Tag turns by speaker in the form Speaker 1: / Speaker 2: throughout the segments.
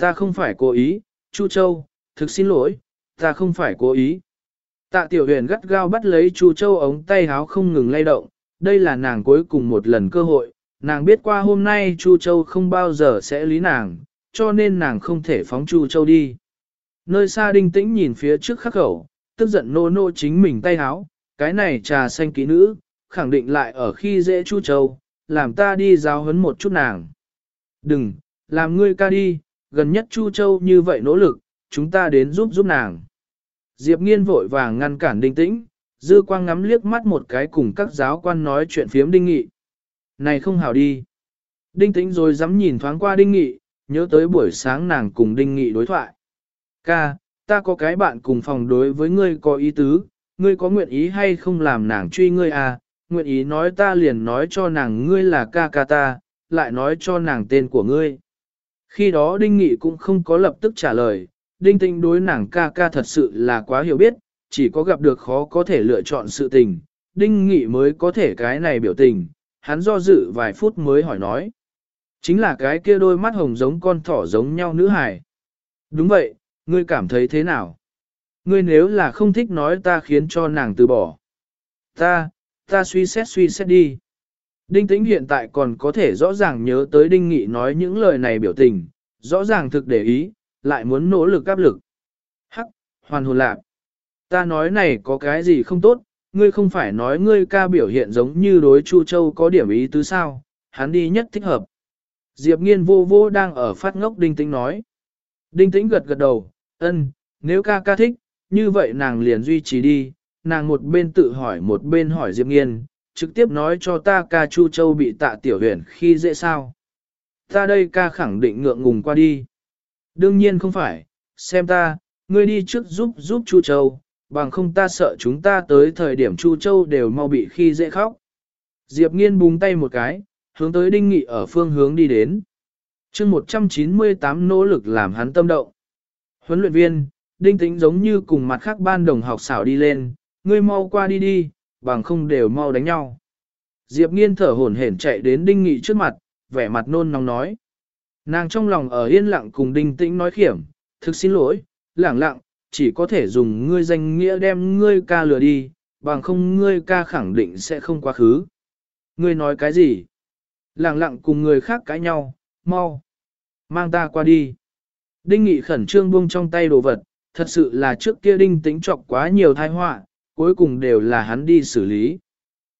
Speaker 1: Ta không phải cố ý, Chu Châu, thực xin lỗi, ta không phải cố ý. Tạ tiểu huyền gắt gao bắt lấy Chu Châu ống tay háo không ngừng lay động, đây là nàng cuối cùng một lần cơ hội, nàng biết qua hôm nay Chu Châu không bao giờ sẽ lý nàng, cho nên nàng không thể phóng Chu Châu đi. Nơi xa đinh tĩnh nhìn phía trước khắc khẩu, tức giận nô nô chính mình tay háo, cái này trà xanh kỹ nữ, khẳng định lại ở khi dễ Chu Châu, làm ta đi giáo huấn một chút nàng. Đừng, làm ngươi ca đi, gần nhất Chu Châu như vậy nỗ lực, chúng ta đến giúp giúp nàng. Diệp nghiên vội vàng ngăn cản đinh tĩnh, dư quang ngắm liếc mắt một cái cùng các giáo quan nói chuyện phiếm đinh nghị. Này không hảo đi. Đinh tĩnh rồi dám nhìn thoáng qua đinh nghị, nhớ tới buổi sáng nàng cùng đinh nghị đối thoại. Ca, ta có cái bạn cùng phòng đối với ngươi có ý tứ, ngươi có nguyện ý hay không làm nàng truy ngươi à, nguyện ý nói ta liền nói cho nàng ngươi là ca ca ta, lại nói cho nàng tên của ngươi. Khi đó Đinh Nghị cũng không có lập tức trả lời, Đinh Tinh đối nàng ca ca thật sự là quá hiểu biết, chỉ có gặp được khó có thể lựa chọn sự tình, Đinh Nghị mới có thể cái này biểu tình, hắn do dự vài phút mới hỏi nói. Chính là cái kia đôi mắt hồng giống con thỏ giống nhau nữ hài. Đúng vậy, ngươi cảm thấy thế nào? Ngươi nếu là không thích nói ta khiến cho nàng từ bỏ. Ta, ta suy xét suy xét đi. Đinh tĩnh hiện tại còn có thể rõ ràng nhớ tới Đinh Nghị nói những lời này biểu tình, rõ ràng thực để ý, lại muốn nỗ lực áp lực. Hắc, hoàn hồn lạc. Ta nói này có cái gì không tốt, ngươi không phải nói ngươi ca biểu hiện giống như đối Chu Châu có điểm ý tứ sao, hắn đi nhất thích hợp. Diệp nghiên vô vô đang ở phát ngốc Đinh Tĩnh nói. Đinh Tĩnh gật gật đầu, ân, nếu ca ca thích, như vậy nàng liền duy trì đi, nàng một bên tự hỏi một bên hỏi Diệp nghiên, trực tiếp nói cho ta ca Chu Châu bị tạ tiểu huyền khi dễ sao. Ta đây ca khẳng định ngượng ngùng qua đi. Đương nhiên không phải, xem ta, ngươi đi trước giúp giúp Chu Châu, bằng không ta sợ chúng ta tới thời điểm Chu Châu đều mau bị khi dễ khóc. Diệp nghiên búng tay một cái, hướng tới đinh nghị ở phương hướng đi đến. chương 198 nỗ lực làm hắn tâm động. Huấn luyện viên, đinh tính giống như cùng mặt khác ban đồng học xảo đi lên, ngươi mau qua đi đi, bằng không đều mau đánh nhau. Diệp nghiên thở hổn hển chạy đến đinh nghị trước mặt, vẻ mặt nôn nóng nói. Nàng trong lòng ở yên lặng cùng đinh tĩnh nói khiểm, thực xin lỗi, lẳng lặng, chỉ có thể dùng ngươi danh nghĩa đem ngươi ca lừa đi, bằng không ngươi ca khẳng định sẽ không quá khứ. Ngươi nói cái gì? Lẳng lặng cùng người khác cãi nhau, mau. Mang ta qua đi. Đinh nghị khẩn trương buông trong tay đồ vật, thật sự là trước kia đinh tĩnh trọc quá nhiều tai họa, cuối cùng đều là hắn đi xử lý.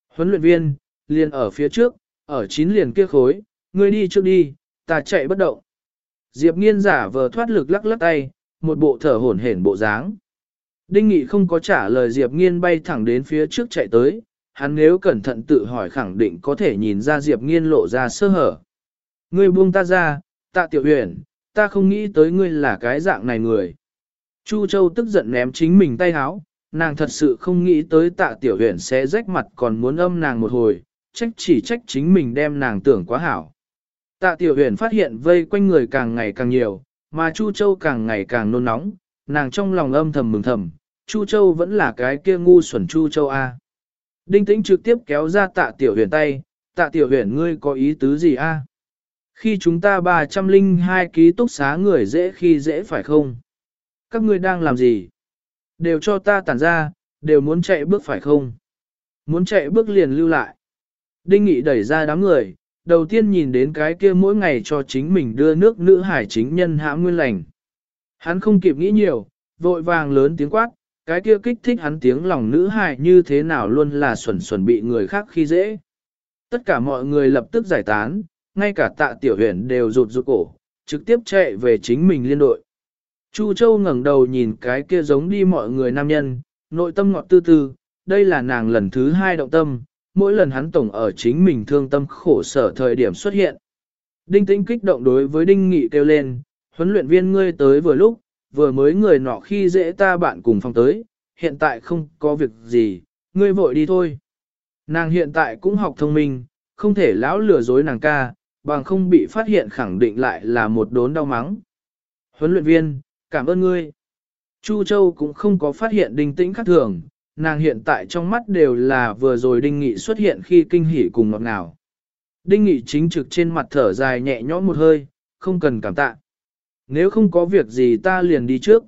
Speaker 1: Huấn luyện viên, liền ở phía trước, ở chín liền kia khối, ngươi đi trước đi, ta chạy bất động. Diệp nghiên giả vờ thoát lực lắc lắc tay, một bộ thở hổn hển bộ dáng. Đinh Nghị không có trả lời Diệp Nghiên bay thẳng đến phía trước chạy tới, hắn nếu cẩn thận tự hỏi khẳng định có thể nhìn ra Diệp Nghiên lộ ra sơ hở. Ngươi buông ta ra, tạ tiểu huyền, ta không nghĩ tới ngươi là cái dạng này người. Chu Châu tức giận ném chính mình tay háo, nàng thật sự không nghĩ tới tạ tiểu huyền sẽ rách mặt còn muốn âm nàng một hồi, trách chỉ trách chính mình đem nàng tưởng quá hảo. Tạ tiểu huyền phát hiện vây quanh người càng ngày càng nhiều, mà Chu Châu càng ngày càng nôn nóng, nàng trong lòng âm thầm mừng thầm, Chu Châu vẫn là cái kia ngu xuẩn Chu Châu A. Đinh tĩnh trực tiếp kéo ra tạ tiểu huyền tay, tạ tiểu huyền ngươi có ý tứ gì A? Khi chúng ta 302 ký túc xá người dễ khi dễ phải không? Các ngươi đang làm gì? Đều cho ta tản ra, đều muốn chạy bước phải không? Muốn chạy bước liền lưu lại. Đinh Nghị đẩy ra đám người, đầu tiên nhìn đến cái kia mỗi ngày cho chính mình đưa nước nữ hải chính nhân hãm nguyên lành. Hắn không kịp nghĩ nhiều, vội vàng lớn tiếng quát, cái kia kích thích hắn tiếng lòng nữ hải như thế nào luôn là xuẩn xuẩn bị người khác khi dễ. Tất cả mọi người lập tức giải tán, ngay cả tạ tiểu huyền đều rụt rụt cổ, trực tiếp chạy về chính mình liên đội. Chu Châu ngẩng đầu nhìn cái kia giống đi mọi người nam nhân, nội tâm ngọt tư tư, đây là nàng lần thứ hai động tâm, mỗi lần hắn tổng ở chính mình thương tâm khổ sở thời điểm xuất hiện. Đinh tĩnh kích động đối với Đinh Nghị kêu lên, huấn luyện viên ngươi tới vừa lúc, vừa mới người nọ khi dễ ta bạn cùng phòng tới, hiện tại không có việc gì, ngươi vội đi thôi. Nàng hiện tại cũng học thông minh, không thể lão lừa dối nàng ca, bằng không bị phát hiện khẳng định lại là một đốn đau mắng. Huấn luyện viên, cảm ơn ngươi. Chu Châu cũng không có phát hiện đinh tĩnh khác thường, nàng hiện tại trong mắt đều là vừa rồi Đinh Nghị xuất hiện khi kinh hỉ cùng ngọt ngào. Đinh Nghị chính trực trên mặt thở dài nhẹ nhõm một hơi, không cần cảm tạ. nếu không có việc gì ta liền đi trước.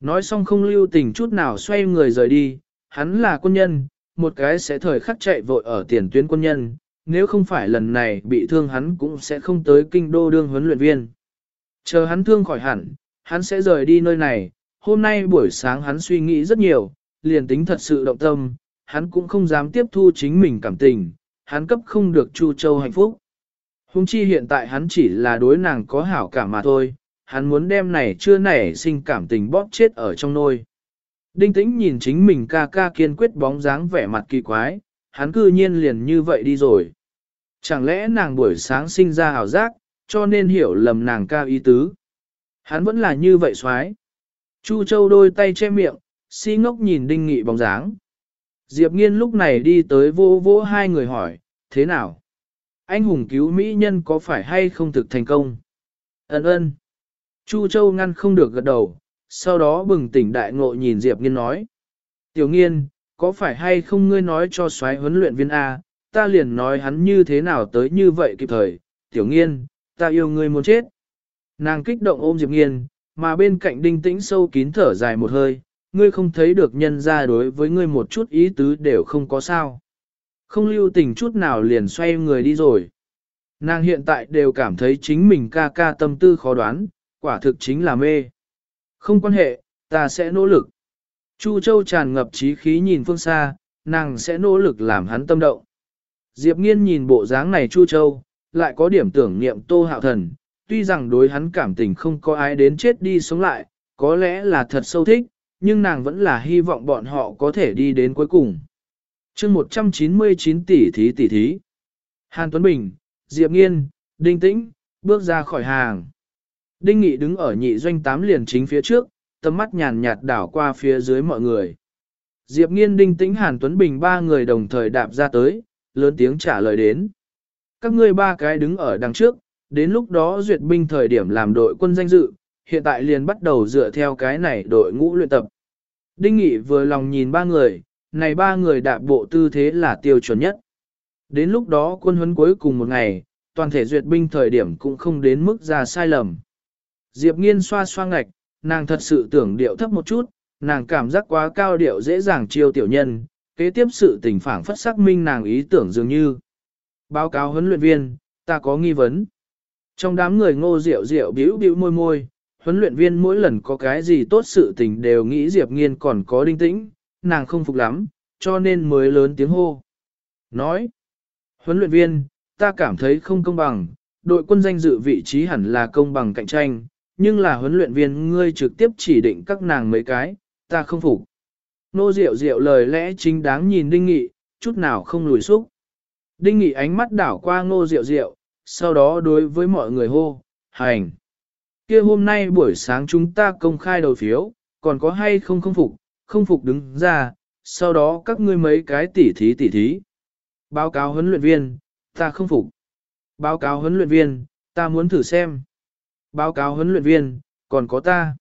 Speaker 1: Nói xong không lưu tình chút nào xoay người rời đi, hắn là quân nhân, một cái sẽ thời khắc chạy vội ở tiền tuyến quân nhân, nếu không phải lần này bị thương hắn cũng sẽ không tới kinh đô đương huấn luyện viên. Chờ hắn thương khỏi hẳn, hắn sẽ rời đi nơi này, hôm nay buổi sáng hắn suy nghĩ rất nhiều, liền tính thật sự động tâm, hắn cũng không dám tiếp thu chính mình cảm tình, hắn cấp không được Chu Châu hạnh phúc. Hùng chi hiện tại hắn chỉ là đối nàng có hảo cảm mà thôi, hắn muốn đem này chưa nảy sinh cảm tình bóp chết ở trong nôi. Đinh tĩnh nhìn chính mình ca ca kiên quyết bóng dáng vẻ mặt kỳ quái, hắn cư nhiên liền như vậy đi rồi. Chẳng lẽ nàng buổi sáng sinh ra hảo giác, cho nên hiểu lầm nàng ca ý tứ. Hắn vẫn là như vậy xoái. Chu Châu đôi tay che miệng, si ngốc nhìn đinh nghị bóng dáng. Diệp nghiên lúc này đi tới vô vô hai người hỏi, thế nào? Anh hùng cứu mỹ nhân có phải hay không thực thành công? Ấn ơn. Chu Châu ngăn không được gật đầu, sau đó bừng tỉnh đại ngộ nhìn Diệp nghiên nói. Tiểu nghiên, có phải hay không ngươi nói cho soái huấn luyện viên A, ta liền nói hắn như thế nào tới như vậy kịp thời, tiểu nghiên, ta yêu ngươi muốn chết. Nàng kích động ôm Diệp nghiên, mà bên cạnh đinh tĩnh sâu kín thở dài một hơi, ngươi không thấy được nhân ra đối với ngươi một chút ý tứ đều không có sao. Không lưu tình chút nào liền xoay người đi rồi. Nàng hiện tại đều cảm thấy chính mình ca ca tâm tư khó đoán, quả thực chính là mê. Không quan hệ, ta sẽ nỗ lực. Chu Châu tràn ngập trí khí nhìn phương xa, nàng sẽ nỗ lực làm hắn tâm động. Diệp Nghiên nhìn bộ dáng này Chu Châu, lại có điểm tưởng niệm Tô Hạo Thần, tuy rằng đối hắn cảm tình không có ai đến chết đi sống lại, có lẽ là thật sâu thích, nhưng nàng vẫn là hy vọng bọn họ có thể đi đến cuối cùng. chương 199 tỷ thí tỷ thí. Hàn Tuấn Bình, Diệp Nghiên, Đinh Tĩnh, bước ra khỏi hàng. Đinh Nghị đứng ở nhị doanh tám liền chính phía trước, tầm mắt nhàn nhạt đảo qua phía dưới mọi người. Diệp Nghiên Đinh Tĩnh Hàn Tuấn Bình ba người đồng thời đạp ra tới, lớn tiếng trả lời đến. Các ngươi ba cái đứng ở đằng trước, đến lúc đó duyệt binh thời điểm làm đội quân danh dự, hiện tại liền bắt đầu dựa theo cái này đội ngũ luyện tập. Đinh Nghị vừa lòng nhìn ba người, này ba người đạp bộ tư thế là tiêu chuẩn nhất. Đến lúc đó quân huấn cuối cùng một ngày, toàn thể duyệt binh thời điểm cũng không đến mức ra sai lầm. Diệp nghiên xoa xoa ngạch, nàng thật sự tưởng điệu thấp một chút, nàng cảm giác quá cao điệu dễ dàng chiêu tiểu nhân, kế tiếp sự tình phản phất xác minh nàng ý tưởng dường như. Báo cáo huấn luyện viên, ta có nghi vấn. Trong đám người ngô rượu rượu bĩu bĩu môi môi, huấn luyện viên mỗi lần có cái gì tốt sự tình đều nghĩ Diệp Nghiên còn có đinh tĩnh, nàng không phục lắm, cho nên mới lớn tiếng hô. Nói, huấn luyện viên, ta cảm thấy không công bằng, đội quân danh dự vị trí hẳn là công bằng cạnh tranh, nhưng là huấn luyện viên ngươi trực tiếp chỉ định các nàng mấy cái, ta không phục. Nô Diệu Diệu lời lẽ chính đáng nhìn Đinh Nghị, chút nào không lùi xúc. Đinh Nghị ánh mắt đảo qua Ngô Diệu Diệu, sau đó đối với mọi người hô, hành. kia hôm nay buổi sáng chúng ta công khai đầu phiếu, còn có hay không không phục, không phục đứng ra, sau đó các ngươi mấy cái tỉ thí tỉ thí. Báo cáo huấn luyện viên, ta không phục. Báo cáo huấn luyện viên, ta muốn thử xem. Báo cáo huấn luyện viên, còn có ta.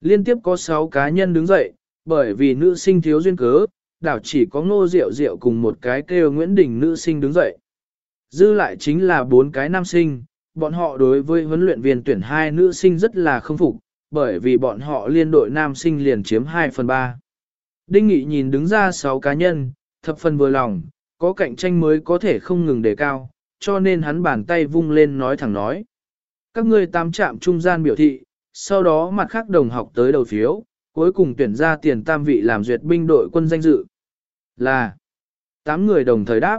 Speaker 1: Liên tiếp có 6 cá nhân đứng dậy, bởi vì nữ sinh thiếu duyên cớ, đảo chỉ có ngô rượu rượu cùng một cái kêu Nguyễn Đình nữ sinh đứng dậy. Dư lại chính là bốn cái nam sinh, bọn họ đối với huấn luyện viên tuyển hai nữ sinh rất là không phục, bởi vì bọn họ liên đội nam sinh liền chiếm 2 phần 3. Đinh Nghị nhìn đứng ra 6 cá nhân, thập phần vừa lòng, có cạnh tranh mới có thể không ngừng đề cao, cho nên hắn bàn tay vung lên nói thẳng nói. Các ngươi tám chạm trung gian biểu thị, sau đó mặt khác đồng học tới đầu phiếu, cuối cùng tuyển ra tiền tam vị làm duyệt binh đội quân danh dự. Là, tám người đồng thời đáp.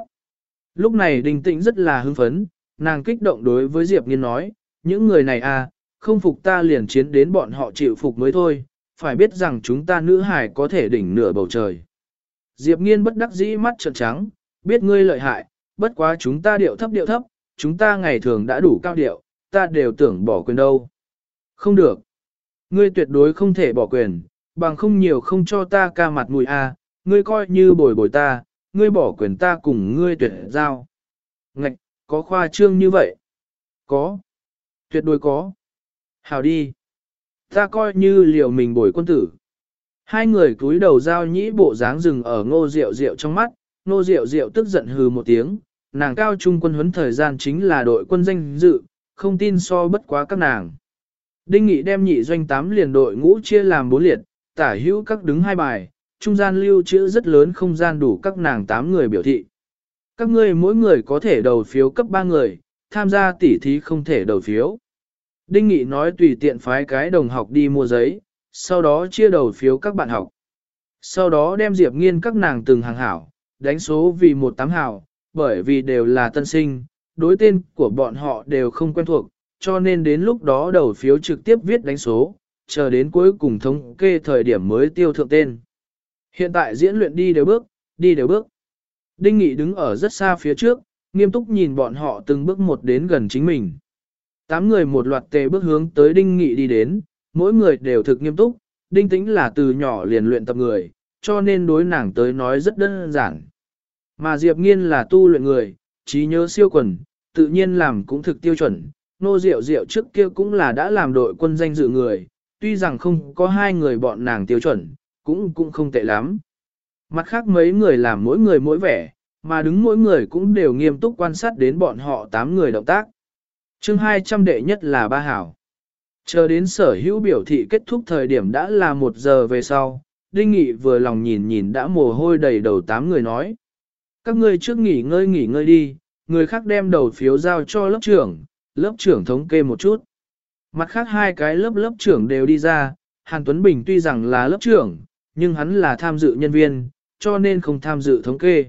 Speaker 1: Lúc này đình Tĩnh rất là hưng phấn, nàng kích động đối với Diệp Nghiên nói, những người này à, không phục ta liền chiến đến bọn họ chịu phục mới thôi, phải biết rằng chúng ta nữ hải có thể đỉnh nửa bầu trời. Diệp Nghiên bất đắc dĩ mắt trợn trắng, biết ngươi lợi hại, bất quá chúng ta điệu thấp điệu thấp, chúng ta ngày thường đã đủ cao điệu, ta đều tưởng bỏ quyền đâu. Không được. Ngươi tuyệt đối không thể bỏ quyền, bằng không nhiều không cho ta ca mặt mũi a, à, ngươi coi như bồi bồi ta, ngươi bỏ quyền ta cùng ngươi tuyệt giao. Ngạch, có khoa trương như vậy? Có. Tuyệt đối có. Hào đi. Ta coi như liều mình bồi quân tử. Hai người cúi đầu giao nhĩ bộ dáng rừng ở ngô rượu rượu trong mắt, ngô rượu rượu tức giận hừ một tiếng, nàng cao trung quân huấn thời gian chính là đội quân danh dự, không tin so bất quá các nàng. Đinh Nghị đem nhị doanh tám liền đội ngũ chia làm bốn liệt, tả hữu các đứng hai bài, trung gian lưu trữ rất lớn không gian đủ các nàng tám người biểu thị. Các ngươi mỗi người có thể đầu phiếu cấp ba người, tham gia tỉ thí không thể đầu phiếu. Đinh Nghị nói tùy tiện phái cái đồng học đi mua giấy, sau đó chia đầu phiếu các bạn học. Sau đó đem Diệp Nghiên các nàng từng hàng hảo, đánh số vì một tám hảo, bởi vì đều là tân sinh, đối tên của bọn họ đều không quen thuộc, cho nên đến lúc đó đầu phiếu trực tiếp viết đánh số, chờ đến cuối cùng thống kê thời điểm mới tiêu thượng tên. Hiện tại diễn luyện đi đều bước, đi đều bước. Đinh Nghị đứng ở rất xa phía trước, nghiêm túc nhìn bọn họ từng bước một đến gần chính mình. Tám người một loạt tề bước hướng tới Đinh Nghị đi đến, mỗi người đều thực nghiêm túc, Đinh Tĩnh là từ nhỏ liền luyện tập người, cho nên đối nàng tới nói rất đơn giản. Mà Diệp Nghiên là tu luyện người, trí nhớ siêu quần, tự nhiên làm cũng thực tiêu chuẩn. Nô Diệu Diệu trước kia cũng là đã làm đội quân danh dự người, tuy rằng không có hai người bọn nàng tiêu chuẩn, cũng cũng không tệ lắm. Mặt khác mấy người làm mỗi người mỗi vẻ, mà đứng mỗi người cũng đều nghiêm túc quan sát đến bọn họ tám người động tác. chương 200 đệ nhất là ba hảo. Chờ đến sở hữu biểu thị kết thúc thời điểm đã là một giờ về sau, Đinh Nghị vừa lòng nhìn nhìn đã mồ hôi đầy đầu tám người nói. Các ngươi trước nghỉ ngơi nghỉ ngơi đi, người khác đem đầu phiếu giao cho lớp trưởng, lớp trưởng thống kê một chút. Mặt khác hai cái lớp lớp trưởng đều đi ra, Hàn Tuấn Bình tuy rằng là lớp trưởng, nhưng hắn là tham dự nhân viên, cho nên không tham dự thống kê.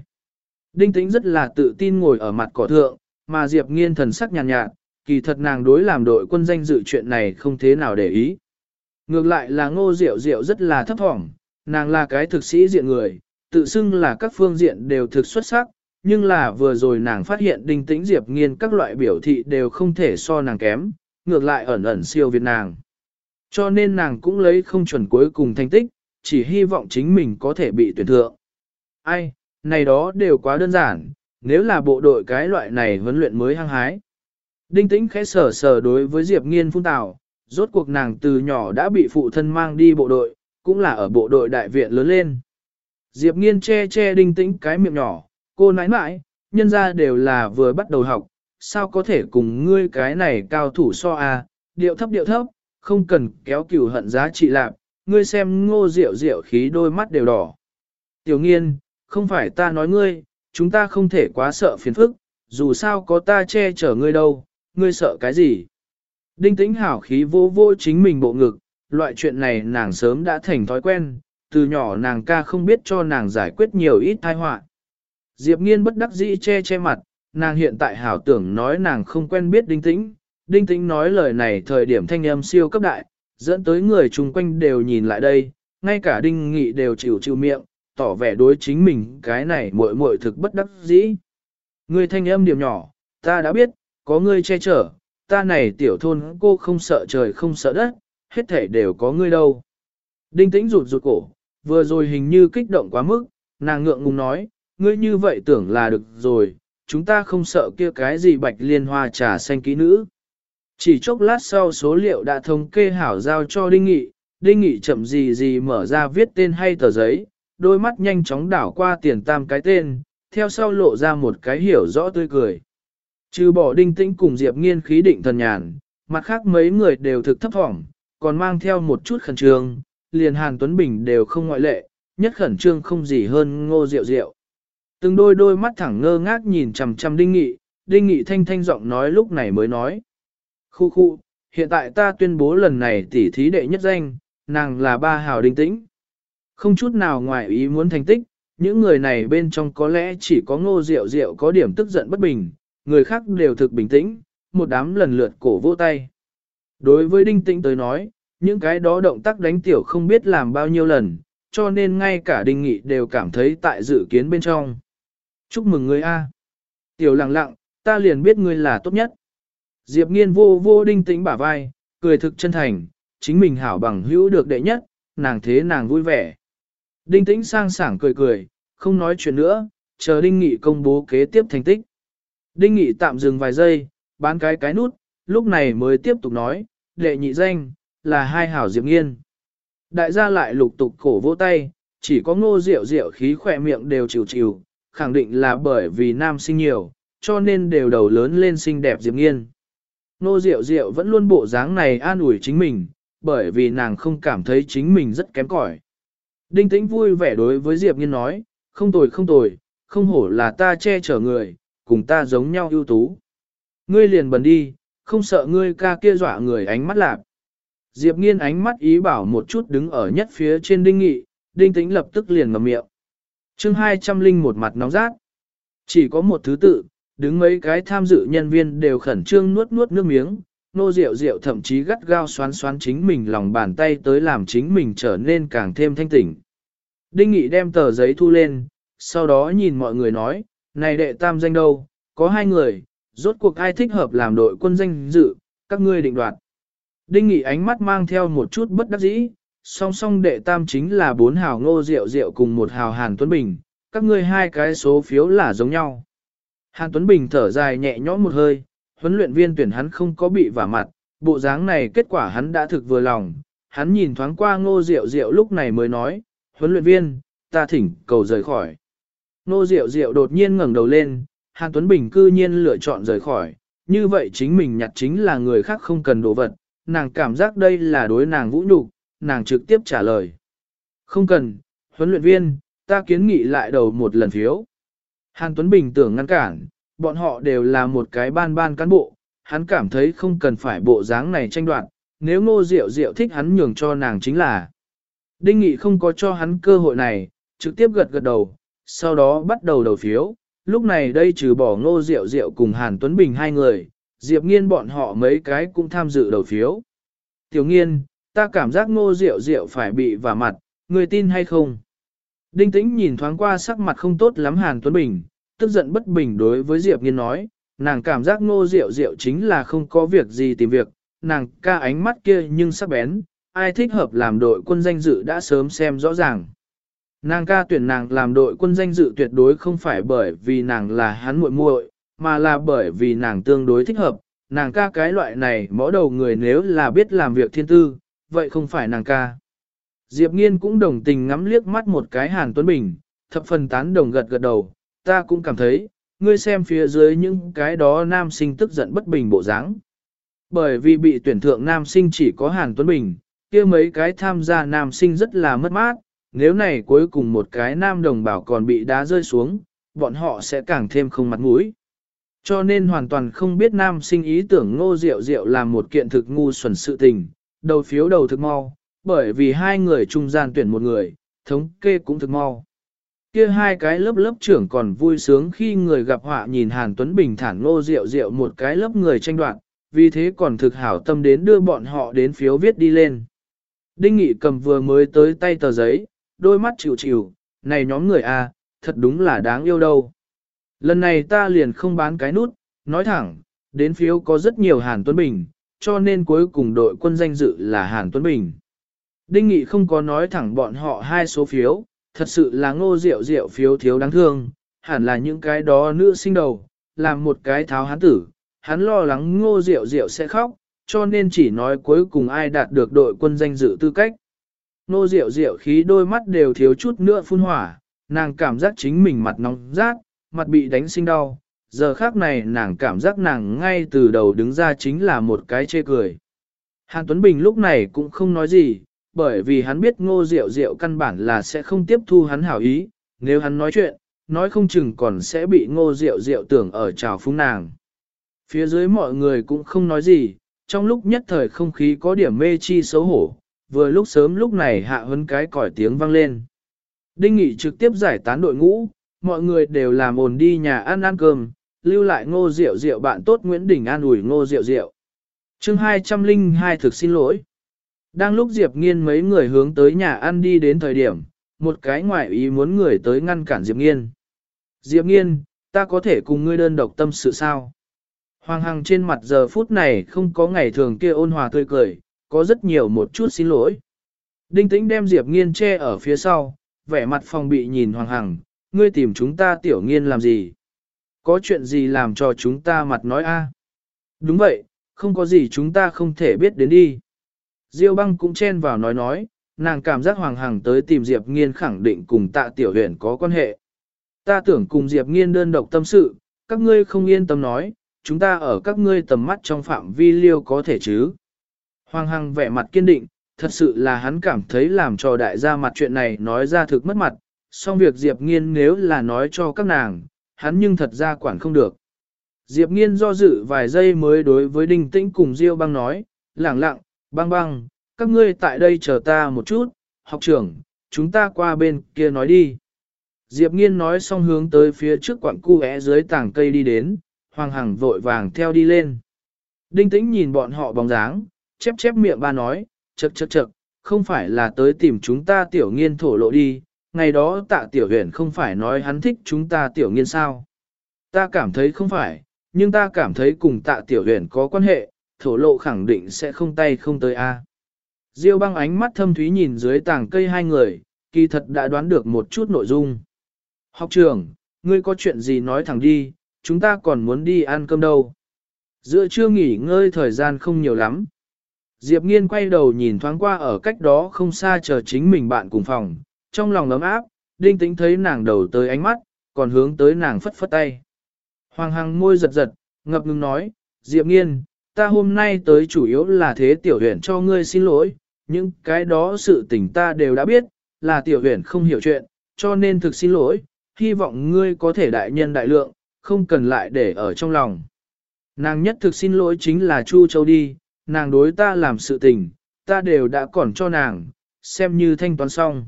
Speaker 1: Đinh Tĩnh rất là tự tin ngồi ở mặt cỏ thượng, mà Diệp Nghiên thần sắc nhàn nhạt, nhạt, kỳ thật nàng đối làm đội quân danh dự chuyện này không thế nào để ý. Ngược lại là ngô diệu diệu rất là thấp thỏm, nàng là cái thực sĩ diện người, tự xưng là các phương diện đều thực xuất sắc, nhưng là vừa rồi nàng phát hiện đinh tĩnh diệp nghiên các loại biểu thị đều không thể so nàng kém, ngược lại ẩn ẩn siêu việt nàng. Cho nên nàng cũng lấy không chuẩn cuối cùng thành tích, chỉ hy vọng chính mình có thể bị tuyển thượng. Ai, này đó đều quá đơn giản, nếu là bộ đội cái loại này huấn luyện mới hăng hái. Đinh tĩnh khẽ sở sở đối với Diệp nghiên phun tào, rốt cuộc nàng từ nhỏ đã bị phụ thân mang đi bộ đội, cũng là ở bộ đội đại viện lớn lên. Diệp nghiên che che đinh tĩnh cái miệng nhỏ, cô nãi nãi, nhân ra đều là vừa bắt đầu học, sao có thể cùng ngươi cái này cao thủ so à, điệu thấp điệu thấp, không cần kéo cửu hận giá trị lạc, ngươi xem ngô rượu rượu khí đôi mắt đều đỏ. Tiểu nghiên, không phải ta nói ngươi, chúng ta không thể quá sợ phiền phức, dù sao có ta che chở ngươi đâu, ngươi sợ cái gì. Đinh tĩnh hảo khí vô vô chính mình bộ ngực, loại chuyện này nàng sớm đã thành thói quen, từ nhỏ nàng ca không biết cho nàng giải quyết nhiều ít tai họa. Diệp nghiên bất đắc dĩ che che mặt, nàng hiện tại hảo tưởng nói nàng không quen biết đinh tĩnh. Đinh tĩnh nói lời này thời điểm thanh âm siêu cấp đại, dẫn tới người chung quanh đều nhìn lại đây, ngay cả đinh nghị đều chịu chịu miệng, tỏ vẻ đối chính mình cái này muội muội thực bất đắc dĩ. Người thanh âm điểm nhỏ, ta đã biết, có ngươi che chở, ta này tiểu thôn cô không sợ trời không sợ đất, hết thể đều có ngươi đâu. Đinh tĩnh rụt rụt cổ, vừa rồi hình như kích động quá mức, nàng ngượng ngùng nói, ngươi như vậy tưởng là được rồi, chúng ta không sợ kia cái gì bạch liên hoa trà xanh kỹ nữ. Chỉ chốc lát sau số liệu đã thống kê hảo giao cho Đinh Nghị, Đinh Nghị chậm gì gì mở ra viết tên hay tờ giấy, đôi mắt nhanh chóng đảo qua tiền tam cái tên, theo sau lộ ra một cái hiểu rõ tươi cười. Trừ bỏ Đinh Tĩnh cùng Diệp Nghiên khí định thần nhàn, mặt khác mấy người đều thực thấp thỏm, còn mang theo một chút khẩn trương, liền Hàn Tuấn Bình đều không ngoại lệ, nhất khẩn trương không gì hơn ngô rượu rượu. Từng đôi đôi mắt thẳng ngơ ngác nhìn chằm chằm Đinh Nghị, Đinh Nghị thanh thanh giọng nói lúc này mới nói. Khu khu, hiện tại ta tuyên bố lần này tỉ thí đệ nhất danh, nàng là ba hào đinh tĩnh. Không chút nào ngoài ý muốn thành tích, những người này bên trong có lẽ chỉ có ngô rượu rượu có điểm tức giận bất bình, người khác đều thực bình tĩnh, một đám lần lượt cổ vỗ tay. Đối với đinh tĩnh tới nói, những cái đó động tác đánh tiểu không biết làm bao nhiêu lần, cho nên ngay cả đinh nghị đều cảm thấy tại dự kiến bên trong. Chúc mừng ngươi A. Tiểu lặng lặng, ta liền biết ngươi là tốt nhất. Diệp nghiên vô vô đinh tĩnh bả vai, cười thực chân thành, chính mình hảo bằng hữu được đệ nhất, nàng thế nàng vui vẻ. Đinh tĩnh sang sảng cười cười, không nói chuyện nữa, chờ đinh nghị công bố kế tiếp thành tích. Đinh nghị tạm dừng vài giây, bán cái cái nút, lúc này mới tiếp tục nói, đệ nhị danh, là hai hảo diệp nghiên. Đại gia lại lục tục cổ vỗ tay, chỉ có ngô rượu rượu khí khỏe miệng đều chịu chịu, khẳng định là bởi vì nam sinh nhiều, cho nên đều đầu lớn lên xinh đẹp diệp nghiên nô Diệu Diệu vẫn luôn bộ dáng này an ủi chính mình, bởi vì nàng không cảm thấy chính mình rất kém cỏi. Đinh tĩnh vui vẻ đối với Diệp Nghiên nói, không tồi không tồi, không hổ là ta che chở người, cùng ta giống nhau ưu tú. Ngươi liền bần đi, không sợ ngươi ca kia dọa người ánh mắt lạp. Diệp nghiên ánh mắt ý bảo một chút đứng ở nhất phía trên đinh nghị, đinh tĩnh lập tức liền ngầm miệng. chương 200 linh một mặt nóng rát. Chỉ có một thứ tự, đứng mấy cái tham dự nhân viên đều khẩn trương nuốt nuốt nước miếng, nô rượu rượu thậm chí gắt gao xoắn xoắn chính mình lòng bàn tay tới làm chính mình trở nên càng thêm thanh tỉnh. Đinh Nghị đem tờ giấy thu lên, sau đó nhìn mọi người nói, này đệ tam danh đâu, có hai người, rốt cuộc ai thích hợp làm đội quân danh dự, các ngươi định đoạt. Đinh Nghị ánh mắt mang theo một chút bất đắc dĩ, song song đệ tam chính là bốn hào ngô rượu rượu cùng một hào Hàn Tuấn Bình, các ngươi hai cái số phiếu là giống nhau. Hàn Tuấn Bình thở dài nhẹ nhõm một hơi, huấn luyện viên tuyển hắn không có bị vả mặt, bộ dáng này kết quả hắn đã thực vừa lòng, hắn nhìn thoáng qua ngô Diệu Diệu lúc này mới nói, huấn luyện viên, ta thỉnh cầu rời khỏi. Ngô Diệu Diệu đột nhiên ngẩng đầu lên, Hàn Tuấn Bình cư nhiên lựa chọn rời khỏi, như vậy chính mình nhặt chính là người khác không cần đồ vật, nàng cảm giác đây là đối nàng vũ nhục, nàng trực tiếp trả lời. Không cần, huấn luyện viên, ta kiến nghị lại đầu một lần phiếu. Hàn Tuấn Bình tưởng ngăn cản, bọn họ đều là một cái ban ban cán bộ, hắn cảm thấy không cần phải bộ dáng này tranh đoạt, nếu ngô diệu diệu thích hắn nhường cho nàng chính là. Đinh Nghị không có cho hắn cơ hội này, trực tiếp gật gật đầu, sau đó bắt đầu đầu phiếu, lúc này đây trừ bỏ ngô diệu diệu cùng Hàn Tuấn Bình hai người, Diệp Nghiên bọn họ mấy cái cũng tham dự đầu phiếu. Tiểu Nghiên, ta cảm giác ngô diệu diệu phải bị vả mặt, người tin hay không? Đinh Tĩnh nhìn thoáng qua sắc mặt không tốt lắm Hàn Tuấn Bình, tức giận bất bình đối với Diệp Nghiên nói, nàng cảm giác ngô diệu diệu chính là không có việc gì tìm việc, nàng ca ánh mắt kia nhưng sắc bén, ai thích hợp làm đội quân danh dự đã sớm xem rõ ràng. Nàng ca tuyển nàng làm đội quân danh dự tuyệt đối không phải bởi vì nàng là hắn muội muội, mà là bởi vì nàng tương đối thích hợp. Nàng ca cái loại này mõ đầu người nếu là biết làm việc thiên tư, vậy không phải nàng ca. Diệp Nghiên cũng đồng tình ngắm liếc mắt một cái Hàn Tuấn Bình, thập phần tán đồng gật gật đầu, ta cũng cảm thấy, ngươi xem phía dưới những cái đó nam sinh tức giận bất bình bộ dáng. Bởi vì bị tuyển thượng nam sinh chỉ có Hàn Tuấn Bình, kia mấy cái tham gia nam sinh rất là mất mát, nếu này cuối cùng một cái nam đồng bảo còn bị đá rơi xuống, bọn họ sẽ càng thêm không mặt mũi. Cho nên hoàn toàn không biết nam sinh ý tưởng ngô diệu diệu làm một kiện thực ngu xuẩn sự tình, đầu phiếu đầu thực mau, bởi vì hai người trung gian tuyển một người, thống kê cũng thực mau. Kia hai cái lớp lớp trưởng còn vui sướng khi người gặp họa nhìn Hàn Tuấn Bình thản ngô diệu diệu một cái lớp người tranh đoạt, vì thế còn thực hảo tâm đến đưa bọn họ đến phiếu viết đi lên. Đinh Nghị cầm vừa mới tới tay tờ giấy, đôi mắt chịu chịu, này nhóm người a, à, thật đúng là đáng yêu đâu. Lần này ta liền không bán cái nút, nói thẳng, đến phiếu có rất nhiều Hàn Tuấn Bình, cho nên cuối cùng đội quân danh dự là Hàn Tuấn Bình. Đinh Nghị không có nói thẳng bọn họ hai số phiếu, thật sự là ngô rượu rượu phiếu thiếu đáng thương, hẳn là những cái đó nữ sinh đầu, làm một cái tháo hán tử, hắn lo lắng ngô rượu rượu sẽ khóc, cho nên chỉ nói cuối cùng ai đạt được đội quân danh dự tư cách. Ngô Diệu Diệu khí đôi mắt đều thiếu chút nữa phun hỏa, nàng cảm giác chính mình mặt nóng rát, mặt bị đánh sinh đau. Giờ khác này nàng cảm giác nàng ngay từ đầu đứng ra chính là một cái chê cười. Hàn Tuấn Bình lúc này cũng không nói gì, bởi vì hắn biết ngô diệu diệu căn bản là sẽ không tiếp thu hắn hảo ý, nếu hắn nói chuyện, nói không chừng còn sẽ bị ngô diệu diệu tưởng ở trào phúng nàng. Phía dưới mọi người cũng không nói gì, trong lúc nhất thời không khí có điểm mê chi xấu hổ, vừa lúc sớm lúc này hạ hấn cái còi tiếng vang lên. Đinh Nghị trực tiếp giải tán đội ngũ, mọi người đều làm ồn đi nhà ăn ăn cơm, lưu lại ngô rượu rượu bạn tốt Nguyễn Đình an ủi ngô rượu rượu. chương 202 thực xin lỗi. Đang lúc Diệp Nghiên mấy người hướng tới nhà ăn đi đến thời điểm, một cái ngoại ý muốn người tới ngăn cản Diệp Nghiên. Diệp Nghiên, ta có thể cùng ngươi đơn độc tâm sự sao? Hoàng Hằng trên mặt giờ phút này không có ngày thường kia ôn hòa tươi cười, có rất nhiều một chút xin lỗi. Đinh tĩnh đem Diệp nghiên che ở phía sau, vẻ mặt phòng bị nhìn Hoàng Hằng, ngươi tìm chúng ta tiểu nghiên làm gì? Có chuyện gì làm cho chúng ta mặt nói a? Đúng vậy, không có gì chúng ta không thể biết đến đi. Diêu băng cũng chen vào nói nói, nàng cảm giác Hoàng Hằng tới tìm Diệp nghiên khẳng định cùng tạ tiểu huyền có quan hệ. Ta tưởng cùng Diệp nghiên đơn độc tâm sự, các ngươi không yên tâm nói, chúng ta ở các ngươi tầm mắt trong phạm vi liêu có thể chứ. Hoàng Hằng vẻ mặt kiên định, thật sự là hắn cảm thấy làm cho đại gia mặt chuyện này nói ra thực mất mặt, song việc Diệp Nghiên nếu là nói cho các nàng, hắn nhưng thật ra quản không được. Diệp Nghiên do dự vài giây mới đối với Đinh Tĩnh cùng Diêu băng nói, lẳng lặng, băng băng, các ngươi tại đây chờ ta một chút, học trưởng, chúng ta qua bên kia nói đi. Diệp Nghiên nói xong hướng tới phía trước quặng cu é dưới tảng cây đi đến, Hoàng Hằng vội vàng theo đi lên. Đinh Tĩnh nhìn bọn họ bóng dáng, chép chép miệng ba nói, chật chật chật, không phải là tới tìm chúng ta tiểu nghiên thổ lộ đi, ngày đó tạ tiểu huyền không phải nói hắn thích chúng ta tiểu nghiên sao. Ta cảm thấy không phải, nhưng ta cảm thấy cùng tạ tiểu huyền có quan hệ, thổ lộ khẳng định sẽ không tay không tới a. Diêu băng ánh mắt thâm thúy nhìn dưới tảng cây hai người, kỳ thật đã đoán được một chút nội dung. Học trưởng, ngươi có chuyện gì nói thẳng đi, chúng ta còn muốn đi ăn cơm đâu. Giữa trưa nghỉ ngơi thời gian không nhiều lắm. Diệp Nghiên quay đầu nhìn thoáng qua ở cách đó không xa chờ chính mình bạn cùng phòng, trong lòng ấm áp, đinh tĩnh thấy nàng đầu tới ánh mắt, còn hướng tới nàng phất phất tay. Hoàng Hằng môi giật giật, ngập ngừng nói, Diệp Nghiên, ta hôm nay tới chủ yếu là thế tiểu huyền cho ngươi xin lỗi, những cái đó sự tình ta đều đã biết, là tiểu huyền không hiểu chuyện, cho nên thực xin lỗi, hy vọng ngươi có thể đại nhân đại lượng, không cần lại để ở trong lòng. Nàng nhất thực xin lỗi chính là Chu Châu đi, nàng đối ta làm sự tình, ta đều đã còn cho nàng, xem như thanh toán xong.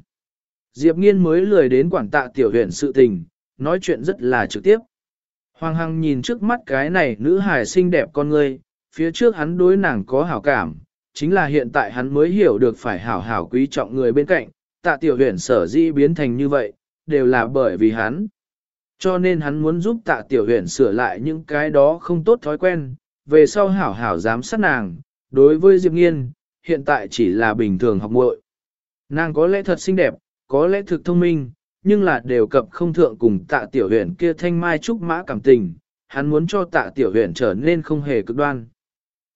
Speaker 1: Diệp Nghiên mới lười đến quản tạ tiểu huyền sự tình, nói chuyện rất là trực tiếp. Hoàng Hằng nhìn trước mắt cái này nữ hài xinh đẹp con ngươi, phía trước hắn đối nàng có hảo cảm, chính là hiện tại hắn mới hiểu được phải hảo hảo quý trọng người bên cạnh, tạ tiểu Huyền sở dĩ biến thành như vậy, đều là bởi vì hắn. Cho nên hắn muốn giúp tạ tiểu Huyền sửa lại những cái đó không tốt thói quen, về sau hảo hảo giám sát nàng, đối với Diệp Nghiên, hiện tại chỉ là bình thường học muội. Nàng có lẽ thật xinh đẹp, có lẽ thực thông minh, nhưng là đều cập không thượng cùng tạ tiểu Huyền kia thanh mai trúc mã cảm tình, hắn muốn cho tạ tiểu Huyền trở nên không hề cực đoan.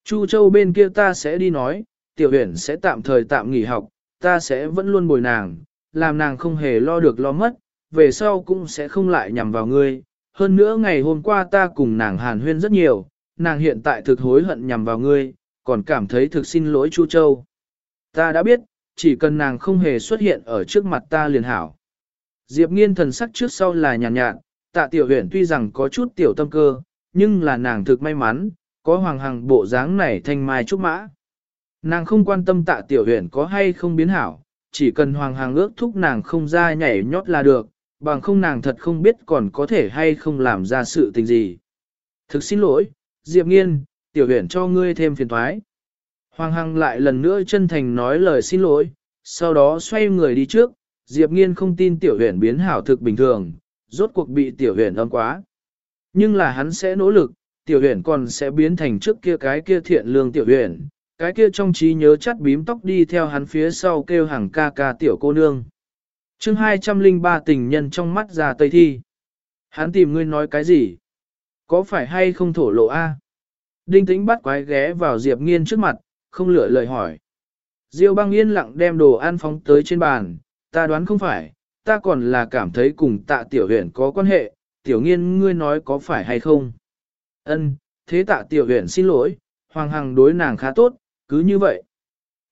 Speaker 1: Chu Châu bên kia ta sẽ đi nói, tiểu huyển sẽ tạm thời tạm nghỉ học, ta sẽ vẫn luôn bồi nàng, làm nàng không hề lo được lo mất, về sau cũng sẽ không lại nhằm vào ngươi. Hơn nữa ngày hôm qua ta cùng nàng hàn huyên rất nhiều, nàng hiện tại thực hối hận nhằm vào ngươi, còn cảm thấy thực xin lỗi Chu Châu. Ta đã biết, chỉ cần nàng không hề xuất hiện ở trước mặt ta liền hảo. Diệp nghiên thần sắc trước sau là nhàn nhạt, nhạt, tạ tiểu huyện tuy rằng có chút tiểu tâm cơ, nhưng là nàng thực may mắn, có hoàng hằng bộ dáng này thanh mai trúc mã. Nàng không quan tâm tạ tiểu huyền có hay không biến hảo, chỉ cần hoàng hằng ước thúc nàng không ra nhảy nhót là được, bằng không nàng thật không biết còn có thể hay không làm ra sự tình gì. Thực xin lỗi, Diệp nghiên, tiểu huyền cho ngươi thêm phiền thoái. Hoàng Hằng lại lần nữa chân thành nói lời xin lỗi, sau đó xoay người đi trước, Diệp Nghiên không tin tiểu huyền biến hảo thực bình thường, rốt cuộc bị tiểu huyền âm quá. Nhưng là hắn sẽ nỗ lực, tiểu huyền còn sẽ biến thành trước kia cái kia thiện lương tiểu huyền, cái kia trong trí nhớ chắt bím tóc đi theo hắn phía sau kêu hàng ca ca tiểu cô nương. chương 203 tình nhân trong mắt ra tây thi. Hắn tìm ngươi nói cái gì? Có phải hay không thổ lộ a? Đinh tĩnh bắt quái ghé vào Diệp Nghiên trước mặt, không lựa lời hỏi. Diêu băng yên lặng đem đồ ăn phóng tới trên bàn, ta đoán không phải, ta còn là cảm thấy cùng tạ tiểu Huyền có quan hệ, tiểu nghiên ngươi nói có phải hay không. Ân, thế tạ tiểu huyện xin lỗi, hoàng hằng đối nàng khá tốt, cứ như vậy.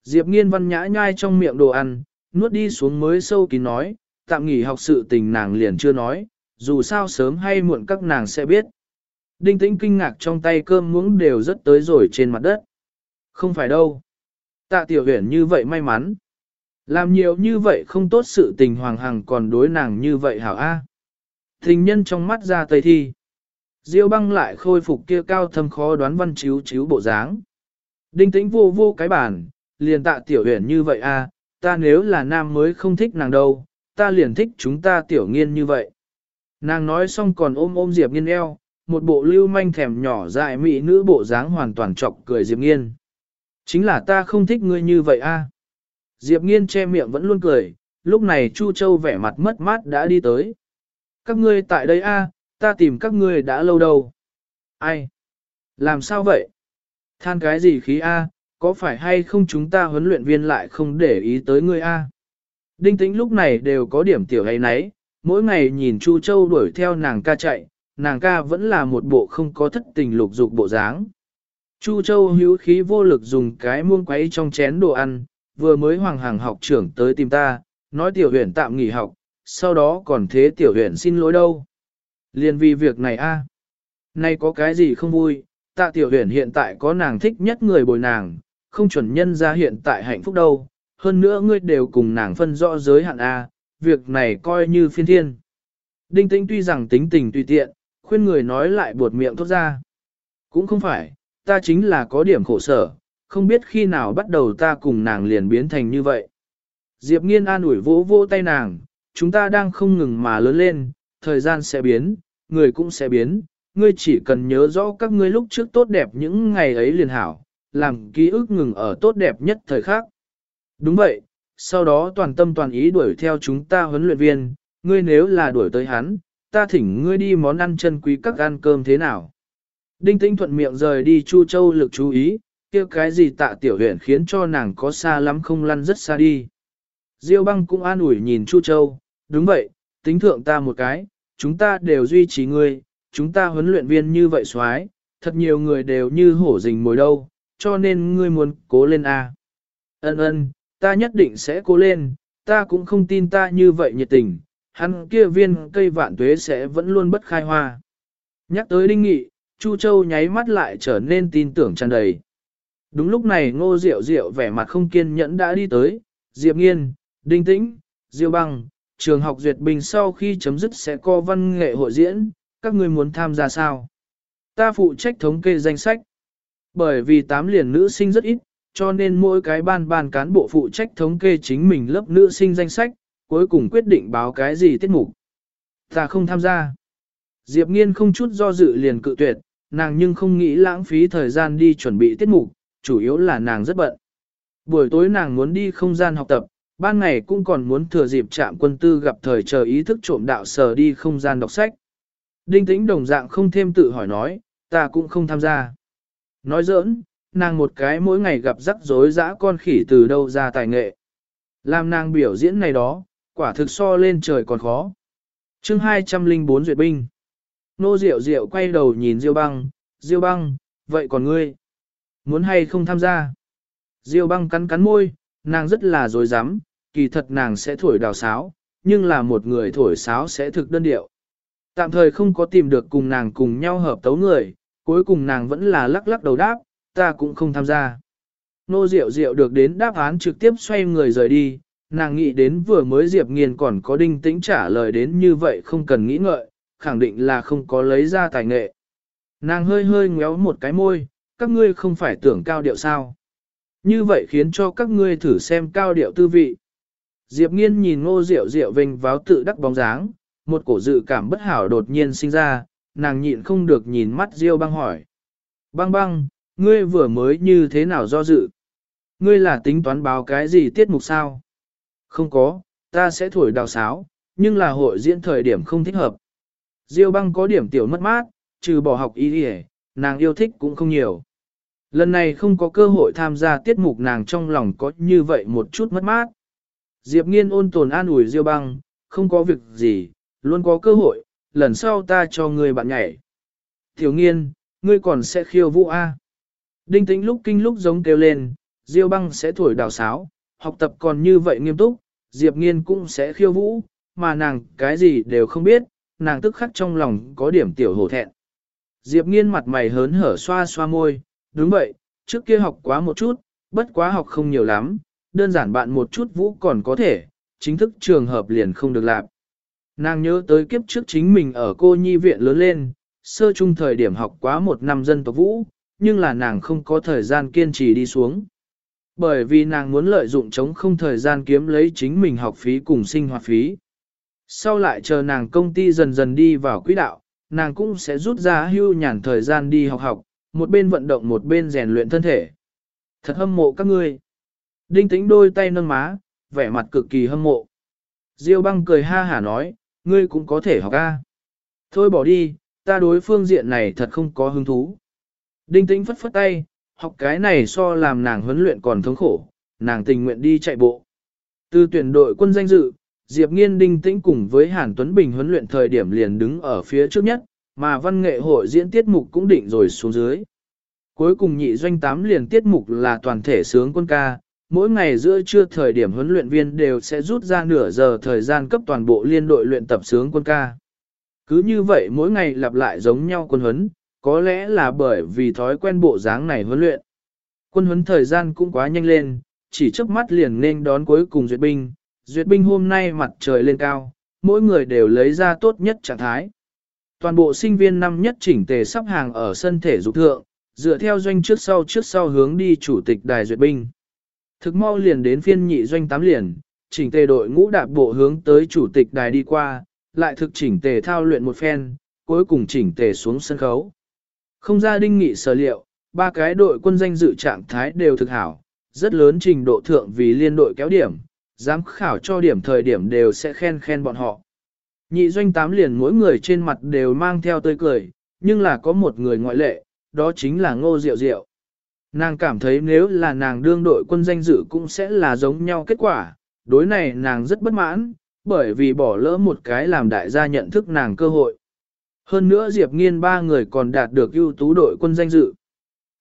Speaker 1: Diệp nghiên văn nhã nhai trong miệng đồ ăn, nuốt đi xuống mới sâu kín nói, tạm nghỉ học sự tình nàng liền chưa nói, dù sao sớm hay muộn các nàng sẽ biết. Đinh tĩnh kinh ngạc trong tay cơm muỗng đều rất tới rồi trên mặt đất. Không phải đâu. Tạ tiểu huyền như vậy may mắn. Làm nhiều như vậy không tốt sự tình hoàng hằng còn đối nàng như vậy hảo a. Tình nhân trong mắt ra tây thi. Diêu băng lại khôi phục kia cao thâm khó đoán văn chiếu chiếu bộ dáng. Đinh tĩnh vô vô cái bản, liền tạ tiểu huyền như vậy a, ta nếu là nam mới không thích nàng đâu, ta liền thích chúng ta tiểu nghiên như vậy. Nàng nói xong còn ôm ôm Diệp nghiên eo, một bộ lưu manh thèm nhỏ dại mỹ nữ bộ dáng hoàn toàn chọc cười Diệp nghiên. Chính là ta không thích ngươi như vậy a. Diệp nghiên che miệng vẫn luôn cười, lúc này Chu Châu vẻ mặt mất mát đã đi tới. Các ngươi tại đây a, ta tìm các ngươi đã lâu đâu. Ai? Làm sao vậy? Than cái gì khí a, có phải hay không chúng ta huấn luyện viên lại không để ý tới ngươi a? Đinh tĩnh lúc này đều có điểm tiểu hay nấy, mỗi ngày nhìn Chu Châu đuổi theo nàng ca chạy, nàng ca vẫn là một bộ không có thất tình lục dục bộ dáng. Chu Châu hữu khí vô lực dùng cái muông quấy trong chén đồ ăn, vừa mới hoàng hàng học trưởng tới tìm ta, nói tiểu huyền tạm nghỉ học, sau đó còn thế tiểu huyền xin lỗi đâu. Liên vì việc này a, Nay có cái gì không vui, tạ tiểu huyền hiện tại có nàng thích nhất người bồi nàng, không chuẩn nhân ra hiện tại hạnh phúc đâu, hơn nữa ngươi đều cùng nàng phân rõ giới hạn a, việc này coi như phiên thiên. Đinh tĩnh tuy rằng tính tình tùy tiện, khuyên người nói lại buột miệng thốt ra. Cũng không phải, ta chính là có điểm khổ sở, không biết khi nào bắt đầu ta cùng nàng liền biến thành như vậy. Diệp nghiên an ủi vỗ vỗ tay nàng, chúng ta đang không ngừng mà lớn lên, thời gian sẽ biến, người cũng sẽ biến, ngươi chỉ cần nhớ rõ các ngươi lúc trước tốt đẹp những ngày ấy liền hảo, làm ký ức ngừng ở tốt đẹp nhất thời khắc. Đúng vậy, sau đó toàn tâm toàn ý đuổi theo chúng ta huấn luyện viên, ngươi nếu là đuổi tới hắn, ta thỉnh ngươi đi món ăn chân quý các ăn cơm thế nào. Đinh tĩnh thuận miệng rời đi Chu Châu lực chú ý, kia cái gì tạ tiểu huyện khiến cho nàng có xa lắm không lăn rất xa đi. Diêu băng cũng an ủi nhìn Chu Châu, đúng vậy, tính thượng ta một cái, chúng ta đều duy trì ngươi, chúng ta huấn luyện viên như vậy xoái, thật nhiều người đều như hổ rình mồi đâu, cho nên ngươi muốn cố lên a. Ân ân, ta nhất định sẽ cố lên, ta cũng không tin ta như vậy nhiệt tình, hắn kia viên cây vạn tuế sẽ vẫn luôn bất khai hoa. Nhắc tới đinh nghị, Chu Châu nháy mắt lại trở nên tin tưởng tràn đầy. Đúng lúc này ngô diệu diệu vẻ mặt không kiên nhẫn đã đi tới, Diệp Nghiên, Đinh Tĩnh, Diêu Băng, trường học duyệt bình sau khi chấm dứt sẽ có văn nghệ hội diễn, các ngươi muốn tham gia sao? Ta phụ trách thống kê danh sách. Bởi vì tám liền nữ sinh rất ít, cho nên mỗi cái ban ban cán bộ phụ trách thống kê chính mình lớp nữ sinh danh sách, cuối cùng quyết định báo cái gì tiết mục. Ta không tham gia. Diệp Nghiên không chút do dự liền cự tuyệt, nàng nhưng không nghĩ lãng phí thời gian đi chuẩn bị tiết mục, chủ yếu là nàng rất bận. Buổi tối nàng muốn đi không gian học tập, ban ngày cũng còn muốn thừa dịp trạm quân tư gặp thời chờ ý thức trộm đạo sở đi không gian đọc sách. Đinh tĩnh đồng dạng không thêm tự hỏi nói, ta cũng không tham gia. Nói giỡn, nàng một cái mỗi ngày gặp rắc rối dã con khỉ từ đâu ra tài nghệ. Làm nàng biểu diễn này đó, quả thực so lên trời còn khó. chương 204 duyệt binh. Nô Diệu Diệu quay đầu nhìn Diêu băng, Diêu băng, vậy còn ngươi? Muốn hay không tham gia? Diêu băng cắn cắn môi, nàng rất là dối dám, kỳ thật nàng sẽ thổi đào sáo, nhưng là một người thổi sáo sẽ thực đơn điệu. Tạm thời không có tìm được cùng nàng cùng nhau hợp tấu người, cuối cùng nàng vẫn là lắc lắc đầu đáp, ta cũng không tham gia. Nô Diệu Diệu được đến đáp án trực tiếp xoay người rời đi, nàng nghĩ đến vừa mới Diệp Nghiên còn có đinh tĩnh trả lời đến như vậy không cần nghĩ ngợi, khẳng định là không có lấy ra tài nghệ. Nàng hơi hơi ngéo một cái môi, các ngươi không phải tưởng cao điệu sao. Như vậy khiến cho các ngươi thử xem cao điệu tư vị. Diệp nghiên nhìn ngô diệu diệu vinh váo tự đắc bóng dáng, một cổ dự cảm bất hảo đột nhiên sinh ra, nàng nhịn không được nhìn mắt Diêu băng hỏi. Băng băng, ngươi vừa mới như thế nào do dự? Ngươi là tính toán báo cái gì tiết mục sao? Không có, ta sẽ thổi đào sáo, nhưng là hội diễn thời điểm không thích hợp. Diêu băng có điểm tiểu mất mát, trừ bỏ học ý đi nàng yêu thích cũng không nhiều. Lần này không có cơ hội tham gia tiết mục nàng trong lòng có như vậy một chút mất mát. Diệp nghiên ôn tồn an ủi Diêu băng, không có việc gì, luôn có cơ hội, lần sau ta cho ngươi bạn nhảy. Tiểu nghiên, ngươi còn sẽ khiêu vũ A. Đinh tĩnh lúc kinh lúc giống kêu lên, Diêu băng sẽ thổi đào sáo, học tập còn như vậy nghiêm túc, Diệp nghiên cũng sẽ khiêu vũ, mà nàng cái gì đều không biết, nàng tức khắc trong lòng có điểm tiểu hổ thẹn. Diệp nghiên mặt mày hớn hở xoa xoa môi, đúng vậy, trước kia học quá một chút, bất quá học không nhiều lắm, đơn giản bạn một chút vũ còn có thể, chính thức trường hợp liền không được làm. Nàng nhớ tới kiếp trước chính mình ở cô nhi viện lớn lên, sơ chung thời điểm học quá một năm dân tộc vũ, nhưng là nàng không có thời gian kiên trì đi xuống. Bởi vì nàng muốn lợi dụng chống không thời gian kiếm lấy chính mình học phí cùng sinh hoạt phí. Sau lại chờ nàng công ty dần dần đi vào quỹ đạo, nàng cũng sẽ rút ra hưu nhàn thời gian đi học học, một bên vận động một bên rèn luyện thân thể. Thật hâm mộ các ngươi. Đinh tĩnh đôi tay nâng má, vẻ mặt cực kỳ hâm mộ. Diêu băng cười ha hả nói, ngươi cũng có thể học a. Thôi bỏ đi, ta đối phương diện này thật không có hứng thú. Đinh tĩnh phất phất tay, học cái này so làm nàng huấn luyện còn thống khổ, nàng tình nguyện đi chạy bộ. Từ tuyển đội quân danh dự, Diệp Nghiên Đinh Tĩnh cùng với Hàn Tuấn Bình huấn luyện thời điểm liền đứng ở phía trước nhất, mà văn nghệ hội diễn tiết mục cũng định rồi xuống dưới. Cuối cùng nhị doanh tám liền tiết mục là toàn thể sướng quân ca, mỗi ngày giữa trưa thời điểm huấn luyện viên đều sẽ rút ra nửa giờ thời gian cấp toàn bộ liên đội luyện tập sướng quân ca. Cứ như vậy mỗi ngày lặp lại giống nhau quân huấn, có lẽ là bởi vì thói quen bộ dáng này huấn luyện. Quân huấn thời gian cũng quá nhanh lên, chỉ chớp mắt liền nên đón cuối cùng duyệt binh. Duyệt binh hôm nay mặt trời lên cao, mỗi người đều lấy ra tốt nhất trạng thái. Toàn bộ sinh viên năm nhất chỉnh tề sắp hàng ở sân thể dục thượng, dựa theo doanh trước sau trước sau hướng đi chủ tịch đài duyệt binh. Thực mau liền đến phiên nhị doanh tám liền, chỉnh tề đội ngũ đạp bộ hướng tới chủ tịch đài đi qua, lại thực chỉnh tề thao luyện một phen, cuối cùng chỉnh tề xuống sân khấu. Không ra đinh nghị sở liệu, ba cái đội quân danh dự trạng thái đều thực hảo, rất lớn trình độ thượng vì liên đội kéo điểm, giám khảo cho điểm thời điểm đều sẽ khen khen bọn họ. Nhị doanh tám liền mỗi người trên mặt đều mang theo tươi cười, nhưng là có một người ngoại lệ, đó chính là ngô diệu diệu. Nàng cảm thấy nếu là nàng đương đội quân danh dự cũng sẽ là giống nhau kết quả, đối này nàng rất bất mãn, bởi vì bỏ lỡ một cái làm đại gia nhận thức nàng cơ hội. Hơn nữa Diệp Nghiên ba người còn đạt được ưu tú đội quân danh dự.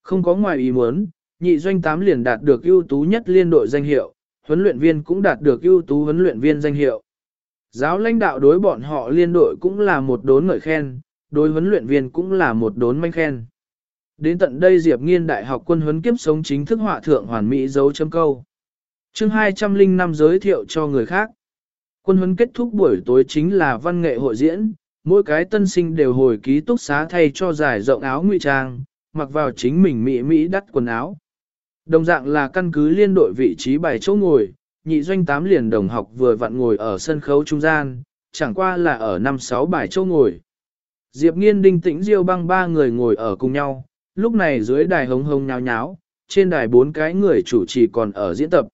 Speaker 1: Không có ngoài ý muốn, nhị doanh tám liền đạt được ưu tú nhất liên đội danh hiệu, huấn luyện viên cũng đạt được ưu tú huấn luyện viên danh hiệu. Giáo lãnh đạo đối bọn họ liên đội cũng là một đốn ngợi khen, đối huấn luyện viên cũng là một đốn manh khen. Đến tận đây Diệp Nghiên Đại học quân huấn kiếp sống chính thức họa thượng hoàn mỹ dấu chấm câu. Chương 205 giới thiệu cho người khác. Quân huấn kết thúc buổi tối chính là văn nghệ hội diễn, mỗi cái tân sinh đều hồi ký túc xá thay cho giải rộng áo ngụy trang, mặc vào chính mình mỹ mỹ đắt quần áo. Đồng dạng là căn cứ liên đội vị trí bài chỗ ngồi, nhị doanh tám liền đồng học vừa vặn ngồi ở sân khấu trung gian, chẳng qua là ở năm sáu bài Châu ngồi. Diệp nghiên đinh tĩnh diêu băng ba người ngồi ở cùng nhau, lúc này dưới đài hống hống nháo nháo, trên đài bốn cái người chủ trì còn ở diễn tập.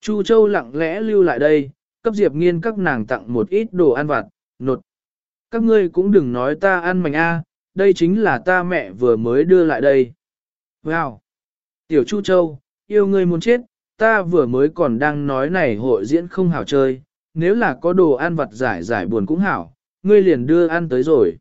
Speaker 1: Chu Châu lặng lẽ lưu lại đây, cấp Diệp nghiên các nàng tặng một ít đồ ăn vặt, nột. Các ngươi cũng đừng nói ta ăn mảnh a, đây chính là ta mẹ vừa mới đưa lại đây. Wow! Tiểu Chu Châu, yêu ngươi muốn chết, ta vừa mới còn đang nói này hội diễn không hảo chơi, nếu là có đồ ăn vặt giải giải buồn cũng hảo, ngươi liền đưa ăn tới rồi.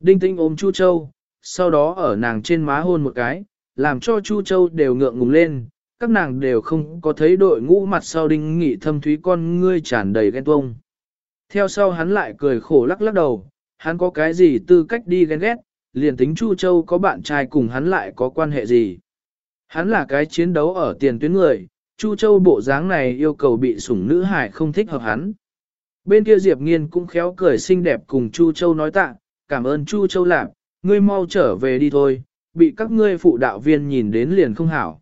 Speaker 1: Đinh tinh ôm Chu Châu, sau đó ở nàng trên má hôn một cái, làm cho Chu Châu đều ngượng ngùng lên, các nàng đều không có thấy đội ngũ mặt sau đinh nghị thâm thúy con ngươi tràn đầy ghen tuông. Theo sau hắn lại cười khổ lắc lắc đầu, hắn có cái gì tư cách đi ghen ghét, liền tính Chu Châu có bạn trai cùng hắn lại có quan hệ gì. Hắn là cái chiến đấu ở tiền tuyến người, Chu Châu bộ dáng này yêu cầu bị sủng nữ hải không thích hợp hắn. Bên kia Diệp Nghiên cũng khéo cười xinh đẹp cùng Chu Châu nói tạ, cảm ơn Chu Châu làm, ngươi mau trở về đi thôi, bị các ngươi phụ đạo viên nhìn đến liền không hảo.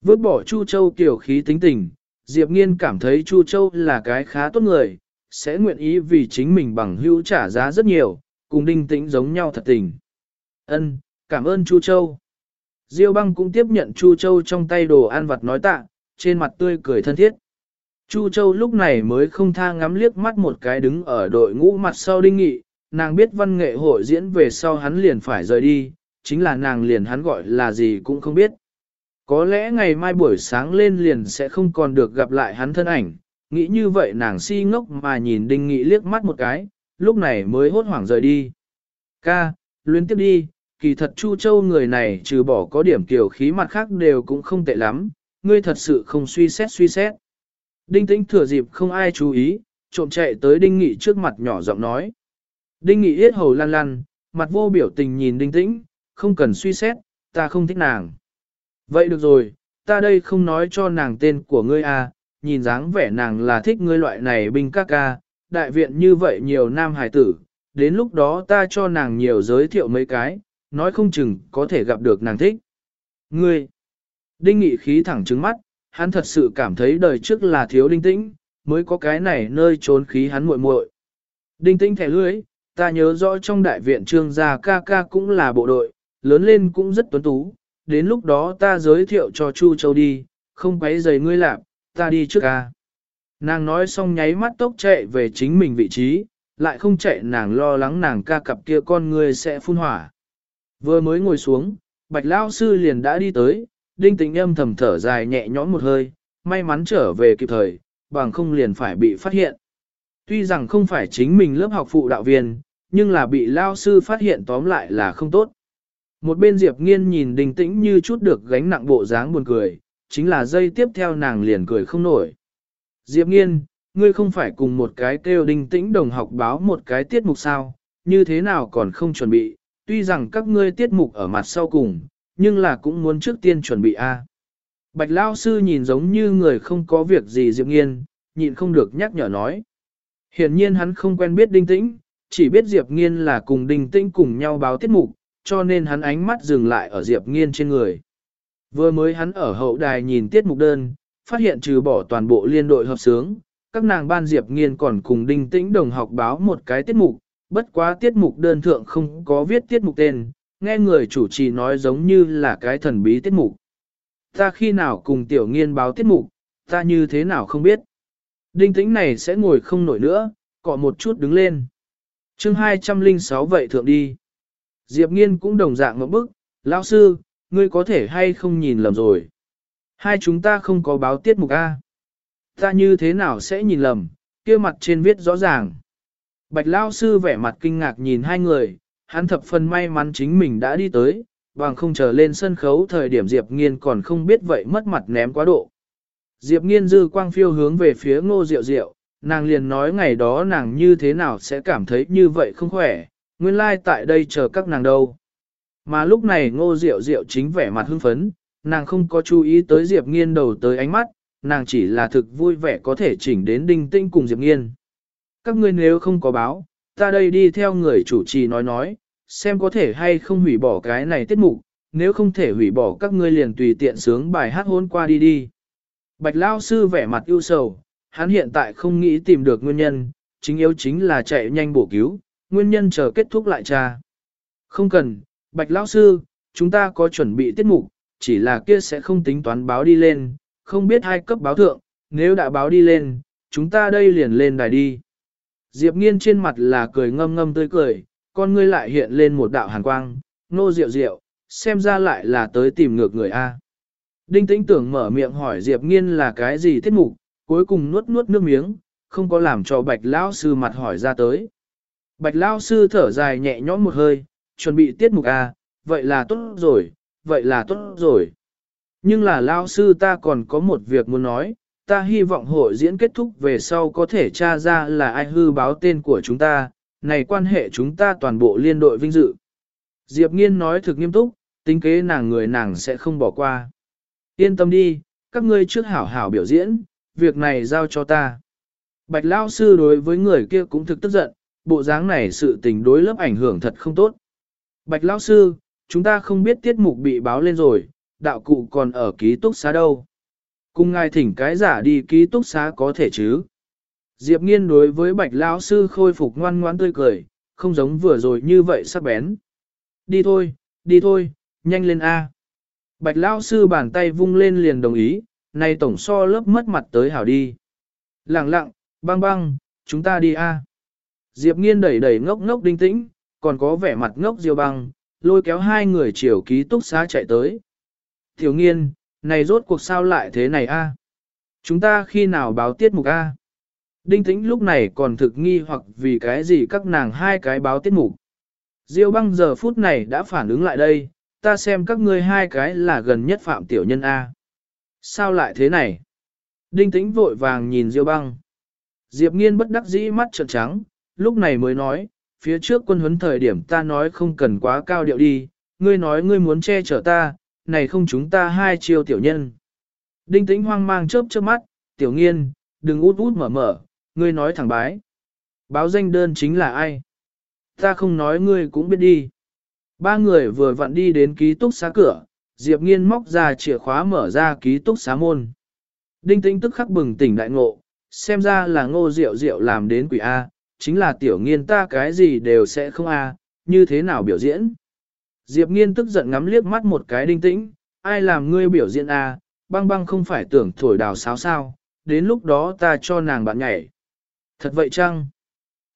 Speaker 1: Vớt bỏ Chu Châu kiểu khí tính tình, Diệp Nghiên cảm thấy Chu Châu là cái khá tốt người, sẽ nguyện ý vì chính mình bằng hữu trả giá rất nhiều, cùng đinh tĩnh giống nhau thật tình. Ân, cảm ơn Chu Châu. Diêu băng cũng tiếp nhận Chu Châu trong tay đồ ăn vặt nói tạ, trên mặt tươi cười thân thiết. Chu Châu lúc này mới không tha ngắm liếc mắt một cái đứng ở đội ngũ mặt sau đinh nghị, nàng biết văn nghệ hội diễn về sau hắn liền phải rời đi, chính là nàng liền hắn gọi là gì cũng không biết. Có lẽ ngày mai buổi sáng lên liền sẽ không còn được gặp lại hắn thân ảnh, nghĩ như vậy nàng si ngốc mà nhìn đinh nghị liếc mắt một cái, lúc này mới hốt hoảng rời đi. Ca, luyến tiếp đi, kỳ thật Chu Châu người này trừ bỏ có điểm kiểu khí mặt khác đều cũng không tệ lắm, ngươi thật sự không suy xét suy xét. Đinh tĩnh thừa dịp không ai chú ý, trộm chạy tới Đinh Nghị trước mặt nhỏ giọng nói. Đinh Nghị yết hầu lăn lăn, mặt vô biểu tình nhìn Đinh tĩnh, không cần suy xét, ta không thích nàng. Vậy được rồi, ta đây không nói cho nàng tên của ngươi à, nhìn dáng vẻ nàng là thích ngươi loại này binh các ca, đại viện như vậy nhiều nam hải tử, đến lúc đó ta cho nàng nhiều giới thiệu mấy cái, nói không chừng có thể gặp được nàng thích. Ngươi, đinh nghị khí thẳng trứng mắt, hắn thật sự cảm thấy đời trước là thiếu đinh tĩnh, mới có cái này nơi trốn khí hắn muội muội. Đinh tĩnh thẻ lưới, ta nhớ rõ trong đại viện trương gia ca ca cũng là bộ đội, lớn lên cũng rất tuấn tú, đến lúc đó ta giới thiệu cho Chu Châu đi, không quấy giày ngươi lạp, ta đi trước ca. Nàng nói xong nháy mắt tốc chạy về chính mình vị trí, lại không chạy nàng lo lắng nàng ca cặp kia con ngươi sẽ phun hỏa. Vừa mới ngồi xuống, bạch lao sư liền đã đi tới, đinh Tĩnh âm thầm thở dài nhẹ nhõm một hơi, may mắn trở về kịp thời, bằng không liền phải bị phát hiện. Tuy rằng không phải chính mình lớp học phụ đạo viên, nhưng là bị lao sư phát hiện tóm lại là không tốt. Một bên Diệp Nghiên nhìn đình tĩnh như chút được gánh nặng bộ dáng buồn cười, chính là dây tiếp theo nàng liền cười không nổi. Diệp Nghiên, ngươi không phải cùng một cái kêu đình tĩnh đồng học báo một cái tiết mục sao, như thế nào còn không chuẩn bị, tuy rằng các ngươi tiết mục ở mặt sau cùng, nhưng là cũng muốn trước tiên chuẩn bị a. Bạch Lao Sư nhìn giống như người không có việc gì Diệp Nghiên, nhịn không được nhắc nhở nói. Hiển nhiên hắn không quen biết Đinh Tĩnh, chỉ biết Diệp Nghiên là cùng Đinh Tĩnh cùng nhau báo tiết mục, cho nên hắn ánh mắt dừng lại ở Diệp Nghiên trên người. Vừa mới hắn ở hậu đài nhìn tiết mục đơn, phát hiện trừ bỏ toàn bộ liên đội hợp sướng, các nàng ban Diệp Nghiên còn cùng Đinh Tĩnh đồng học báo một cái tiết mục, bất quá tiết mục đơn thượng không có viết tiết mục tên, nghe người chủ trì nói giống như là cái thần bí tiết mục. Ta khi nào cùng tiểu nghiên báo tiết mục, ta như thế nào không biết. Đinh tĩnh này sẽ ngồi không nổi nữa, cọ một chút đứng lên. chương 206 vậy thượng đi. Diệp nghiên cũng đồng dạng ngẫm bức, lão sư, ngươi có thể hay không nhìn lầm rồi. Hai chúng ta không có báo tiết mục A. Ta như thế nào sẽ nhìn lầm, kia mặt trên viết rõ ràng. Bạch lão sư vẻ mặt kinh ngạc nhìn hai người, hắn thập phần may mắn chính mình đã đi tới, bằng không chờ lên sân khấu thời điểm Diệp Nghiên còn không biết vậy mất mặt ném quá độ. Diệp Nghiên dư quang phiêu hướng về phía ngô Diệu Diệu, nàng liền nói ngày đó nàng như thế nào sẽ cảm thấy như vậy không khỏe, nguyên lai like tại đây chờ các nàng đâu. Mà lúc này ngô Diệu Diệu chính vẻ mặt hưng phấn, nàng không có chú ý tới Diệp Nghiên đầu tới ánh mắt, nàng chỉ là thực vui vẻ có thể chỉnh đến đinh tinh cùng Diệp Nghiên. Các ngươi nếu không có báo, ta đây đi theo người chủ trì nói nói, xem có thể hay không hủy bỏ cái này tiết mục, nếu không thể hủy bỏ các ngươi liền tùy tiện sướng bài hát hôn qua đi đi. Bạch Lao Sư vẻ mặt ưu sầu, hắn hiện tại không nghĩ tìm được nguyên nhân, chính yếu chính là chạy nhanh bổ cứu, nguyên nhân chờ kết thúc lại cha. Không cần, Bạch Lao Sư, chúng ta có chuẩn bị tiết mục, chỉ là kia sẽ không tính toán báo đi lên, không biết hai cấp báo thượng, nếu đã báo đi lên, chúng ta đây liền lên đài đi. Diệp nghiên trên mặt là cười ngâm ngâm tươi cười, con ngươi lại hiện lên một đạo hàn quang, nô rượu rượu, xem ra lại là tới tìm ngược người A. Đinh tĩnh tưởng mở miệng hỏi Diệp nghiên là cái gì tiết mục, cuối cùng nuốt nuốt nước miếng, không có làm cho bạch lão sư mặt hỏi ra tới. Bạch lão sư thở dài nhẹ nhõm một hơi, chuẩn bị tiết mục A, vậy là tốt rồi, vậy là tốt rồi. Nhưng là lão sư ta còn có một việc muốn nói, ta hy vọng hội diễn kết thúc về sau có thể tra ra là ai hư báo tên của chúng ta, này quan hệ chúng ta toàn bộ liên đội vinh dự. Diệp Nghiên nói thực nghiêm túc, tính kế nàng người nàng sẽ không bỏ qua. Yên tâm đi, các ngươi trước hảo hảo biểu diễn, việc này giao cho ta. Bạch Lao Sư đối với người kia cũng thực tức giận, bộ dáng này sự tình đối lớp ảnh hưởng thật không tốt. Bạch Lao Sư, chúng ta không biết tiết mục bị báo lên rồi, đạo cụ còn ở ký túc xá đâu. Cùng ngài thỉnh cái giả đi ký túc xá có thể chứ. Diệp nghiên đối với bạch lão sư khôi phục ngoan ngoãn tươi cười, không giống vừa rồi như vậy sắc bén. Đi thôi, đi thôi, nhanh lên A. Bạch lão sư bàn tay vung lên liền đồng ý, nay tổng so lớp mất mặt tới hảo đi. Lặng lặng, băng băng, chúng ta đi A. Diệp nghiên đẩy đẩy ngốc ngốc đinh tĩnh, còn có vẻ mặt ngốc diêu băng, lôi kéo hai người chiều ký túc xá chạy tới. Tiểu nghiên, này rốt cuộc sao lại thế này a? Chúng ta khi nào báo tiết mục a? Đinh tĩnh lúc này còn thực nghi hoặc vì cái gì các nàng hai cái báo tiết mục. Diêu băng giờ phút này đã phản ứng lại đây, ta xem các ngươi hai cái là gần nhất phạm tiểu nhân A. Sao lại thế này? Đinh tĩnh vội vàng nhìn Diêu băng. Diệp nghiên bất đắc dĩ mắt trợn trắng, lúc này mới nói, phía trước quân huấn thời điểm ta nói không cần quá cao điệu đi, ngươi nói ngươi muốn che chở ta, này không chúng ta hai chiêu tiểu nhân. Đinh tĩnh hoang mang chớp chớp mắt, tiểu nghiên, đừng út út mở mở, ngươi nói thẳng bái. Báo danh đơn chính là ai? Ta không nói ngươi cũng biết đi. Ba người vừa vặn đi đến ký túc xá cửa, Diệp nghiên móc ra chìa khóa mở ra ký túc xá môn. Đinh tĩnh tức khắc bừng tỉnh đại ngộ, xem ra là ngô diệu diệu làm đến quỷ A, chính là tiểu nghiên ta cái gì đều sẽ không A, như thế nào biểu diễn. Diệp nghiên tức giận ngắm liếc mắt một cái đinh tĩnh, ai làm ngươi biểu diễn à, băng băng không phải tưởng thổi đào sáo sao, đến lúc đó ta cho nàng bạn nhảy. Thật vậy chăng?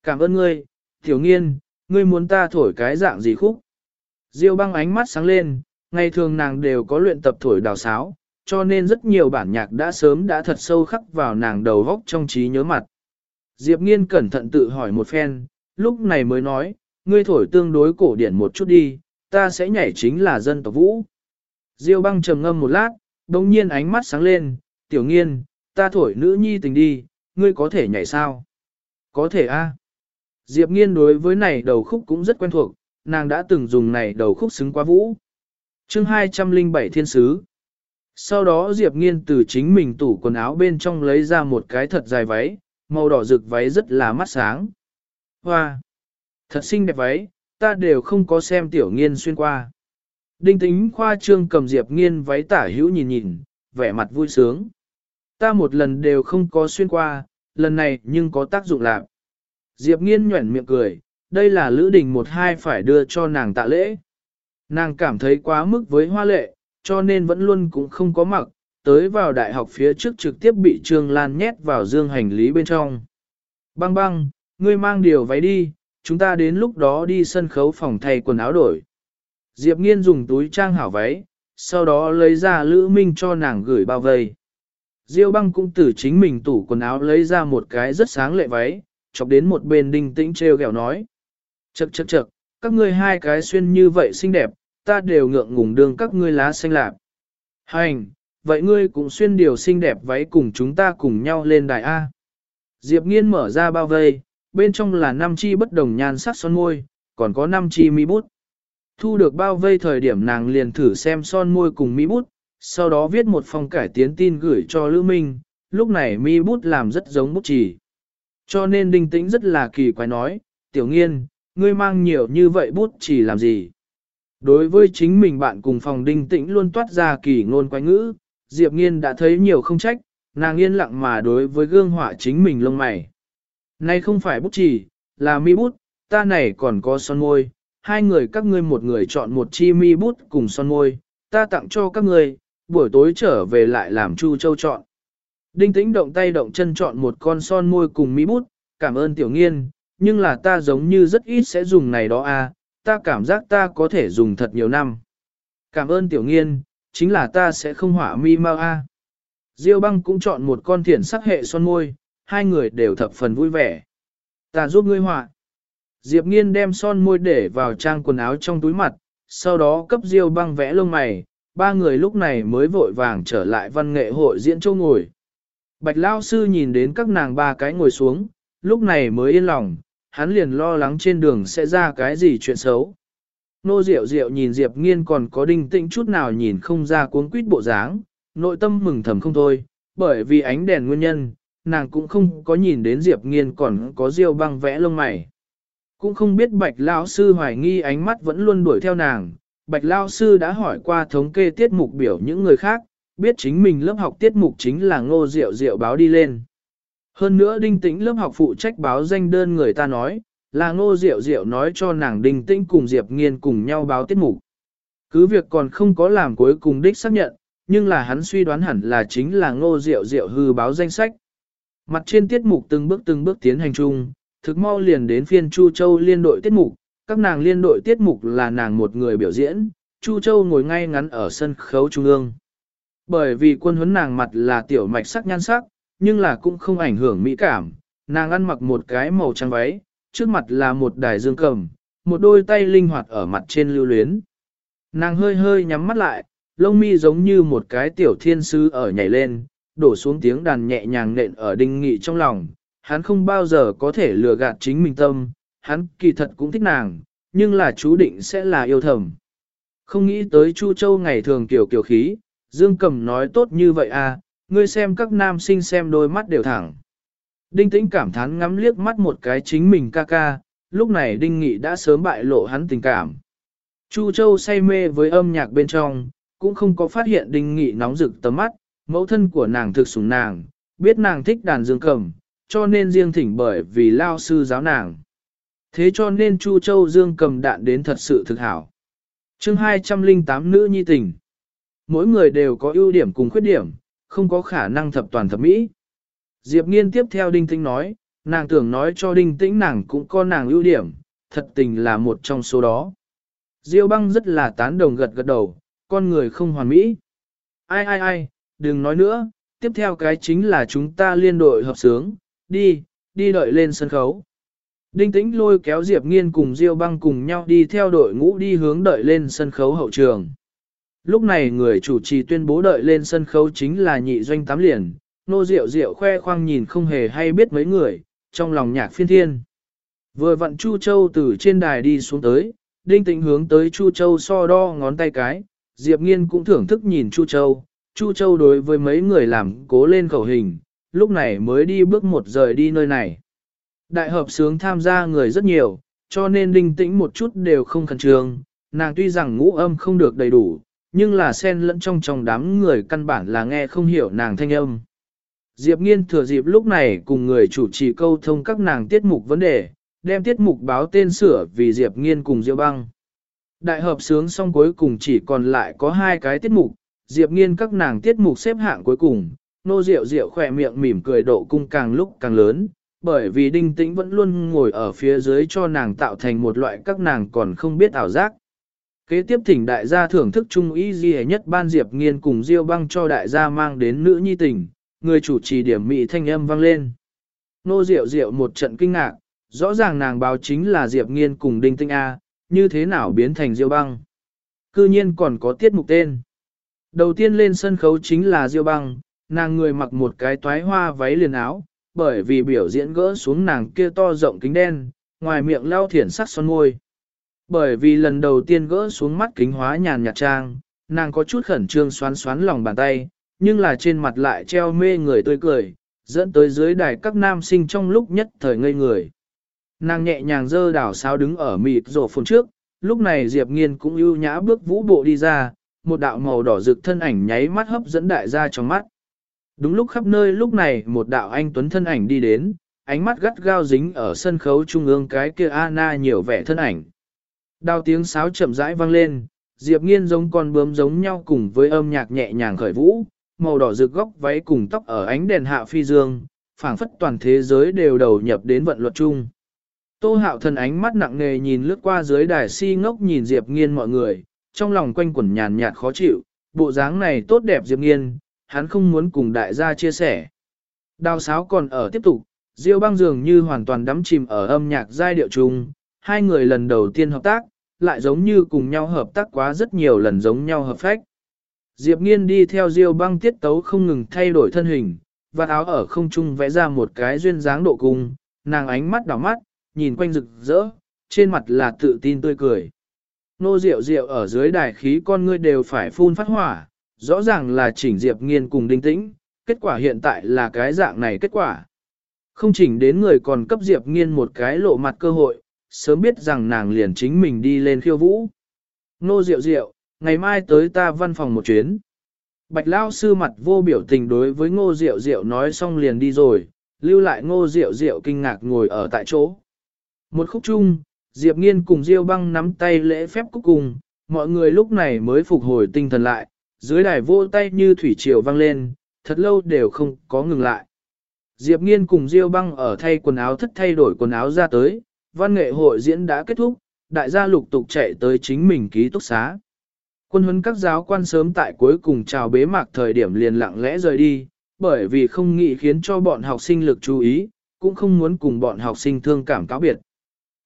Speaker 1: Cảm ơn ngươi, tiểu nghiên, ngươi muốn ta thổi cái dạng gì khúc? Diêu băng ánh mắt sáng lên, ngày thường nàng đều có luyện tập thổi đào sáo, cho nên rất nhiều bản nhạc đã sớm đã thật sâu khắc vào nàng đầu góc trong trí nhớ mặt. Diệp nghiên cẩn thận tự hỏi một phen, lúc này mới nói, ngươi thổi tương đối cổ điển một chút đi, ta sẽ nhảy chính là dân tộc vũ. Diêu băng trầm ngâm một lát, đồng nhiên ánh mắt sáng lên, tiểu nghiên, ta thổi nữ nhi tình đi, ngươi có thể nhảy sao? Có thể a. Diệp nghiên đối với này đầu khúc cũng rất quen thuộc, nàng đã từng dùng này đầu khúc xứng qua vũ. chương 207 thiên sứ. Sau đó Diệp nghiên từ chính mình tủ quần áo bên trong lấy ra một cái thật dài váy, màu đỏ rực váy rất là mắt sáng. Hoa! Thật xinh đẹp váy, ta đều không có xem tiểu nghiên xuyên qua. Đinh tính khoa trương cầm Diệp nghiên váy tả hữu nhìn nhìn, vẻ mặt vui sướng. Ta một lần đều không có xuyên qua, lần này nhưng có tác dụng lạc. Diệp nghiên nhuẩn miệng cười, đây là lữ đình một hai phải đưa cho nàng tạ lễ. Nàng cảm thấy quá mức với hoa lệ, cho nên vẫn luôn cũng không có mặc, tới vào đại học phía trước trực tiếp bị Trương Lan nhét vào dương hành lý bên trong. Băng băng, ngươi mang điều váy đi, chúng ta đến lúc đó đi sân khấu phòng thay quần áo đổi. Diệp nghiên dùng túi trang hảo váy, sau đó lấy ra Lữ Minh cho nàng gửi bao vây. Diêu băng cũng từ chính mình tủ quần áo lấy ra một cái rất sáng lệ váy, chọc đến một bên đinh tĩnh treo gẹo nói. Chậc chậc chậc, các ngươi hai cái xuyên như vậy xinh đẹp, ta đều ngượng ngùng đường các ngươi lá xanh lạp. Hành, vậy ngươi cũng xuyên điều xinh đẹp váy cùng chúng ta cùng nhau lên đài A. Diệp nghiên mở ra bao vây, bên trong là năm chi bất đồng nhan sắc son môi, còn có năm chi mi bút. Thu được bao vây thời điểm nàng liền thử xem son môi cùng mi bút, sau đó viết một phong cải tiến tin gửi cho Lữ Minh, lúc này mi bút làm rất giống bút chỉ. Cho nên đinh tĩnh rất là kỳ quái nói, tiểu nghiên, ngươi mang nhiều như vậy bút chỉ làm gì? Đối với chính mình bạn cùng phòng đinh tĩnh luôn toát ra kỳ ngôn quái ngữ, Diệp nghiên đã thấy nhiều không trách, nàng yên lặng mà đối với gương họa chính mình lông mày. Này không phải bút chỉ, là mi bút, ta này còn có son môi, hai người các ngươi một người chọn một chi mi bút cùng son môi, ta tặng cho các ngươi, buổi tối trở về lại làm Chu Châu chọn. Đinh tĩnh động tay động chân chọn một con son môi cùng mi bút, cảm ơn tiểu nghiên, nhưng là ta giống như rất ít sẽ dùng này đó à, ta cảm giác ta có thể dùng thật nhiều năm. Cảm ơn tiểu nghiên, chính là ta sẽ không hỏa mi mau a. Diêu băng cũng chọn một con thiển sắc hệ son môi, hai người đều thập phần vui vẻ. Ta giúp ngươi họa. Diệp nghiên đem son môi để vào trang quần áo trong túi mặt, sau đó cấp Diêu băng vẽ lông mày, ba người lúc này mới vội vàng trở lại văn nghệ hội diễn châu ngồi. Bạch Lao Sư nhìn đến các nàng ba cái ngồi xuống, lúc này mới yên lòng, hắn liền lo lắng trên đường sẽ ra cái gì chuyện xấu. Nô Diệu Diệu nhìn Diệp Nghiên còn có đinh tĩnh chút nào nhìn không ra cuốn quýt bộ dáng, nội tâm mừng thầm không thôi, bởi vì ánh đèn nguyên nhân, nàng cũng không có nhìn đến Diệp Nghiên còn có Diêu băng vẽ lông mày. Cũng không biết Bạch Lão Sư hoài nghi ánh mắt vẫn luôn đuổi theo nàng, Bạch Lao Sư đã hỏi qua thống kê tiết mục biểu những người khác, biết chính mình lớp học tiết mục chính là ngô Diệu Diệu báo đi lên. Hơn nữa đinh tĩnh lớp học phụ trách báo danh đơn người ta nói, là ngô Diệu Diệu nói cho nàng đinh tĩnh cùng Diệp Nghiên cùng nhau báo tiết mục. Cứ việc còn không có làm cuối cùng đích xác nhận, nhưng là hắn suy đoán hẳn là chính là ngô Diệu Diệu hư báo danh sách. Mặt trên tiết mục từng bước từng bước tiến hành chung, thực mau liền đến phiên Chu Châu liên đội tiết mục, các nàng liên đội tiết mục là nàng một người biểu diễn, Chu Châu ngồi ngay ngắn ở sân khấu trung ương. Bởi vì quân huấn nàng mặt là tiểu mạch sắc nhan sắc, nhưng là cũng không ảnh hưởng mỹ cảm, nàng ăn mặc một cái màu trắng váy, trước mặt là một đài dương cầm, một đôi tay linh hoạt ở mặt trên lưu luyến. Nàng hơi hơi nhắm mắt lại, lông mi giống như một cái tiểu thiên sứ ở nhảy lên, đổ xuống tiếng đàn nhẹ nhàng nện ở đinh nghị trong lòng, hắn không bao giờ có thể lừa gạt chính mình tâm, hắn kỳ thật cũng thích nàng, nhưng là chú định sẽ là yêu thầm. Không nghĩ tới Chu Châu ngày thường kiểu kiểu khí, Dương Cầm nói tốt như vậy à, ngươi xem các nam sinh xem đôi mắt đều thẳng. Đinh Tĩnh cảm thán ngắm liếc mắt một cái chính mình ca ca, lúc này Đinh Nghị đã sớm bại lộ hắn tình cảm. Chu Châu say mê với âm nhạc bên trong, cũng không có phát hiện Đinh Nghị nóng rực tấm mắt, mẫu thân của nàng thực sủng nàng, biết nàng thích đàn dương cầm, cho nên riêng thỉnh bởi vì lao sư giáo nàng. Thế cho nên Chu Châu Dương cầm đạn đến thật sự thực hảo. chương 208 nữ nhi tình. Mỗi người đều có ưu điểm cùng khuyết điểm, không có khả năng thập toàn thập mỹ. Diệp Nghiên tiếp theo Đinh Tĩnh nói, nàng tưởng nói cho Đinh Tĩnh nàng cũng có nàng ưu điểm, thật tình là một trong số đó. Diêu băng rất là tán đồng gật gật đầu, con người không hoàn mỹ. Ai ai ai, đừng nói nữa, tiếp theo cái chính là chúng ta liên đội hợp sướng, đi, đi đợi lên sân khấu. Đinh tĩnh lôi kéo Diệp Nghiên cùng Diêu băng cùng nhau đi theo đội ngũ đi hướng đợi lên sân khấu hậu trường. Lúc này người chủ trì tuyên bố đợi lên sân khấu chính là nhị doanh tám liền, nô rượu rượu khoe khoang nhìn không hề hay biết mấy người, trong lòng nhạc phiên thiên. Vừa vặn Chu Châu từ trên đài đi xuống tới, đinh tĩnh hướng tới Chu Châu so đo ngón tay cái, Diệp Nghiên cũng thưởng thức nhìn Chu Châu, Chu Châu đối với mấy người làm cố lên khẩu hình, lúc này mới đi bước một rời đi nơi này. Đại hợp sướng tham gia người rất nhiều, cho nên linh tĩnh một chút đều không khẩn trương, nàng tuy rằng ngũ âm không được đầy đủ, nhưng là xen lẫn trong trong đám người căn bản là nghe không hiểu nàng thanh âm. Diệp nghiên thừa dịp lúc này cùng người chủ trì câu thông các nàng tiết mục vấn đề, đem tiết mục báo tên sửa vì Diệp nghiên cùng Diệu băng. Đại hợp sướng xong cuối cùng chỉ còn lại có hai cái tiết mục, Diệp nghiên các nàng tiết mục xếp hạng cuối cùng, nô Diệu Diệu khỏe miệng mỉm cười độ cung càng lúc càng lớn, bởi vì đinh tĩnh vẫn luôn ngồi ở phía dưới cho nàng tạo thành một loại các nàng còn không biết ảo giác. Kế tiếp thỉnh đại gia thưởng thức trung ý gì nhất ban Diệp Nghiên cùng Diêu băng cho đại gia mang đến nữ nhi tình, người chủ trì điểm mị thanh âm vang lên. Nô Diệu Diệu một trận kinh ngạc, rõ ràng nàng báo chính là Diệp Nghiên cùng Đinh Tinh A, như thế nào biến thành Diêu băng. Cư nhiên còn có tiết mục tên. Đầu tiên lên sân khấu chính là Diêu băng, nàng người mặc một cái toái hoa váy liền áo, bởi vì biểu diễn gỡ xuống nàng kia to rộng kính đen, ngoài miệng lau thiển sắc son môi. Bởi vì lần đầu tiên gỡ xuống mắt kính hóa nhàn nhạt trang, nàng có chút khẩn trương xoắn xoắn lòng bàn tay, nhưng là trên mặt lại treo mê người tươi cười, dẫn tới dưới đài các nam sinh trong lúc nhất thời ngây người. Nàng nhẹ nhàng dơ đảo sao đứng ở mịt rổ phồn trước, lúc này Diệp Nghiên cũng ưu nhã bước vũ bộ đi ra, một đạo màu đỏ rực thân ảnh nháy mắt hấp dẫn đại gia trong mắt. Đúng lúc khắp nơi lúc này một đạo anh tuấn thân ảnh đi đến, ánh mắt gắt gao dính ở sân khấu trung ương cái kia Anna nhiều vẻ thân ảnh. Đào tiếng sáo chậm rãi vang lên, Diệp Nghiên giống con bướm giống nhau cùng với âm nhạc nhẹ nhàng khởi vũ, màu đỏ rực góc váy cùng tóc ở ánh đèn hạ phi dương, phảng phất toàn thế giới đều đầu nhập đến vận luật chung. Tô hạo thần ánh mắt nặng nề nhìn lướt qua dưới đài si ngốc nhìn Diệp Nghiên mọi người, trong lòng quanh quẩn nhàn nhạt khó chịu, bộ dáng này tốt đẹp Diệp Nghiên, hắn không muốn cùng đại gia chia sẻ. Đào sáo còn ở tiếp tục, Diêu băng dường như hoàn toàn đắm chìm ở âm nhạc giai điệu chung, hai người lần đầu tiên hợp tác, lại giống như cùng nhau hợp tác quá rất nhiều lần giống nhau hợp phách. Diệp nghiên đi theo Diêu băng tiết tấu không ngừng thay đổi thân hình, và áo ở không trung vẽ ra một cái duyên dáng độ cung, nàng ánh mắt đỏ mắt, nhìn quanh rực rỡ, trên mặt là tự tin tươi cười. Nô Diệu Diệu ở dưới đài khí con ngươi đều phải phun phát hỏa, rõ ràng là chỉnh Diệp Nghiên cùng đinh tĩnh, kết quả hiện tại là cái dạng này kết quả. Không chỉnh đến người còn cấp Diệp Nghiên một cái lộ mặt cơ hội, sớm biết rằng nàng liền chính mình đi lên khiêu vũ. Nô Diệu Diệu, ngày mai tới ta văn phòng một chuyến. Bạch Lao sư mặt vô biểu tình đối với Ngô Diệu Diệu nói xong liền đi rồi, lưu lại Ngô Diệu Diệu kinh ngạc ngồi ở tại chỗ. Một khúc chung, Diệp Nghiên cùng Diêu băng nắm tay lễ phép cuối cùng, mọi người lúc này mới phục hồi tinh thần lại, dưới đài vô tay như thủy triều vang lên, thật lâu đều không có ngừng lại. Diệp Nghiên cùng Diêu băng ở thay quần áo thất thay đổi quần áo ra tới, văn nghệ hội diễn đã kết thúc, đại gia lục tục chạy tới chính mình ký túc xá. Quân huấn các giáo quan sớm tại cuối cùng chào bế mạc thời điểm liền lặng lẽ rời đi, bởi vì không nghĩ khiến cho bọn học sinh lực chú ý, cũng không muốn cùng bọn học sinh thương cảm cáo biệt.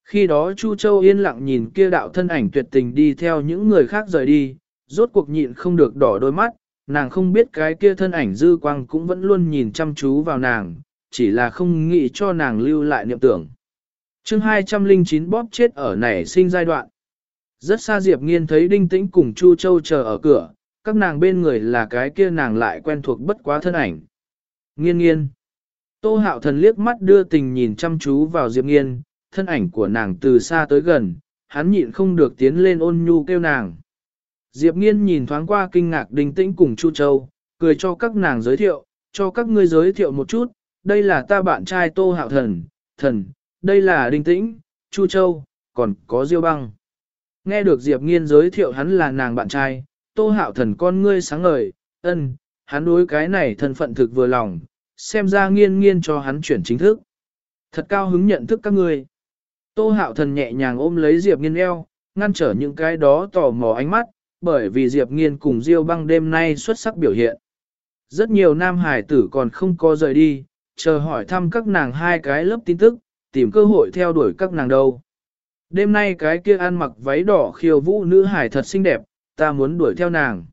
Speaker 1: Khi đó Chu Châu yên lặng nhìn kia đạo thân ảnh tuyệt tình đi theo những người khác rời đi, rốt cuộc nhịn không được đỏ đôi mắt, nàng không biết cái kia thân ảnh dư quang cũng vẫn luôn nhìn chăm chú vào nàng, chỉ là không nghĩ cho nàng lưu lại niệm tưởng. chương 209 bóp chết ở nảy sinh giai đoạn. Rất xa Diệp Nghiên thấy Đinh Tĩnh cùng Chu Châu chờ ở cửa, các nàng bên người là cái kia nàng lại quen thuộc bất quá thân ảnh. Nghiên nghiên. Tô hạo thần liếc mắt đưa tình nhìn chăm chú vào Diệp Nghiên, thân ảnh của nàng từ xa tới gần, hắn nhịn không được tiến lên ôn nhu kêu nàng. Diệp Nghiên nhìn thoáng qua kinh ngạc Đinh Tĩnh cùng Chu Châu, cười cho các nàng giới thiệu, cho các ngươi giới thiệu một chút, đây là ta bạn trai Tô Hạo Thần, thần, đây là Đinh Tĩnh, Chu Châu, còn có Diêu Băng. Nghe được Diệp Nghiên giới thiệu hắn là nàng bạn trai, Tô Hạo Thần con ngươi sáng ngời, ân, hắn đối cái này thân phận thực vừa lòng, xem ra nghiên nghiên cho hắn chuyển chính thức. Thật cao hứng nhận thức các ngươi. Tô Hạo Thần nhẹ nhàng ôm lấy Diệp Nghiên eo, ngăn trở những cái đó tò mò ánh mắt, bởi vì Diệp Nghiên cùng Diêu băng đêm nay xuất sắc biểu hiện. Rất nhiều nam hải tử còn không có rời đi, chờ hỏi thăm các nàng hai cái lớp tin tức, tìm cơ hội theo đuổi các nàng đâu. Đêm nay cái kia ăn mặc váy đỏ khiêu vũ nữ hải thật xinh đẹp, ta muốn đuổi theo nàng.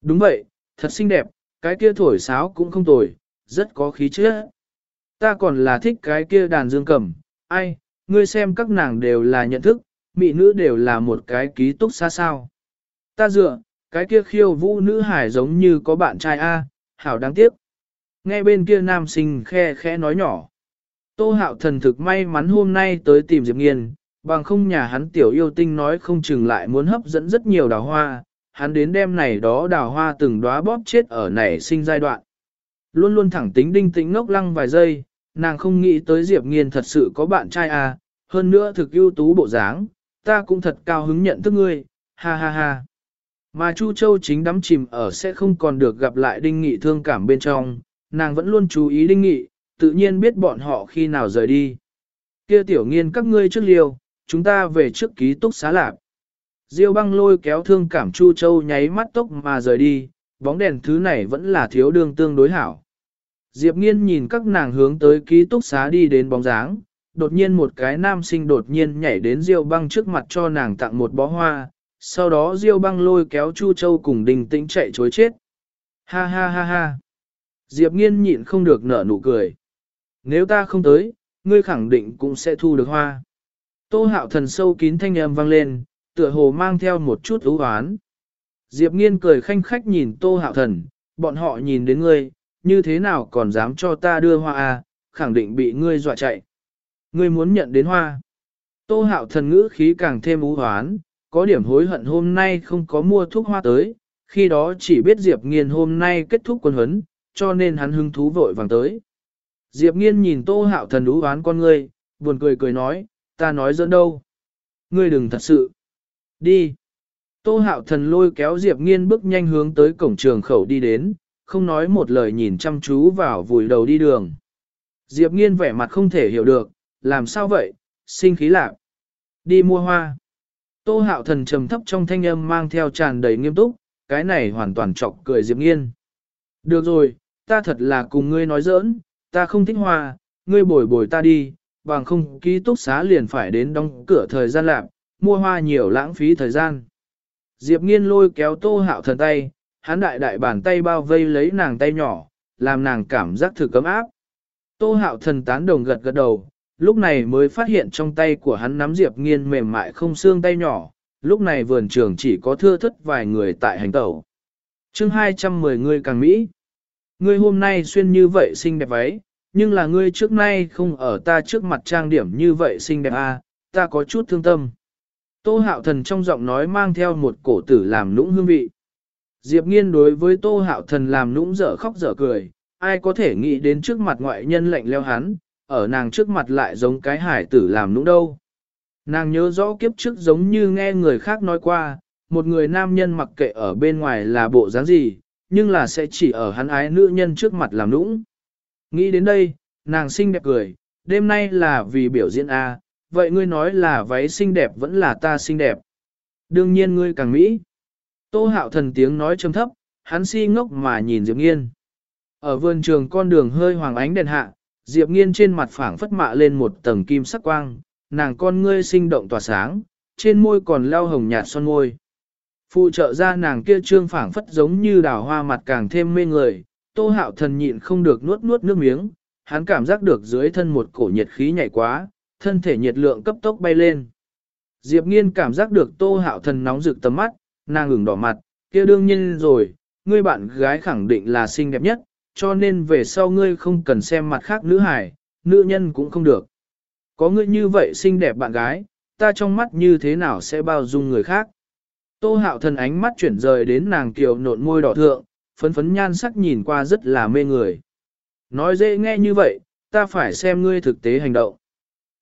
Speaker 1: Đúng vậy, thật xinh đẹp, cái kia thổi sáo cũng không tồi, rất có khí chất. Ta còn là thích cái kia đàn dương cầm, ai, ngươi xem các nàng đều là nhận thức, mỹ nữ đều là một cái ký túc xa sao. Ta dựa, cái kia khiêu vũ nữ hải giống như có bạn trai A, hảo đáng tiếc. Nghe bên kia nam sinh khe khẽ nói nhỏ. Tô hạo thần thực may mắn hôm nay tới tìm Diệp Nghiên, bằng không nhà hắn tiểu yêu tinh nói không chừng lại muốn hấp dẫn rất nhiều đào hoa, hắn đến đêm này đó đào hoa từng đóa bóp chết ở nảy sinh giai đoạn. Luôn luôn thẳng tính đinh tĩnh ngốc lăng vài giây, nàng không nghĩ tới Diệp Nghiên thật sự có bạn trai à, hơn nữa thực ưu tú bộ dáng, ta cũng thật cao hứng nhận thức ngươi, ha ha ha. Mà Chu Châu chính đắm chìm ở sẽ không còn được gặp lại Đinh Nghị thương cảm bên trong, nàng vẫn luôn chú ý Đinh Nghị, tự nhiên biết bọn họ khi nào rời đi. Kia tiểu nghiên các ngươi trước liều, chúng ta về trước ký túc xá lạc. Diêu băng lôi kéo thương cảm Chu Châu nháy mắt tốc mà rời đi, bóng đèn thứ này vẫn là thiếu đương tương đối hảo. Diệp nghiên nhìn các nàng hướng tới ký túc xá đi đến bóng dáng, đột nhiên một cái nam sinh đột nhiên nhảy đến Diêu băng trước mặt cho nàng tặng một bó hoa, sau đó Diêu băng lôi kéo Chu Châu cùng đình tĩnh chạy chối chết. Ha ha ha ha. Diệp nghiên nhịn không được nở nụ cười. Nếu ta không tới, ngươi khẳng định cũng sẽ thu được hoa. Tô hạo thần sâu kín thanh âm vang lên, tựa hồ mang theo một chút ưu oán. Diệp nghiên cười khanh khách nhìn tô hạo thần, bọn họ nhìn đến ngươi, như thế nào còn dám cho ta đưa hoa à, khẳng định bị ngươi dọa chạy. Ngươi muốn nhận đến hoa. Tô hạo thần ngữ khí càng thêm ú hoán, có điểm hối hận hôm nay không có mua thuốc hoa tới, khi đó chỉ biết Diệp nghiên hôm nay kết thúc quân huấn, cho nên hắn hứng thú vội vàng tới. Diệp nghiên nhìn tô hạo thần ú hoán con ngươi, buồn cười cười nói, ta nói dẫn đâu. Ngươi đừng thật sự. Đi. Tô hạo thần lôi kéo Diệp nghiên bước nhanh hướng tới cổng trường khẩu đi đến, không nói một lời nhìn chăm chú vào vùi đầu đi đường. Diệp nghiên vẻ mặt không thể hiểu được, làm sao vậy, sinh khí lạc. Đi mua hoa. Tô hạo thần trầm thấp trong thanh âm mang theo tràn đầy nghiêm túc, cái này hoàn toàn chọc cười Diệp nghiên. Được rồi, ta thật là cùng ngươi nói giỡn, ta không thích hoa, ngươi bồi bồi ta đi, bằng không ký túc xá liền phải đến đóng cửa thời gian lạc, mua hoa nhiều lãng phí thời gian. Diệp nghiên lôi kéo tô hạo thần tay, hắn đại đại bàn tay bao vây lấy nàng tay nhỏ, làm nàng cảm giác thử cấm áp. Tô hạo thần tán đồng gật gật đầu, lúc này mới phát hiện trong tay của hắn nắm Diệp nghiên mềm mại không xương tay nhỏ, lúc này vườn trường chỉ có thưa thất vài người tại hành tẩu. chương 210 người càng Mỹ. Ngươi hôm nay xuyên như vậy xinh đẹp váy, nhưng là ngươi trước nay không ở ta trước mặt trang điểm như vậy xinh đẹp à, ta có chút thương tâm. Tô hạo thần trong giọng nói mang theo một cổ tử làm nũng hương vị. Diệp nghiên đối với tô hạo thần làm nũng dở khóc dở cười, ai có thể nghĩ đến trước mặt ngoại nhân lạnh leo hắn, ở nàng trước mặt lại giống cái hải tử làm nũng đâu. Nàng nhớ rõ kiếp trước giống như nghe người khác nói qua, một người nam nhân mặc kệ ở bên ngoài là bộ dáng gì, nhưng là sẽ chỉ ở hắn ái nữ nhân trước mặt làm nũng. Nghĩ đến đây, nàng xinh đẹp cười, đêm nay là vì biểu diễn A, vậy ngươi nói là váy xinh đẹp vẫn là ta xinh đẹp. Đương nhiên ngươi càng mỹ. Tô hạo thần tiếng nói trầm thấp, hắn si ngốc mà nhìn Diệp Nghiên. Ở vườn trường con đường hơi hoàng ánh đèn hạ, Diệp Nghiên trên mặt phẳng phất mạ lên một tầng kim sắc quang, nàng con ngươi sinh động tỏa sáng, trên môi còn leo hồng nhạt son môi. Phụ trợ ra nàng kia trương phảng phất giống như đào hoa mặt càng thêm mê người, tô hạo thần nhịn không được nuốt nuốt nước miếng, hắn cảm giác được dưới thân một cổ nhiệt khí nhảy quá, thân thể nhiệt lượng cấp tốc bay lên. Diệp nghiên cảm giác được tô hạo thần nóng rực tầm mắt, nàng ửng đỏ mặt, kia đương nhiên rồi, ngươi bạn gái khẳng định là xinh đẹp nhất, cho nên về sau ngươi không cần xem mặt khác nữ hải, nữ nhân cũng không được. Có ngươi như vậy xinh đẹp bạn gái, ta trong mắt như thế nào sẽ bao dung người khác. Tô hạo thần ánh mắt chuyển rời đến nàng kiều nộn môi đỏ thượng, phấn phấn nhan sắc nhìn qua rất là mê người. Nói dễ nghe như vậy, ta phải xem ngươi thực tế hành động.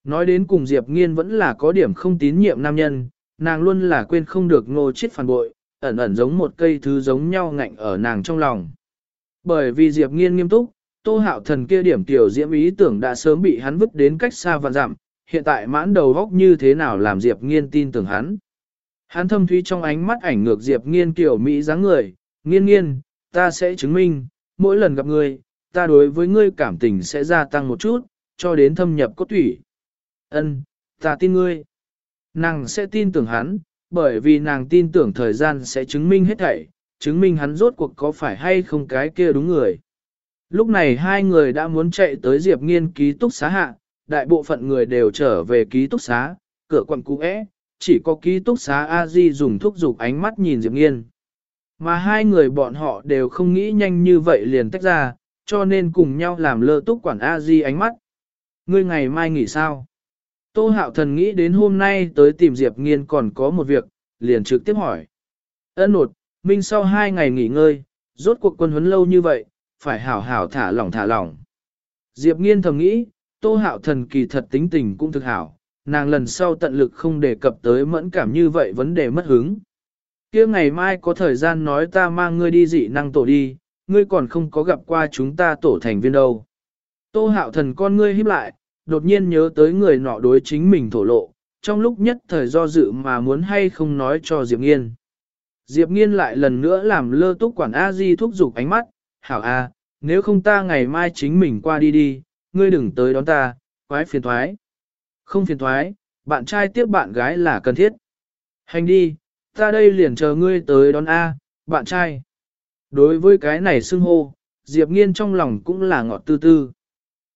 Speaker 1: Nói đến cùng Diệp Nghiên vẫn là có điểm không tín nhiệm nam nhân, nàng luôn là quên không được ngô chết phản bội, ẩn ẩn giống một cây thứ giống nhau ngạnh ở nàng trong lòng. Bởi vì Diệp Nghiên nghiêm túc, Tô Hạo Thần kia điểm tiểu diễm ý tưởng đã sớm bị hắn vứt đến cách xa và dặm, hiện tại mãn đầu góc như thế nào làm Diệp Nghiên tin tưởng hắn. Hắn thâm thúy trong ánh mắt ảnh ngược Diệp Nghiên kiểu Mỹ dáng người, nghiên nghiên, ta sẽ chứng minh, mỗi lần gặp ngươi, ta đối với ngươi cảm tình sẽ gia tăng một chút, cho đến thâm nhập cốt thủy. Ân, ta tin ngươi. Nàng sẽ tin tưởng hắn, bởi vì nàng tin tưởng thời gian sẽ chứng minh hết thảy, chứng minh hắn rốt cuộc có phải hay không cái kia đúng người. Lúc này hai người đã muốn chạy tới Diệp Nghiên ký túc xá hạ, đại bộ phận người đều trở về ký túc xá, cửa quận cũ é, chỉ có ký túc xá A Di dùng thúc dục ánh mắt nhìn Diệp Nghiên. Mà hai người bọn họ đều không nghĩ nhanh như vậy liền tách ra, cho nên cùng nhau làm lơ túc quản A Di ánh mắt. Ngươi ngày mai nghỉ sao? Tô hạo thần nghĩ đến hôm nay tới tìm Diệp Nghiên còn có một việc, liền trực tiếp hỏi. Ân nột, Minh sau hai ngày nghỉ ngơi, rốt cuộc quân huấn lâu như vậy, phải hảo hảo thả lỏng thả lỏng. Diệp Nghiên thầm nghĩ, Tô hạo thần kỳ thật tính tình cũng thực hảo, nàng lần sau tận lực không đề cập tới mẫn cảm như vậy vấn đề mất hứng. kia ngày mai có thời gian nói ta mang ngươi đi dị năng tổ đi, ngươi còn không có gặp qua chúng ta tổ thành viên đâu. Tô hạo thần con ngươi híp lại, đột nhiên nhớ tới người nọ đối chính mình thổ lộ, trong lúc nhất thời do dự mà muốn hay không nói cho Diệp Nghiên. Diệp Nghiên lại lần nữa làm lơ túc quản A-di thúc giục ánh mắt, hảo A, nếu không ta ngày mai chính mình qua đi đi, ngươi đừng tới đón ta, quái phiền thoái. Không phiền thoái, bạn trai tiếp bạn gái là cần thiết. Hành đi, ta đây liền chờ ngươi tới đón A, bạn trai. Đối với cái này xưng hô, Diệp Nghiên trong lòng cũng là ngọt tư tư.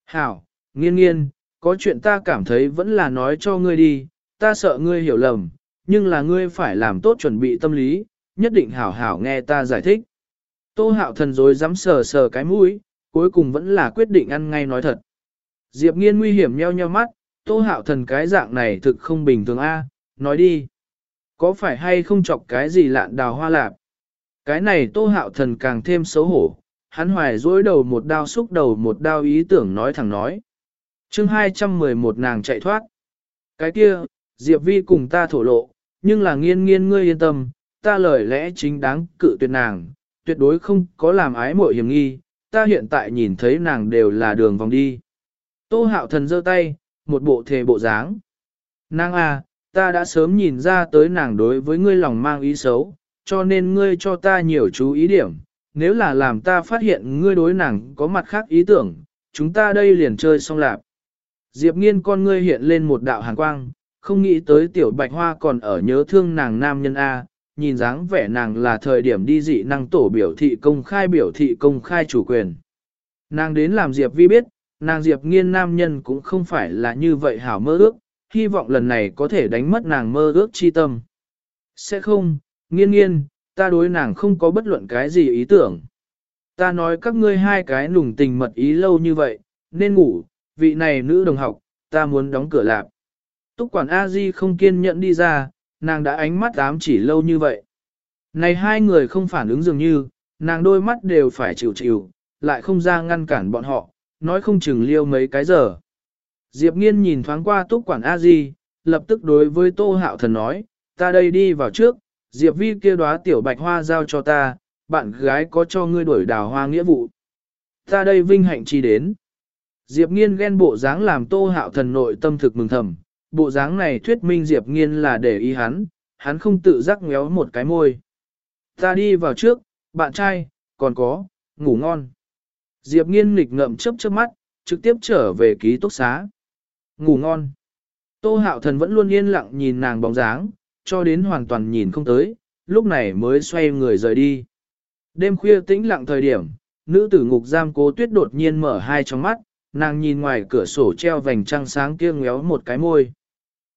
Speaker 1: Hảo, nghiên nghiên, có chuyện ta cảm thấy vẫn là nói cho ngươi đi, ta sợ ngươi hiểu lầm, nhưng là ngươi phải làm tốt chuẩn bị tâm lý, nhất định hảo hảo nghe ta giải thích. Tô hạo thần dối dám sờ sờ cái mũi, cuối cùng vẫn là quyết định ăn ngay nói thật. Diệp nghiên nguy hiểm nheo nheo mắt, tô hạo thần cái dạng này thực không bình thường a nói đi. Có phải hay không chọc cái gì lạn đào hoa lạp? Cái này tô hạo thần càng thêm xấu hổ, hắn hoài dối đầu một đao xúc đầu một đao ý tưởng nói thẳng nói. chương 211 nàng chạy thoát. Cái kia, Diệp Vi cùng ta thổ lộ, nhưng là nghiên nghiên ngươi yên tâm, ta lời lẽ chính đáng cự tuyệt nàng, tuyệt đối không có làm ái mội hiểm nghi, ta hiện tại nhìn thấy nàng đều là đường vòng đi. Tô hạo thần giơ tay, một bộ thề bộ dáng. Nàng à, ta đã sớm nhìn ra tới nàng đối với ngươi lòng mang ý xấu, cho nên ngươi cho ta nhiều chú ý điểm, nếu là làm ta phát hiện ngươi đối nàng có mặt khác ý tưởng, chúng ta đây liền chơi xong lạp. Diệp nghiên con ngươi hiện lên một đạo hàn quang, không nghĩ tới tiểu bạch hoa còn ở nhớ thương nàng nam nhân A, nhìn dáng vẻ nàng là thời điểm đi dị năng tổ biểu thị công khai biểu thị công khai chủ quyền. Nàng đến làm Diệp vi biết, nàng Diệp nghiên nam nhân cũng không phải là như vậy hảo mơ ước, hy vọng lần này có thể đánh mất nàng mơ ước chi tâm. Sẽ không, nghiên nghiên, ta đối nàng không có bất luận cái gì ý tưởng. Ta nói các ngươi hai cái nùng tình mật ý lâu như vậy, nên ngủ, vị này nữ đồng học, ta muốn đóng cửa lạp. Túc quản A-di không kiên nhẫn đi ra, nàng đã ánh mắt ám chỉ lâu như vậy. Này hai người không phản ứng dường như, nàng đôi mắt đều phải chịu chịu, lại không ra ngăn cản bọn họ, nói không chừng liêu mấy cái giờ. Diệp nghiên nhìn thoáng qua túc quản A-di, lập tức đối với tô hạo thần nói, ta đây đi vào trước, Diệp vi kia đóa tiểu bạch hoa giao cho ta, bạn gái có cho ngươi đuổi đào hoa nghĩa vụ. Ta đây vinh hạnh chi đến. Diệp nghiên ghen bộ dáng làm tô hạo thần nội tâm thực mừng thầm, bộ dáng này thuyết minh Diệp nghiên là để ý hắn, hắn không tự giác ngéo một cái môi. Ta đi vào trước, bạn trai, còn có, ngủ ngon. Diệp nghiên nghịch ngậm chớp chớp mắt, trực tiếp trở về ký túc xá. Ngủ ngon. Tô hạo thần vẫn luôn yên lặng nhìn nàng bóng dáng, cho đến hoàn toàn nhìn không tới, lúc này mới xoay người rời đi. Đêm khuya tĩnh lặng thời điểm, nữ tử ngục giam cố tuyết đột nhiên mở hai tròng mắt, nàng nhìn ngoài cửa sổ treo vành trăng sáng kia ngéo một cái môi.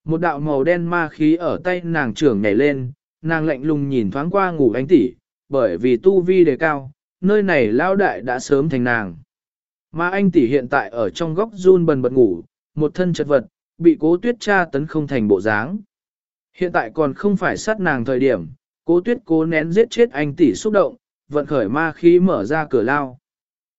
Speaker 1: Một đạo màu đen ma khí ở tay nàng trưởng nhảy lên, nàng lạnh lùng nhìn thoáng qua ngủ ánh tỷ, bởi vì tu vi đề cao, nơi này lao đại đã sớm thành nàng. Mà anh tỷ hiện tại ở trong góc run bần bật ngủ, một thân chật vật, bị cố tuyết tra tấn không thành bộ dáng. Hiện tại còn không phải sát nàng thời điểm, cố tuyết cố nén giết chết anh tỷ xúc động, vận khởi ma khí mở ra cửa lao.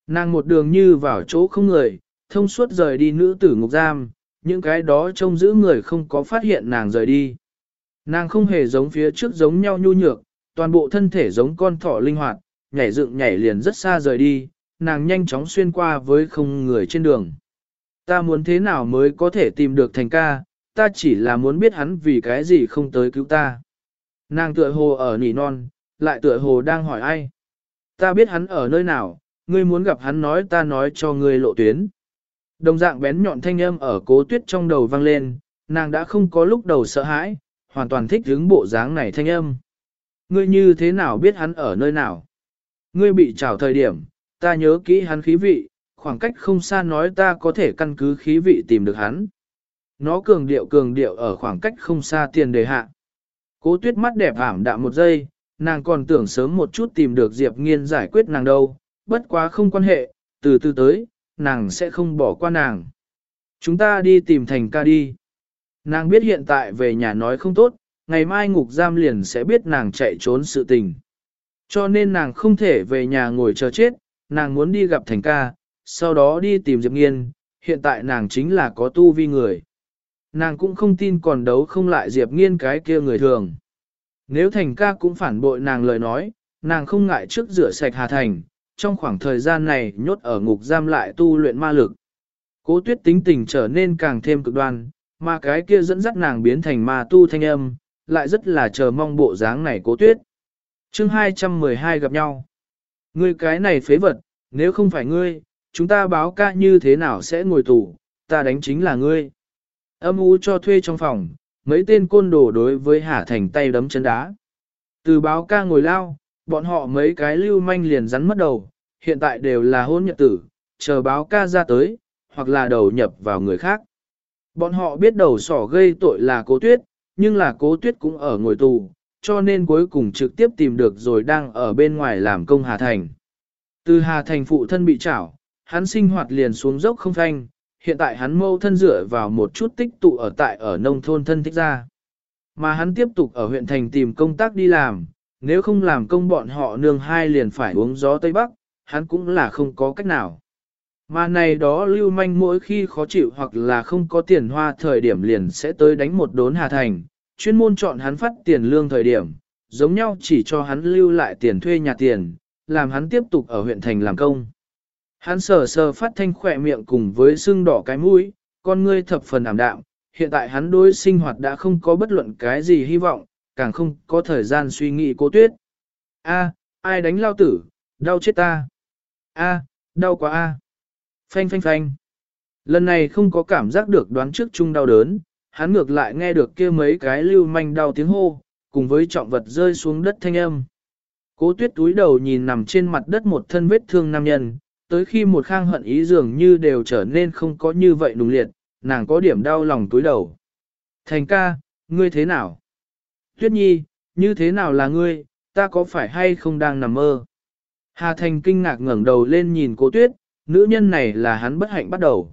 Speaker 1: Nàng một đường như vào chỗ không người, thông suốt rời đi nữ tử ngục giam, những cái đó trông giữ người không có phát hiện nàng rời đi. Nàng không hề giống phía trước giống nhau nhu nhược, toàn bộ thân thể giống con thỏ linh hoạt, nhảy dựng nhảy liền rất xa rời đi, nàng nhanh chóng xuyên qua với không người trên đường. Ta muốn thế nào mới có thể tìm được thành ca, ta chỉ là muốn biết hắn vì cái gì không tới cứu ta. Nàng tựa hồ ở nỉ non, lại tựa hồ đang hỏi ai. Ta biết hắn ở nơi nào, ngươi muốn gặp hắn nói ta nói cho ngươi lộ tuyến. Đồng dạng bén nhọn thanh âm ở cố tuyết trong đầu vang lên, nàng đã không có lúc đầu sợ hãi, hoàn toàn thích hướng bộ dáng này thanh âm. Ngươi như thế nào biết hắn ở nơi nào? Ngươi bị trào thời điểm, ta nhớ kỹ hắn khí vị, khoảng cách không xa nói ta có thể căn cứ khí vị tìm được hắn. Nó cường điệu cường điệu ở khoảng cách không xa tiền đề hạ. Cố tuyết mắt đẹp ảm đạm một giây, nàng còn tưởng sớm một chút tìm được Diệp Nghiên giải quyết nàng đâu, bất quá không quan hệ, từ từ tới, nàng sẽ không bỏ qua nàng. Chúng ta đi tìm thành ca đi. Nàng biết hiện tại về nhà nói không tốt, ngày mai ngục giam liền sẽ biết nàng chạy trốn sự tình. Cho nên nàng không thể về nhà ngồi chờ chết, nàng muốn đi gặp thành ca, sau đó đi tìm Diệp Nghiên, hiện tại nàng chính là có tu vi người. Nàng cũng không tin còn đấu không lại Diệp Nghiên cái kia người thường. Nếu thành ca cũng phản bội nàng lời nói, nàng không ngại trước rửa sạch Hà Thành, trong khoảng thời gian này nhốt ở ngục giam lại tu luyện ma lực. Cố tuyết tính tình trở nên càng thêm cực đoan, mà cái kia dẫn dắt nàng biến thành ma tu thanh âm, lại rất là chờ mong bộ dáng này cố tuyết. chương 212 gặp nhau. Ngươi cái này phế vật, nếu không phải ngươi, chúng ta báo ca như thế nào sẽ ngồi tù, ta đánh chính là ngươi. Âm u cho thuê trong phòng, mấy tên côn đồ đối với Hà Thành tay đấm chân đá. Từ báo ca ngồi lao, bọn họ mấy cái lưu manh liền rắn mất đầu, hiện tại đều là hôn nhật tử, chờ báo ca ra tới, hoặc là đầu nhập vào người khác. Bọn họ biết đầu sỏ gây tội là cố tuyết, nhưng là cố tuyết cũng ở ngồi tù, cho nên cuối cùng trực tiếp tìm được rồi đang ở bên ngoài làm công Hà Thành. Từ Hà Thành phụ thân bị trảo, hắn sinh hoạt liền xuống dốc không thanh, hiện tại hắn mâu thân dựa vào một chút tích tụ ở tại ở nông thôn thân thích ra. Mà hắn tiếp tục ở huyện thành tìm công tác đi làm, nếu không làm công bọn họ nương hai liền phải uống gió Tây Bắc, hắn cũng là không có cách nào. Mà này đó lưu manh mỗi khi khó chịu hoặc là không có tiền hoa thời điểm liền sẽ tới đánh một đốn Hà Thành, chuyên môn chọn hắn phát tiền lương thời điểm, giống nhau chỉ cho hắn lưu lại tiền thuê nhà tiền, làm hắn tiếp tục ở huyện thành làm công. Hắn sờ sờ phát thanh khỏe miệng cùng với sưng đỏ cái mũi, con ngươi thập phần ảm đạm, hiện tại hắn đối sinh hoạt đã không có bất luận cái gì hy vọng, càng không có thời gian suy nghĩ cố tuyết. A, ai đánh lao tử, đau chết ta. A, đau quá a. Phanh phanh phanh. Lần này không có cảm giác được đoán trước chung đau đớn, hắn ngược lại nghe được kia mấy cái lưu manh đau tiếng hô, cùng với trọng vật rơi xuống đất thanh âm. Cố tuyết túi đầu nhìn nằm trên mặt đất một thân vết thương nam nhân, tới khi một khang hận ý dường như đều trở nên không có như vậy nùng liệt, nàng có điểm đau lòng túi đầu. Thành ca, ngươi thế nào? Tuyết nhi, như thế nào là ngươi, ta có phải hay không đang nằm mơ? Hà Thành kinh ngạc ngẩng đầu lên nhìn cô tuyết, nữ nhân này là hắn bất hạnh bắt đầu.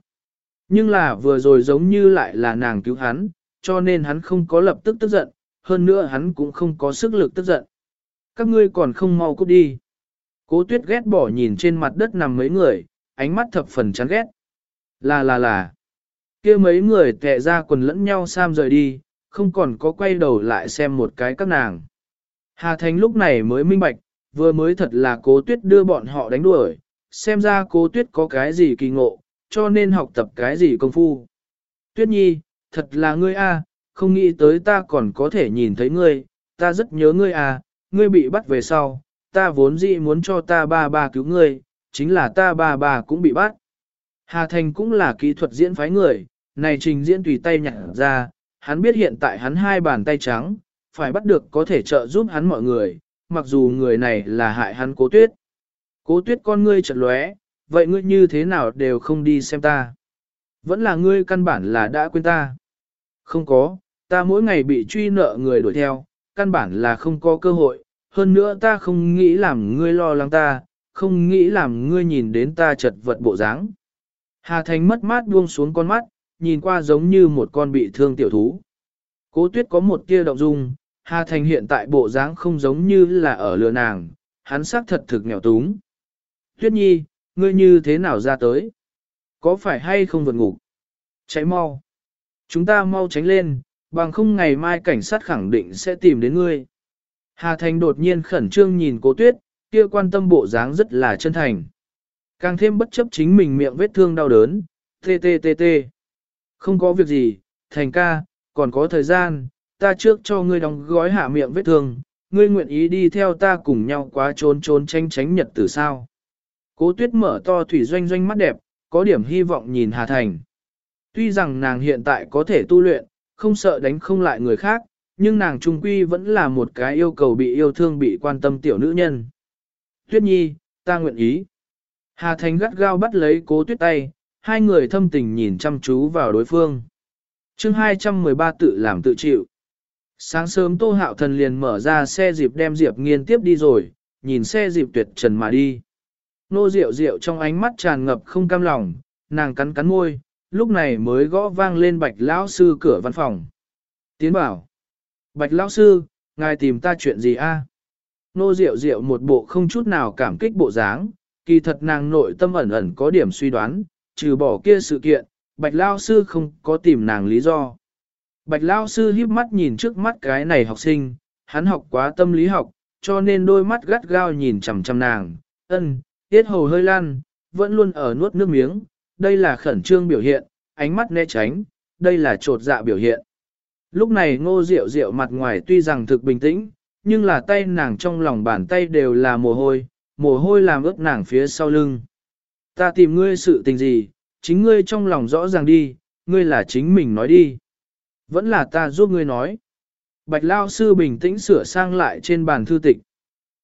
Speaker 1: Nhưng là vừa rồi giống như lại là nàng cứu hắn, cho nên hắn không có lập tức tức giận, hơn nữa hắn cũng không có sức lực tức giận. Các ngươi còn không mau cút đi. Cố tuyết ghét bỏ nhìn trên mặt đất nằm mấy người, ánh mắt thập phần chán ghét. Là là là. kia mấy người tệ ra quần lẫn nhau sam rời đi, không còn có quay đầu lại xem một cái các nàng. Hà Thành lúc này mới minh bạch, vừa mới thật là cố tuyết đưa bọn họ đánh đuổi, xem ra cố tuyết có cái gì kỳ ngộ, cho nên học tập cái gì công phu. Tuyết nhi, thật là ngươi a, không nghĩ tới ta còn có thể nhìn thấy ngươi, ta rất nhớ ngươi a, ngươi bị bắt về sau, ta vốn dĩ muốn cho ta ba ba cứu ngươi, chính là ta ba ba cũng bị bắt. Hà Thành cũng là kỹ thuật diễn phái người, này trình diễn tùy tay nhặt ra, hắn biết hiện tại hắn hai bàn tay trắng, phải bắt được có thể trợ giúp hắn mọi người, mặc dù người này là hại hắn cố tuyết. Cố tuyết con ngươi chợt lóe, vậy ngươi như thế nào đều không đi xem ta. Vẫn là ngươi căn bản là đã quên ta. Không có, ta mỗi ngày bị truy nợ người đuổi theo, căn bản là không có cơ hội, hơn nữa ta không nghĩ làm ngươi lo lắng ta, không nghĩ làm ngươi nhìn đến ta chật vật bộ dáng. Hà Thành mất mát buông xuống con mắt, nhìn qua giống như một con bị thương tiểu thú. Cố tuyết có một tia động dung, Hà Thành hiện tại bộ dáng không giống như là ở lừa nàng, hắn xác thật thực nghèo túng. Tuyết nhi, ngươi như thế nào ra tới? Có phải hay không vượt ngục? Cháy mau. Chúng ta mau tránh lên, bằng không ngày mai cảnh sát khẳng định sẽ tìm đến ngươi. Hà Thành đột nhiên khẩn trương nhìn cố tuyết, kia quan tâm bộ dáng rất là chân thành. Càng thêm bất chấp chính mình miệng vết thương đau đớn, tê tê tê tê. Không có việc gì, Thành ca, còn có thời gian, ta trước cho ngươi đóng gói hạ miệng vết thương, ngươi nguyện ý đi theo ta cùng nhau quá trốn trốn tranh tránh nhật từ sao. Cố tuyết mở to thủy doanh doanh mắt đẹp, có điểm hy vọng nhìn Hà Thành. Tuy rằng nàng hiện tại có thể tu luyện, không sợ đánh không lại người khác, nhưng nàng trung quy vẫn là một cái yêu cầu bị yêu thương bị quan tâm tiểu nữ nhân. Tuyết Nhi, ta nguyện ý. Hà Thành gắt gao bắt lấy cố tuyết tay, hai người thâm tình nhìn chăm chú vào đối phương. chương 213 tự làm tự chịu. Sáng sớm Tô Hạo Thần liền mở ra xe dịp đem Diệp Nghiên tiếp đi rồi, nhìn xe dịp tuyệt trần mà đi. Nô Diệu Diệu trong ánh mắt tràn ngập không cam lòng, nàng cắn cắn môi, lúc này mới gõ vang lên Bạch lão sư cửa văn phòng. Tiến bảo. Bạch lão sư, ngài tìm ta chuyện gì a? Nô Diệu Diệu một bộ không chút nào cảm kích bộ dáng, kỳ thật nàng nội tâm ẩn ẩn có điểm suy đoán, trừ bỏ kia sự kiện, Bạch lao sư không có tìm nàng lý do. Bạch lao sư híp mắt nhìn trước mắt cái này học sinh, hắn học quá tâm lý học, cho nên đôi mắt gắt gao nhìn chằm chằm nàng, ân, tiết hầu hơi lan, vẫn luôn ở nuốt nước miếng, đây là khẩn trương biểu hiện, ánh mắt né tránh, đây là trột dạ biểu hiện. Lúc này ngô rượu rượu mặt ngoài tuy rằng thực bình tĩnh, nhưng là tay nàng trong lòng bàn tay đều là mồ hôi, mồ hôi làm ướt nàng phía sau lưng. Ta tìm ngươi sự tình gì, chính ngươi trong lòng rõ ràng đi, ngươi là chính mình nói đi. Vẫn là ta giúp ngươi nói. Bạch Lao Sư bình tĩnh sửa sang lại trên bàn thư tịch.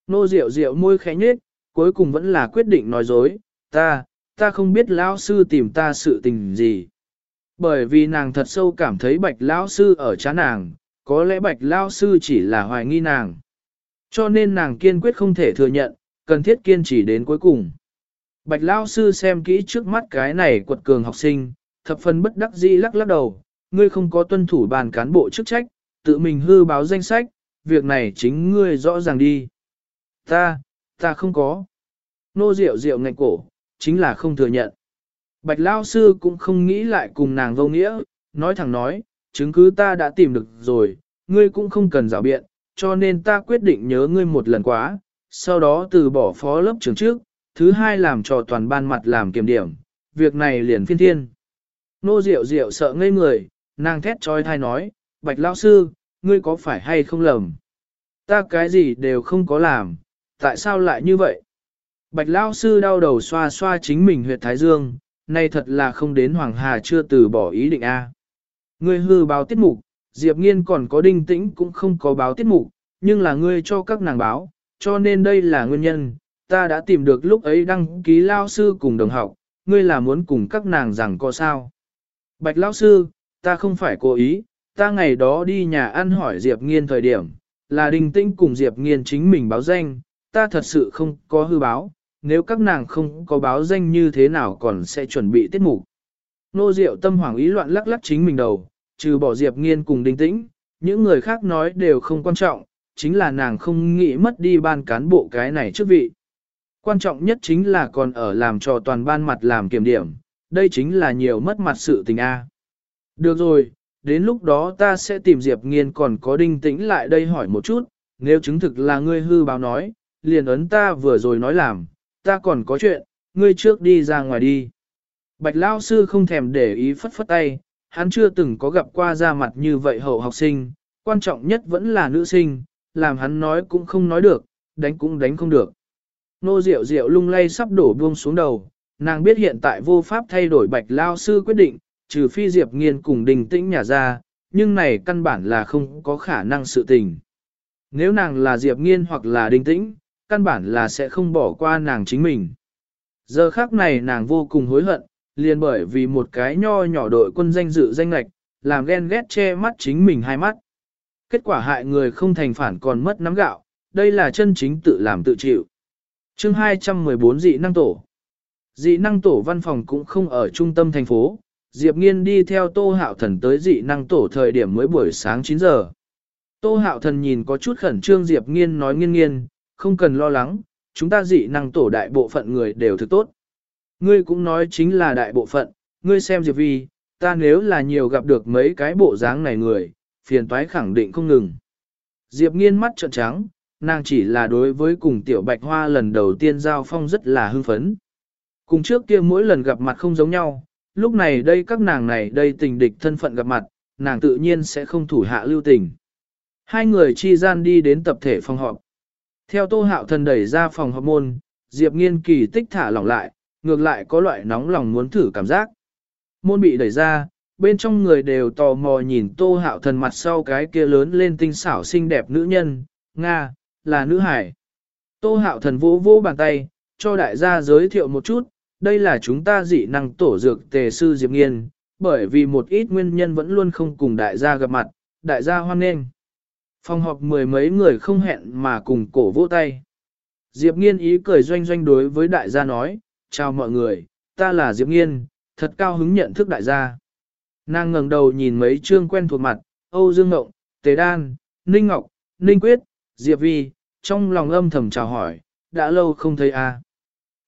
Speaker 1: Nô Diệu Diệu môi khẽ nhếch, cuối cùng vẫn là quyết định nói dối, ta, ta không biết Lao Sư tìm ta sự tình gì. Bởi vì nàng thật sâu cảm thấy Bạch Lao Sư ở chán nàng, có lẽ Bạch Lao Sư chỉ là hoài nghi nàng. Cho nên nàng kiên quyết không thể thừa nhận, cần thiết kiên trì đến cuối cùng. Bạch Lao Sư xem kỹ trước mắt cái này quật cường học sinh, thập phần bất đắc dĩ lắc lắc đầu, ngươi không có tuân thủ bàn cán bộ chức trách, tự mình hư báo danh sách, việc này chính ngươi rõ ràng đi. Ta, ta không có. Nô Diệu Diệu ngạch cổ, chính là không thừa nhận. Bạch Lao Sư cũng không nghĩ lại cùng nàng vô nghĩa, nói thẳng nói, chứng cứ ta đã tìm được rồi, ngươi cũng không cần rào biện, cho nên ta quyết định nhớ ngươi một lần quá, sau đó từ bỏ phó lớp trường trước, thứ hai làm cho toàn ban mặt làm kiểm điểm, việc này liền phiên thiên. Nô Diệu Diệu sợ ngây người, nàng thét trói thai nói, Bạch Lao Sư, ngươi có phải hay không lầm? Ta cái gì đều không có làm, tại sao lại như vậy? Bạch Lao Sư đau đầu xoa xoa chính mình huyệt Thái Dương, nay thật là không đến Hoàng Hà chưa từ bỏ ý định A. Ngươi hư báo tiết mục, Diệp Nghiên còn có đinh tĩnh cũng không có báo tiết mục, nhưng là ngươi cho các nàng báo, cho nên đây là nguyên nhân, ta đã tìm được lúc ấy đăng ký Lao Sư cùng đồng học, ngươi là muốn cùng các nàng rằng có sao. Bạch Lao Sư, ta không phải cố ý, ta ngày đó đi nhà ăn hỏi Diệp Nghiên thời điểm, là đình tĩnh cùng Diệp Nghiên chính mình báo danh, ta thật sự không có hư báo, nếu các nàng không có báo danh như thế nào còn sẽ chuẩn bị tiết mục. Nô Diệu tâm hoảng ý loạn lắc lắc chính mình đầu, trừ bỏ Diệp Nghiên cùng đình tĩnh, những người khác nói đều không quan trọng, chính là nàng không nghĩ mất đi ban cán bộ cái này trước vị. Quan trọng nhất chính là còn ở làm cho toàn ban mặt làm kiểm điểm, đây chính là nhiều mất mặt sự tình A. Được rồi, đến lúc đó ta sẽ tìm Diệp Nghiên còn có đinh tĩnh lại đây hỏi một chút, nếu chứng thực là ngươi hư báo nói, liền ấn ta vừa rồi nói làm, ta còn có chuyện, ngươi trước đi ra ngoài đi. Bạch Lao Sư không thèm để ý phất phất tay, hắn chưa từng có gặp qua ra mặt như vậy hậu học sinh, quan trọng nhất vẫn là nữ sinh, làm hắn nói cũng không nói được, đánh cũng đánh không được. Nô Diệu Diệu lung lay sắp đổ buông xuống đầu, nàng biết hiện tại vô pháp thay đổi Bạch Lao Sư quyết định, trừ phi Diệp Nghiên cùng đình tĩnh nhà ra, nhưng này căn bản là không có khả năng sự tình. Nếu nàng là Diệp Nghiên hoặc là đình tĩnh, căn bản là sẽ không bỏ qua nàng chính mình. Giờ khác này nàng vô cùng hối hận, liền bởi vì một cái nho nhỏ đội quân danh dự danh lạch, làm ghen ghét che mắt chính mình hai mắt. Kết quả hại người không thành phản còn mất nắm gạo, đây là chân chính tự làm tự chịu chương 214 dị năng tổ. Dị năng tổ văn phòng cũng không ở trung tâm thành phố, Diệp Nghiên đi theo Tô Hạo Thần tới dị năng tổ thời điểm mới buổi sáng 9 giờ. Tô Hạo Thần nhìn có chút khẩn trương Diệp Nghiên nói nghiên nghiên, không cần lo lắng, chúng ta dị năng tổ đại bộ phận người đều thực tốt. Ngươi cũng nói chính là đại bộ phận, ngươi xem Diệp Vi, ta nếu là nhiều gặp được mấy cái bộ dáng này người, phiền toái khẳng định không ngừng. Diệp Nghiên mắt trợn trắng, nàng chỉ là đối với cùng tiểu bạch hoa lần đầu tiên giao phong rất là hưng phấn. Cùng trước kia mỗi lần gặp mặt không giống nhau, lúc này đây các nàng này đây tình địch thân phận gặp mặt, nàng tự nhiên sẽ không thủ hạ lưu tình. Hai người chi gian đi đến tập thể phòng họp. Theo tô hạo thần đẩy ra phòng họp môn, Diệp nghiên kỳ tích thả lỏng lại, ngược lại có loại nóng lòng muốn thử cảm giác. Môn bị đẩy ra, bên trong người đều tò mò nhìn tô hạo thần mặt sau cái kia lớn lên tinh xảo xinh đẹp nữ nhân, Nga, là nữ hải. Tô hạo thần vỗ vỗ bàn tay, cho đại gia giới thiệu một chút, đây là chúng ta dị năng tổ dược tề sư Diệp Nghiên, bởi vì một ít nguyên nhân vẫn luôn không cùng đại gia gặp mặt, đại gia hoan nghênh. Phòng họp mười mấy người không hẹn mà cùng cổ vỗ tay. Diệp Nghiên ý cười doanh doanh đối với đại gia nói, chào mọi người, ta là Diệp Nghiên, thật cao hứng nhận thức đại gia. Nàng ngẩng đầu nhìn mấy trương quen thuộc mặt, Âu Dương Ngộng, Tế Đan, Ninh Ngọc, Ninh Quyết, Diệp Vi, trong lòng âm thầm chào hỏi, đã lâu không thấy a.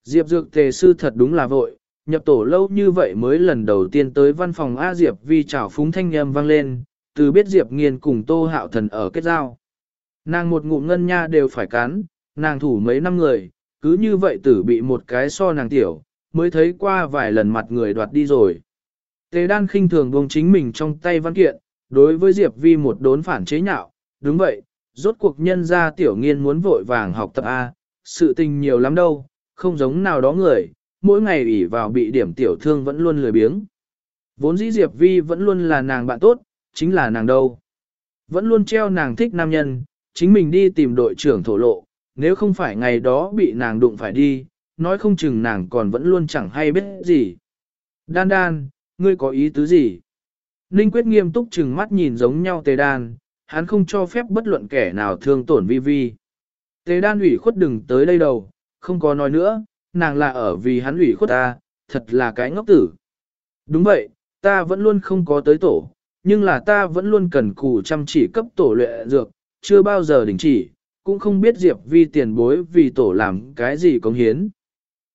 Speaker 1: Diệp Dược Tề Sư thật đúng là vội, nhập tổ lâu như vậy mới lần đầu tiên tới văn phòng A Diệp Vi chào phúng thanh âm vang lên, từ biết Diệp Nghiên cùng Tô Hạo Thần ở kết giao. Nàng một ngụm ngân nha đều phải cắn, nàng thủ mấy năm người, cứ như vậy tử bị một cái so nàng tiểu, mới thấy qua vài lần mặt người đoạt đi rồi. Tề đan khinh thường buông chính mình trong tay văn kiện, đối với Diệp Vi một đốn phản chế nhạo, đúng vậy, rốt cuộc nhân ra tiểu nghiên muốn vội vàng học tập A, sự tình nhiều lắm đâu, không giống nào đó người, mỗi ngày ủy vào bị điểm tiểu thương vẫn luôn lười biếng. Vốn dĩ Diệp Vi vẫn luôn là nàng bạn tốt, chính là nàng đâu. Vẫn luôn treo nàng thích nam nhân, chính mình đi tìm đội trưởng thổ lộ, nếu không phải ngày đó bị nàng đụng phải đi, nói không chừng nàng còn vẫn luôn chẳng hay biết gì. Đan đan, ngươi có ý tứ gì? Ninh quyết nghiêm túc chừng mắt nhìn giống nhau tề đan, hắn không cho phép bất luận kẻ nào thương tổn vi vi. Tề đan ủy khuất đừng tới đây đâu, không có nói nữa, nàng là ở vì hắn ủy khuất ta, thật là cái ngốc tử. Đúng vậy, ta vẫn luôn không có tới tổ, nhưng là ta vẫn luôn cần cù chăm chỉ cấp tổ luyện dược, chưa bao giờ đình chỉ, cũng không biết Diệp Vi tiền bối vì tổ làm cái gì công hiến.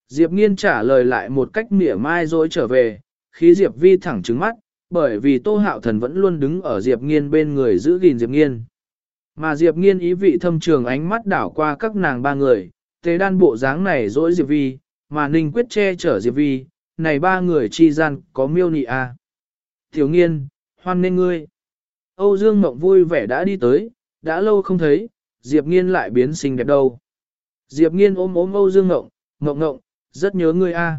Speaker 1: Diệp Nghiên trả lời lại một cách mỉa mai rồi trở về, khi Diệp Vi thẳng trứng mắt, bởi vì Tô Hạo Thần vẫn luôn đứng ở Diệp Nghiên bên người giữ gìn Diệp Nghiên. Mà Diệp Nghiên ý vị thâm trường ánh mắt đảo qua các nàng ba người, tế đan bộ dáng này dỗi Diệp Vi, mà Ninh quyết che chở Diệp Vi, này ba người chi gian có miêu nị a. À. Tiểu Nghiên, hoan nên ngươi. Âu Dương Mộng vui vẻ đã đi tới, đã lâu không thấy, Diệp Nghiên lại biến xinh đẹp đâu. Diệp Nghiên ôm ôm Âu Dương Mộng, Mộng Mộng, rất nhớ ngươi a.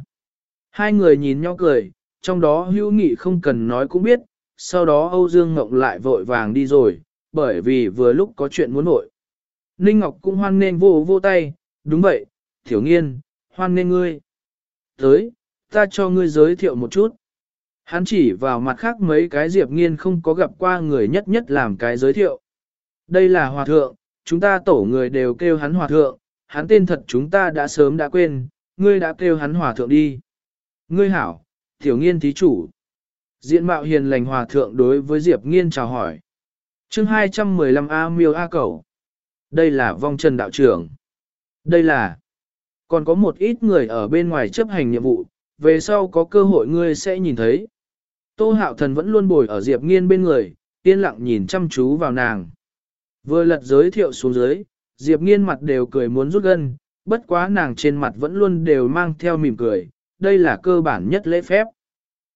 Speaker 1: Hai người nhìn nhau cười, trong đó hữu nghị không cần nói cũng biết, sau đó Âu Dương Ngọc lại vội vàng đi rồi, bởi vì vừa lúc có chuyện muốn nội. Ninh Ngọc cũng hoan nên vô vô tay, đúng vậy, Thiếu Nghiên, hoan nên ngươi. Tới, ta cho ngươi giới thiệu một chút. Hắn chỉ vào mặt khác mấy cái Diệp Nghiên không có gặp qua người nhất nhất làm cái giới thiệu. Đây là Hòa Thượng, chúng ta tổ người đều kêu hắn Hòa Thượng, hắn tên thật chúng ta đã sớm đã quên, ngươi đã kêu hắn Hòa Thượng đi. Ngươi hảo, Tiểu nghiên thí chủ. Diện mạo hiền lành hòa thượng đối với Diệp nghiên chào hỏi. chương 215 A miêu A cầu. Đây là vong trần đạo trưởng. Đây là. Còn có một ít người ở bên ngoài chấp hành nhiệm vụ, về sau có cơ hội ngươi sẽ nhìn thấy. Tô hạo thần vẫn luôn bồi ở Diệp nghiên bên người, yên lặng nhìn chăm chú vào nàng. Vừa lật giới thiệu xuống dưới, Diệp nghiên mặt đều cười muốn rút gân, bất quá nàng trên mặt vẫn luôn đều mang theo mỉm cười, đây là cơ bản nhất lễ phép.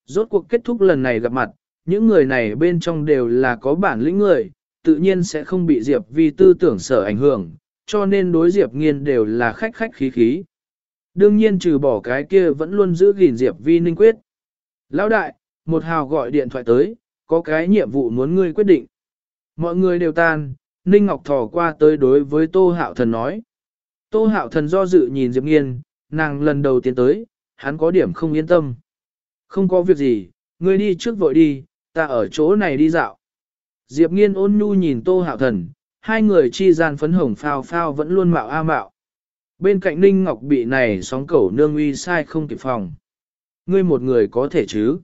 Speaker 1: Rốt cuộc kết thúc lần này gặp mặt, những người này bên trong đều là có bản lĩnh người, tự nhiên sẽ không bị Diệp Vi tư tưởng sở ảnh hưởng, cho nên đối Diệp Nghiên đều là khách khách khí khí. Đương nhiên trừ bỏ cái kia vẫn luôn giữ gìn Diệp Vi ninh quyết. Lão đại, một hào gọi điện thoại tới, có cái nhiệm vụ muốn ngươi quyết định. Mọi người đều tan, Ninh Ngọc thò qua tới đối với Tô Hạo Thần nói. Tô Hạo Thần do dự nhìn Diệp Nghiên, nàng lần đầu tiên tới, hắn có điểm không yên tâm. Không có việc gì, ngươi đi trước vội đi, ta ở chỗ này đi dạo. Diệp nghiên ôn nhu nhìn tô hạo thần, hai người chi gian phấn hồng phao phao vẫn luôn mạo a mạo. Bên cạnh Ninh Ngọc bị này sóng cẩu nương uy sai không kịp phòng. Ngươi một người có thể chứ?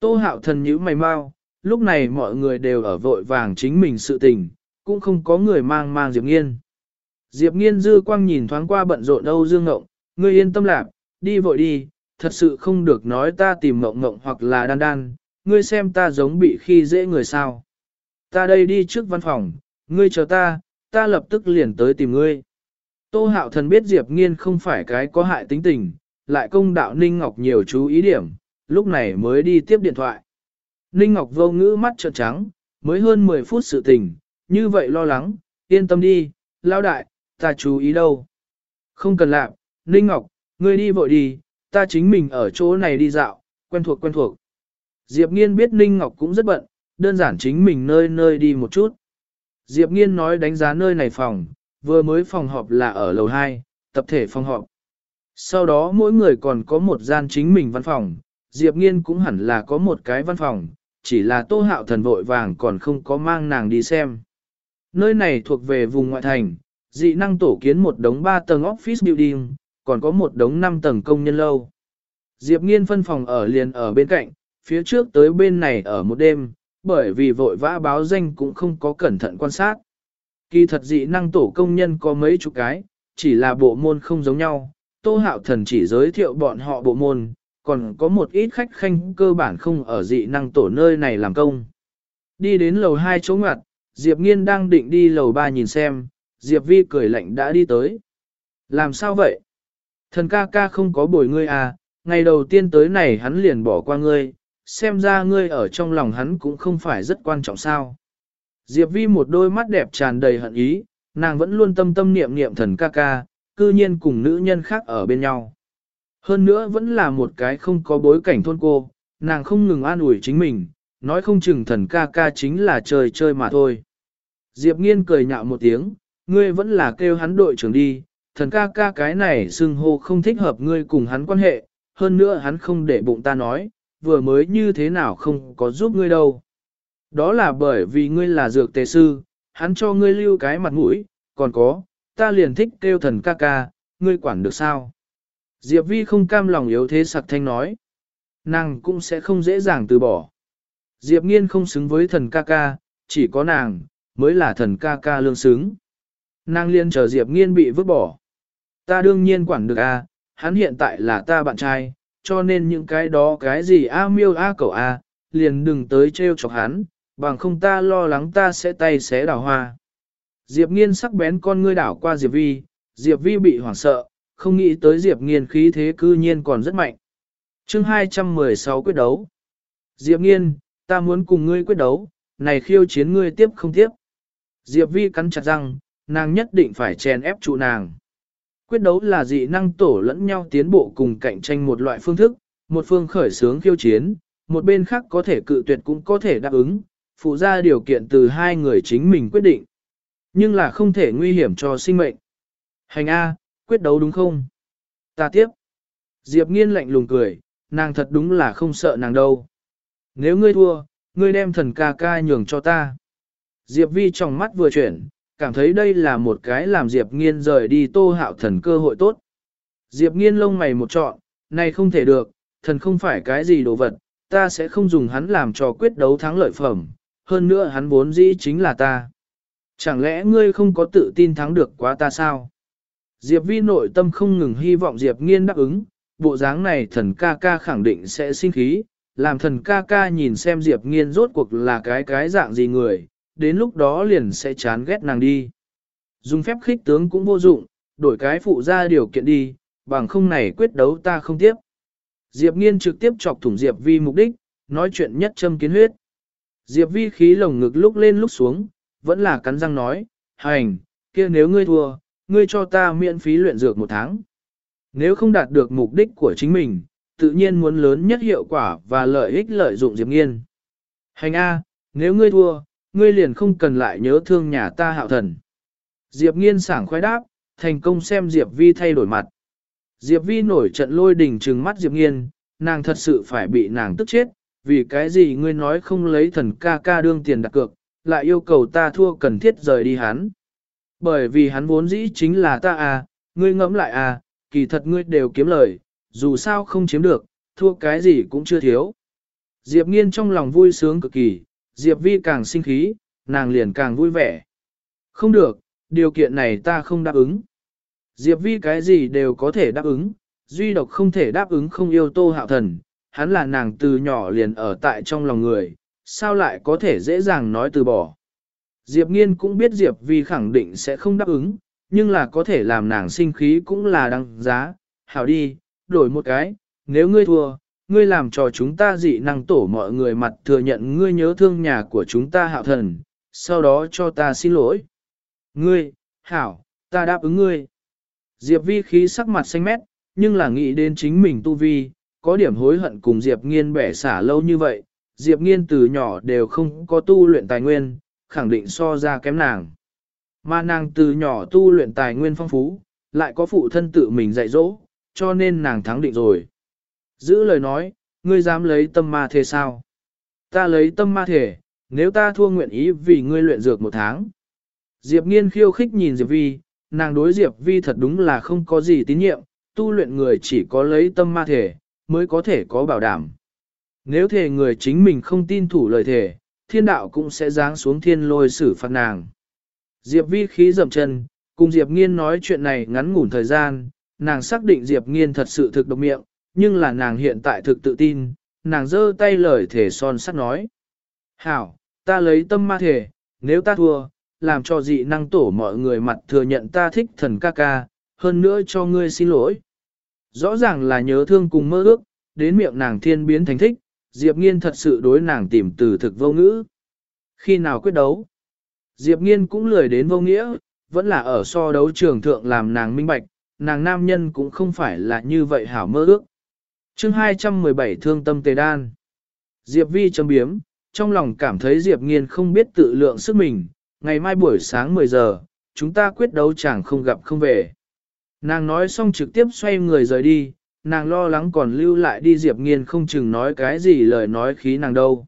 Speaker 1: Tô hạo thần nhíu mày mau, lúc này mọi người đều ở vội vàng chính mình sự tình, cũng không có người mang mang Diệp nghiên. Diệp nghiên dư quang nhìn thoáng qua bận rộn Âu Dương Ngộng, ngươi yên tâm lạc, đi vội đi, thật sự không được nói ta tìm mộng mộng hoặc là đan đan, ngươi xem ta giống bị khi dễ người sao. Ta đây đi trước văn phòng, ngươi chờ ta, ta lập tức liền tới tìm ngươi. Tô hạo thần biết Diệp Nghiên không phải cái có hại tính tình, lại công đạo Ninh Ngọc nhiều chú ý điểm, lúc này mới đi tiếp điện thoại. Ninh Ngọc vô ngữ mắt trợn trắng, mới hơn 10 phút sự tình, như vậy lo lắng, yên tâm đi, lao đại, ta chú ý đâu. Không cần làm, Ninh Ngọc, ngươi đi vội đi, ta chính mình ở chỗ này đi dạo, quen thuộc quen thuộc. Diệp Nghiên biết Ninh Ngọc cũng rất bận, đơn giản chính mình nơi nơi đi một chút. Diệp Nghiên nói đánh giá nơi này phòng, vừa mới phòng họp là ở lầu 2, tập thể phòng họp. Sau đó mỗi người còn có một gian chính mình văn phòng, Diệp Nghiên cũng hẳn là có một cái văn phòng, chỉ là Tô Hạo Thần vội vàng còn không có mang nàng đi xem. Nơi này thuộc về vùng ngoại thành, dị năng tổ kiến một đống 3 tầng office building, còn có một đống 5 tầng công nhân lâu. Diệp Nghiên phân phòng ở liền ở bên cạnh, phía trước tới bên này ở một đêm, bởi vì vội vã báo danh cũng không có cẩn thận quan sát. Kỳ thật dị năng tổ công nhân có mấy chục cái, chỉ là bộ môn không giống nhau, Tô Hạo Thần chỉ giới thiệu bọn họ bộ môn, còn có một ít khách khanh cơ bản không ở dị năng tổ nơi này làm công. Đi đến lầu 2 chỗ ngoặt, Diệp Nghiên đang định đi lầu 3 nhìn xem, Diệp Vi cười lạnh đã đi tới. Làm sao vậy? Thần ca ca không có bồi ngươi à, ngày đầu tiên tới này hắn liền bỏ qua ngươi, xem ra ngươi ở trong lòng hắn cũng không phải rất quan trọng sao. Diệp Vi một đôi mắt đẹp tràn đầy hận ý, nàng vẫn luôn tâm tâm niệm niệm thần ca ca, cư nhiên cùng nữ nhân khác ở bên nhau. Hơn nữa vẫn là một cái không có bối cảnh thôn cô, nàng không ngừng an ủi chính mình, nói không chừng thần ca ca chính là chơi chơi mà thôi. Diệp nghiên cười nhạo một tiếng, ngươi vẫn là kêu hắn đội trưởng đi, thần ca ca cái này xưng hô không thích hợp ngươi cùng hắn quan hệ, hơn nữa hắn không để bụng ta nói, vừa mới như thế nào không có giúp ngươi đâu. Đó là bởi vì ngươi là dược tề sư, hắn cho ngươi lưu cái mặt mũi, còn có, ta liền thích kêu thần ca ca, ngươi quản được sao? Diệp Vi không cam lòng yếu thế sặc thanh nói. Nàng cũng sẽ không dễ dàng từ bỏ. Diệp nghiên không xứng với thần ca ca, chỉ có nàng, mới là thần ca ca lương xứng. Nàng liên chờ Diệp nghiên bị vứt bỏ. Ta đương nhiên quản được a, hắn hiện tại là ta bạn trai, cho nên những cái đó cái gì a miêu a cậu a, liền đừng tới trêu chọc hắn, bằng không ta lo lắng ta sẽ tay xé đào hoa. Diệp nghiên sắc bén con ngươi đảo qua Diệp vi, Diệp vi bị hoảng sợ, không nghĩ tới Diệp nghiên khí thế cư nhiên còn rất mạnh. chương 216 quyết đấu. Diệp nghiên, ta muốn cùng ngươi quyết đấu, này khiêu chiến ngươi tiếp không tiếp. Diệp vi cắn chặt răng, nàng nhất định phải chèn ép trụ nàng. Quyết đấu là dị năng tổ lẫn nhau tiến bộ cùng cạnh tranh một loại phương thức, một phương khởi sướng khiêu chiến, một bên khác có thể cự tuyệt cũng có thể đáp ứng, phụ ra điều kiện từ hai người chính mình quyết định. Nhưng là không thể nguy hiểm cho sinh mệnh. Hành A, quyết đấu đúng không? Ta tiếp. Diệp nghiên lạnh lùng cười, nàng thật đúng là không sợ nàng đâu. Nếu ngươi thua, ngươi đem thần ca ca nhường cho ta. Diệp vi trong mắt vừa chuyển, cảm thấy đây là một cái làm Diệp nghiên rời đi tô hạo thần cơ hội tốt. Diệp nghiên lông mày một trọn, này không thể được, thần không phải cái gì đồ vật, ta sẽ không dùng hắn làm cho quyết đấu thắng lợi phẩm, hơn nữa hắn vốn dĩ chính là ta. Chẳng lẽ ngươi không có tự tin thắng được quá ta sao? Diệp vi nội tâm không ngừng hy vọng Diệp nghiên đáp ứng, bộ dáng này thần ca ca khẳng định sẽ sinh khí, làm thần ca ca nhìn xem Diệp nghiên rốt cuộc là cái cái dạng gì người, đến lúc đó liền sẽ chán ghét nàng đi. Dùng phép khích tướng cũng vô dụng, đổi cái phụ ra điều kiện đi, bằng không này quyết đấu ta không tiếp. Diệp nghiên trực tiếp chọc thủng Diệp vi mục đích, nói chuyện nhất châm kiến huyết. Diệp vi khí lồng ngực lúc lên lúc xuống, vẫn là cắn răng nói, hành, kia nếu ngươi thua, ngươi cho ta miễn phí luyện dược một tháng. Nếu không đạt được mục đích của chính mình, tự nhiên muốn lớn nhất hiệu quả và lợi ích lợi dụng Diệp Nghiên. Hành A, nếu ngươi thua, ngươi liền không cần lại nhớ thương nhà ta hạo thần. Diệp Nghiên sảng khoái đáp, thành công xem Diệp Vi thay đổi mặt. Diệp Vi nổi trận lôi đình trừng mắt Diệp Nghiên, nàng thật sự phải bị nàng tức chết, vì cái gì ngươi nói không lấy thần ca ca đương tiền đặt cược, lại yêu cầu ta thua cần thiết rời đi hắn. Bởi vì hắn vốn dĩ chính là ta à, ngươi ngẫm lại à, kỳ thật ngươi đều kiếm lời, dù sao không chiếm được, thua cái gì cũng chưa thiếu. Diệp nghiên trong lòng vui sướng cực kỳ, Diệp vi càng sinh khí, nàng liền càng vui vẻ. Không được, điều kiện này ta không đáp ứng. Diệp vi cái gì đều có thể đáp ứng, duy độc không thể đáp ứng không yêu tô hạo thần, hắn là nàng từ nhỏ liền ở tại trong lòng người, sao lại có thể dễ dàng nói từ bỏ. Diệp Nghiên cũng biết Diệp Vi khẳng định sẽ không đáp ứng, nhưng là có thể làm nàng sinh khí cũng là đăng giá. Hảo đi, đổi một cái, nếu ngươi thua, ngươi làm cho chúng ta dị năng tổ mọi người mặt thừa nhận ngươi nhớ thương nhà của chúng ta hạo thần, sau đó cho ta xin lỗi. Ngươi, Hảo, ta đáp ứng ngươi. Diệp Vi khí sắc mặt xanh mét, nhưng là nghĩ đến chính mình tu vi, có điểm hối hận cùng Diệp Nghiên bẻ xả lâu như vậy, Diệp Nghiên từ nhỏ đều không có tu luyện tài nguyên, khẳng định so ra kém nàng. Mà nàng từ nhỏ tu luyện tài nguyên phong phú, lại có phụ thân tự mình dạy dỗ, cho nên nàng thắng định rồi. Giữ lời nói, ngươi dám lấy tâm ma thể sao? Ta lấy tâm ma thể, nếu ta thua nguyện ý vì ngươi luyện dược một tháng. Diệp nghiên khiêu khích nhìn Diệp vi, nàng đối Diệp vi thật đúng là không có gì tín nhiệm, tu luyện người chỉ có lấy tâm ma thể, mới có thể có bảo đảm. Nếu thể người chính mình không tin thủ lời thể, thiên đạo cũng sẽ giáng xuống thiên lôi xử phạt nàng. Diệp vi khí dậm chân, cùng Diệp nghiên nói chuyện này ngắn ngủn thời gian, nàng xác định Diệp nghiên thật sự thực độc miệng, nhưng là nàng hiện tại thực tự tin, nàng giơ tay lời thể son sắt nói. Hảo, ta lấy tâm ma thể, nếu ta thua, làm cho dị năng tổ mọi người mặt thừa nhận ta thích thần ca ca, hơn nữa cho ngươi xin lỗi. Rõ ràng là nhớ thương cùng mơ ước, đến miệng nàng thiên biến thành thích, Diệp Nghiên thật sự đối nàng tìm từ thực vô ngữ. Khi nào quyết đấu? Diệp Nghiên cũng lười đến vô nghĩa, vẫn là ở so đấu trường thượng làm nàng minh bạch, nàng nam nhân cũng không phải là như vậy hảo mơ ước chương 217 Thương tâm tề đan. Diệp Vi chấm biếm, trong lòng cảm thấy Diệp Nghiên không biết tự lượng sức mình, ngày mai buổi sáng 10 giờ, chúng ta quyết đấu chẳng không gặp không về. Nàng nói xong trực tiếp xoay người rời đi, nàng lo lắng còn lưu lại đi Diệp Nghiên không chừng nói cái gì lời nói khí nàng đâu.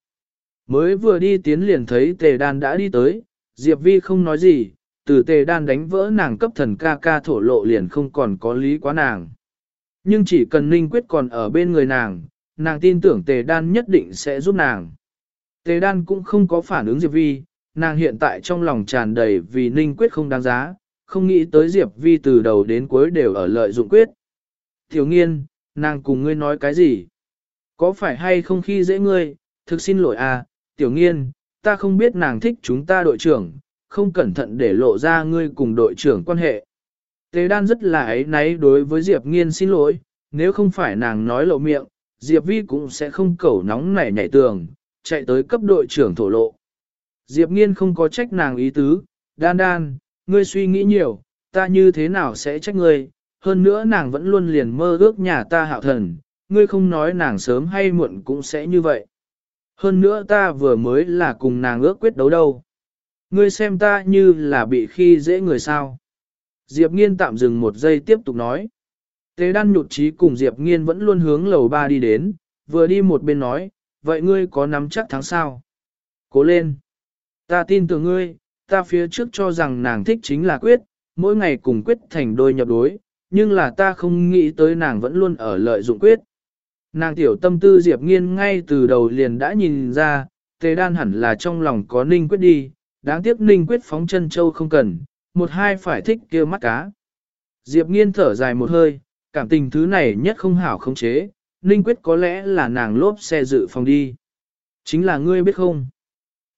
Speaker 1: Mới vừa đi tiến liền thấy tề đan đã đi tới, Diệp Vi không nói gì, từ tề đan đánh vỡ nàng cấp thần ca ca thổ lộ liền không còn có lý quá nàng. Nhưng chỉ cần Ninh Quyết còn ở bên người nàng, nàng tin tưởng tề đan nhất định sẽ giúp nàng. Tề đan cũng không có phản ứng Diệp Vi, nàng hiện tại trong lòng tràn đầy vì Ninh Quyết không đáng giá, không nghĩ tới Diệp Vi từ đầu đến cuối đều ở lợi dụng Quyết. Thiếu nghiên, nàng cùng ngươi nói cái gì? Có phải hay không khi dễ ngươi, thực xin lỗi à, tiểu nghiên, ta không biết nàng thích chúng ta đội trưởng, không cẩn thận để lộ ra ngươi cùng đội trưởng quan hệ. Tề đan rất là ấy náy đối với Diệp nghiên xin lỗi, nếu không phải nàng nói lộ miệng, Diệp vi cũng sẽ không cẩu nóng nảy nhảy tường, chạy tới cấp đội trưởng thổ lộ. Diệp nghiên không có trách nàng ý tứ, đan đan, ngươi suy nghĩ nhiều, ta như thế nào sẽ trách ngươi, hơn nữa nàng vẫn luôn liền mơ ước nhà ta hạo thần, ngươi không nói nàng sớm hay muộn cũng sẽ như vậy. Hơn nữa ta vừa mới là cùng nàng ước quyết đấu đâu. Ngươi xem ta như là bị khi dễ người sao. Diệp Nghiên tạm dừng một giây tiếp tục nói. Tế đan nhụt chí cùng Diệp Nghiên vẫn luôn hướng lầu ba đi đến, vừa đi một bên nói, vậy ngươi có nắm chắc thắng sao? Cố lên! Ta tin tưởng ngươi, ta phía trước cho rằng nàng thích chính là quyết, mỗi ngày cùng quyết thành đôi nhập đối, nhưng là ta không nghĩ tới nàng vẫn luôn ở lợi dụng quyết. Nàng tiểu tâm tư Diệp Nghiên ngay từ đầu liền đã nhìn ra, tề đan hẳn là trong lòng có ninh quyết đi, đáng tiếc ninh quyết phóng chân châu không cần, một hai phải thích kia mắt cá. Diệp Nghiên thở dài một hơi, cảm tình thứ này nhất không hảo không chế, ninh quyết có lẽ là nàng lốp xe dự phòng đi. Chính là ngươi biết không?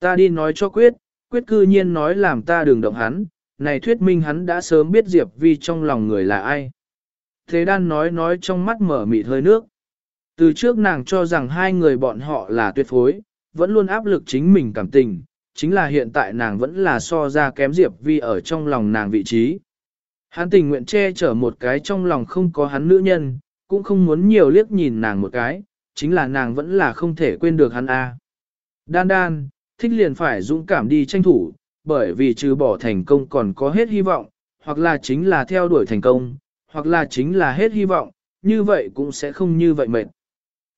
Speaker 1: Ta đi nói cho quyết, quyết cư nhiên nói làm ta đừng động hắn, này thuyết minh hắn đã sớm biết Diệp Vi trong lòng người là ai. Thế đan nói nói trong mắt mở mịt hơi nước. Từ trước nàng cho rằng hai người bọn họ là tuyệt phối, vẫn luôn áp lực chính mình cảm tình, chính là hiện tại nàng vẫn là so ra kém Diệp Vi ở trong lòng nàng vị trí. Hắn tình nguyện che chở một cái trong lòng không có hắn nữ nhân, cũng không muốn nhiều liếc nhìn nàng một cái, chính là nàng vẫn là không thể quên được hắn a. Đan đan, thích liền phải dũng cảm đi tranh thủ, bởi vì trừ bỏ thành công còn có hết hy vọng, hoặc là chính là theo đuổi thành công, hoặc là chính là hết hy vọng, như vậy cũng sẽ không như vậy mệt.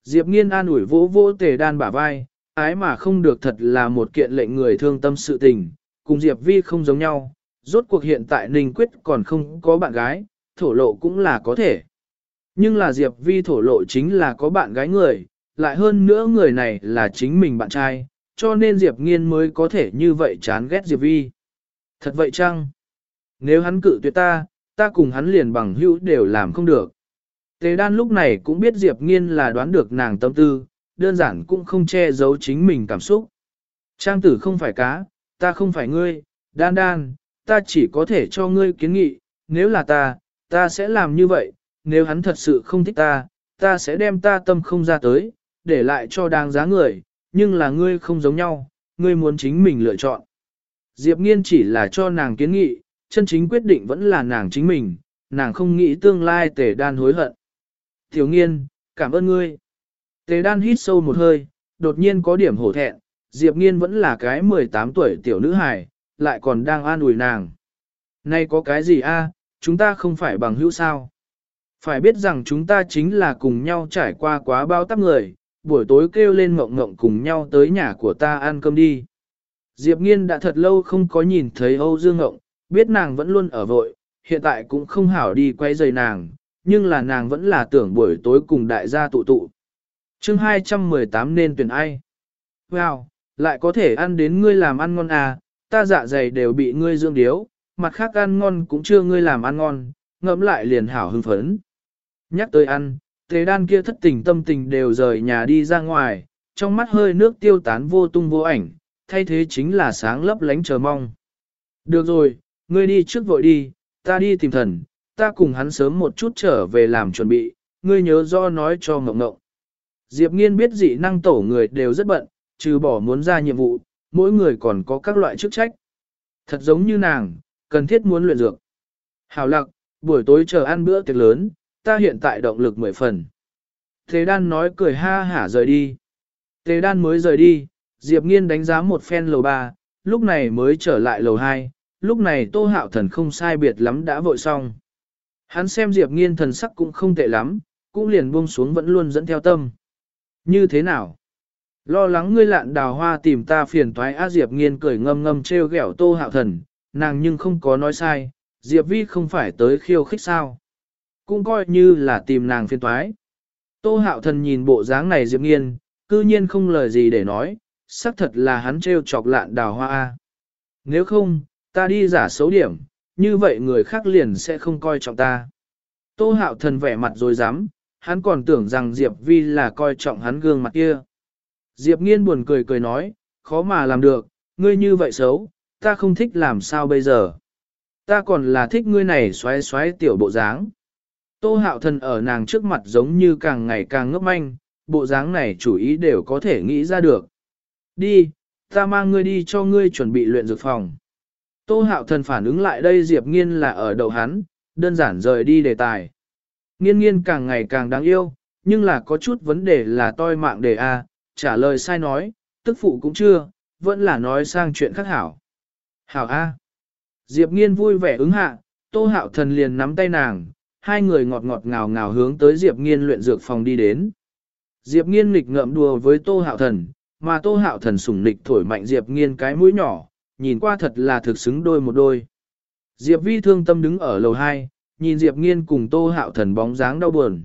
Speaker 1: Diệp nghiên an ủi vỗ vỗ tề đan bả vai, ái mà không được thật là một kiện lệnh người thương tâm sự tình, cùng Diệp vi không giống nhau, rốt cuộc hiện tại Ninh Quyết còn không có bạn gái, thổ lộ cũng là có thể. Nhưng là Diệp vi thổ lộ chính là có bạn gái người, lại hơn nữa người này là chính mình bạn trai, cho nên Diệp Nghiên mới có thể như vậy chán ghét Diệp Vi. Thật vậy chăng? Nếu hắn cự tuyệt ta, ta cùng hắn liền bằng hữu đều làm không được. Tề đan lúc này cũng biết Diệp Nghiên là đoán được nàng tâm tư, đơn giản cũng không che giấu chính mình cảm xúc. Trang tử không phải cá, ta không phải ngươi, đan đan, ta chỉ có thể cho ngươi kiến nghị, nếu là ta, ta sẽ làm như vậy, nếu hắn thật sự không thích ta, ta sẽ đem ta tâm không ra tới, để lại cho đáng giá người, nhưng là ngươi không giống nhau, ngươi muốn chính mình lựa chọn. Diệp Nghiên chỉ là cho nàng kiến nghị, chân chính quyết định vẫn là nàng chính mình, nàng không nghĩ tương lai tề đan hối hận. Tiểu nghiên, cảm ơn ngươi. Tề đan hít sâu một hơi, đột nhiên có điểm hổ thẹn, Diệp nghiên vẫn là cái 18 tuổi tiểu nữ hài, lại còn đang an ủi nàng. Nay có cái gì a? chúng ta không phải bằng hữu sao. Phải biết rằng chúng ta chính là cùng nhau trải qua quá bao tắp người, buổi tối kêu lên mộng mộng cùng nhau tới nhà của ta ăn cơm đi. Diệp Nghiên đã thật lâu không có nhìn thấy Âu Dương Ngộng, biết nàng vẫn luôn ở vội, hiện tại cũng không hảo đi quay giày nàng, nhưng là nàng vẫn là tưởng buổi tối cùng đại gia tụ tụ chương 218 nên tuyển ai? Wow, lại có thể ăn đến ngươi làm ăn ngon à, ta dạ dày đều bị ngươi dương điếu, mặt khác ăn ngon cũng chưa ngươi làm ăn ngon, ngẫm lại liền hảo hưng phấn. Nhắc tới ăn, thế đan kia thất tình tâm tình đều rời nhà đi ra ngoài, trong mắt hơi nước tiêu tán vô tung vô ảnh, thay thế chính là sáng lấp lánh chờ mong. Được rồi, ngươi đi trước vội đi, ta đi tìm thần, ta cùng hắn sớm một chút trở về làm chuẩn bị, ngươi nhớ do nói cho ngộng ngộng. Diệp nghiên biết dị năng tổ người đều rất bận, trừ bỏ muốn ra nhiệm vụ, mỗi người còn có các loại chức trách. Thật giống như nàng, cần thiết muốn luyện dược. Hảo lặc, buổi tối chờ ăn bữa tiệc lớn, ta hiện tại động lực mười phần. Thế đan nói cười ha hả rời đi. Tề đan mới rời đi, Diệp Nghiên đánh giá một phen lầu ba, lúc này mới trở lại lầu hai. lúc này Tô Hạo Thần không sai biệt lắm đã vội xong. Hắn xem Diệp Nghiên thần sắc cũng không tệ lắm, cũng liền buông xuống vẫn luôn dẫn theo tâm. Như thế nào? Lo lắng ngươi lạn đào hoa tìm ta phiền toái A Diệp Nghiên cười ngâm ngâm treo gẻo. Tô Hạo Thần, nàng nhưng không có nói sai, Diệp Vi không phải tới khiêu khích sao. Cũng coi như là tìm nàng phiền toái. Tô Hạo Thần nhìn bộ dáng này Diệp Nghiên, cư nhiên không lời gì để nói, xác thật là hắn treo chọc lạn đào hoa. Nếu không, ta đi giả xấu điểm, như vậy người khác liền sẽ không coi trọng ta. Tô hạo thần vẻ mặt rồi dám, hắn còn tưởng rằng Diệp Vi là coi trọng hắn gương mặt kia. Diệp nghiên buồn cười cười nói, khó mà làm được, ngươi như vậy xấu, ta không thích làm sao bây giờ. Ta còn là thích ngươi này xoáy xoáy tiểu bộ dáng. Tô hạo thần ở nàng trước mặt giống như càng ngày càng ngốc manh, bộ dáng này chủ ý đều có thể nghĩ ra được. Đi, ta mang ngươi đi cho ngươi chuẩn bị luyện dược phòng. Tô hạo thần phản ứng lại đây Diệp nghiên là ở đầu hắn, đơn giản rời đi đề tài. Nghiên nghiên càng ngày càng đáng yêu, nhưng là có chút vấn đề là toi mạng đề A, à, trả lời sai nói, tức phụ cũng chưa, vẫn là nói sang chuyện khác hảo. Hảo A. Diệp nghiên vui vẻ ứng hạ, tô hạo thần liền nắm tay nàng, hai người ngọt ngọt ngào ngào hướng tới Diệp nghiên luyện dược phòng đi đến. Diệp nghiên nghịch ngợm đùa với tô hạo thần, mà tô hạo thần sủng nịch thổi mạnh Diệp nghiên cái mũi nhỏ, nhìn qua thật là thực xứng đôi một đôi. Diệp vi thương tâm đứng ở lầu 2, nhìn Diệp nghiên cùng tô hạo thần bóng dáng đau buồn.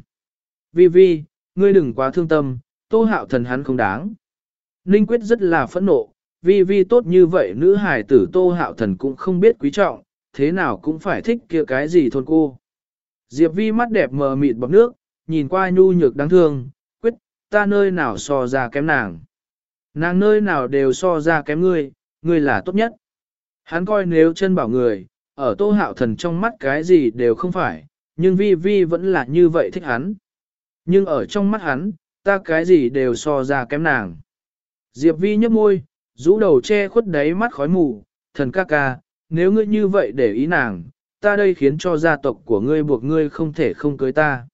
Speaker 1: Vi vi, ngươi đừng quá thương tâm, tô hạo thần hắn không đáng. Ninh quyết rất là phẫn nộ, vi vi tốt như vậy nữ hài tử tô hạo thần cũng không biết quý trọng, thế nào cũng phải thích kia cái gì thôn cô. Diệp vi mắt đẹp mờ mịt bọc nước, nhìn qua nhu nhược đáng thương, quyết, ta nơi nào so ra kém nàng. Nàng nơi nào đều so ra kém ngươi, ngươi là tốt nhất. Hắn coi nếu chân bảo người, ở tô hạo thần trong mắt cái gì đều không phải, nhưng vi vi vẫn là như vậy thích hắn. Nhưng ở trong mắt hắn, ta cái gì đều so ra kém nàng. Diệp vi nhấp môi, rũ đầu che khuất đáy mắt khói mù, thần ca ca, nếu ngươi như vậy để ý nàng, ta đây khiến cho gia tộc của ngươi buộc ngươi không thể không cưới ta.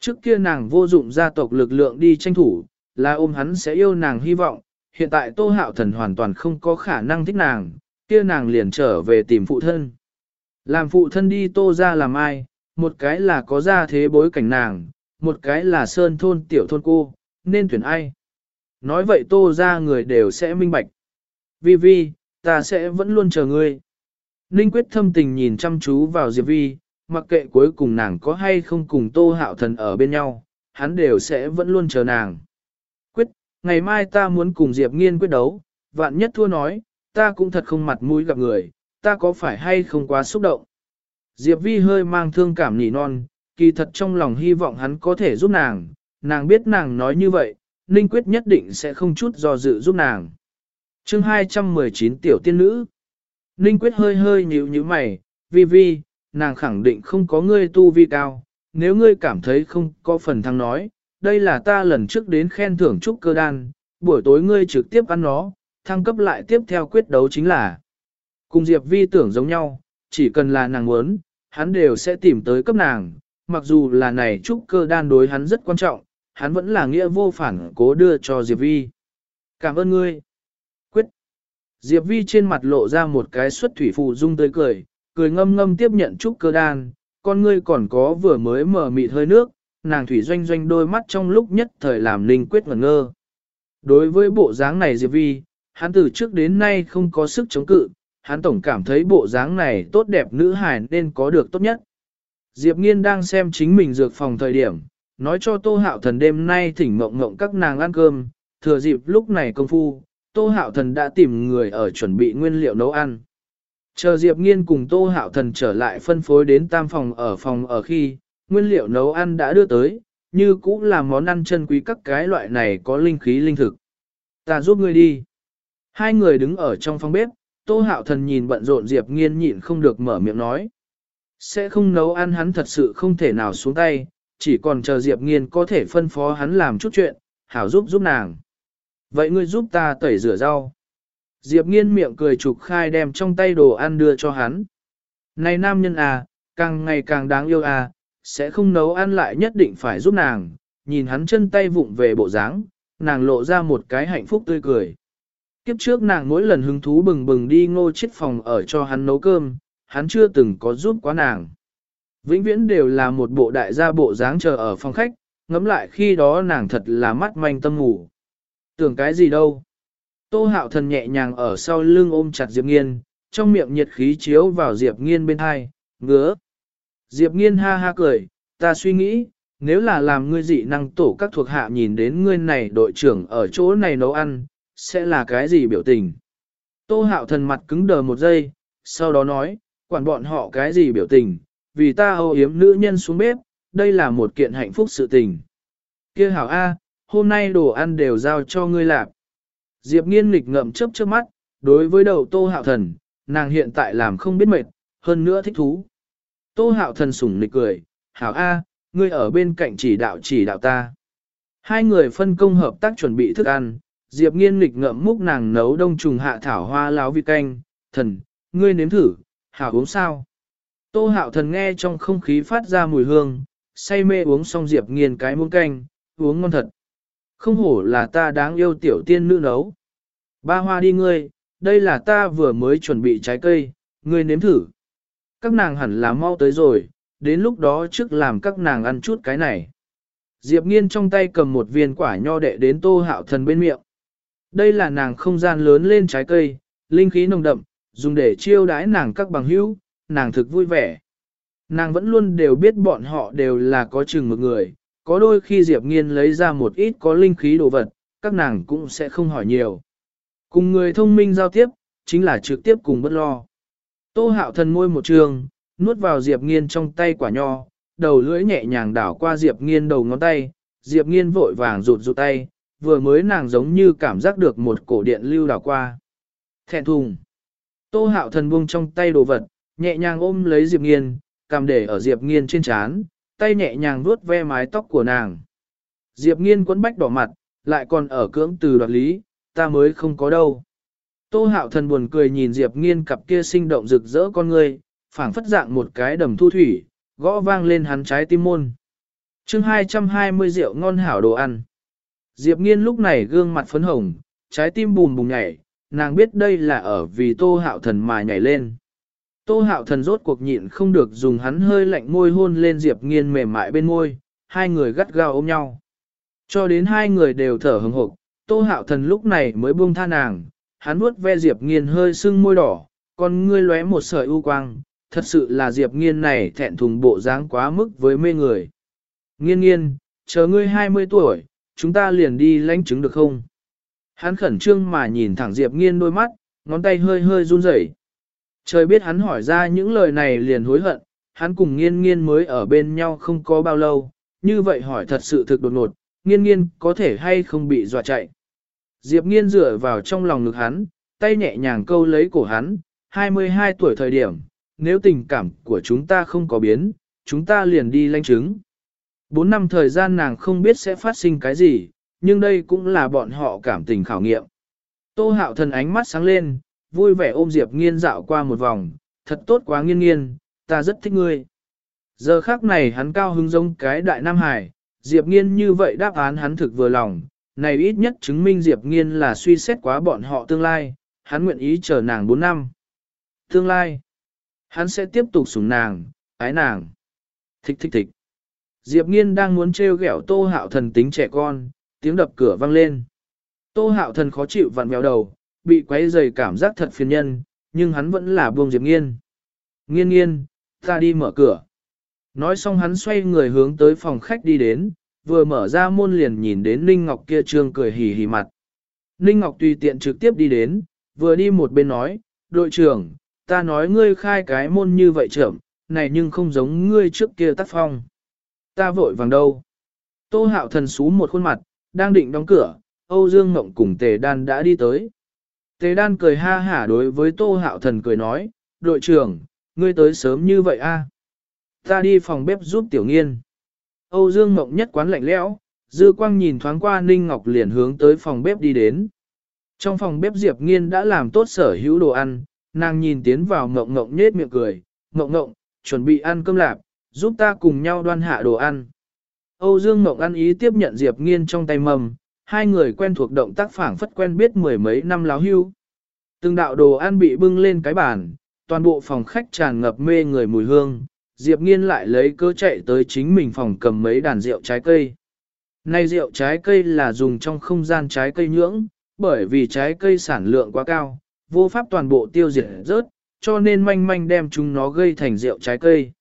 Speaker 1: Trước kia nàng vô dụng gia tộc lực lượng đi tranh thủ, là ôm hắn sẽ yêu nàng hy vọng, hiện tại Tô Hạo Thần hoàn toàn không có khả năng thích nàng, kia nàng liền trở về tìm phụ thân. Làm phụ thân đi Tô ra làm ai, một cái là có ra thế bối cảnh nàng, một cái là sơn thôn tiểu thôn cô, nên tuyển ai. Nói vậy Tô ra người đều sẽ minh bạch. Vi Vi, ta sẽ vẫn luôn chờ ngươi. Ninh quyết thâm tình nhìn chăm chú vào Diệp Vi, mặc kệ cuối cùng nàng có hay không cùng Tô Hạo Thần ở bên nhau, hắn đều sẽ vẫn luôn chờ nàng quyết ngày mai ta muốn cùng Diệp Nghiên quyết đấu, vạn nhất thua nói, ta cũng thật không mặt mũi gặp người, ta có phải hay không quá xúc động. Diệp Vi hơi mang thương cảm nỉ non, kỳ thật trong lòng hy vọng hắn có thể giúp nàng, nàng biết nàng nói như vậy, Ninh Quyết nhất định sẽ không chút do dự giúp nàng. chương 219 tiểu tiên nữ Ninh Quyết hơi hơi nhíu nhíu mày, Vi Vi, nàng khẳng định không có ngươi tu vi cao, nếu ngươi cảm thấy không có phần thăng nói, đây là ta lần trước đến khen thưởng trúc cơ đan, buổi tối ngươi trực tiếp ăn nó, thăng cấp lại tiếp theo quyết đấu chính là. Cùng Diệp Vi tưởng giống nhau, chỉ cần là nàng muốn, hắn đều sẽ tìm tới cấp nàng, mặc dù là này trúc cơ đan đối hắn rất quan trọng, hắn vẫn là nghĩa vô phản cố đưa cho Diệp Vi. Cảm ơn ngươi. Quyết. Diệp Vi trên mặt lộ ra một cái xuất thủy phụ dung tươi cười, cười ngâm ngâm tiếp nhận trúc cơ đan, con ngươi còn có vừa mới mở mịt hơi nước, nàng thủy doanh doanh đôi mắt trong lúc nhất thời làm Ninh Quyết ngẩn ngơ. Đối với bộ dáng này Diệp Vi, hắn từ trước đến nay không có sức chống cự, hắn tổng cảm thấy bộ dáng này tốt đẹp nữ hài nên có được tốt nhất. Diệp Nghiên đang xem chính mình dược phòng thời điểm, nói cho Tô Hạo Thần đêm nay thỉnh mộng mộng các nàng ăn cơm, thừa dịp lúc này công phu, Tô Hạo Thần đã tìm người ở chuẩn bị nguyên liệu nấu ăn. Chờ Diệp Nghiên cùng Tô Hạo Thần trở lại phân phối đến tam phòng ở phòng ở khi, nguyên liệu nấu ăn đã đưa tới, như cũng là món ăn chân quý các cái loại này có linh khí linh thực. Ta giúp ngươi đi. Hai người đứng ở trong phòng bếp, Tô Hạo Thần nhìn bận rộn Diệp Nghiên nhịn không được mở miệng nói. Sẽ không nấu ăn hắn thật sự không thể nào xuống tay, chỉ còn chờ Diệp Nghiên có thể phân phó hắn làm chút chuyện, hảo giúp giúp nàng. Vậy ngươi giúp ta tẩy rửa rau. Diệp Nghiên miệng cười trục khai đem trong tay đồ ăn đưa cho hắn. Này nam nhân à, càng ngày càng đáng yêu à, sẽ không nấu ăn lại nhất định phải giúp nàng, nhìn hắn chân tay vụng về bộ dáng, nàng lộ ra một cái hạnh phúc tươi cười. Kiếp trước nàng mỗi lần hứng thú bừng bừng đi ngô chết phòng ở cho hắn nấu cơm, hắn chưa từng có giúp quá nàng. Vĩnh viễn đều là một bộ đại gia bộ dáng chờ ở phòng khách, ngắm lại khi đó nàng thật là mắt manh tâm ngủ. Tưởng cái gì đâu. Tô hạo thần nhẹ nhàng ở sau lưng ôm chặt Diệp Nghiên, trong miệng nhiệt khí chiếu vào Diệp Nghiên bên hai, ngứa. Diệp Nghiên ha ha cười, ta suy nghĩ, nếu là làm ngươi dị năng tổ các thuộc hạ nhìn đến ngươi này đội trưởng ở chỗ này nấu ăn, sẽ là cái gì biểu tình? Tô hạo thần mặt cứng đờ một giây, sau đó nói, quản bọn họ cái gì biểu tình, vì ta âu yếm nữ nhân xuống bếp, đây là một kiện hạnh phúc sự tình. kia hảo A, hôm nay đồ ăn đều giao cho ngươi làm. Diệp nghiên nghịch ngậm chớp chớp mắt, đối với đầu tô hạo thần, nàng hiện tại làm không biết mệt, hơn nữa thích thú. Tô hạo thần sủng nịch cười, hảo A, ngươi ở bên cạnh chỉ đạo chỉ đạo ta. Hai người phân công hợp tác chuẩn bị thức ăn, Diệp nghiên nghịch ngậm múc nàng nấu đông trùng hạ thảo hoa láo vị canh, thần, ngươi nếm thử, hảo uống sao. Tô hạo thần nghe trong không khí phát ra mùi hương, say mê uống xong Diệp nghiên cái muỗng canh, uống ngon thật. Không hổ là ta đáng yêu tiểu tiên nữ nấu. Ba hoa đi ngươi, đây là ta vừa mới chuẩn bị trái cây, ngươi nếm thử. Các nàng hẳn là mau tới rồi, đến lúc đó trước làm các nàng ăn chút cái này. Diệp nghiên trong tay cầm một viên quả nho đệ đến tô hạo thần bên miệng. Đây là nàng không gian lớn lên trái cây, linh khí nồng đậm, dùng để chiêu đãi nàng các bằng hữu, nàng thực vui vẻ. Nàng vẫn luôn đều biết bọn họ đều là có chừng một người, có đôi khi Diệp Nghiên lấy ra một ít có linh khí đồ vật, các nàng cũng sẽ không hỏi nhiều. Cùng người thông minh giao tiếp, chính là trực tiếp cùng bất lo. Tô hạo thần môi một trường, nuốt vào Diệp Nghiên trong tay quả nho, đầu lưỡi nhẹ nhàng đảo qua Diệp Nghiên đầu ngón tay, Diệp Nghiên vội vàng rụt rụt tay, vừa mới nàng giống như cảm giác được một cổ điện lưu đảo qua. Thẹn thùng. Tô hạo thần buông trong tay đồ vật, nhẹ nhàng ôm lấy Diệp Nghiên, cầm để ở Diệp Nghiên trên chán, tay nhẹ nhàng vuốt ve mái tóc của nàng. Diệp Nghiên quấn bách đỏ mặt, lại còn ở cưỡng từ đoạt lý, ta mới không có đâu. Tô hạo thần buồn cười nhìn Diệp Nghiên cặp kia sinh động rực rỡ con người, phảng phất dạng một cái đầm thu thủy, gõ vang lên hắn trái tim môn. chương 220 rượu ngon hảo đồ ăn. Diệp Nghiên lúc này gương mặt phấn hồng, trái tim bùm bùm nhảy, nàng biết đây là ở vì tô hạo thần mà nhảy lên. Tô hạo thần rốt cuộc nhịn không được dùng hắn hơi lạnh môi hôn lên Diệp nghiên mềm mại bên môi, hai người gắt gao ôm nhau. Cho đến hai người đều thở hừng hộp, tô hạo thần lúc này mới buông tha nàng, hắn vuốt ve Diệp nghiên hơi sưng môi đỏ, con ngươi lóe một sợi u quang, thật sự là Diệp nghiên này thẹn thùng bộ dáng quá mức với mê người. Nghiên nghiên, chờ ngươi 20 tuổi, chúng ta liền đi lãnh chứng được không? Hắn khẩn trương mà nhìn thẳng Diệp nghiên đôi mắt, ngón tay hơi hơi run rẩy. Trời biết hắn hỏi ra những lời này liền hối hận, hắn cùng nghiên nghiên mới ở bên nhau không có bao lâu, như vậy hỏi thật sự thực đột ngột, nghiên nghiên có thể hay không bị dọa chạy. Diệp nghiên dựa vào trong lòng ngực hắn, tay nhẹ nhàng câu lấy cổ hắn, 22 tuổi thời điểm, nếu tình cảm của chúng ta không có biến, chúng ta liền đi lanh chứng. 4 năm thời gian nàng không biết sẽ phát sinh cái gì, nhưng đây cũng là bọn họ cảm tình khảo nghiệm. Tô hạo thần ánh mắt sáng lên, vui vẻ ôm Diệp nghiên dạo qua một vòng, thật tốt quá nghiên nghiên, ta rất thích ngươi. Giờ khác này hắn cao hứng giống cái đại Nam Hải, Diệp Nghiên như vậy đáp án hắn thực vừa lòng, này ít nhất chứng minh Diệp Nghiên là suy xét quá bọn họ tương lai, hắn nguyện ý chờ nàng 4 năm. Tương lai, hắn sẽ tiếp tục sủng nàng, ái nàng. Thích thích thích. Diệp Nghiên đang muốn trêu ghẹo Tô Hạo Thần tính trẻ con, tiếng đập cửa vang lên. Tô Hạo Thần khó chịu vặn mèo đầu, bị quấy rầy cảm giác thật phiền nhân, nhưng hắn vẫn là buông Diệp Nghiên. Nghiên nghiên, ta đi mở cửa. Nói xong hắn xoay người hướng tới phòng khách đi đến, vừa mở ra môn liền nhìn đến Ninh Ngọc kia trương cười hì hì mặt. Ninh Ngọc tùy tiện trực tiếp đi đến, vừa đi một bên nói, đội trưởng, ta nói ngươi khai cái môn như vậy trưởng, này nhưng không giống ngươi trước kia tác phong. Ta vội vàng đâu. Tô hạo thần xú một khuôn mặt, đang định đóng cửa, Âu Dương Mộng cùng Tề Đan đã đi tới. Tề Đan cười ha hả đối với Tô hạo thần cười nói, đội trưởng, ngươi tới sớm như vậy a? Ta đi phòng bếp giúp tiểu nghiên. Âu Dương Mộng nhất quán lạnh lẽo, dư quang nhìn thoáng qua Ninh Ngọc liền hướng tới phòng bếp đi đến. Trong phòng bếp Diệp Nghiên đã làm tốt sở hữu đồ ăn, nàng nhìn tiến vào Ngộng Ngộng nhết miệng cười, Ngộng Ngộng, chuẩn bị ăn cơm lạp, giúp ta cùng nhau đoan hạ đồ ăn. Âu Dương Ngọc ăn ý tiếp nhận Diệp Nghiên trong tay mầm, hai người quen thuộc động tác phảng phất quen biết mười mấy năm láo hưu. Từng đạo đồ ăn bị bưng lên cái bàn, toàn bộ phòng khách tràn ngập mê người mùi hương, Diệp Nghiên lại lấy cơ chạy tới chính mình phòng cầm mấy đàn rượu trái cây. Này rượu trái cây là dùng trong không gian trái cây nhưỡng, bởi vì trái cây sản lượng quá cao, vô pháp toàn bộ tiêu diệt rớt, cho nên manh manh đem chúng nó gây thành rượu trái cây.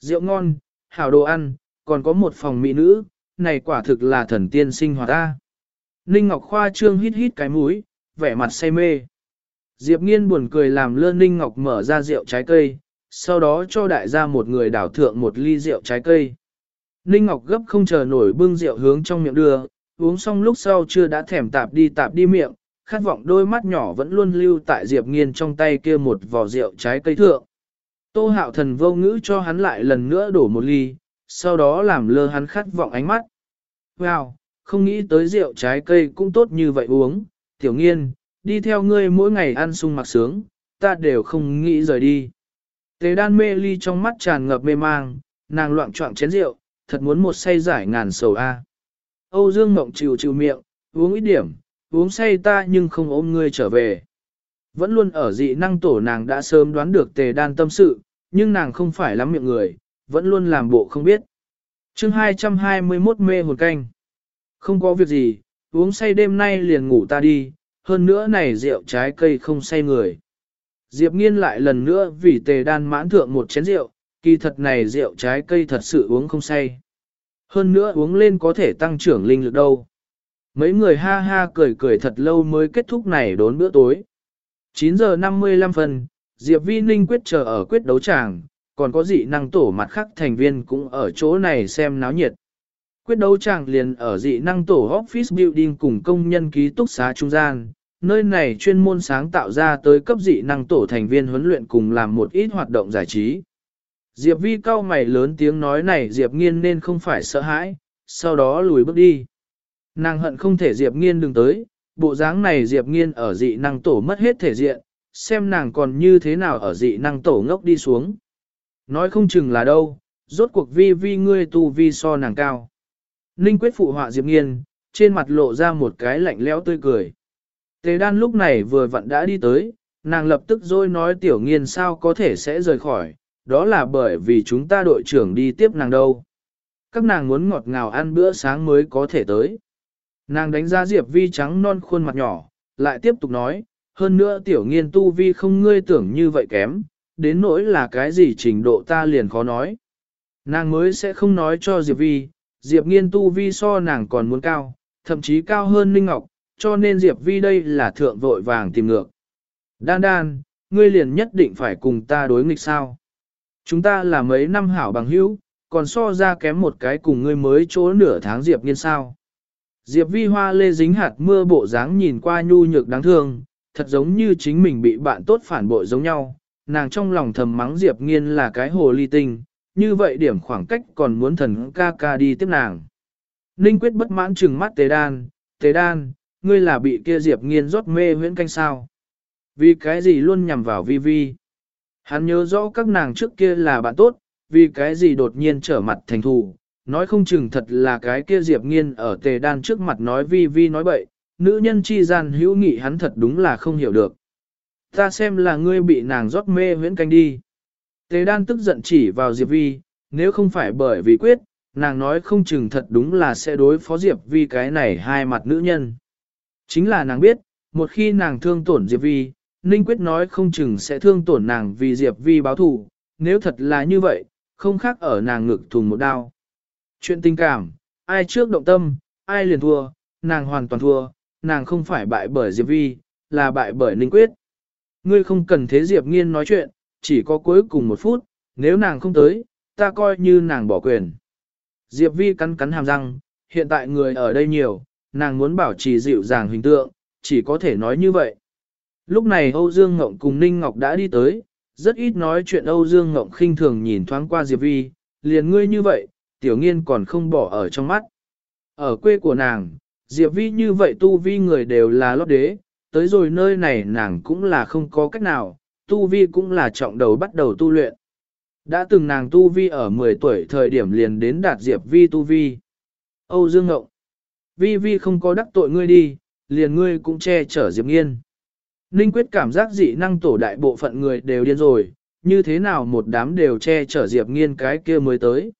Speaker 1: Rượu ngon, hảo đồ ăn, còn có một phòng mỹ nữ, này quả thực là thần tiên sinh hoạt ta. Ninh Ngọc Khoa trương hít hít cái mũi, vẻ mặt say mê. Diệp Nghiên buồn cười làm lơ Ninh Ngọc mở ra rượu trái cây, sau đó cho đại gia một người đảo thượng một ly rượu trái cây. Ninh Ngọc gấp không chờ nổi bưng rượu hướng trong miệng đưa, uống xong lúc sau chưa đã thèm tạp đi tạp đi miệng, khát vọng đôi mắt nhỏ vẫn luôn lưu tại Diệp Nghiên trong tay kia một vò rượu trái cây thượng. Tô hạo thần vô ngữ cho hắn lại lần nữa đổ một ly, sau đó làm lơ hắn khát vọng ánh mắt. Wow, không nghĩ tới rượu trái cây cũng tốt như vậy uống, tiểu nghiên, đi theo ngươi mỗi ngày ăn sung mặc sướng, ta đều không nghĩ rời đi. Tề đan mê ly trong mắt tràn ngập mê mang, nàng loạn trọng chén rượu, thật muốn một say giải ngàn sầu a. Âu Dương Mộng chịu chịu miệng, uống ít điểm, uống say ta nhưng không ôm ngươi trở về. Vẫn luôn ở dị năng tổ nàng đã sớm đoán được tề đan tâm sự, nhưng nàng không phải lắm miệng người, vẫn luôn làm bộ không biết. chương 221 mê hồn canh. Không có việc gì, uống say đêm nay liền ngủ ta đi, hơn nữa này rượu trái cây không say người. Diệp nghiên lại lần nữa vì tề đan mãn thượng một chén rượu, kỳ thật này rượu trái cây thật sự uống không say. Hơn nữa uống lên có thể tăng trưởng linh lực đâu. Mấy người ha ha cười cười thật lâu mới kết thúc này đốn bữa tối. 9 giờ 55 phần, Diệp Vi Ninh quyết chờ ở quyết đấu tràng, còn có dị năng tổ mặt khác thành viên cũng ở chỗ này xem náo nhiệt. Quyết đấu tràng liền ở dị năng tổ office building cùng công nhân ký túc xá trung gian, nơi này chuyên môn sáng tạo ra tới cấp dị năng tổ thành viên huấn luyện cùng làm một ít hoạt động giải trí. Diệp Vi cao mày lớn tiếng nói này Diệp Nghiên nên không phải sợ hãi, sau đó lùi bước đi. Nàng hận không thể Diệp Nghiên đừng tới, bộ dáng này Diệp Nghiên ở dị năng tổ mất hết thể diện, xem nàng còn như thế nào ở dị năng tổ ngốc đi xuống. Nói không chừng là đâu, rốt cuộc vi vi ngươi tu vi so nàng cao. Ninh quyết phụ họa Diệp Nghiên, trên mặt lộ ra một cái lạnh lẽo tươi cười. Tề đan lúc này vừa vặn đã đi tới, nàng lập tức rồi nói tiểu nghiên sao có thể sẽ rời khỏi, đó là bởi vì chúng ta đội trưởng đi tiếp nàng đâu. Các nàng muốn ngọt ngào ăn bữa sáng mới có thể tới. Nàng đánh giá Diệp Vi trắng non khuôn mặt nhỏ, lại tiếp tục nói, hơn nữa tiểu nghiên tu vi không ngươi tưởng như vậy kém, đến nỗi là cái gì trình độ ta liền khó nói. Nàng mới sẽ không nói cho Diệp Vi, Diệp nghiên tu vi so nàng còn muốn cao, thậm chí cao hơn Ninh Ngọc, cho nên Diệp Vi đây là thượng vội vàng tìm ngược. Đan đan, ngươi liền nhất định phải cùng ta đối nghịch sao. Chúng ta là mấy năm hảo bằng hữu, còn so ra kém một cái cùng ngươi mới chỗ nửa tháng Diệp nghiên sao. Diệp vi hoa lê dính hạt mưa bộ dáng nhìn qua nhu nhược đáng thương, thật giống như chính mình bị bạn tốt phản bội giống nhau, nàng trong lòng thầm mắng Diệp nghiên là cái hồ ly tinh, như vậy điểm khoảng cách còn muốn thần ca ca đi tiếp nàng. Ninh quyết bất mãn trừng mắt tế đan, tế đan, ngươi là bị kia Diệp nghiên rót mê huyễn canh sao. Vì cái gì luôn nhằm vào vi vi. Hắn nhớ rõ các nàng trước kia là bạn tốt, vì cái gì đột nhiên trở mặt thành thù, nói không chừng thật là cái kia Diệp Nghiên ở tề đan trước mặt nói vi vi nói bậy, nữ nhân chi gian hữu nghị hắn thật đúng là không hiểu được. Ta xem là ngươi bị nàng rót mê huyễn canh đi. Tề đan tức giận chỉ vào Diệp Vi, nếu không phải bởi vì quyết, nàng nói không chừng thật đúng là sẽ đối phó Diệp Vi cái này hai mặt nữ nhân. Chính là nàng biết, một khi nàng thương tổn Diệp Vi, Ninh Quyết nói không chừng sẽ thương tổn nàng vì Diệp Vi báo thù, nếu thật là như vậy, không khác ở nàng ngực thùng một đao. Chuyện tình cảm, ai trước động tâm, ai liền thua, nàng hoàn toàn thua, nàng không phải bại bởi Diệp Vi, là bại bởi Ninh Quyết. Ngươi không cần thế Diệp Nghiên nói chuyện, chỉ có cuối cùng một phút, nếu nàng không tới, ta coi như nàng bỏ quyền. Diệp Vi cắn cắn hàm răng, hiện tại người ở đây nhiều, nàng muốn bảo trì dịu dàng hình tượng, chỉ có thể nói như vậy. Lúc này Âu Dương Ngộng cùng Ninh Ngọc đã đi tới, rất ít nói chuyện Âu Dương Ngộng khinh thường nhìn thoáng qua Diệp Vi, liền ngươi như vậy, tiểu nghiên còn không bỏ ở trong mắt. Ở quê của nàng, Diệp Vi như vậy tu vi người đều là lót đế, tới rồi nơi này nàng cũng là không có cách nào, tu vi cũng là trọng đầu bắt đầu tu luyện. Đã từng nàng tu vi ở 10 tuổi thời điểm liền đến đạt Diệp Vi tu vi. Âu Dương Ngộng. Vi Vi không có đắc tội ngươi đi, liền ngươi cũng che chở Diệp Nghiên. Ninh Quyết cảm giác dị năng tổ đại bộ phận người đều điên rồi, như thế nào một đám đều che chở Diệp Nghiên cái kia mới tới.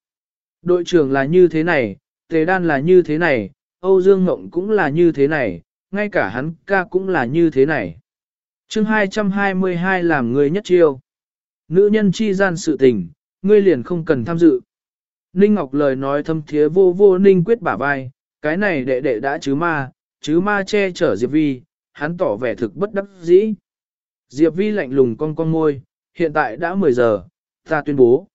Speaker 1: Đội trưởng là như thế này, Tề Đan là như thế này, Âu Dương Ngộng cũng là như thế này, ngay cả hắn ca cũng là như thế này. chương 222 làm người nhất chiêu. Nữ nhân chi gian sự tình, ngươi liền không cần tham dự. Ninh Ngọc lời nói thâm thiế vô vô Ninh quyết bả vai, cái này đệ đệ đã chứ ma, chứ ma che chở Diệp Vi, hắn tỏ vẻ thực bất đắc dĩ. Diệp Vi lạnh lùng con con môi, hiện tại đã 10 giờ, ta tuyên bố.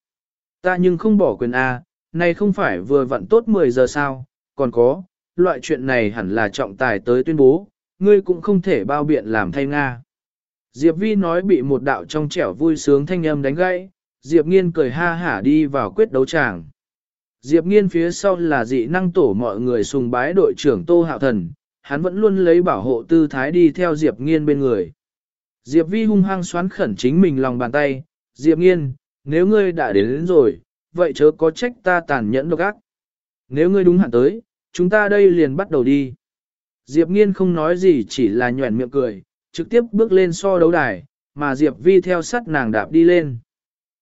Speaker 1: Ta nhưng không bỏ quyền A, này không phải vừa vặn tốt 10 giờ sao, còn có, loại chuyện này hẳn là trọng tài tới tuyên bố, ngươi cũng không thể bao biện làm thay Nga. Diệp Vi nói bị một đạo trong trẻo vui sướng thanh âm đánh gãy, Diệp Nghiên cười ha hả đi vào quyết đấu tràng. Diệp Nghiên phía sau là dị năng tổ mọi người sùng bái đội trưởng Tô Hạo Thần, hắn vẫn luôn lấy bảo hộ tư thái đi theo Diệp Nghiên bên người. Diệp Vi hung hăng xoắn khẩn chính mình lòng bàn tay, Diệp Nghiên, nếu ngươi đã đến, đến rồi, vậy chớ có trách ta tàn nhẫn độc ác. Nếu ngươi đúng hạn tới, chúng ta đây liền bắt đầu đi. Diệp Nghiên không nói gì chỉ là nhuẩn miệng cười, trực tiếp bước lên so đấu đài, mà Diệp Vi theo sát nàng đạp đi lên.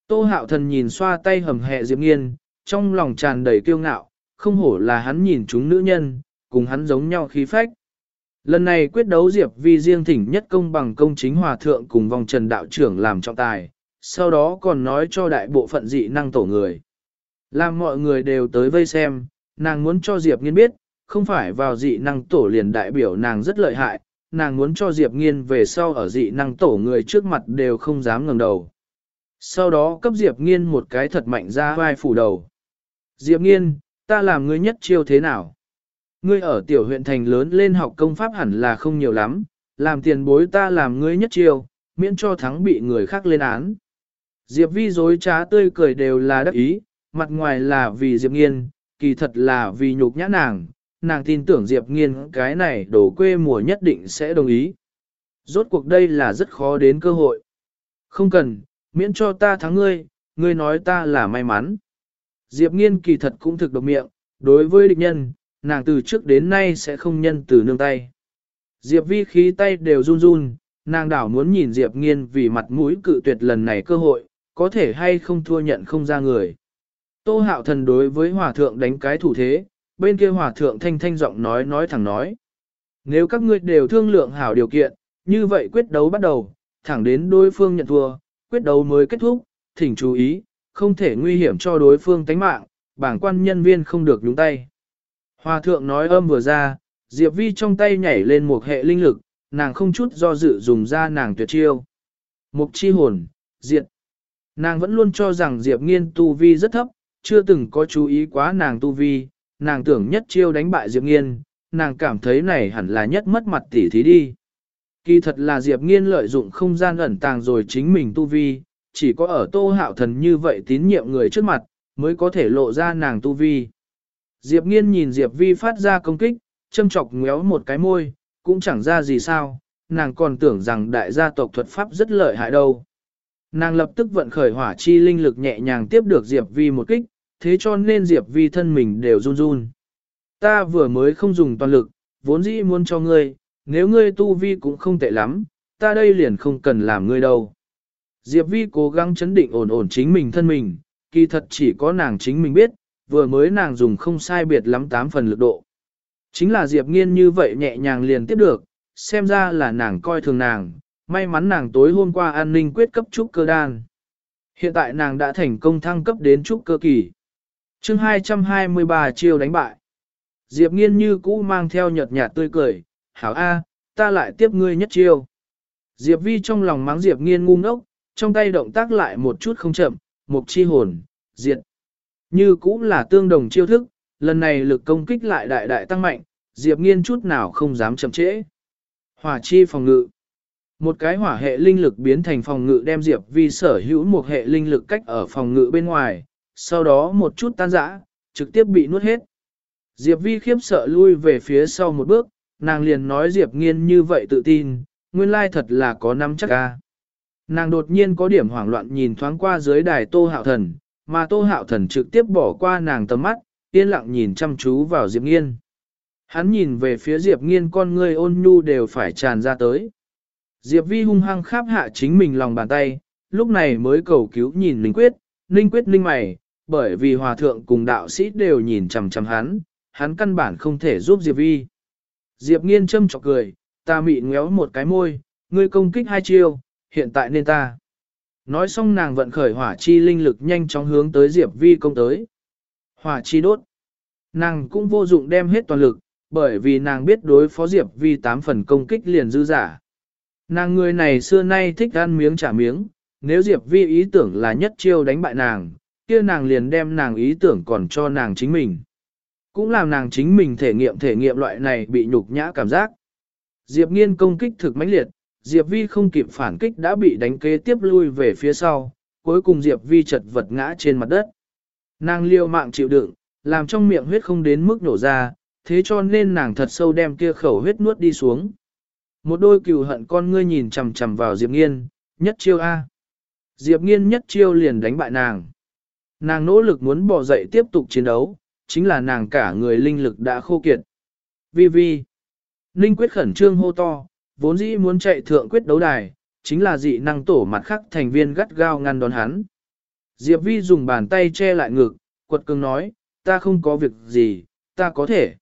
Speaker 1: Tô hạo thần nhìn xoa tay hầm hẹ Diệp Nghiên, trong lòng tràn đầy kiêu ngạo, không hổ là hắn nhìn chúng nữ nhân, cùng hắn giống nhau khí phách. Lần này quyết đấu Diệp Vi riêng thỉnh nhất công bằng công chính hòa thượng cùng vòng trần đạo trưởng làm trọng tài, sau đó còn nói cho đại bộ phận dị năng tổ người. Làm mọi người đều tới vây xem, nàng muốn cho Diệp Nghiên biết, không phải vào dị năng tổ liền đại biểu nàng rất lợi hại, nàng muốn cho Diệp Nghiên về sau ở dị năng tổ người trước mặt đều không dám ngẩng đầu. Sau đó cấp Diệp Nghiên một cái thật mạnh ra vai phủ đầu. Diệp Nghiên, ta làm ngươi nhất chiêu thế nào? Ngươi ở tiểu huyện thành lớn lên học công pháp hẳn là không nhiều lắm, làm tiền bối ta làm ngươi nhất chiêu, miễn cho thắng bị người khác lên án. Diệp Vi dối trá tươi cười đều là đắc ý, mặt ngoài là vì Diệp Nghiên, kỳ thật là vì nhục nhã nàng, nàng tin tưởng Diệp Nghiên cái này đổ quê mùa nhất định sẽ đồng ý. Rốt cuộc đây là rất khó đến cơ hội. Không cần, miễn cho ta thắng ngươi, ngươi nói ta là may mắn. Diệp Nghiên kỳ thật cũng thực độc miệng, đối với địch nhân, nàng từ trước đến nay sẽ không nhân từ nương tay. Diệp Vi khí tay đều run run, nàng đảo muốn nhìn Diệp Nghiên vì mặt mũi cự tuyệt lần này cơ hội, có thể hay không thua nhận không ra người. Tô hạo thần đối với hòa thượng đánh cái thủ thế, bên kia hòa thượng thanh thanh giọng nói nói thẳng nói. Nếu các ngươi đều thương lượng hảo điều kiện, như vậy quyết đấu bắt đầu, thẳng đến đối phương nhận thua, quyết đấu mới kết thúc, thỉnh chú ý, không thể nguy hiểm cho đối phương tánh mạng, bảng quan nhân viên không được nhúng tay. Hòa thượng nói âm vừa ra, Diệp Vi trong tay nhảy lên một hệ linh lực, nàng không chút do dự dùng ra nàng tuyệt chiêu. Mục chi hồn, diệt. Nàng vẫn luôn cho rằng Diệp nghiên tu vi rất thấp, chưa từng có chú ý quá nàng tu vi, nàng tưởng nhất chiêu đánh bại Diệp Nghiên, nàng cảm thấy này hẳn là nhất mất mặt tỉ thí đi. Kỳ thật là Diệp Nghiên lợi dụng không gian ẩn tàng rồi chính mình tu vi, chỉ có ở tô hạo thần như vậy tín nhiệm người trước mặt, mới có thể lộ ra nàng tu vi. Diệp Nghiên nhìn Diệp Vi phát ra công kích, châm chọc ngéo một cái môi, cũng chẳng ra gì sao, nàng còn tưởng rằng đại gia tộc thuật pháp rất lợi hại đâu. Nàng lập tức vận khởi hỏa chi linh lực nhẹ nhàng tiếp được Diệp Vi một kích, thế cho nên Diệp Vi thân mình đều run run. Ta vừa mới không dùng toàn lực, vốn dĩ muốn cho ngươi, nếu ngươi tu vi cũng không tệ lắm, ta đây liền không cần làm ngươi đâu. Diệp Vi cố gắng chấn định ổn ổn chính mình thân mình, kỳ thật chỉ có nàng chính mình biết, vừa mới nàng dùng không sai biệt lắm tám phần lực độ. Chính là Diệp Nghiên như vậy nhẹ nhàng liền tiếp được, xem ra là nàng coi thường nàng, may mắn nàng tối hôm qua an ninh quyết cấp trúc cơ đan. Hiện tại nàng đã thành công thăng cấp đến trúc cơ kỳ chương 223 chiêu đánh bại. Diệp Nghiên như cũ mang theo nhợt nhạt tươi cười, hảo A, ta lại tiếp ngươi nhất chiêu. Diệp Vi trong lòng mắng Diệp Nghiên ngu ngốc, trong tay động tác lại một chút không chậm, mục chi hồn, diệt. Như cũ là tương đồng chiêu thức, lần này lực công kích lại đại đại tăng mạnh, Diệp Nghiên chút nào không dám chậm trễ. Hỏa chi phòng ngự. Một cái hỏa hệ linh lực biến thành phòng ngự đem Diệp Vi sở hữu một hệ linh lực cách ở phòng ngự bên ngoài, sau đó một chút tan rã, trực tiếp bị nuốt hết. Diệp Vi khiếp sợ lui về phía sau một bước, nàng liền nói Diệp Nghiên như vậy tự tin, nguyên lai thật là có năm chắc ca. Nàng đột nhiên có điểm hoảng loạn nhìn thoáng qua dưới đài Tô Hạo Thần, mà Tô Hạo Thần trực tiếp bỏ qua nàng tầm mắt, yên lặng nhìn chăm chú vào Diệp Nghiên. Hắn nhìn về phía Diệp Nghiên con ngươi ôn nhu đều phải tràn ra tới. Diệp Vi hung hăng kháp hạ chính mình lòng bàn tay, lúc này mới cầu cứu nhìn Ninh Quyết, Ninh Quyết ninh mày, bởi vì hòa thượng cùng đạo sĩ đều nhìn chằm chằm hắn, hắn căn bản không thể giúp Diệp Vi. Diệp Nghiên châm chọc cười, ta mị ngéo một cái môi, ngươi công kích hai chiêu, hiện tại nên ta. Nói xong nàng vận khởi hỏa chi linh lực nhanh chóng hướng tới Diệp Vi công tới. Hỏa chi đốt. Nàng cũng vô dụng đem hết toàn lực, bởi vì nàng biết đối phó Diệp Vi tám phần công kích liền dư giả. Nàng người này xưa nay thích ăn miếng trả miếng, nếu Diệp Vi ý tưởng là nhất chiêu đánh bại nàng, kia nàng liền đem nàng ý tưởng còn cho nàng chính mình. Cũng làm nàng chính mình thể nghiệm thể nghiệm loại này bị nhục nhã cảm giác. Diệp nghiên công kích thực mãnh liệt, Diệp Vi không kịp phản kích đã bị đánh kế tiếp lui về phía sau, cuối cùng Diệp Vi chật vật ngã trên mặt đất. Nàng liều mạng chịu đựng, làm trong miệng huyết không đến mức nổ ra, thế cho nên nàng thật sâu đem kia khẩu huyết nuốt đi xuống. Một đôi cừu hận con ngươi nhìn chằm chằm vào Diệp Nghiên, nhất chiêu A. Diệp Nghiên nhất chiêu liền đánh bại nàng. Nàng nỗ lực muốn bỏ dậy tiếp tục chiến đấu, chính là nàng cả người linh lực đã khô kiệt. Vi vi. Ninh quyết khẩn trương hô to, vốn dĩ muốn chạy thượng quyết đấu đài, chính là dị năng tổ mặt khắc thành viên gắt gao ngăn đón hắn. Diệp Vi dùng bàn tay che lại ngực, quật cường nói, ta không có việc gì, ta có thể.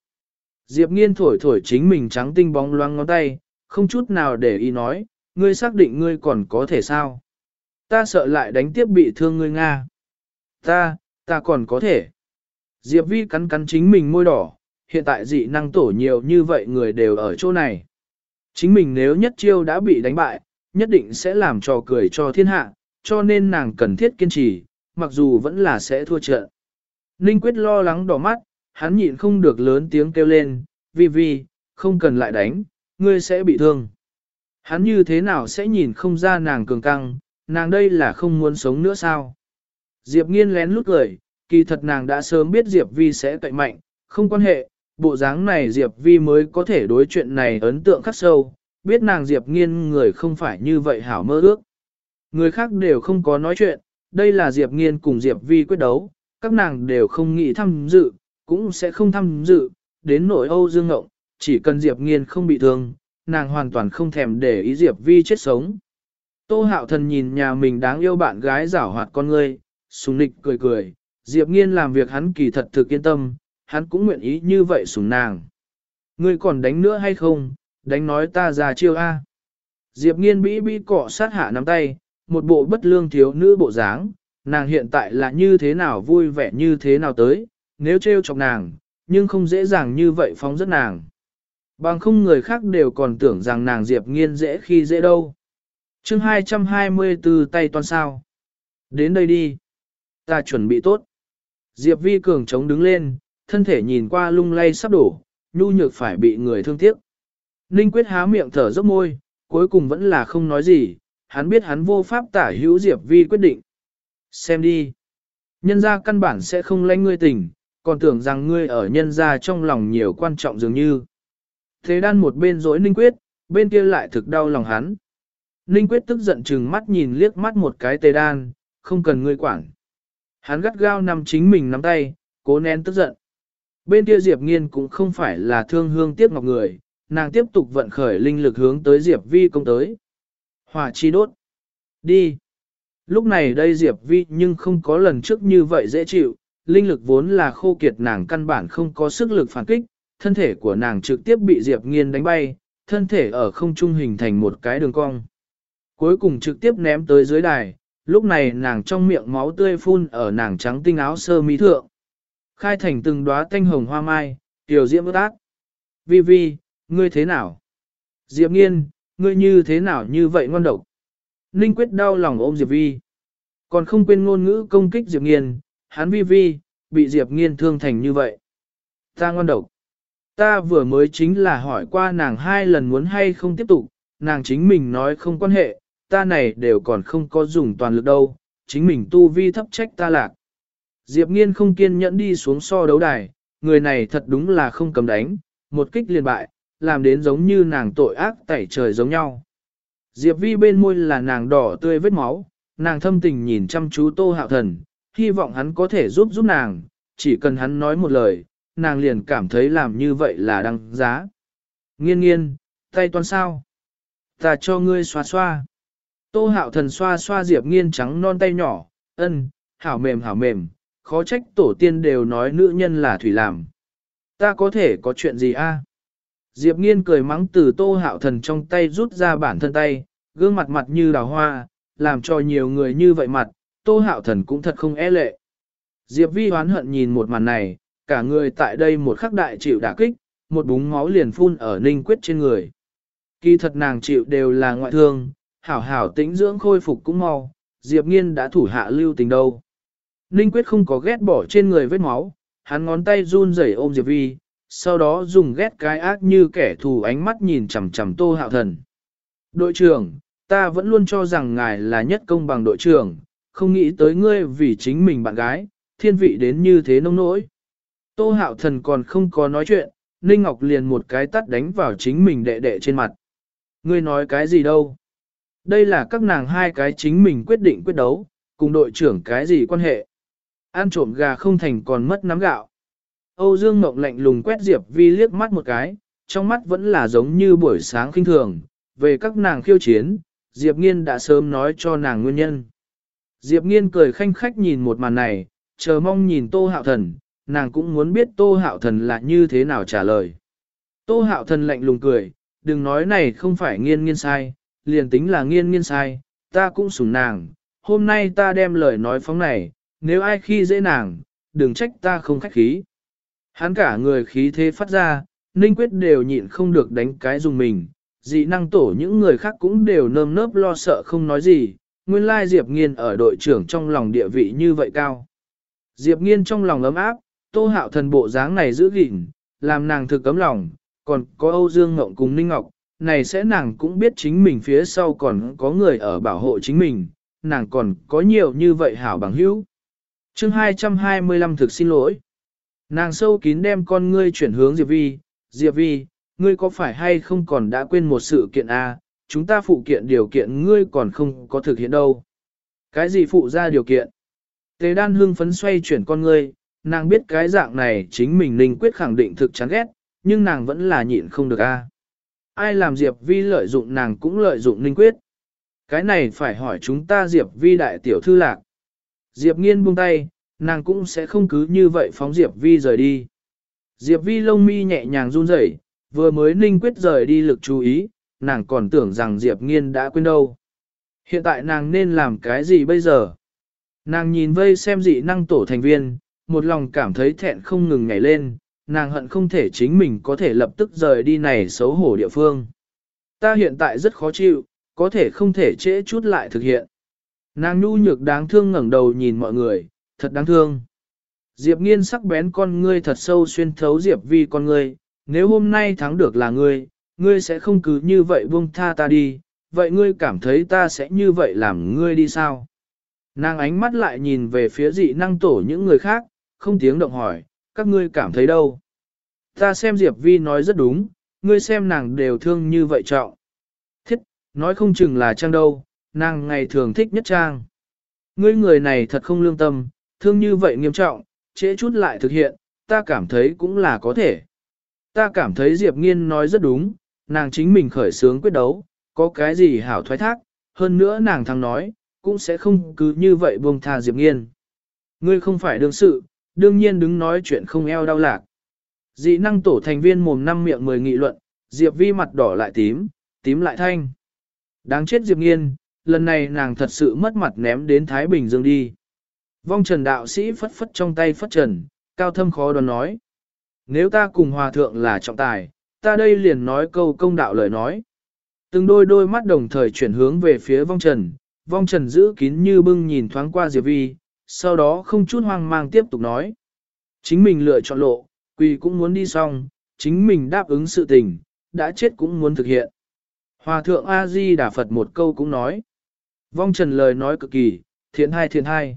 Speaker 1: Diệp nghiên thổi thổi chính mình trắng tinh bóng loáng ngón tay, không chút nào để ý nói, ngươi xác định ngươi còn có thể sao. Ta sợ lại đánh tiếp bị thương ngươi Nga. Ta, ta còn có thể. Diệp Vi cắn cắn chính mình môi đỏ, hiện tại dị năng tổ nhiều như vậy người đều ở chỗ này. Chính mình nếu nhất chiêu đã bị đánh bại, nhất định sẽ làm trò cười cho thiên hạ, cho nên nàng cần thiết kiên trì, mặc dù vẫn là sẽ thua trận. Ninh Quyết lo lắng đỏ mắt, hắn nhịn không được lớn tiếng kêu lên, vi vi, không cần lại đánh, ngươi sẽ bị thương. Hắn như thế nào sẽ nhìn không ra nàng cường căng, nàng đây là không muốn sống nữa sao? Diệp nghiên lén lút cười, kỳ thật nàng đã sớm biết Diệp vi sẽ cậy mạnh, không quan hệ, bộ dáng này Diệp Vi mới có thể đối chuyện này ấn tượng khắc sâu, biết nàng Diệp nghiên người không phải như vậy hảo mơ ước. Người khác đều không có nói chuyện, đây là Diệp nghiên cùng Diệp Vi quyết đấu, các nàng đều không nghĩ tham dự, cũng sẽ không tham dự, đến nội Âu Dương Ngộng, chỉ cần Diệp nghiên không bị thương, nàng hoàn toàn không thèm để ý Diệp Vi chết sống. Tô hạo thần nhìn nhà mình đáng yêu bạn gái giảo hoạt con ngươi, sùng nịch cười cười, Diệp nghiên làm việc hắn kỳ thật thực yên tâm, hắn cũng nguyện ý như vậy sùng nàng. Ngươi còn đánh nữa hay không, đánh nói ta ra chiêu A. Diệp nghiên bĩ bĩ cọ sát hạ nắm tay, một bộ bất lương thiếu nữ bộ dáng, nàng hiện tại là như thế nào vui vẻ như thế nào tới, nếu trêu chọc nàng, nhưng không dễ dàng như vậy phóng rất nàng. Bằng không người khác đều còn tưởng rằng nàng Diệp nghiên dễ khi dễ đâu. chương 224 tay toàn sao. Đến đây đi. Ta chuẩn bị tốt. Diệp vi cường chống đứng lên, thân thể nhìn qua lung lay sắp đổ, nhu nhược phải bị người thương tiếc. Ninh quyết há miệng thở dốc môi, cuối cùng vẫn là không nói gì, hắn biết hắn vô pháp tả hữu Diệp Vi quyết định. Xem đi. Nhân gia căn bản sẽ không lãnh ngươi tình, còn tưởng rằng ngươi ở nhân gia trong lòng nhiều quan trọng dường như. Thế đan một bên dối ninh quyết, bên kia lại thực đau lòng hắn. Ninh Quyết tức giận chừng mắt nhìn liếc mắt một cái tề đan, không cần ngươi quản. Hắn gắt gao nằm chính mình nắm tay, cố nén tức giận. Bên kia Diệp Nghiên cũng không phải là thương hương tiếc ngọc người, nàng tiếp tục vận khởi linh lực hướng tới Diệp Vi công tới. Hỏa chi đốt. Đi. Lúc này đây Diệp Vi nhưng không có lần trước như vậy dễ chịu, linh lực vốn là khô kiệt nàng căn bản không có sức lực phản kích, thân thể của nàng trực tiếp bị Diệp Nghiên đánh bay, thân thể ở không trung hình thành một cái đường cong. Cuối cùng trực tiếp ném tới dưới đài, lúc này nàng trong miệng máu tươi phun ở nàng trắng tinh áo sơ mi thượng. Khai thành từng đóa tanh hồng hoa mai, tiểu diễm ước ác. Vi Vi, ngươi thế nào? Diệp nghiên, ngươi như thế nào như vậy ngon độc? Ninh quyết đau lòng ôm Diệp Vi. Còn không quên ngôn ngữ công kích Diệp nghiên, hắn Vi Vi, bị Diệp nghiên thương thành như vậy. Ta ngon độc. Ta vừa mới chính là hỏi qua nàng hai lần muốn hay không tiếp tục, nàng chính mình nói không quan hệ, ta này đều còn không có dùng toàn lực đâu, chính mình tu vi thấp trách ta lạc. Diệp nghiên không kiên nhẫn đi xuống so đấu đài, người này thật đúng là không cầm đánh, một kích liền bại, làm đến giống như nàng tội ác tẩy trời giống nhau. Diệp vi bên môi là nàng đỏ tươi vết máu, nàng thâm tình nhìn chăm chú tô hạo thần, hy vọng hắn có thể giúp giúp nàng, chỉ cần hắn nói một lời, nàng liền cảm thấy làm như vậy là đăng giá. Nghiên nghiên, tay toan sao? Ta cho ngươi xoa xoa. Tô hạo thần xoa xoa Diệp nghiên trắng non tay nhỏ, ân, hảo mềm hảo mềm, khó trách tổ tiên đều nói nữ nhân là thủy làm. Ta có thể có chuyện gì a? Diệp nghiên cười mắng từ tô hạo thần trong tay rút ra bản thân tay, gương mặt mặt như đào hoa, làm cho nhiều người như vậy mặt, tô hạo thần cũng thật không e lệ. Diệp vi hoán hận nhìn một màn này, cả người tại đây một khắc đại chịu đả kích, một búng máu liền phun ở ninh quyết trên người. Kỳ thật nàng chịu đều là ngoại thương, hảo hảo tĩnh dưỡng khôi phục cũng mau, Diệp nghiên đã thủ hạ lưu tình đâu. Ninh quyết không có ghét bỏ trên người vết máu, hắn ngón tay run rẩy ôm Diệp vi, sau đó dùng ghét cái ác như kẻ thù ánh mắt nhìn chằm chằm tô hạo thần. Đội trưởng, ta vẫn luôn cho rằng ngài là nhất công bằng đội trưởng, không nghĩ tới ngươi vì chính mình bạn gái, thiên vị đến như thế nông nỗi. Tô hạo thần còn không có nói chuyện, Ninh Ngọc liền một cái tắt đánh vào chính mình đệ đệ trên mặt. Ngươi nói cái gì đâu? Đây là các nàng hai cái chính mình quyết định quyết đấu, cùng đội trưởng cái gì quan hệ? Ăn trộm gà không thành còn mất nắm gạo. Âu Dương Ngọc lạnh lùng quét Diệp Vi liếc mắt một cái, trong mắt vẫn là giống như buổi sáng khinh thường, về các nàng khiêu chiến, Diệp Nghiên đã sớm nói cho nàng nguyên nhân. Diệp Nghiên cười khanh khách nhìn một màn này, chờ mong nhìn Tô Hạo Thần, nàng cũng muốn biết Tô Hạo Thần là như thế nào trả lời. Tô Hạo Thần lạnh lùng cười, đừng nói này không phải nghiên nghiên sai, liền tính là nghiên nghiên sai, ta cũng sủng nàng, hôm nay ta đem lời nói phóng này, nếu ai khi dễ nàng, đừng trách ta không khách khí. Hắn cả người khí thế phát ra, Ninh Quyết đều nhịn không được đánh cái dùng mình, dị năng tổ những người khác cũng đều nơm nớp lo sợ không nói gì, nguyên lai Diệp Nghiên ở đội trưởng trong lòng địa vị như vậy cao. Diệp Nghiên trong lòng ấm áp, tô hạo thần bộ dáng này giữ gìn, làm nàng thực cấm lòng, còn có Âu Dương Ngộng cùng Ninh Ngọc, này sẽ nàng cũng biết chính mình phía sau còn có người ở bảo hộ chính mình, nàng còn có nhiều như vậy hảo bằng hữu. Chương 225 thực xin lỗi. Nàng sâu kín đem con ngươi chuyển hướng Diệp Vi, Diệp Vi, ngươi có phải hay không còn đã quên một sự kiện a? À? chúng ta phụ kiện điều kiện ngươi còn không có thực hiện đâu. Cái gì phụ ra điều kiện? Tề đan hương phấn xoay chuyển con ngươi, nàng biết cái dạng này chính mình ninh quyết khẳng định thực chán ghét, nhưng nàng vẫn là nhịn không được a. Ai làm Diệp Vi lợi dụng nàng cũng lợi dụng ninh quyết. Cái này phải hỏi chúng ta Diệp Vi đại tiểu thư lạc. Diệp nghiên buông tay, nàng cũng sẽ không cứ như vậy phóng Diệp Vi rời đi. Diệp Vi lông mi nhẹ nhàng run rẩy, vừa mới ninh quyết rời đi lực chú ý, nàng còn tưởng rằng Diệp nghiên đã quên đâu. Hiện tại nàng nên làm cái gì bây giờ? Nàng nhìn vây xem dị năng tổ thành viên, một lòng cảm thấy thẹn không ngừng nhảy lên, nàng hận không thể chính mình có thể lập tức rời đi này xấu hổ địa phương. Ta hiện tại rất khó chịu, có thể không thể trễ chút lại thực hiện. Nàng nhu nhược đáng thương ngẩng đầu nhìn mọi người, thật đáng thương. Diệp nghiên sắc bén con ngươi thật sâu xuyên thấu Diệp vi con ngươi, nếu hôm nay thắng được là ngươi, ngươi sẽ không cứ như vậy buông tha ta đi, vậy ngươi cảm thấy ta sẽ như vậy làm ngươi đi sao? Nàng ánh mắt lại nhìn về phía dị năng tổ những người khác, không tiếng động hỏi, các ngươi cảm thấy đâu? Ta xem Diệp Vi nói rất đúng, ngươi xem nàng đều thương như vậy trọng. Thiết, nói không chừng là trang đâu, nàng ngày thường thích nhất trang. Ngươi người này thật không lương tâm, thương như vậy nghiêm trọng, trễ chút lại thực hiện, ta cảm thấy cũng là có thể. Ta cảm thấy Diệp Nghiên nói rất đúng, nàng chính mình khởi sướng quyết đấu, có cái gì hảo thoái thác, hơn nữa nàng thằng nói, cũng sẽ không cứ như vậy buông tha Diệp Nghiên. Ngươi không phải đương sự, đương nhiên đứng nói chuyện không eo đau lạc. Dị năng tổ thành viên mồm năm miệng mười nghị luận, Diệp Vi mặt đỏ lại tím, tím lại thanh. Đáng chết Diệp Nghiên, lần này nàng thật sự mất mặt ném đến Thái Bình Dương đi. Vong trần đạo sĩ phất phất trong tay phất trần, cao thâm khó đoán nói. Nếu ta cùng hòa thượng là trọng tài, ta đây liền nói câu công đạo lời nói. Từng đôi đôi mắt đồng thời chuyển hướng về phía vong trần, vong trần giữ kín như bưng nhìn thoáng qua Diệp Vi, sau đó không chút hoang mang tiếp tục nói. Chính mình lựa chọn lộ, quỳ cũng muốn đi xong, chính mình đáp ứng sự tình, đã chết cũng muốn thực hiện. Hòa thượng A-di Đà Phật một câu cũng nói. Vong trần lời nói cực kỳ, thiện hai thiện hai.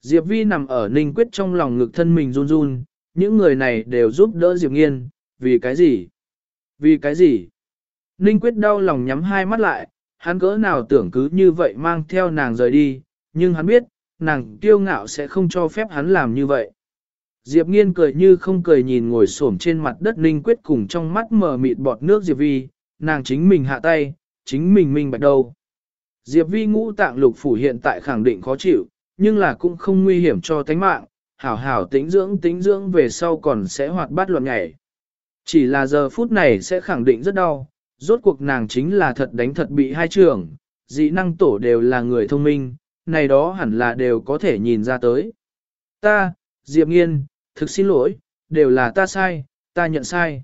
Speaker 1: Diệp Vi nằm ở ninh quyết trong lòng ngực thân mình run run, những người này đều giúp đỡ Diệp Nghiên, vì cái gì? Vì cái gì? Ninh quyết đau lòng nhắm hai mắt lại, hắn cỡ nào tưởng cứ như vậy mang theo nàng rời đi, nhưng hắn biết, nàng kiêu ngạo sẽ không cho phép hắn làm như vậy. Diệp nghiên cười như không cười nhìn ngồi xổm trên mặt đất Ninh quyết cùng trong mắt mở mịt bọt nước Diệp Vi, nàng chính mình hạ tay, chính mình minh bạch đầu. Diệp Vi ngũ tạng lục phủ hiện tại khẳng định khó chịu, nhưng là cũng không nguy hiểm cho tánh mạng, hảo hảo tính dưỡng tính dưỡng về sau còn sẽ hoạt bát luận nhảy. Chỉ là giờ phút này sẽ khẳng định rất đau, rốt cuộc nàng chính là thật đánh thật bị hai trưởng, dị năng tổ đều là người thông minh, này đó hẳn là đều có thể nhìn ra tới. Ta, Diệp Nghiên, thực xin lỗi, đều là ta sai, ta nhận sai.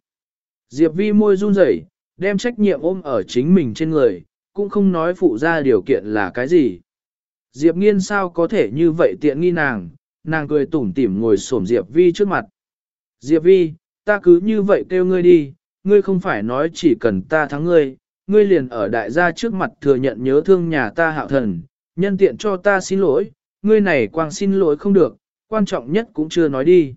Speaker 1: Diệp Vi môi run rẩy, đem trách nhiệm ôm ở chính mình trên người, cũng không nói phụ ra điều kiện là cái gì. Diệp nghiên sao có thể như vậy tiện nghi nàng, nàng cười tủm tỉm ngồi xổm Diệp Vi trước mặt. Diệp Vi, ta cứ như vậy kêu ngươi đi, ngươi không phải nói chỉ cần ta thắng ngươi, ngươi liền ở đại gia trước mặt thừa nhận nhớ thương nhà ta hạo thần, nhân tiện cho ta xin lỗi, ngươi này quang xin lỗi không được, quan trọng nhất cũng chưa nói đi.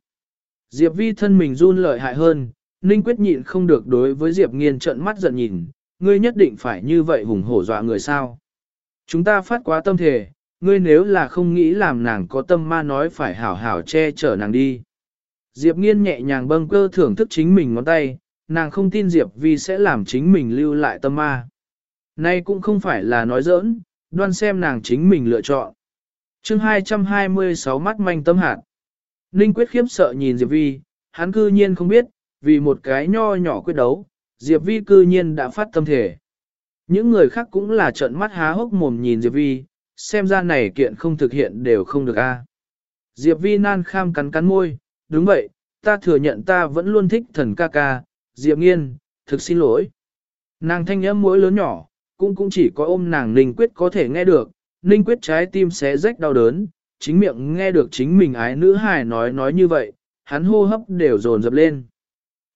Speaker 1: Diệp Vi thân mình run lợi hại hơn, Ninh quyết nhịn không được đối với Diệp nghiên trợn mắt giận nhìn, ngươi nhất định phải như vậy hùng hổ dọa người sao. Chúng ta phát quá tâm thể, ngươi nếu là không nghĩ làm nàng có tâm ma nói phải hảo hảo che chở nàng đi. Diệp nghiên nhẹ nhàng bâng cơ thưởng thức chính mình ngón tay, nàng không tin Diệp Vi sẽ làm chính mình lưu lại tâm ma. Nay cũng không phải là nói giỡn, đoan xem nàng chính mình lựa chọn. chương 226 mắt manh tâm hạt. Ninh quyết khiếp sợ nhìn Diệp Vi, hắn cư nhiên không biết, vì một cái nho nhỏ quyết đấu, Diệp Vi cư nhiên đã phát tâm thể. Những người khác cũng là trợn mắt há hốc mồm nhìn Diệp Vi, xem ra này kiện không thực hiện đều không được a. Diệp Vi nan kham cắn cắn môi, đúng vậy, ta thừa nhận ta vẫn luôn thích thần ca ca, Diệp nghiên, thực xin lỗi. Nàng thanh âm mỗi lớn nhỏ, cũng cũng chỉ có ôm nàng Ninh Quyết có thể nghe được, Ninh Quyết trái tim xé rách đau đớn, chính miệng nghe được chính mình ái nữ hài nói nói như vậy, hắn hô hấp đều dồn dập lên.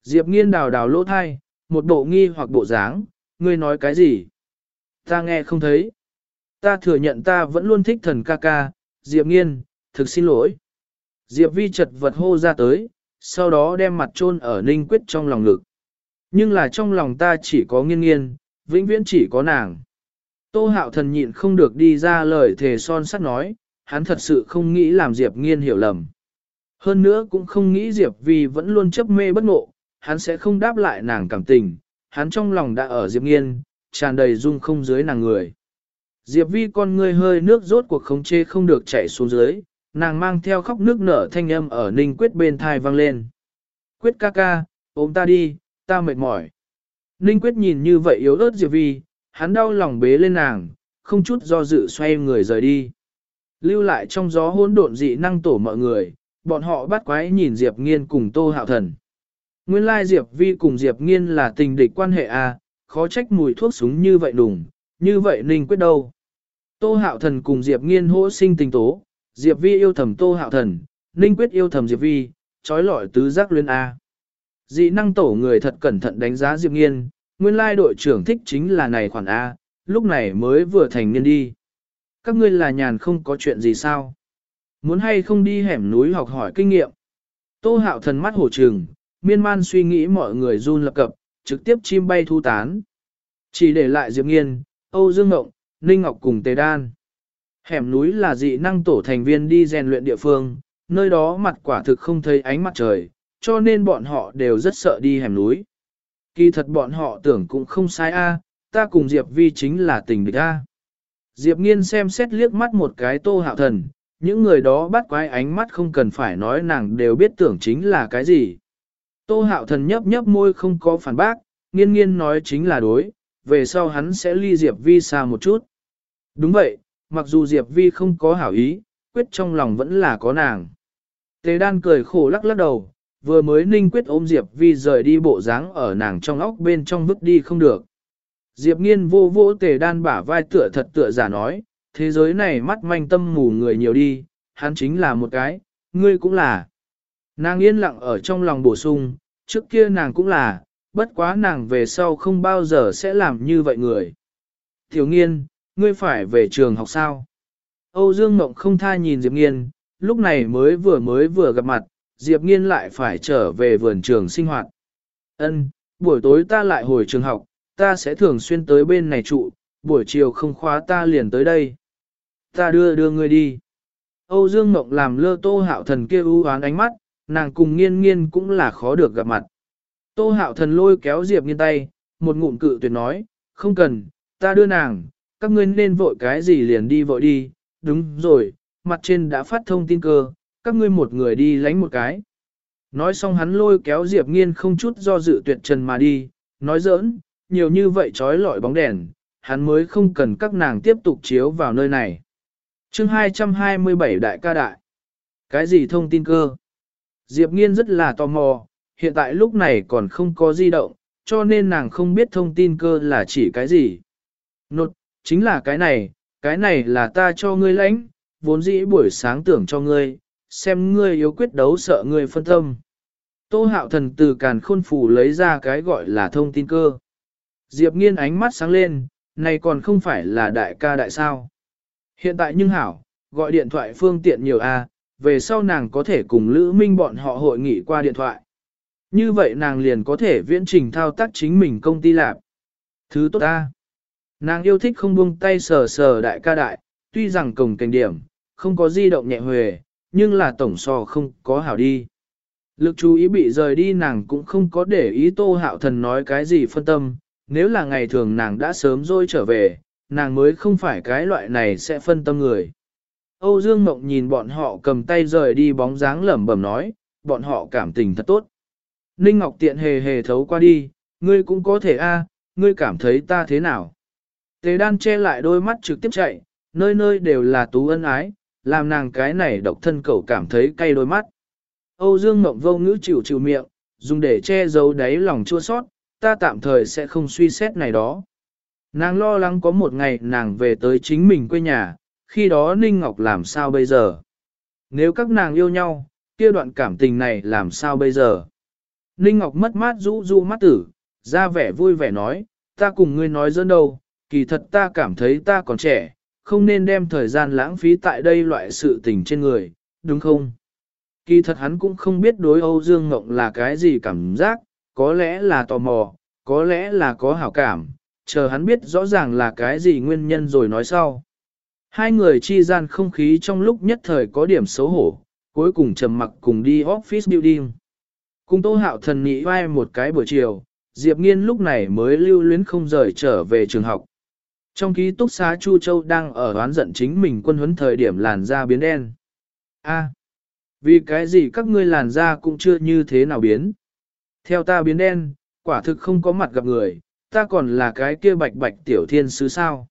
Speaker 1: Diệp nghiên đào đào lỗ thai, một bộ nghi hoặc bộ dáng, ngươi nói cái gì? Ta nghe không thấy. Ta thừa nhận ta vẫn luôn thích thần ca ca, Diệp nghiên, thực xin lỗi. Diệp vi chật vật hô ra tới, sau đó đem mặt chôn ở ninh quyết trong lòng ngực. Nhưng là trong lòng ta chỉ có nghiên nghiên, vĩnh viễn chỉ có nàng. Tô hạo thần nhịn không được đi ra lời thề son sắt nói, hắn thật sự không nghĩ làm Diệp nghiên hiểu lầm. Hơn nữa cũng không nghĩ Diệp Vi vẫn luôn chấp mê bất ngộ, hắn sẽ không đáp lại nàng cảm tình, hắn trong lòng đã ở Diệp nghiên, tràn đầy dung không dưới nàng người. Diệp Vi con ngươi hơi nước rốt cuộc khống chê không được chảy xuống dưới, nàng mang theo khóc nước nở thanh âm ở ninh quyết bên thai vang lên. Quyết ca ca, ôm ta đi, ta mệt mỏi. Ninh quyết nhìn như vậy yếu ớt Diệp Vi, hắn đau lòng bế lên nàng, không chút do dự xoay người rời đi. Lưu lại trong gió hỗn độn dị năng tổ mọi người, bọn họ bắt quái nhìn Diệp Nghiên cùng Tô Hạo Thần. Nguyên lai Diệp Vi cùng Diệp Nghiên là tình địch quan hệ à, khó trách mùi thuốc súng như vậy đùng, như vậy Ninh quyết đâu. Tô Hạo Thần cùng Diệp Nghiên hỗ sinh tình tố, Diệp Vi yêu thầm Tô Hạo Thần, Ninh Quyết yêu thầm Diệp Vi, trói lọi tứ giác luyến A. Dị năng tổ người thật cẩn thận đánh giá Diệp Nghiên, nguyên lai đội trưởng thích chính là này khoản A, lúc này mới vừa thành niên đi. Các ngươi là nhàn không có chuyện gì sao? Muốn hay không đi hẻm núi học hỏi kinh nghiệm? Tô Hạo Thần mắt hổ trừng, miên man suy nghĩ mọi người run lập cập, trực tiếp chim bay thu tán. Chỉ để lại Diệp Nghiên, Âu Dương Ngộng, Ninh Ngọc cùng Tề Đan. Hẻm núi là dị năng tổ thành viên đi rèn luyện địa phương, nơi đó mặt quả thực không thấy ánh mặt trời, cho nên bọn họ đều rất sợ đi hẻm núi. Kỳ thật bọn họ tưởng cũng không sai a, ta cùng Diệp Vi chính là tình địch a. Diệp Nghiên xem xét liếc mắt một cái tô hạo thần, những người đó bắt quái ánh mắt không cần phải nói nàng đều biết tưởng chính là cái gì. Tô hạo thần nhấp nhấp môi không có phản bác, nghiên nghiên nói chính là đối, về sau hắn sẽ ly Diệp Vi xa một chút. Đúng vậy, mặc dù Diệp Vi không có hảo ý, quyết trong lòng vẫn là có nàng. Tề đan cười khổ lắc lắc đầu, vừa mới ninh quyết ôm Diệp Vi rời đi bộ dáng ở nàng trong óc bên trong vứt đi không được. Diệp nghiên vô vô tề đan bả vai tựa thật tựa giả nói, thế giới này mắt manh tâm mù người nhiều đi, hắn chính là một cái, ngươi cũng là. Nàng yên lặng ở trong lòng bổ sung, trước kia nàng cũng là, bất quá nàng về sau không bao giờ sẽ làm như vậy người. Tiểu nghiên, ngươi phải về trường học sao? Âu Dương Mộng không tha nhìn Diệp nghiên, lúc này mới vừa mới vừa gặp mặt, Diệp nghiên lại phải trở về vườn trường sinh hoạt. Ân, buổi tối ta lại hồi trường học, ta sẽ thường xuyên tới bên này trụ, buổi chiều không khóa ta liền tới đây. Ta đưa đưa ngươi đi. Âu Dương Mộng làm lơ tô hạo thần kia ưu hoán ánh mắt, nàng cùng nghiên nghiên cũng là khó được gặp mặt. Tô hạo thần lôi kéo Diệp nghiên tay, một ngụm cự tuyệt nói, không cần, ta đưa nàng, các ngươi nên vội cái gì liền đi vội đi, đúng rồi, mặt trên đã phát thông tin cơ, các ngươi một người đi lánh một cái. Nói xong hắn lôi kéo Diệp nghiên không chút do dự tuyệt trần mà đi, nói giỡn, nhiều như vậy trói lọi bóng đèn, hắn mới không cần các nàng tiếp tục chiếu vào nơi này. chương 227 đại ca đại. Cái gì thông tin cơ? Diệp nghiên rất là tò mò, hiện tại lúc này còn không có di động, cho nên nàng không biết thông tin cơ là chỉ cái gì. Nột, chính là cái này, cái này là ta cho ngươi lãnh, vốn dĩ buổi sáng tưởng cho ngươi, xem ngươi yếu quyết đấu sợ ngươi phân tâm. Tô hạo thần từ càn khôn phủ lấy ra cái gọi là thông tin cơ. Diệp nghiên ánh mắt sáng lên, này còn không phải là đại ca đại sao. Hiện tại nhưng hảo, gọi điện thoại phương tiện nhiều a, về sau nàng có thể cùng Lữ Minh bọn họ hội nghị qua điện thoại. Như vậy nàng liền có thể viễn trình thao tác chính mình công ty lạp. Thứ tốt ta. Nàng yêu thích không buông tay sờ sờ đại ca đại, tuy rằng cổng cảnh điểm, không có di động nhẹ huề, nhưng là tổng so không có hảo đi. Lực chú ý bị rời đi nàng cũng không có để ý tô hạo thần nói cái gì phân tâm, nếu là ngày thường nàng đã sớm rồi trở về, nàng mới không phải cái loại này sẽ phân tâm người. Âu Dương Mộng nhìn bọn họ cầm tay rời đi bóng dáng lẩm bẩm nói, bọn họ cảm tình thật tốt. Ninh Ngọc tiện hề hề thấu qua đi, ngươi cũng có thể a, ngươi cảm thấy ta thế nào? Tề đan che lại đôi mắt trực tiếp chạy, nơi nơi đều là tú ân ái, làm nàng cái này độc thân cậu cảm thấy cay đôi mắt. Âu Dương Mộng vô ngữ chịu chịu miệng, dùng để che giấu đáy lòng chua sót, ta tạm thời sẽ không suy xét này đó. Nàng lo lắng có một ngày nàng về tới chính mình quê nhà, khi đó Ninh Ngọc làm sao bây giờ? Nếu các nàng yêu nhau, kia đoạn cảm tình này làm sao bây giờ? Ninh Ngọc mất mát rũ rũ mắt tử, ra vẻ vui vẻ nói, ta cùng ngươi nói dẫn đâu, kỳ thật ta cảm thấy ta còn trẻ, không nên đem thời gian lãng phí tại đây loại sự tình trên người, đúng không? Kỳ thật hắn cũng không biết đối Âu Dương Ngộng là cái gì cảm giác, có lẽ là tò mò, có lẽ là có hảo cảm, chờ hắn biết rõ ràng là cái gì nguyên nhân rồi nói sau. Hai người chi gian không khí trong lúc nhất thời có điểm xấu hổ, cuối cùng trầm mặc cùng đi office building. Cùng Tô Hạo thần nhị vai một cái buổi chiều, Diệp Nghiên lúc này mới lưu luyến không rời trở về trường học. Trong ký túc xá Chu Châu đang ở oán giận chính mình quân huấn thời điểm làn da biến đen. A, vì cái gì các ngươi làn da cũng chưa như thế nào biến. Theo ta biến đen, quả thực không có mặt gặp người, ta còn là cái kia bạch bạch tiểu thiên sứ sao.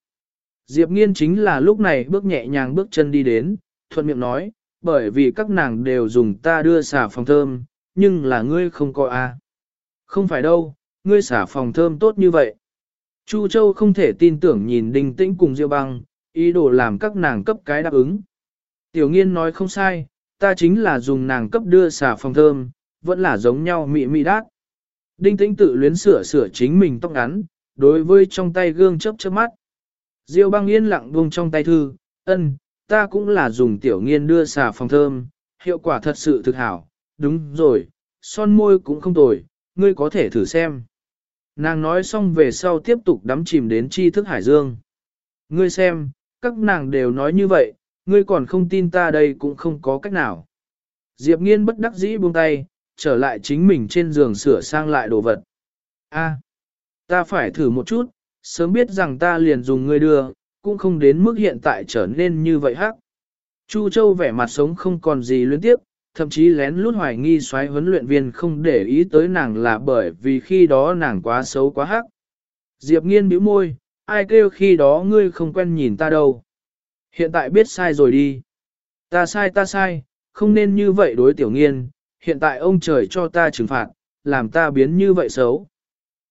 Speaker 1: Diệp nghiên chính là lúc này bước nhẹ nhàng bước chân đi đến, thuận miệng nói, bởi vì các nàng đều dùng ta đưa xả phòng thơm, nhưng là ngươi không có a. Không phải đâu, ngươi xả phòng thơm tốt như vậy. Chu Châu không thể tin tưởng nhìn Đinh Tĩnh cùng Diêu Băng, ý đồ làm các nàng cấp cái đáp ứng. Tiểu nghiên nói không sai, ta chính là dùng nàng cấp đưa xả phòng thơm, vẫn là giống nhau mị mị đát. Đinh Tĩnh tự luyến sửa sửa chính mình tóc ngắn, đối với trong tay gương chớp chớp mắt. Diêu băng yên lặng buông trong tay thư, ân, ta cũng là dùng tiểu nghiên đưa xà phòng thơm, hiệu quả thật sự thực hảo, đúng rồi, son môi cũng không tồi, ngươi có thể thử xem. Nàng nói xong về sau tiếp tục đắm chìm đến tri thức hải dương. Ngươi xem, các nàng đều nói như vậy, ngươi còn không tin ta đây cũng không có cách nào. Diệp nghiên bất đắc dĩ buông tay, trở lại chính mình trên giường sửa sang lại đồ vật. A, ta phải thử một chút, sớm biết rằng ta liền dùng ngươi đưa, cũng không đến mức hiện tại trở nên như vậy hắc. Chu Châu vẻ mặt sống không còn gì luyến tiếp, thậm chí lén lút hoài nghi xoáy huấn luyện viên không để ý tới nàng là bởi vì khi đó nàng quá xấu quá hắc. Diệp nghiên bĩu môi, ai kêu khi đó ngươi không quen nhìn ta đâu. Hiện tại biết sai rồi đi. Ta sai ta sai, không nên như vậy đối tiểu nghiên, hiện tại ông trời cho ta trừng phạt, làm ta biến như vậy xấu.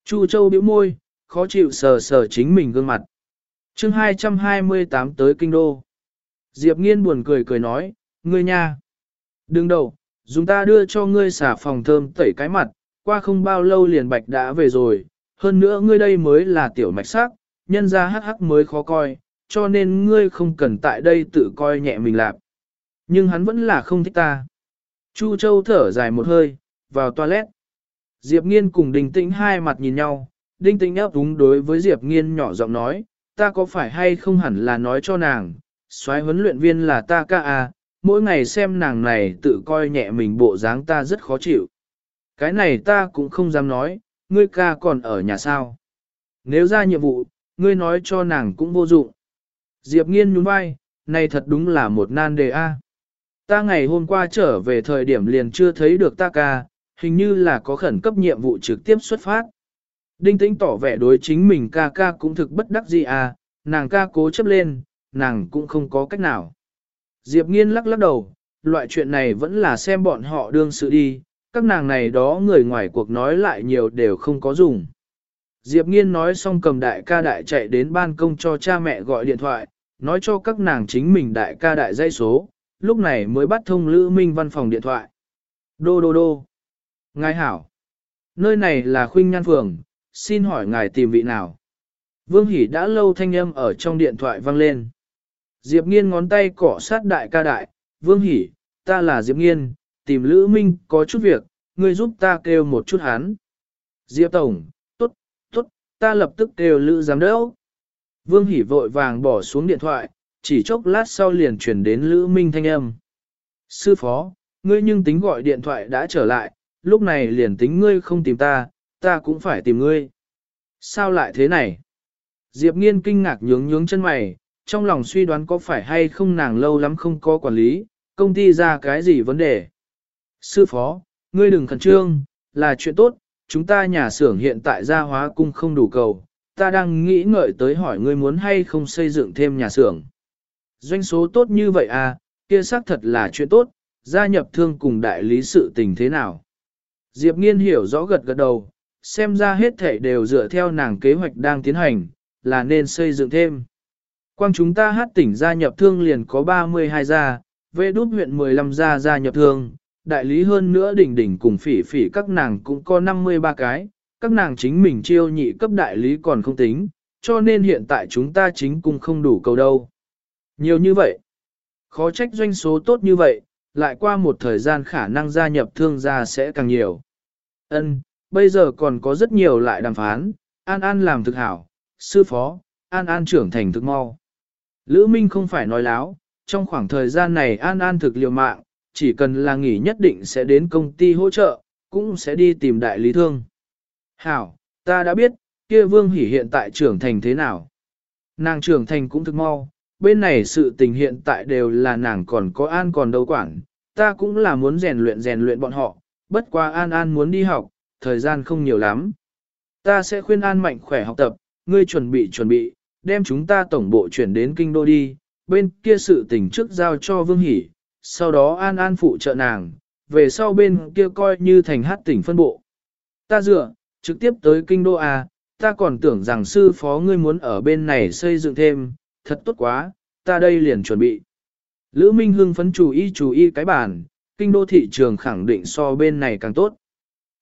Speaker 1: Chu Châu bĩu môi, khó chịu sờ sờ chính mình gương mặt. chương 228 tới kinh đô. Diệp nghiên buồn cười cười nói, ngươi nha. Đừng đầu, dùng ta đưa cho ngươi xả phòng thơm tẩy cái mặt, qua không bao lâu liền bạch đã về rồi, hơn nữa ngươi đây mới là tiểu mạch sắc, nhân ra hắc hắc mới khó coi, cho nên ngươi không cần tại đây tự coi nhẹ mình lạp. Nhưng hắn vẫn là không thích ta. Chu Châu thở dài một hơi, vào toilet. Diệp Nghiên cùng Đinh Tĩnh hai mặt nhìn nhau, Đinh Tĩnh áp đúng đối với Diệp Nghiên nhỏ giọng nói, ta có phải hay không hẳn là nói cho nàng, soái huấn luyện viên là ta ca à, mỗi ngày xem nàng này tự coi nhẹ mình bộ dáng ta rất khó chịu. Cái này ta cũng không dám nói, ngươi ca còn ở nhà sao. Nếu ra nhiệm vụ, ngươi nói cho nàng cũng vô dụng. Diệp nghiên nhún vai, này thật đúng là một nan đề a. Ta ngày hôm qua trở về thời điểm liền chưa thấy được ta ca, hình như là có khẩn cấp nhiệm vụ trực tiếp xuất phát. Đinh tĩnh tỏ vẻ đối chính mình ca ca cũng thực bất đắc gì à, nàng ca cố chấp lên, nàng cũng không có cách nào. Diệp nghiên lắc lắc đầu, loại chuyện này vẫn là xem bọn họ đương sự đi, các nàng này đó người ngoài cuộc nói lại nhiều đều không có dùng. Diệp nghiên nói xong cầm đại ca đại chạy đến ban công cho cha mẹ gọi điện thoại, nói cho các nàng chính mình đại ca đại dây số, lúc này mới bắt thông Lữ Minh văn phòng điện thoại. Đô đô đô. Ngài hảo. Nơi này là khuynh nhan phường, xin hỏi ngài tìm vị nào. Vương Hỷ đã lâu thanh âm ở trong điện thoại vang lên. Diệp Nghiên ngón tay cỏ sát đại ca đại, Vương Hỷ, ta là Diệp Nghiên, tìm Lữ Minh có chút việc, ngươi giúp ta kêu một chút hắn. Diệp Tổng, tốt, tốt, ta lập tức kêu Lữ Giám Đốc. Vương Hỷ vội vàng bỏ xuống điện thoại, chỉ chốc lát sau liền chuyển đến Lữ Minh thanh âm. Sư phó, ngươi nhưng tính gọi điện thoại đã trở lại, lúc này liền tính ngươi không tìm ta, ta cũng phải tìm ngươi. Sao lại thế này? Diệp nghiên kinh ngạc nhướng nhướng chân mày, trong lòng suy đoán có phải hay không nàng lâu lắm không có quản lý, công ty ra cái gì vấn đề. Sư phó, ngươi đừng khẩn trương, là chuyện tốt, chúng ta nhà xưởng hiện tại gia hóa cung không đủ cầu, ta đang nghĩ ngợi tới hỏi ngươi muốn hay không xây dựng thêm nhà xưởng. Doanh số tốt như vậy à, kia xác thật là chuyện tốt, gia nhập thương cùng đại lý sự tình thế nào. Diệp nghiên hiểu rõ gật gật đầu, xem ra hết thể đều dựa theo nàng kế hoạch đang tiến hành, là nên xây dựng thêm. Quang chúng ta hát tỉnh gia nhập thương liền có 32 gia, về đút huyện 15 gia gia nhập thương, đại lý hơn nữa đỉnh đỉnh cùng phỉ phỉ các nàng cũng có 53 cái, các nàng chính mình chiêu nhị cấp đại lý còn không tính, cho nên hiện tại chúng ta chính cung không đủ cầu đâu. Nhiều như vậy, khó trách doanh số tốt như vậy, lại qua một thời gian khả năng gia nhập thương gia sẽ càng nhiều. Ân, bây giờ còn có rất nhiều lại đàm phán, An An làm thực hảo, sư phó, An An trưởng thành thực mau. Lữ Minh không phải nói láo, trong khoảng thời gian này An An thực liều mạng, chỉ cần là nghỉ nhất định sẽ đến công ty hỗ trợ, cũng sẽ đi tìm đại lý thương. Hảo, ta đã biết, kia Vương Hỷ hiện tại trưởng thành thế nào. Nàng trưởng thành cũng thực mau, bên này sự tình hiện tại đều là nàng còn có An còn đâu quản, ta cũng là muốn rèn luyện rèn luyện bọn họ, bất quá An An muốn đi học, thời gian không nhiều lắm. Ta sẽ khuyên An mạnh khỏe học tập, ngươi chuẩn bị chuẩn bị, đem chúng ta tổng bộ chuyển đến kinh đô đi, bên kia sự tình trước giao cho Vương Hỷ, sau đó An An phụ trợ nàng, về sau bên kia coi như thành hát tỉnh phân bộ. Ta dựa, trực tiếp tới kinh đô à, ta còn tưởng rằng sư phó ngươi muốn ở bên này xây dựng thêm, thật tốt quá, ta đây liền chuẩn bị. Lữ Minh Hưng phấn chủ ý chủ ý cái bản, kinh đô thị trường khẳng định so bên này càng tốt.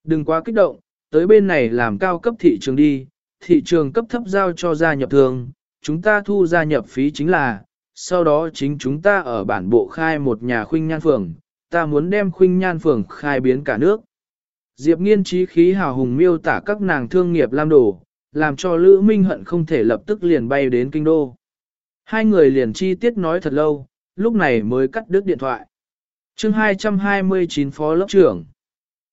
Speaker 1: Đừng quá kích động, tới bên này làm cao cấp thị trường đi, thị trường cấp thấp giao cho gia nhập thường, chúng ta thu gia nhập phí chính là, sau đó chính chúng ta ở bản bộ khai một nhà khuynh nhan phường, ta muốn đem khuynh nhan phường khai biến cả nước. Diệp nghiên trí khí hào hùng miêu tả các nàng thương nghiệp lam đồ, làm cho Lữ Minh hận không thể lập tức liền bay đến kinh đô. Hai người liền chi tiết nói thật lâu, lúc này mới cắt đứt điện thoại. chương 229 phó lớp trưởng.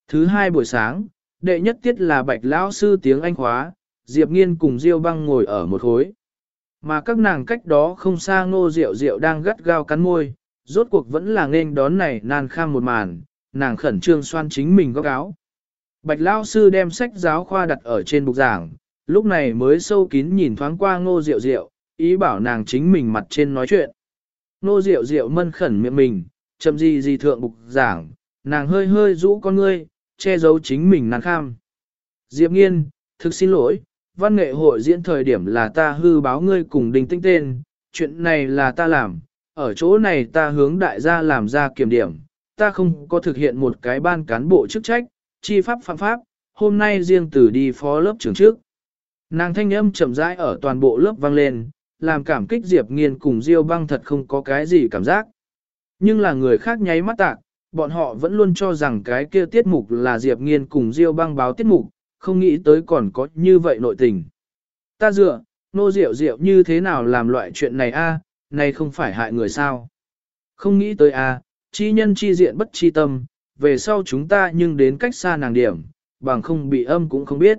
Speaker 1: Thứ hai buổi sáng, đệ nhất tiết là bạch lão sư tiếng Anh khóa, Diệp Nghiên cùng Diêu băng ngồi ở một khối. Mà các nàng cách đó không xa ngô rượu rượu đang gắt gao cắn môi, rốt cuộc vẫn là nên đón này nan kham một màn, nàng khẩn trương xoan chính mình góc áo. Bạch Lao Sư đem sách giáo khoa đặt ở trên bục giảng, lúc này mới sâu kín nhìn thoáng qua ngô rượu rượu, ý bảo nàng chính mình mặt trên nói chuyện. Ngô rượu rượu mân khẩn miệng mình, chậm gì gì thượng bục giảng, nàng hơi hơi rũ con ngươi, che giấu chính mình nàng kham. Diệp nghiên, thực xin lỗi, văn nghệ hội diễn thời điểm là ta hư báo ngươi cùng đình tinh tên, chuyện này là ta làm, ở chỗ này ta hướng đại gia làm ra kiểm điểm, ta không có thực hiện một cái ban cán bộ chức trách, chi pháp phạm pháp, hôm nay riêng từ đi phó lớp trưởng trước. Nàng thanh âm chậm rãi ở toàn bộ lớp vang lên, làm cảm kích Diệp Nghiên cùng Diêu băng thật không có cái gì cảm giác. Nhưng là người khác nháy mắt tạc, bọn họ vẫn luôn cho rằng cái kia tiết mục là Diệp Nghiên cùng Diêu băng báo tiết mục, không nghĩ tới còn có như vậy nội tình. Ta dựa, nô diệu diệu như thế nào làm loại chuyện này a? này không phải hại người sao? Không nghĩ tới a, chi nhân chi diện bất chi tâm, về sau chúng ta nhưng đến cách xa nàng điểm, bằng không bị âm cũng không biết.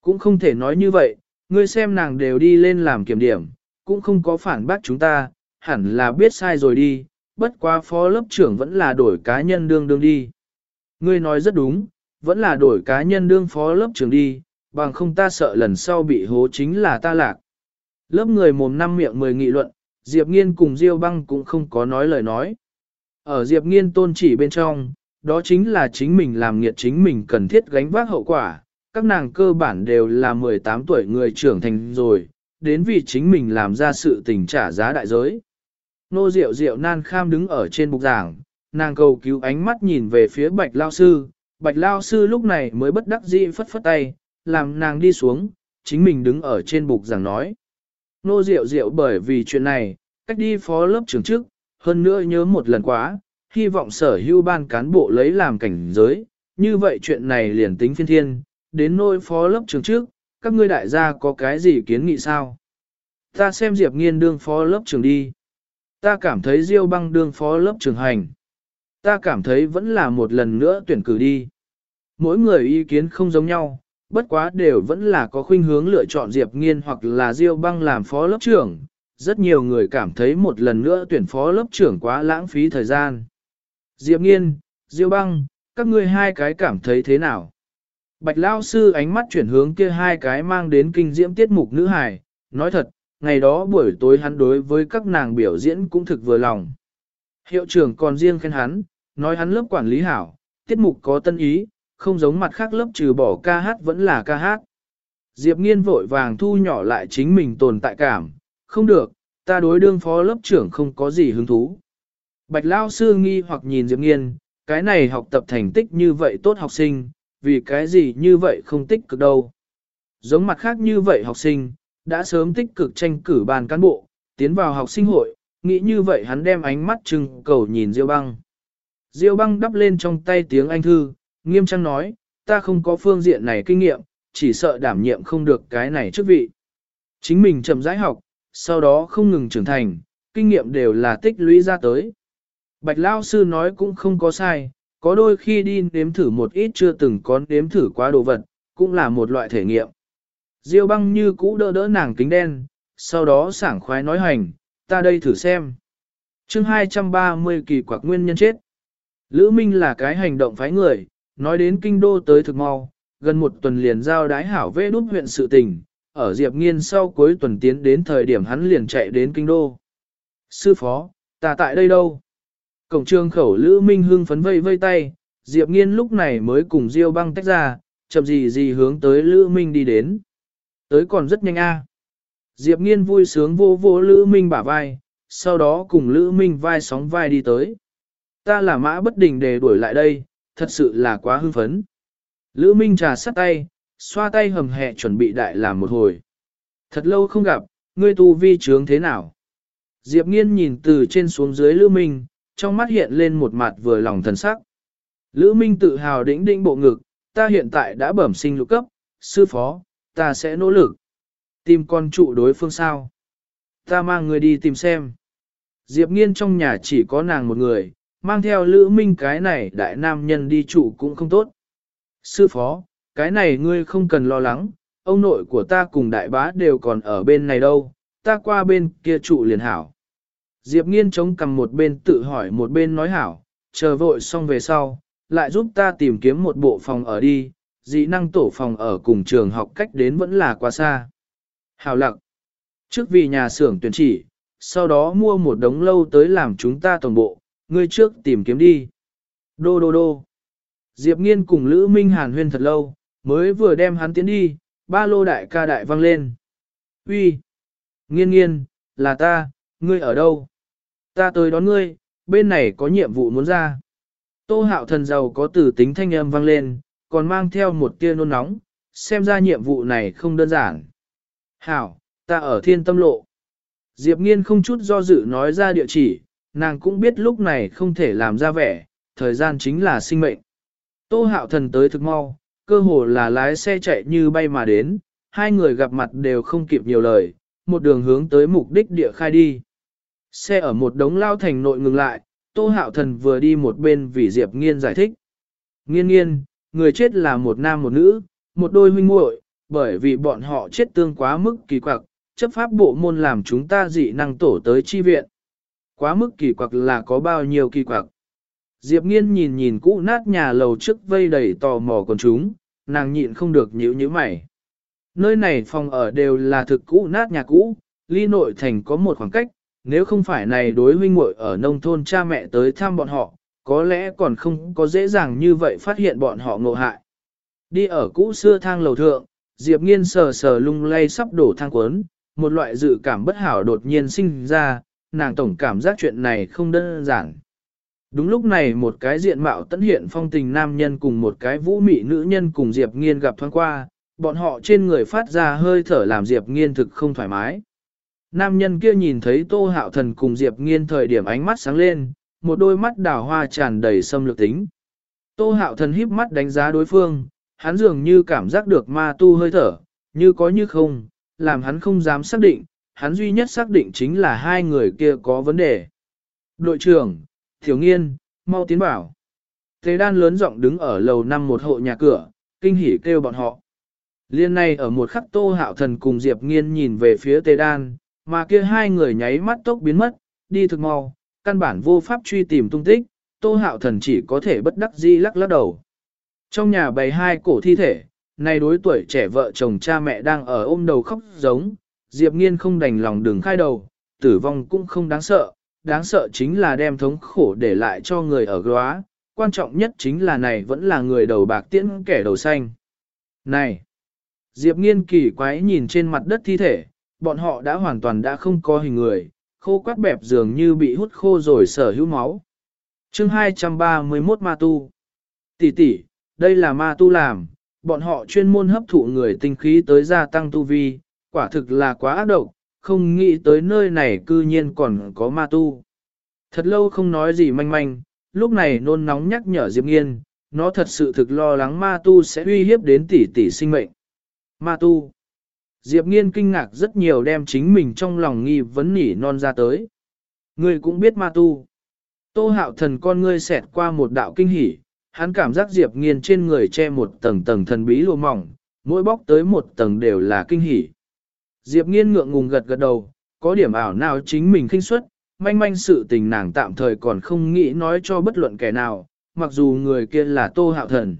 Speaker 1: Cũng không thể nói như vậy, ngươi xem nàng đều đi lên làm kiểm điểm, cũng không có phản bác chúng ta, hẳn là biết sai rồi đi, bất quá phó lớp trưởng vẫn là đổi cá nhân đương đương đi. Ngươi nói rất đúng, vẫn là đổi cá nhân đương phó lớp trưởng đi, bằng không ta sợ lần sau bị hố chính là ta lạc. Lớp người mồm năm miệng mười nghị luận, Diệp Nghiên cùng Diêu Băng cũng không có nói lời nói. Ở Diệp Nghiên tôn chỉ bên trong, đó chính là chính mình làm nghiệt chính mình cần thiết gánh vác hậu quả. Các nàng cơ bản đều là 18 tuổi người trưởng thành rồi, đến vì chính mình làm ra sự tình trả giá đại giới. Nô Diệu Diệu nan kham đứng ở trên bục giảng, nàng cầu cứu ánh mắt nhìn về phía Bạch Lao Sư, Bạch Lao Sư lúc này mới bất đắc dĩ phất phất tay, làm nàng đi xuống, chính mình đứng ở trên bục giảng nói. Nô Diệu Diệu bởi vì chuyện này, cách đi phó lớp trưởng trước, hơn nữa nhớ một lần quá, hy vọng sở hữu ban cán bộ lấy làm cảnh giới, như vậy chuyện này liền tính phiên thiên, đến nôi phó lớp trưởng trước, các ngươi đại gia có cái gì kiến nghị sao? Ta xem Diệp Nghiên đương phó lớp trưởng đi. Ta cảm thấy Diêu băng đương phó lớp trưởng hành. Ta cảm thấy vẫn là một lần nữa tuyển cử đi. Mỗi người ý kiến không giống nhau, bất quá đều vẫn là có khuynh hướng lựa chọn Diệp Nghiên hoặc là Diêu băng làm phó lớp trưởng. Rất nhiều người cảm thấy một lần nữa tuyển phó lớp trưởng quá lãng phí thời gian. Diệp Nghiên, Diêu Băng, các ngươi hai cái cảm thấy thế nào? Bạch Lao Sư ánh mắt chuyển hướng kia hai cái mang đến kinh diễm tiết mục nữ hài, nói thật, ngày đó buổi tối hắn đối với các nàng biểu diễn cũng thực vừa lòng. Hiệu trưởng còn riêng khen hắn, nói hắn lớp quản lý hảo, tiết mục có tân ý, không giống mặt khác lớp trừ bỏ ca hát vẫn là ca hát. Diệp Nghiên vội vàng thu nhỏ lại chính mình tồn tại cảm, không được, ta đối đương phó lớp trưởng không có gì hứng thú. Bạch Lao sư nghi hoặc nhìn Diệp Nghiên, cái này học tập thành tích như vậy tốt học sinh, vì cái gì như vậy không tích cực đâu. Giống mặt khác như vậy học sinh, đã sớm tích cực tranh cử ban cán bộ, tiến vào học sinh hội, nghĩ như vậy hắn đem ánh mắt trưng cầu nhìn Diêu băng. Diêu băng đắp lên trong tay tiếng Anh thư, nghiêm trang nói, ta không có phương diện này kinh nghiệm, chỉ sợ đảm nhiệm không được cái này chức vị. Chính mình chậm rãi học, sau đó không ngừng trưởng thành, kinh nghiệm đều là tích lũy ra tới. Bạch Lao Sư nói cũng không có sai, có đôi khi đi nếm thử một ít chưa từng có nếm thử quá đồ vật, cũng là một loại thể nghiệm. Diêu băng như cũ đỡ đỡ nàng kính đen, sau đó sảng khoái nói hành, ta đây thử xem. chương 230 kỳ quạc nguyên nhân chết. Lữ Minh là cái hành động phái người, nói đến kinh đô tới thực mau, gần một tuần liền giao đái hảo vê đút huyện sự tình, ở Diệp Nghiên sau cuối tuần tiến đến thời điểm hắn liền chạy đến kinh đô. Sư phó, ta tại đây đâu? Cổng trường khẩu Lữ Minh hưng phấn vây vây tay, Diệp Nghiên lúc này mới cùng Diêu băng tách ra, chậm gì gì hướng tới Lữ Minh đi đến. Tới còn rất nhanh a. Diệp Nghiên vui sướng vô vô Lữ Minh bả vai, sau đó cùng Lữ Minh vai sóng vai đi tới. Ta là mã bất đình để đuổi lại đây, thật sự là quá hưng phấn. Lữ Minh trà sắt tay, xoa tay hầm hẹ chuẩn bị đại làm một hồi. Thật lâu không gặp, ngươi tu vi trướng thế nào? Diệp Nghiên nhìn từ trên xuống dưới Lữ Minh, trong mắt hiện lên một mặt vừa lòng thần sắc. Lữ Minh tự hào đĩnh đĩnh bộ ngực, ta hiện tại đã bẩm sinh lục cấp, sư phó, ta sẽ nỗ lực. Tìm con trụ đối phương sao. Ta mang người đi tìm xem. Diệp nghiên trong nhà chỉ có nàng một người, mang theo lữ minh cái này đại nam nhân đi trụ cũng không tốt. Sư phó, cái này ngươi không cần lo lắng, ông nội của ta cùng đại bá đều còn ở bên này đâu, ta qua bên kia trụ liền hảo. Diệp nghiên chống cầm một bên tự hỏi một bên nói hảo, chờ vội xong về sau, lại giúp ta tìm kiếm một bộ phòng ở đi, dị năng tổ phòng ở cùng trường học cách đến vẫn là quá xa. Hảo lặng, trước vì nhà xưởng tuyển chỉ, sau đó mua một đống lâu tới làm chúng ta toàn bộ, ngươi trước tìm kiếm đi. Đô đô đô. Diệp nghiên cùng Lữ Minh Hàn huyên thật lâu, mới vừa đem hắn tiến đi, ba lô đại ca đại vang lên. Uy, Nghiên nghiên, là ta, ngươi ở đâu? Ta tới đón ngươi, bên này có nhiệm vụ muốn ra. Tô hạo thần giàu có tử tính thanh âm vang lên, còn mang theo một tia nôn nóng, xem ra nhiệm vụ này không đơn giản. Hảo, ta ở thiên tâm lộ. Diệp nghiên không chút do dự nói ra địa chỉ, nàng cũng biết lúc này không thể làm ra vẻ, thời gian chính là sinh mệnh. Tô hạo thần tới thực mau, cơ hồ là lái xe chạy như bay mà đến, hai người gặp mặt đều không kịp nhiều lời, một đường hướng tới mục đích địa khai đi. Xe ở một đống lao thành nội ngừng lại, Tô Hạo Thần vừa đi một bên vì Diệp Nghiên giải thích. Nghiên nghiên, người chết là một nam một nữ, một đôi huynh muội, bởi vì bọn họ chết tương quá mức kỳ quặc, chấp pháp bộ môn làm chúng ta dị năng tổ tới chi viện. Quá mức kỳ quặc là có bao nhiêu kỳ quặc. Diệp Nghiên nhìn nhìn cũ nát nhà lầu trước vây đầy tò mò con chúng, nàng nhịn không được nhíu nhíu mày. Nơi này phòng ở đều là thực cũ nát nhà cũ, ly nội thành có một khoảng cách, nếu không phải này đối huynh muội ở nông thôn cha mẹ tới thăm bọn họ, có lẽ còn không có dễ dàng như vậy phát hiện bọn họ ngộ hại. Đi ở cũ xưa thang lầu thượng, Diệp Nghiên sờ sờ lung lay sắp đổ thang cuốn, một loại dự cảm bất hảo đột nhiên sinh ra, nàng tổng cảm giác chuyện này không đơn giản. Đúng lúc này một cái diện mạo tấn hiện phong tình nam nhân cùng một cái vũ mị nữ nhân cùng Diệp Nghiên gặp thoáng qua, bọn họ trên người phát ra hơi thở làm Diệp Nghiên thực không thoải mái. Nam nhân kia nhìn thấy Tô Hạo Thần cùng Diệp Nghiên thời điểm ánh mắt sáng lên, một đôi mắt đào hoa tràn đầy xâm lược tính. Tô Hạo Thần híp mắt đánh giá đối phương, hắn dường như cảm giác được ma tu hơi thở, như có như không, làm hắn không dám xác định, hắn duy nhất xác định chính là hai người kia có vấn đề. Đội trưởng, Thiếu Nghiên, mau tiến bảo. Thế đan lớn giọng đứng ở lầu năm một hộ nhà cửa, kinh hỉ kêu bọn họ. Liên này ở một khắc Tô Hạo Thần cùng Diệp Nghiên nhìn về phía Tề Đan, mà kia hai người nháy mắt tốc biến mất, đi thực mau, căn bản vô pháp truy tìm tung tích, Tô Hạo Thần chỉ có thể bất đắc dĩ lắc lắc đầu. Trong nhà bày hai cổ thi thể, này đối tuổi trẻ vợ chồng cha mẹ đang ở ôm đầu khóc giống, Diệp Nghiên không đành lòng đừng khai đầu, tử vong cũng không đáng sợ, đáng sợ chính là đem thống khổ để lại cho người ở góa, quan trọng nhất chính là này vẫn là người đầu bạc tiễn kẻ đầu xanh. Này! Diệp Nghiên kỳ quái nhìn trên mặt đất thi thể, bọn họ đã hoàn toàn đã không có hình người, khô quát bẹp dường như bị hút khô rồi sở hữu máu. chương 231 ma tu. Tỷ tỷ, đây là ma tu làm, bọn họ chuyên môn hấp thụ người tinh khí tới gia tăng tu vi, quả thực là quá ác độc, không nghĩ tới nơi này cư nhiên còn có ma tu. Thật lâu không nói gì manh manh, lúc này nôn nóng nhắc nhở Diệp Nghiên, nó thật sự thực lo lắng ma tu sẽ uy hiếp đến tỷ tỷ sinh mệnh. Ma tu. Diệp Nghiên kinh ngạc rất nhiều đem chính mình trong lòng nghi vấn nỉ non ra tới. Ngươi cũng biết ma tu. Tô hạo thần con ngươi xẹt qua một đạo kinh hỉ, hắn cảm giác Diệp Nghiên trên người che một tầng tầng thần bí lùa mỏng, mỗi bóc tới một tầng đều là kinh hỉ. Diệp Nghiên ngượng ngùng gật gật đầu, có điểm ảo nào chính mình khinh suất, manh manh sự tình nàng tạm thời còn không nghĩ nói cho bất luận kẻ nào, mặc dù người kia là Tô Hạo Thần.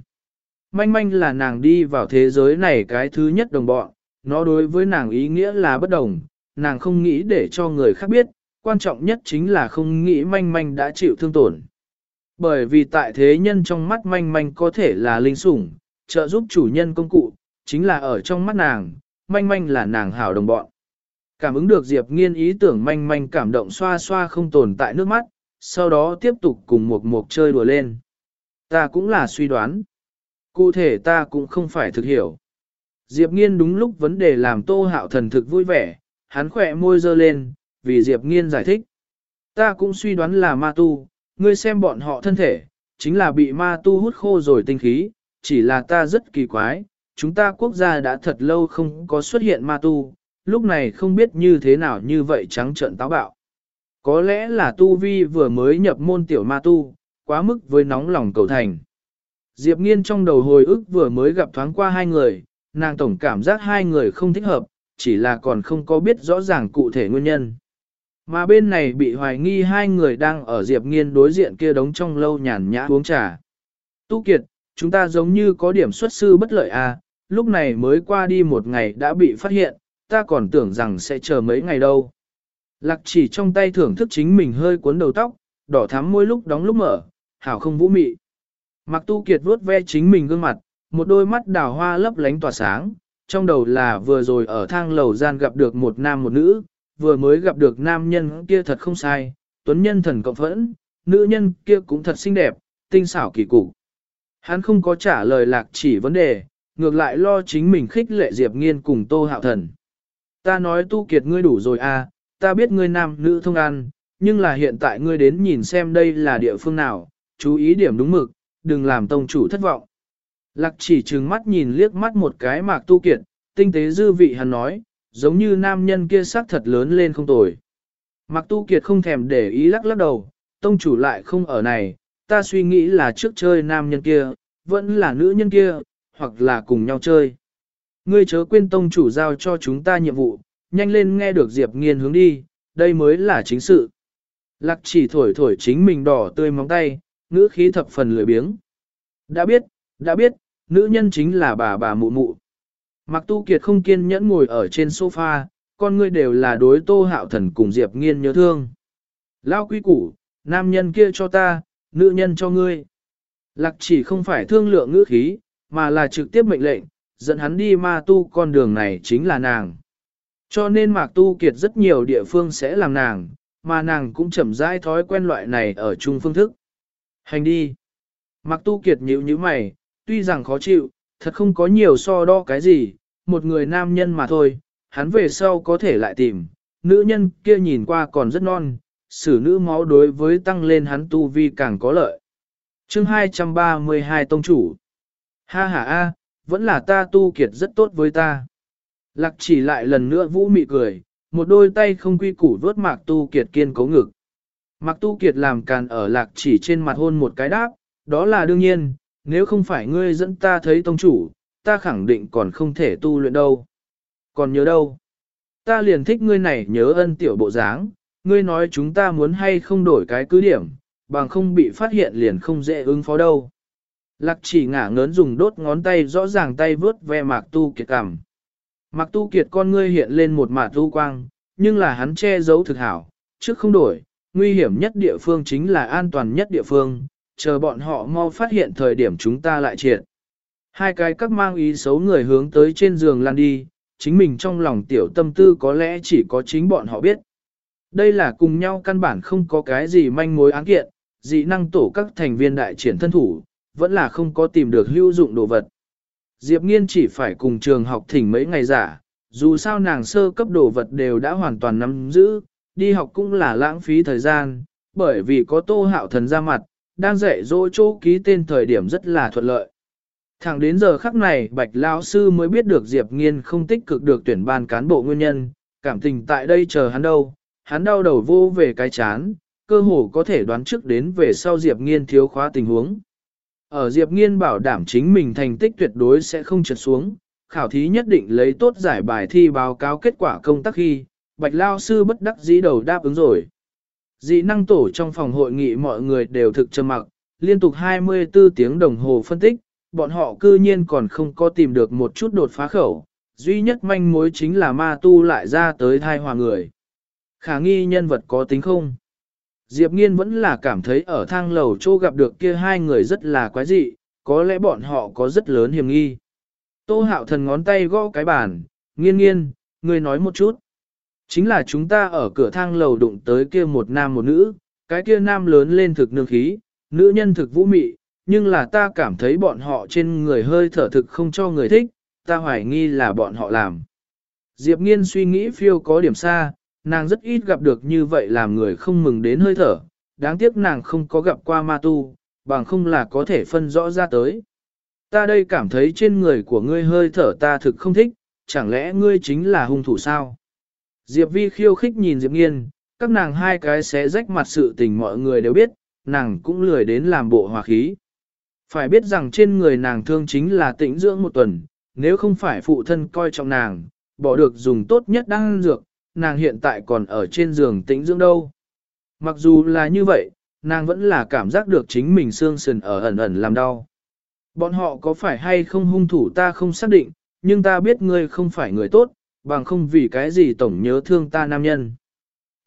Speaker 1: Manh manh là nàng đi vào thế giới này cái thứ nhất đồng bọn, nó đối với nàng ý nghĩa là bất đồng, nàng không nghĩ để cho người khác biết, quan trọng nhất chính là không nghĩ manh manh đã chịu thương tổn. Bởi vì tại thế nhân trong mắt manh manh có thể là linh sủng, trợ giúp chủ nhân công cụ, chính là ở trong mắt nàng, manh manh là nàng hảo đồng bọn. Cảm ứng được Diệp Nghiên ý tưởng manh manh cảm động xoa xoa không tồn tại nước mắt, sau đó tiếp tục cùng một mục chơi đùa lên. Ta cũng là suy đoán. Cụ thể ta cũng không phải thực hiểu. Diệp Nghiên đúng lúc vấn đề làm Tô Hạo Thần thực vui vẻ, hắn khỏe môi dơ lên, vì Diệp Nghiên giải thích. Ta cũng suy đoán là ma tu, ngươi xem bọn họ thân thể, chính là bị ma tu hút khô rồi tinh khí, chỉ là ta rất kỳ quái, chúng ta quốc gia đã thật lâu không có xuất hiện ma tu, lúc này không biết như thế nào như vậy trắng trợn táo bạo. Có lẽ là tu vi vừa mới nhập môn tiểu ma tu, quá mức với nóng lòng cầu thành. Diệp nghiên trong đầu hồi ức vừa mới gặp thoáng qua hai người, nàng tổng cảm giác hai người không thích hợp, chỉ là còn không có biết rõ ràng cụ thể nguyên nhân. Mà bên này bị hoài nghi hai người đang ở Diệp nghiên đối diện kia đống trong lâu nhàn nhã uống trà. Tu Kiệt, chúng ta giống như có điểm xuất sư bất lợi à, lúc này mới qua đi một ngày đã bị phát hiện, ta còn tưởng rằng sẽ chờ mấy ngày đâu. Lạc chỉ trong tay thưởng thức chính mình hơi cuốn đầu tóc, đỏ thắm môi lúc đóng lúc mở, hảo không vũ mị. Mặc tu kiệt vuốt ve chính mình gương mặt, một đôi mắt đào hoa lấp lánh tỏa sáng, trong đầu là vừa rồi ở thang lầu gian gặp được một nam một nữ, vừa mới gặp được nam nhân kia thật không sai, tuấn nhân thần cộng phẫn, nữ nhân kia cũng thật xinh đẹp, tinh xảo kỳ cục. Hắn không có trả lời lạc chỉ vấn đề, ngược lại lo chính mình khích lệ Diệp Nghiên cùng Tô Hạo Thần. Ta nói tu kiệt ngươi đủ rồi à, ta biết ngươi nam nữ thông ăn, nhưng là hiện tại ngươi đến nhìn xem đây là địa phương nào, chú ý điểm đúng mực, đừng làm tông chủ thất vọng. Lạc chỉ trừng mắt nhìn liếc mắt một cái mạc tu kiệt, tinh tế dư vị hắn nói, giống như nam nhân kia sắc thật lớn lên không tồi. Mạc tu kiệt không thèm để ý lắc lắc đầu, tông chủ lại không ở này, ta suy nghĩ là trước chơi nam nhân kia, vẫn là nữ nhân kia, hoặc là cùng nhau chơi. Ngươi chớ quên tông chủ giao cho chúng ta nhiệm vụ, nhanh lên nghe được Diệp Nghiên hướng đi, đây mới là chính sự. Lạc chỉ thổi thổi chính mình đỏ tươi móng tay, ngữ khí thập phần lười biếng. Đã biết, đã biết, nữ nhân chính là bà bà mụ mụ. Mặc tu kiệt không kiên nhẫn ngồi ở trên sofa, con ngươi đều là đối tô hạo thần cùng Diệp Nghiên nhớ thương. Lao quy củ, nam nhân kia cho ta, nữ nhân cho ngươi. Lạc chỉ không phải thương lượng ngữ khí, mà là trực tiếp mệnh lệnh, dẫn hắn đi ma tu con đường này chính là nàng. Cho nên Mạc Tu Kiệt rất nhiều địa phương sẽ làm nàng, mà nàng cũng chậm rãi thói quen loại này ở chung phương thức. Hành đi. Mạc Tu Kiệt nhíu như mày, tuy rằng khó chịu, thật không có nhiều so đo cái gì, một người nam nhân mà thôi, hắn về sau có thể lại tìm. Nữ nhân kia nhìn qua còn rất non, xử nữ máu đối với tăng lên hắn tu vi càng có lợi. chương 232 Tông Chủ Ha ha a, vẫn là ta tu kiệt rất tốt với ta. Lạc chỉ lại lần nữa vũ mị cười, một đôi tay không quy củ vớt mạc tu kiệt kiên cố ngực. Mạc tu kiệt làm càn ở lạc chỉ trên mặt hôn một cái đáp, đó là đương nhiên, nếu không phải ngươi dẫn ta thấy tông chủ, ta khẳng định còn không thể tu luyện đâu. Còn nhớ đâu? Ta liền thích ngươi này nhớ ân tiểu bộ dáng, ngươi nói chúng ta muốn hay không đổi cái cứ điểm, bằng không bị phát hiện liền không dễ ứng phó đâu. Lạc chỉ ngả ngớn dùng đốt ngón tay rõ ràng tay vướt ve mạc tu kiệt cằm. Mạc tu kiệt con ngươi hiện lên một mạt tu quang, nhưng là hắn che giấu thực hảo, trước không đổi, nguy hiểm nhất địa phương chính là an toàn nhất địa phương, chờ bọn họ mau phát hiện thời điểm chúng ta lại triệt. Hai cái các mang ý xấu người hướng tới trên giường lăn đi, chính mình trong lòng tiểu tâm tư có lẽ chỉ có chính bọn họ biết. Đây là cùng nhau căn bản không có cái gì manh mối án kiện, dị năng tổ các thành viên đại triển thân thủ, vẫn là không có tìm được hữu dụng đồ vật. Diệp Nghiên chỉ phải cùng trường học thỉnh mấy ngày giả, dù sao nàng sơ cấp đồ vật đều đã hoàn toàn nắm giữ, đi học cũng là lãng phí thời gian, bởi vì có tô hạo thần ra mặt, đang dạy dỗ chỗ ký tên thời điểm rất là thuận lợi. Thẳng đến giờ khắc này Bạch Lão Sư mới biết được Diệp Nghiên không tích cực được tuyển ban cán bộ nguyên nhân, cảm tình tại đây chờ hắn đâu, hắn đau đầu vô về cái chán, cơ hồ có thể đoán trước đến về sau Diệp Nghiên thiếu khóa tình huống. Ở Diệp Nghiên bảo đảm chính mình thành tích tuyệt đối sẽ không trượt xuống, khảo thí nhất định lấy tốt giải bài thi báo cáo kết quả công tác khi, Bạch Lao Sư bất đắc dĩ đầu đáp ứng rồi. Dị năng tổ trong phòng hội nghị mọi người đều thực trầm mặc, liên tục 24 tiếng đồng hồ phân tích, bọn họ cư nhiên còn không có tìm được một chút đột phá khẩu, duy nhất manh mối chính là ma tu lại ra tới thai hòa người. Khả nghi nhân vật có tính không? Diệp Nghiên vẫn là cảm thấy ở thang lầu chỗ gặp được kia hai người rất là quái dị, có lẽ bọn họ có rất lớn hiểm nghi. Tô hạo thần ngón tay gõ cái bàn, nghiên nghiên, ngươi nói một chút. Chính là chúng ta ở cửa thang lầu đụng tới kia một nam một nữ, cái kia nam lớn lên thực nương khí, nữ nhân thực vũ mị, nhưng là ta cảm thấy bọn họ trên người hơi thở thực không cho người thích, ta hoài nghi là bọn họ làm. Diệp nghiên suy nghĩ phiêu có điểm xa, nàng rất ít gặp được như vậy làm người không mừng đến hơi thở, đáng tiếc nàng không có gặp qua ma tu, bằng không là có thể phân rõ ra tới. Ta đây cảm thấy trên người của ngươi hơi thở ta thực không thích, chẳng lẽ ngươi chính là hung thủ sao? Diệp Vi khiêu khích nhìn Diệp Nghiên, các nàng hai cái sẽ rách mặt sự tình mọi người đều biết, nàng cũng lười đến làm bộ hòa khí. Phải biết rằng trên người nàng thương chính là tĩnh dưỡng một tuần, nếu không phải phụ thân coi trọng nàng, bỏ được dùng tốt nhất đang dược, nàng hiện tại còn ở trên giường tĩnh dưỡng đâu. Mặc dù là như vậy, nàng vẫn là cảm giác được chính mình xương sườn ở ẩn ẩn làm đau. Bọn họ có phải hay không hung thủ ta không xác định, nhưng ta biết ngươi không phải người tốt, bằng không vì cái gì tổng nhớ thương ta nam nhân.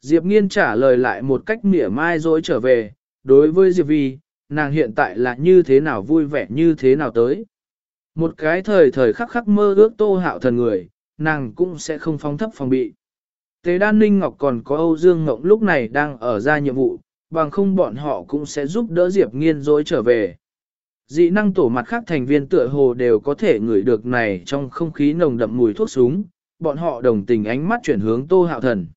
Speaker 1: Diệp Nghiên trả lời lại một cách mỉa mai dối trở về, đối với Diệp Vi, nàng hiện tại là như thế nào vui vẻ như thế nào tới. Một cái thời thời khắc khắc mơ ước tô hạo thần người, nàng cũng sẽ không phóng thấp phòng bị. Tế Đan Ninh Ngọc còn có Âu Dương Ngọc lúc này đang ở ra nhiệm vụ, bằng không bọn họ cũng sẽ giúp đỡ Diệp Nghiên dối trở về. Dị năng tổ mặt khác thành viên tựa hồ đều có thể ngửi được này trong không khí nồng đậm mùi thuốc súng, bọn họ đồng tình ánh mắt chuyển hướng Tô Hạo Thần.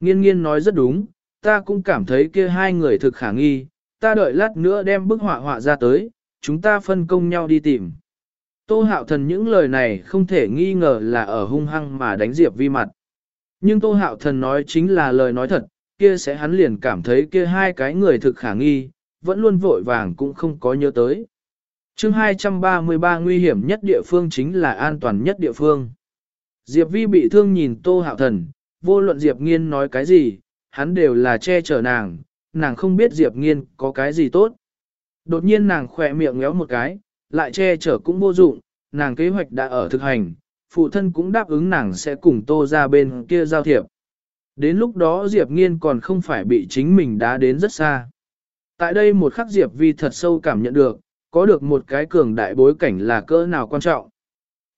Speaker 1: Nghiên nghiên nói rất đúng, ta cũng cảm thấy kia hai người thực khả nghi, ta đợi lát nữa đem bức họa họa ra tới, chúng ta phân công nhau đi tìm. Tô Hạo Thần những lời này không thể nghi ngờ là ở hung hăng mà đánh Diệp Vi mặt. Nhưng Tô Hạo Thần nói chính là lời nói thật, kia sẽ hắn liền cảm thấy kia hai cái người thực khả nghi, vẫn luôn vội vàng cũng không có nhớ tới. chương 233 nguy hiểm nhất địa phương chính là an toàn nhất địa phương. Diệp Vi bị thương nhìn Tô Hạo Thần, vô luận Diệp Nghiên nói cái gì, hắn đều là che chở nàng, nàng không biết Diệp Nghiên có cái gì tốt. Đột nhiên nàng khỏe miệng ngéo một cái, lại che chở cũng vô dụng, nàng kế hoạch đã ở thực hành, phụ thân cũng đáp ứng nàng sẽ cùng Tô ra bên kia giao thiệp. Đến lúc đó Diệp Nghiên còn không phải bị chính mình đá đến rất xa. Tại đây một khắc Diệp Vi thật sâu cảm nhận được, có được một cái cường đại bối cảnh là cỡ nào quan trọng.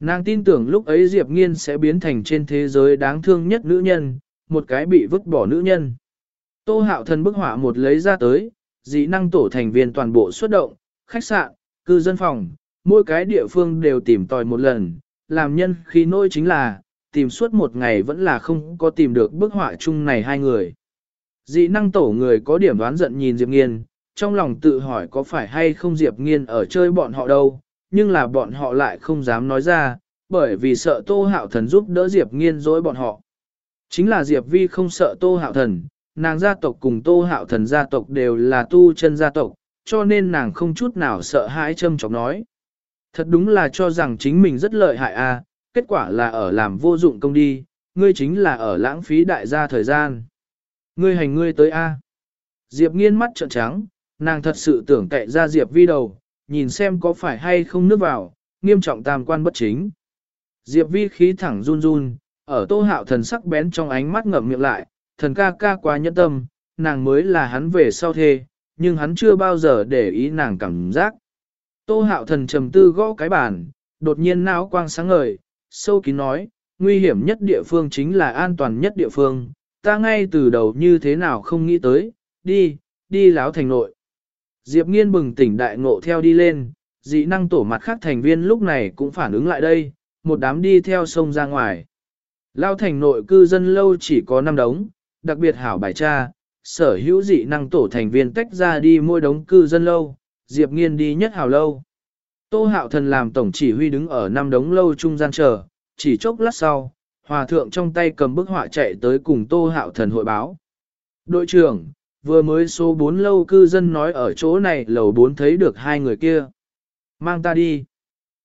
Speaker 1: Nàng tin tưởng lúc ấy Diệp Nghiên sẽ biến thành trên thế giới đáng thương nhất nữ nhân, một cái bị vứt bỏ nữ nhân. Tô hạo thần bức họa một lấy ra tới, dị năng tổ thành viên toàn bộ xuất động, khách sạn, cư dân phòng, mỗi cái địa phương đều tìm tòi một lần, làm nhân khi nỗi chính là, tìm suốt một ngày vẫn là không có tìm được bức họa chung này hai người. Dị năng tổ người có điểm đoán giận nhìn Diệp Nghiên, trong lòng tự hỏi có phải hay không Diệp Nghiên ở chơi bọn họ đâu, nhưng là bọn họ lại không dám nói ra, bởi vì sợ Tô Hạo Thần giúp đỡ Diệp Nghiên dối bọn họ. Chính là Diệp Vi không sợ Tô Hạo Thần, nàng gia tộc cùng Tô Hạo Thần gia tộc đều là tu chân gia tộc, cho nên nàng không chút nào sợ hãi châm chọc nói. Thật đúng là cho rằng chính mình rất lợi hại a, à, kết quả là ở làm vô dụng công đi, ngươi chính là ở lãng phí đại gia thời gian. Ngươi hành ngươi tới a. Diệp nghiên mắt trợn trắng, nàng thật sự tưởng cậy ra Diệp vi đầu, nhìn xem có phải hay không nước vào, nghiêm trọng tam quan bất chính. Diệp vi khí thẳng run run, ở tô hạo thần sắc bén trong ánh mắt ngậm miệng lại, thần ca ca quá nhẫn tâm, nàng mới là hắn về sau thê, nhưng hắn chưa bao giờ để ý nàng cảm giác. Tô hạo thần trầm tư gõ cái bàn, đột nhiên não quang sáng ngời, sâu kín nói, nguy hiểm nhất địa phương chính là an toàn nhất địa phương, ta ngay từ đầu như thế nào không nghĩ tới, đi, đi láo thành nội. Diệp nghiên bừng tỉnh đại ngộ theo đi lên, dị năng tổ mặt khác thành viên lúc này cũng phản ứng lại đây, một đám đi theo sông ra ngoài. Lao thành nội cư dân lâu chỉ có 5 đống, đặc biệt hảo bài cha, sở hữu dị năng tổ thành viên tách ra đi mỗi đống cư dân lâu, Diệp nghiên đi nhất hào lâu. Tô hạo thần làm tổng chỉ huy đứng ở năm đống lâu trung gian chờ, chỉ chốc lát sau, hòa thượng trong tay cầm bức họa chạy tới cùng tô hạo thần hội báo. Đội trưởng, vừa mới số 4 lâu cư dân nói ở chỗ này lầu 4 thấy được hai người kia. Mang ta đi.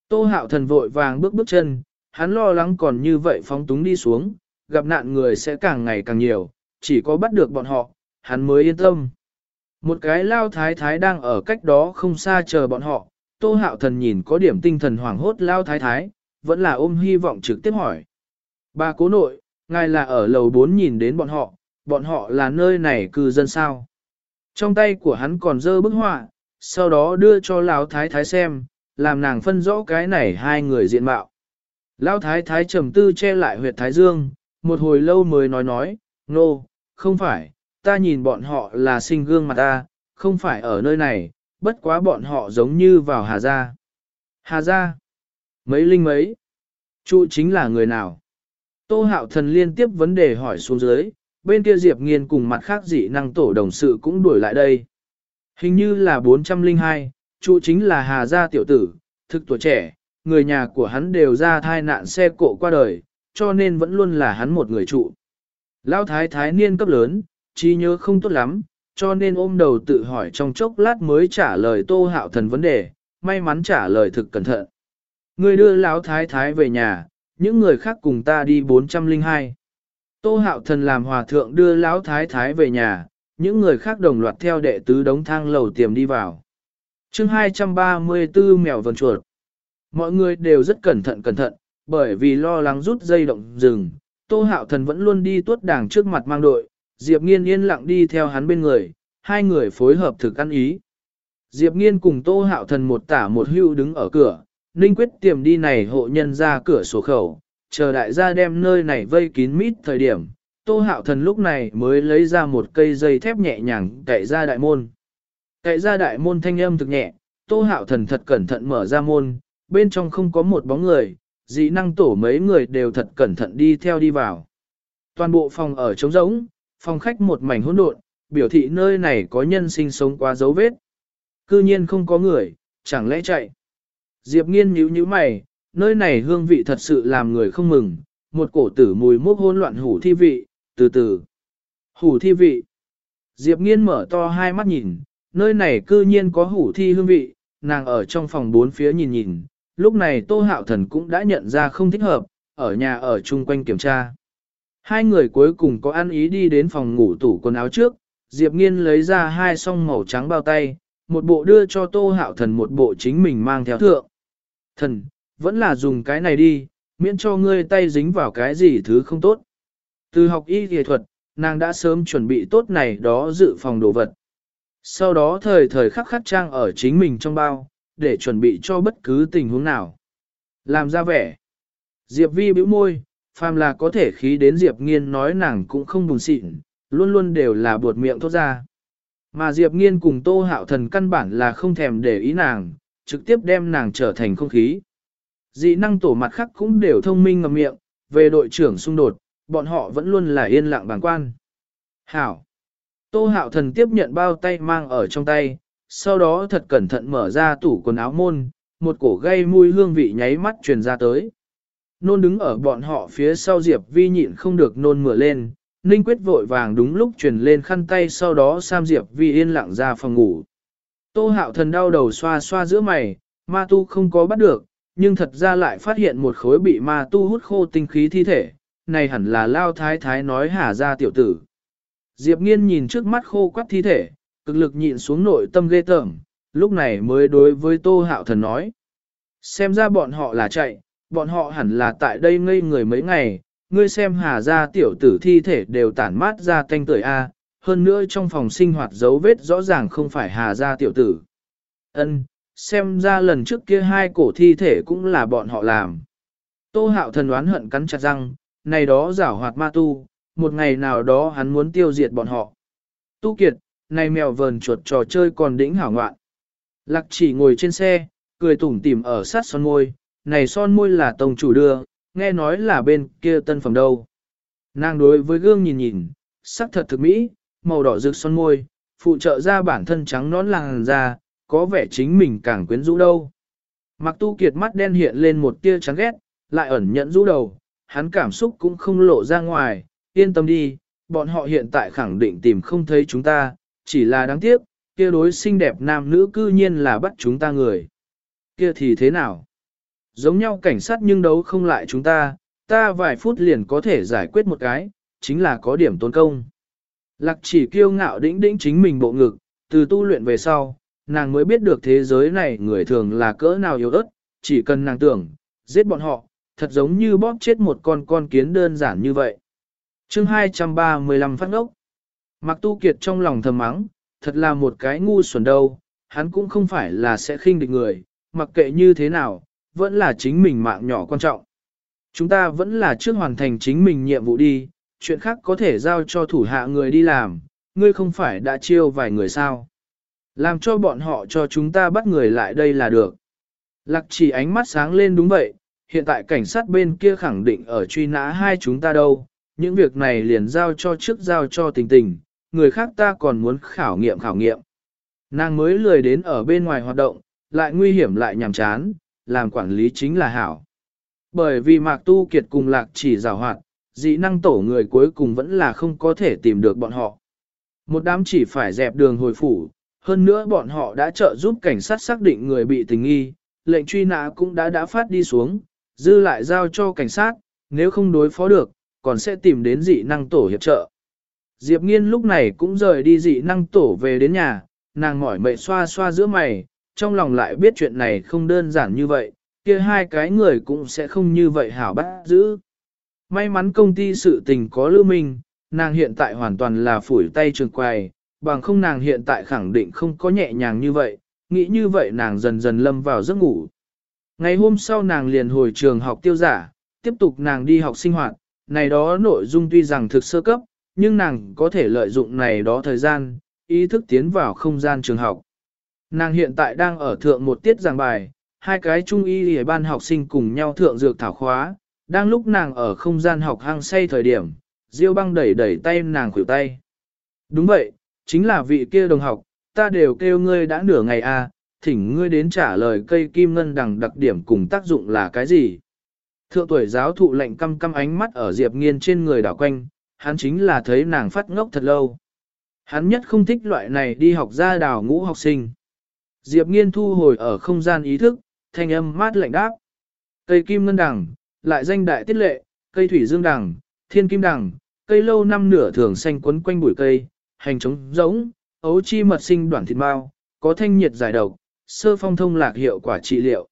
Speaker 1: Tô hạo thần vội vàng bước bước chân, hắn lo lắng còn như vậy phóng túng đi xuống, gặp nạn người sẽ càng ngày càng nhiều, chỉ có bắt được bọn họ, hắn mới yên tâm. Một cái lao thái thái đang ở cách đó không xa chờ bọn họ, Tô Hạo Thần nhìn có điểm tinh thần hoảng hốt lao thái thái, vẫn là ôm hy vọng trực tiếp hỏi. Bà cố nội, ngài là ở lầu 4 nhìn đến bọn họ, bọn họ là nơi này cư dân sao. Trong tay của hắn còn dơ bức họa, sau đó đưa cho lão thái thái xem, làm nàng phân rõ cái này hai người diện mạo. Lão thái thái trầm tư che lại huyệt thái dương, một hồi lâu mới nói nói, nô, no, không phải, ta nhìn bọn họ là sinh gương mặt ta, không phải ở nơi này, bất quá bọn họ giống như vào Hà Gia. Hà Gia? Mấy linh mấy? Trụ chính là người nào? Tô hạo thần liên tiếp vấn đề hỏi xuống dưới, bên kia Diệp Nghiên cùng mặt khác dị năng tổ đồng sự cũng đuổi lại đây. Hình như là 402, trụ chính là Hà Gia tiểu tử, thực tuổi trẻ, người nhà của hắn đều ra thai nạn xe cộ qua đời, cho nên vẫn luôn là hắn một người trụ. Lão thái thái niên cấp lớn, trí nhớ không tốt lắm, cho nên ôm đầu tự hỏi trong chốc lát mới trả lời tô hạo thần vấn đề, may mắn trả lời thực cẩn thận. Người đưa lão thái thái về nhà, những người khác cùng ta đi 402. Tô hạo thần làm hòa thượng đưa lão thái thái về nhà, những người khác đồng loạt theo đệ tứ đống thang lầu tiềm đi vào. chương 234 mèo vần chuột. Mọi người đều rất cẩn thận cẩn thận, bởi vì lo lắng rút dây động rừng. Tô hạo thần vẫn luôn đi tuốt đảng trước mặt mang đội, Diệp nghiên yên lặng đi theo hắn bên người, hai người phối hợp thực ăn ý. Diệp nghiên cùng Tô hạo thần một tả một hưu đứng ở cửa, Ninh quyết tiềm đi này hộ nhân ra cửa sổ khẩu, chờ đại gia đem nơi này vây kín mít thời điểm, Tô Hạo Thần lúc này mới lấy ra một cây dây thép nhẹ nhàng cậy ra đại môn. Cậy ra đại môn thanh âm thực nhẹ, Tô Hạo Thần thật cẩn thận mở ra môn, bên trong không có một bóng người, dị năng tổ mấy người đều thật cẩn thận đi theo đi vào. Toàn bộ phòng ở trống rỗng, phòng khách một mảnh hỗn độn, biểu thị nơi này có nhân sinh sống quá dấu vết. Cư nhiên không có người, chẳng lẽ chạy. Diệp nghiên nhíu nhíu mày, nơi này hương vị thật sự làm người không mừng, một cổ tử mùi mốc hôn loạn hủ thi vị, từ từ. Hủ thi vị. Diệp nghiên mở to hai mắt nhìn, nơi này cư nhiên có hủ thi hương vị, nàng ở trong phòng bốn phía nhìn nhìn, lúc này tô hạo thần cũng đã nhận ra không thích hợp, ở nhà ở chung quanh kiểm tra. Hai người cuối cùng có ăn ý đi đến phòng ngủ tủ quần áo trước, Diệp nghiên lấy ra hai song màu trắng bao tay, một bộ đưa cho tô hạo thần một bộ chính mình mang theo thượng. Thần, vẫn là dùng cái này đi, miễn cho ngươi tay dính vào cái gì thứ không tốt. Từ học y y thuật, nàng đã sớm chuẩn bị tốt này đó dự phòng đồ vật. Sau đó thời thời khắc khắc trang ở chính mình trong bao, để chuẩn bị cho bất cứ tình huống nào. Làm ra vẻ. Diệp vi bĩu môi, phàm là có thể khí đến Diệp nghiên nói nàng cũng không buồn xịn, luôn luôn đều là buột miệng thốt ra. Mà Diệp nghiên cùng tô hạo thần căn bản là không thèm để ý nàng, trực tiếp đem nàng trở thành không khí. Dị năng tổ mặt khác cũng đều thông minh ngầm miệng, về đội trưởng xung đột, bọn họ vẫn luôn là yên lặng bàng quan. Hảo! Tô hạo thần tiếp nhận bao tay mang ở trong tay, sau đó thật cẩn thận mở ra tủ quần áo môn, một cổ gây mùi hương vị nháy mắt truyền ra tới. Nôn đứng ở bọn họ phía sau Diệp Vi nhịn không được nôn mửa lên, Ninh Quyết vội vàng đúng lúc truyền lên khăn tay sau đó Sam Diệp Vi yên lặng ra phòng ngủ. Tô hạo thần đau đầu xoa xoa giữa mày, ma tu không có bắt được, nhưng thật ra lại phát hiện một khối bị ma tu hút khô tinh khí thi thể, này hẳn là lao thái thái nói hả ra tiểu tử. Diệp nghiên nhìn trước mắt khô quắt thi thể, cực lực nhịn xuống nội tâm ghê tởm, lúc này mới đối với tô hạo thần nói. Xem ra bọn họ là chạy, bọn họ hẳn là tại đây ngây người mấy ngày, ngươi xem hà ra tiểu tử thi thể đều tản mát ra tanh tưởi A, hơn nữa trong phòng sinh hoạt dấu vết rõ ràng không phải hà ra tiểu tử. Ân, xem ra lần trước kia hai cổ thi thể cũng là bọn họ làm. Tô hạo thần đoán hận cắn chặt răng, này đó giảo hoạt ma tu, một ngày nào đó hắn muốn tiêu diệt bọn họ. Tu kiệt, này mèo vờn chuột trò chơi còn đỉnh hảo ngoạn. Lạc chỉ ngồi trên xe, cười tủm tỉm ở sát son môi, này son môi là tông chủ đưa, nghe nói là bên kia tân phẩm đâu. Nàng đối với gương nhìn nhìn, sắc thật thực mỹ, màu đỏ rực son môi, phụ trợ ra bản thân trắng nón làng ra, có vẻ chính mình càng quyến rũ đâu. Mặc tu kiệt mắt đen hiện lên một tia chán ghét, lại ẩn nhận rũ đầu, hắn cảm xúc cũng không lộ ra ngoài, yên tâm đi, bọn họ hiện tại khẳng định tìm không thấy chúng ta, chỉ là đáng tiếc, kia đối xinh đẹp nam nữ cư nhiên là bắt chúng ta người. Kia thì thế nào? Giống nhau cảnh sát nhưng đấu không lại chúng ta, ta vài phút liền có thể giải quyết một cái, chính là có điểm tốn công. Lạc chỉ kiêu ngạo đĩnh đĩnh chính mình bộ ngực, từ tu luyện về sau, nàng mới biết được thế giới này người thường là cỡ nào yếu ớt, chỉ cần nàng tưởng, giết bọn họ, thật giống như bóp chết một con con kiến đơn giản như vậy. chương 235 phát ngốc. Mặc tu kiệt trong lòng thầm mắng, thật là một cái ngu xuẩn đâu, hắn cũng không phải là sẽ khinh địch người, mặc kệ như thế nào, vẫn là chính mình mạng nhỏ quan trọng. Chúng ta vẫn là trước hoàn thành chính mình nhiệm vụ đi, chuyện khác có thể giao cho thủ hạ người đi làm, ngươi không phải đã chiêu vài người sao. Làm cho bọn họ cho chúng ta bắt người lại đây là được. Lạc chỉ ánh mắt sáng lên đúng vậy, hiện tại cảnh sát bên kia khẳng định ở truy nã hai chúng ta đâu, những việc này liền giao cho trước giao cho tình tình, người khác ta còn muốn khảo nghiệm khảo nghiệm. Nàng mới lười đến ở bên ngoài hoạt động, lại nguy hiểm lại nhàm chán, làm quản lý chính là hảo. Bởi vì Mạc Tu Kiệt cùng Lạc chỉ rào hoạt, dị năng tổ người cuối cùng vẫn là không có thể tìm được bọn họ. Một đám chỉ phải dẹp đường hồi phủ, hơn nữa bọn họ đã trợ giúp cảnh sát xác định người bị tình nghi, lệnh truy nã cũng đã đã phát đi xuống, dư lại giao cho cảnh sát, nếu không đối phó được, còn sẽ tìm đến dị năng tổ hiệp trợ. Diệp Nghiên lúc này cũng rời đi dị năng tổ về đến nhà, nàng mỏi mệt xoa xoa giữa mày, trong lòng lại biết chuyện này không đơn giản như vậy, kia hai cái người cũng sẽ không như vậy hảo bắt giữ. May mắn công ty sự tình có lưu minh, nàng hiện tại hoàn toàn là phủi tay trường quài, bằng không nàng hiện tại khẳng định không có nhẹ nhàng như vậy, nghĩ như vậy nàng dần dần lâm vào giấc ngủ. Ngày hôm sau nàng liền hồi trường học tiêu giả, tiếp tục nàng đi học sinh hoạt, này đó nội dung tuy rằng thực sơ cấp, nhưng nàng có thể lợi dụng này đó thời gian, ý thức tiến vào không gian trường học. Nàng hiện tại đang ở thượng một tiết giảng bài, hai cái trung y hề ban học sinh cùng nhau thượng dược thảo khóa, đang lúc nàng ở không gian học hang say thời điểm, Diêu băng đẩy đẩy tay nàng khuỷu tay. Đúng vậy, chính là vị kia đồng học, ta đều kêu ngươi đã nửa ngày à, thỉnh ngươi đến trả lời cây kim ngân đằng đặc điểm cùng tác dụng là cái gì. Thượng tuổi giáo thụ lệnh căm căm ánh mắt ở Diệp Nghiên trên người đảo quanh, hắn chính là thấy nàng phát ngốc thật lâu. Hắn nhất không thích loại này đi học ra đào ngũ học sinh. Diệp Nghiên thu hồi ở không gian ý thức, thanh âm mát lạnh đáp. Cây kim ngân đằng, lại danh đại tiết lệ, cây thủy dương đằng, thiên kim đằng, cây lâu năm nửa thường xanh quấn quanh bụi cây, hành trống giống, ấu chi mật sinh đoạn thịt bao, có thanh nhiệt giải độc, sơ phong thông lạc hiệu quả trị liệu.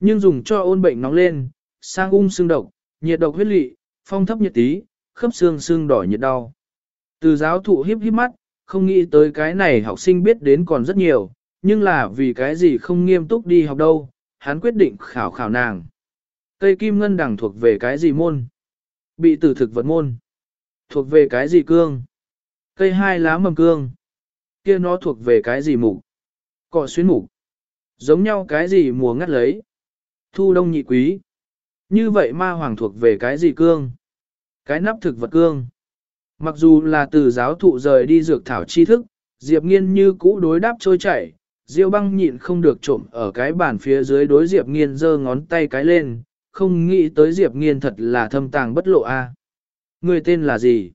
Speaker 1: Nhưng dùng cho ôn bệnh nóng lên, sang ung xương độc, nhiệt độc huyết lị, phong thấp nhiệt tí, khớp xương xương đỏ nhiệt đau. Từ giáo thụ hiếp hiếp mắt, không nghĩ tới cái này học sinh biết đến còn rất nhiều, nhưng là vì cái gì không nghiêm túc đi học đâu, hắn quyết định khảo khảo nàng. Cây kim ngân đằng thuộc về cái gì môn? Bị tử thực vật môn. Thuộc về cái gì cương? Cây hai lá mầm cương. Kia nó thuộc về cái gì mục? Cọ xuyến mục. Giống nhau cái gì mùa ngắt lấy? Thu đông nhị quý. Như vậy ma hoàng thuộc về cái gì cương? Cái nắp thực vật cương. Mặc dù là từ giáo thụ rời đi dược thảo tri thức, Diệp Nghiên như cũ đối đáp trôi chảy, Diêu băng nhịn không được trộm ở cái bàn phía dưới đối Diệp Nghiên giơ ngón tay cái lên, không nghĩ tới Diệp Nghiên thật là thâm tàng bất lộ a. À? Người tên là gì?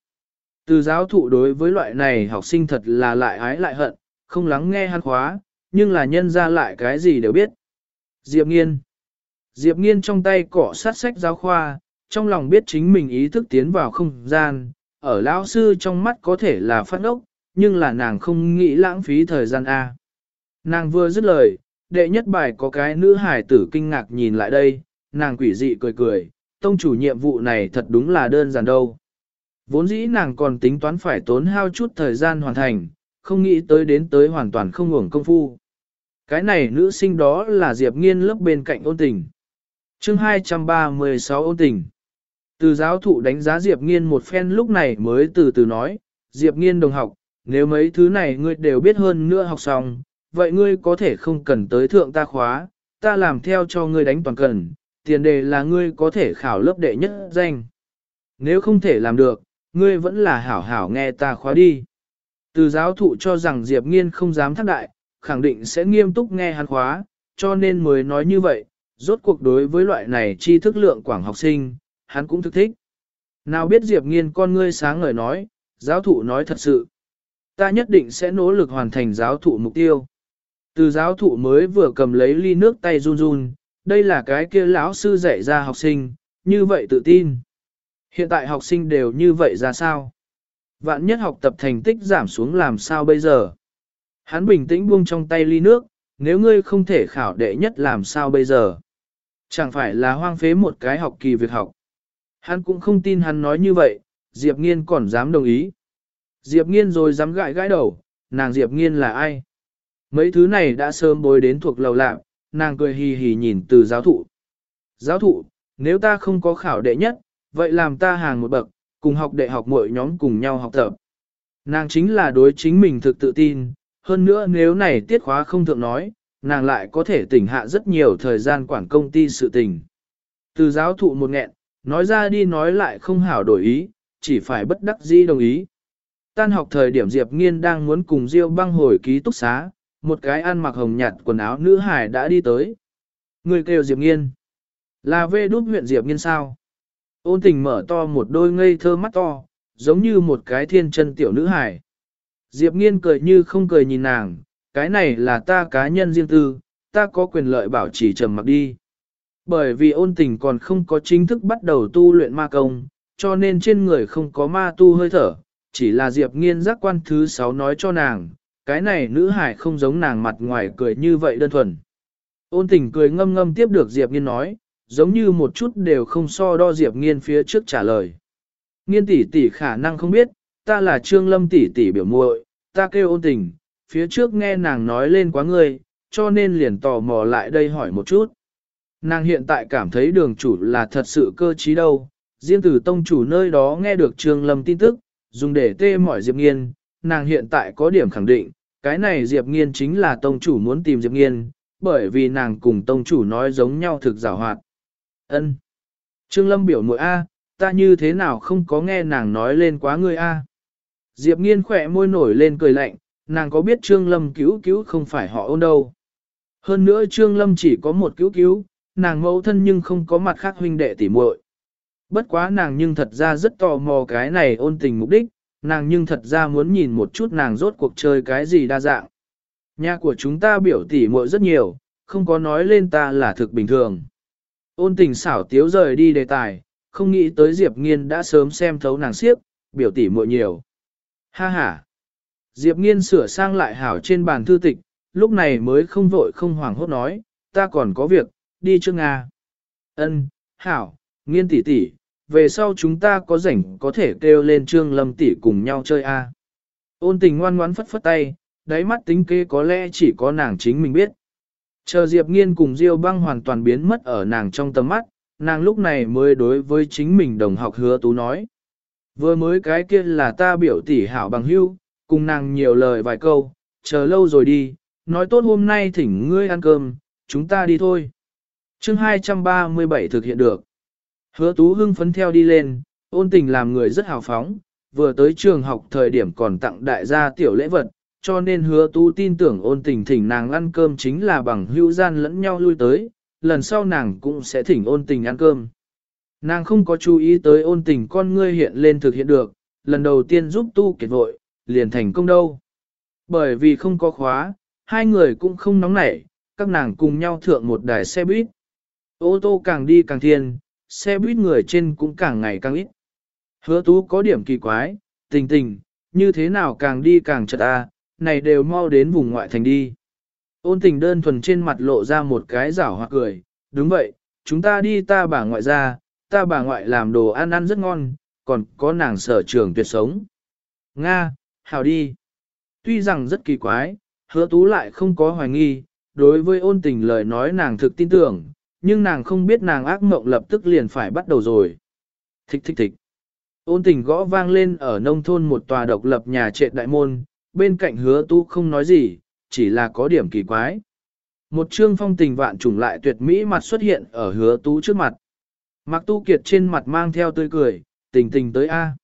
Speaker 1: Từ giáo thụ đối với loại này học sinh thật là lại ái lại hận, không lắng nghe hắn khóa, nhưng là nhân ra lại cái gì đều biết. Diệp Nghiên Diệp Nghiên trong tay cỏ sát sách giáo khoa, trong lòng biết chính mình ý thức tiến vào không gian, ở lão sư trong mắt có thể là phát ốc, nhưng là nàng không nghĩ lãng phí thời gian A. À? Nàng vừa dứt lời, đệ nhất bài có cái nữ hải tử kinh ngạc nhìn lại đây, nàng quỷ dị cười cười, tông chủ nhiệm vụ này thật đúng là đơn giản đâu. Vốn dĩ nàng còn tính toán phải tốn hao chút thời gian hoàn thành, không nghĩ tới đến tới hoàn toàn không ngủng công phu. Cái này nữ sinh đó là Diệp Nghiên lớp bên cạnh ôn tình. chương 236 ôn tình. Từ giáo thụ đánh giá Diệp Nghiên một phen lúc này mới từ từ nói, Diệp Nghiên đồng học, nếu mấy thứ này ngươi đều biết hơn nữa học xong, vậy ngươi có thể không cần tới thượng ta khóa, ta làm theo cho ngươi đánh toàn cần, tiền đề là ngươi có thể khảo lớp đệ nhất danh. Nếu không thể làm được, ngươi vẫn là hảo hảo nghe ta khóa đi. Từ giáo thụ cho rằng Diệp Nghiên không dám thác đại, khẳng định sẽ nghiêm túc nghe hắn khóa, cho nên mới nói như vậy, rốt cuộc đối với loại này tri thức lượng quảng học sinh, hắn cũng thức thích. Nào biết Diệp Nghiên con ngươi sáng ngời nói, giáo thụ nói thật sự. Ta nhất định sẽ nỗ lực hoàn thành giáo thụ mục tiêu. Từ giáo thụ mới vừa cầm lấy ly nước tay run run, đây là cái kia lão sư dạy ra học sinh, như vậy tự tin. Hiện tại học sinh đều như vậy ra sao? Vạn nhất học tập thành tích giảm xuống làm sao bây giờ? Hắn bình tĩnh buông trong tay ly nước, nếu ngươi không thể khảo đệ nhất làm sao bây giờ? Chẳng phải là hoang phế một cái học kỳ việc học. Hắn cũng không tin hắn nói như vậy, Diệp Nghiên còn dám đồng ý. Diệp Nghiên rồi dám gãi gãi đầu, nàng Diệp Nghiên là ai? Mấy thứ này đã sớm bối đến thuộc lầu lạc, nàng cười hì hì nhìn từ giáo thụ. Giáo thụ, nếu ta không có khảo đệ nhất, vậy làm ta hàng một bậc, cùng học đệ học mỗi nhóm cùng nhau học tập. Nàng chính là đối chính mình thực tự tin, hơn nữa nếu này tiết khóa không thượng nói, nàng lại có thể tỉnh hạ rất nhiều thời gian quản công ty sự tình. Từ giáo thụ một nghẹn, nói ra đi nói lại không hảo đổi ý, chỉ phải bất đắc dĩ đồng ý. Tan học thời điểm Diệp Nghiên đang muốn cùng Diêu băng hồi ký túc xá, một cái ăn mặc hồng nhạt quần áo nữ hải đã đi tới. Người kêu Diệp Nghiên. Là vê đút huyện Diệp Nghiên sao? Ôn tình mở to một đôi ngây thơ mắt to, giống như một cái thiên chân tiểu nữ hải. Diệp Nghiên cười như không cười nhìn nàng, cái này là ta cá nhân riêng tư, ta có quyền lợi bảo trì trầm mặc đi. Bởi vì ôn tình còn không có chính thức bắt đầu tu luyện ma công, cho nên trên người không có ma tu hơi thở, chỉ là Diệp Nghiên giác quan thứ sáu nói cho nàng, cái này nữ hải không giống nàng mặt ngoài cười như vậy đơn thuần. Ôn tình cười ngâm ngâm tiếp được Diệp Nghiên nói, giống như một chút đều không so đo Diệp Nghiên phía trước trả lời. Nghiên tỷ tỷ khả năng không biết, ta là Trương Lâm tỷ tỷ biểu muội, ta kêu ôn tình, phía trước nghe nàng nói lên quá ngươi, cho nên liền tò mò lại đây hỏi một chút. Nàng hiện tại cảm thấy đường chủ là thật sự cơ trí đâu, riêng từ tông chủ nơi đó nghe được Trương Lâm tin tức, dùng để tê mỏi Diệp Nghiên, nàng hiện tại có điểm khẳng định, cái này Diệp Nghiên chính là tông chủ muốn tìm Diệp Nghiên, bởi vì nàng cùng tông chủ nói giống nhau thực giả hoạt. Ân. Trương Lâm biểu mội A, ta như thế nào không có nghe nàng nói lên quá ngươi A. Diệp Nghiên khỏe môi nổi lên cười lạnh, nàng có biết Trương Lâm cứu cứu không phải họ ôn đâu. Hơn nữa Trương Lâm chỉ có một cứu cứu, nàng mẫu thân nhưng không có mặt khác huynh đệ tỉ muội. Bất quá nàng nhưng thật ra rất tò mò cái này ôn tình mục đích, nàng nhưng thật ra muốn nhìn một chút nàng rốt cuộc chơi cái gì đa dạng. Nhà của chúng ta biểu tỉ muội rất nhiều, không có nói lên ta là thực bình thường. Ôn tình xảo tiếu rời đi đề tài, không nghĩ tới Diệp Nghiên đã sớm xem thấu nàng siếp, biểu tỉ muội nhiều. Ha ha! Diệp Nghiên sửa sang lại hảo trên bàn thư tịch, lúc này mới không vội không hoảng hốt nói, ta còn có việc, đi trước Nga. Ân, hảo, Nghiên tỷ tỷ, về sau chúng ta có rảnh có thể kêu lên Trương Lâm tỷ cùng nhau chơi a. Ôn tình ngoan ngoãn phất phất tay, đáy mắt tính kế có lẽ chỉ có nàng chính mình biết. Chờ Diệp Nghiên cùng Diêu băng hoàn toàn biến mất ở nàng trong tầm mắt, nàng lúc này mới đối với chính mình đồng học hứa tú nói. Vừa mới cái kia là ta biểu tỷ hảo bằng hưu, cùng nàng nhiều lời vài câu, chờ lâu rồi đi, nói tốt hôm nay thỉnh ngươi ăn cơm, chúng ta đi thôi. chương 237 thực hiện được. Hứa tú hưng phấn theo đi lên, ôn tình làm người rất hào phóng, vừa tới trường học thời điểm còn tặng đại gia tiểu lễ vật, cho nên hứa tú tin tưởng ôn tình thỉnh nàng ăn cơm chính là bằng hữu gian lẫn nhau lui tới, lần sau nàng cũng sẽ thỉnh ôn tình ăn cơm. Nàng không có chú ý tới ôn tình con ngươi hiện lên thực hiện được, lần đầu tiên giúp tu kiệt vội, liền thành công đâu. Bởi vì không có khóa, hai người cũng không nóng nảy, các nàng cùng nhau thượng một đài xe buýt. Ô tô càng đi càng thiên, xe buýt người trên cũng càng ngày càng ít. Hứa tú có điểm kỳ quái, tình tình, như thế nào càng đi càng chật à, này đều mau đến vùng ngoại thành đi. Ôn tình đơn thuần trên mặt lộ ra một cái rảo hoặc cười, đúng vậy, chúng ta đi ta bà ngoại ra, ta bà ngoại làm đồ ăn ăn rất ngon, còn có nàng sở trường tuyệt sống. Nga, hào đi. Tuy rằng rất kỳ quái, hứa tú lại không có hoài nghi, đối với ôn tình lời nói nàng thực tin tưởng, nhưng nàng không biết nàng ác mộng lập tức liền phải bắt đầu rồi. Thích thích thích. Ôn tình gõ vang lên ở nông thôn một tòa độc lập nhà trệ đại môn, bên cạnh hứa tu không nói gì, chỉ là có điểm kỳ quái. Một trương phong tình vạn trùng lại tuyệt mỹ mặt xuất hiện ở hứa tú trước mặt. Mặc tu kiệt trên mặt mang theo tươi cười, tình tình tới A.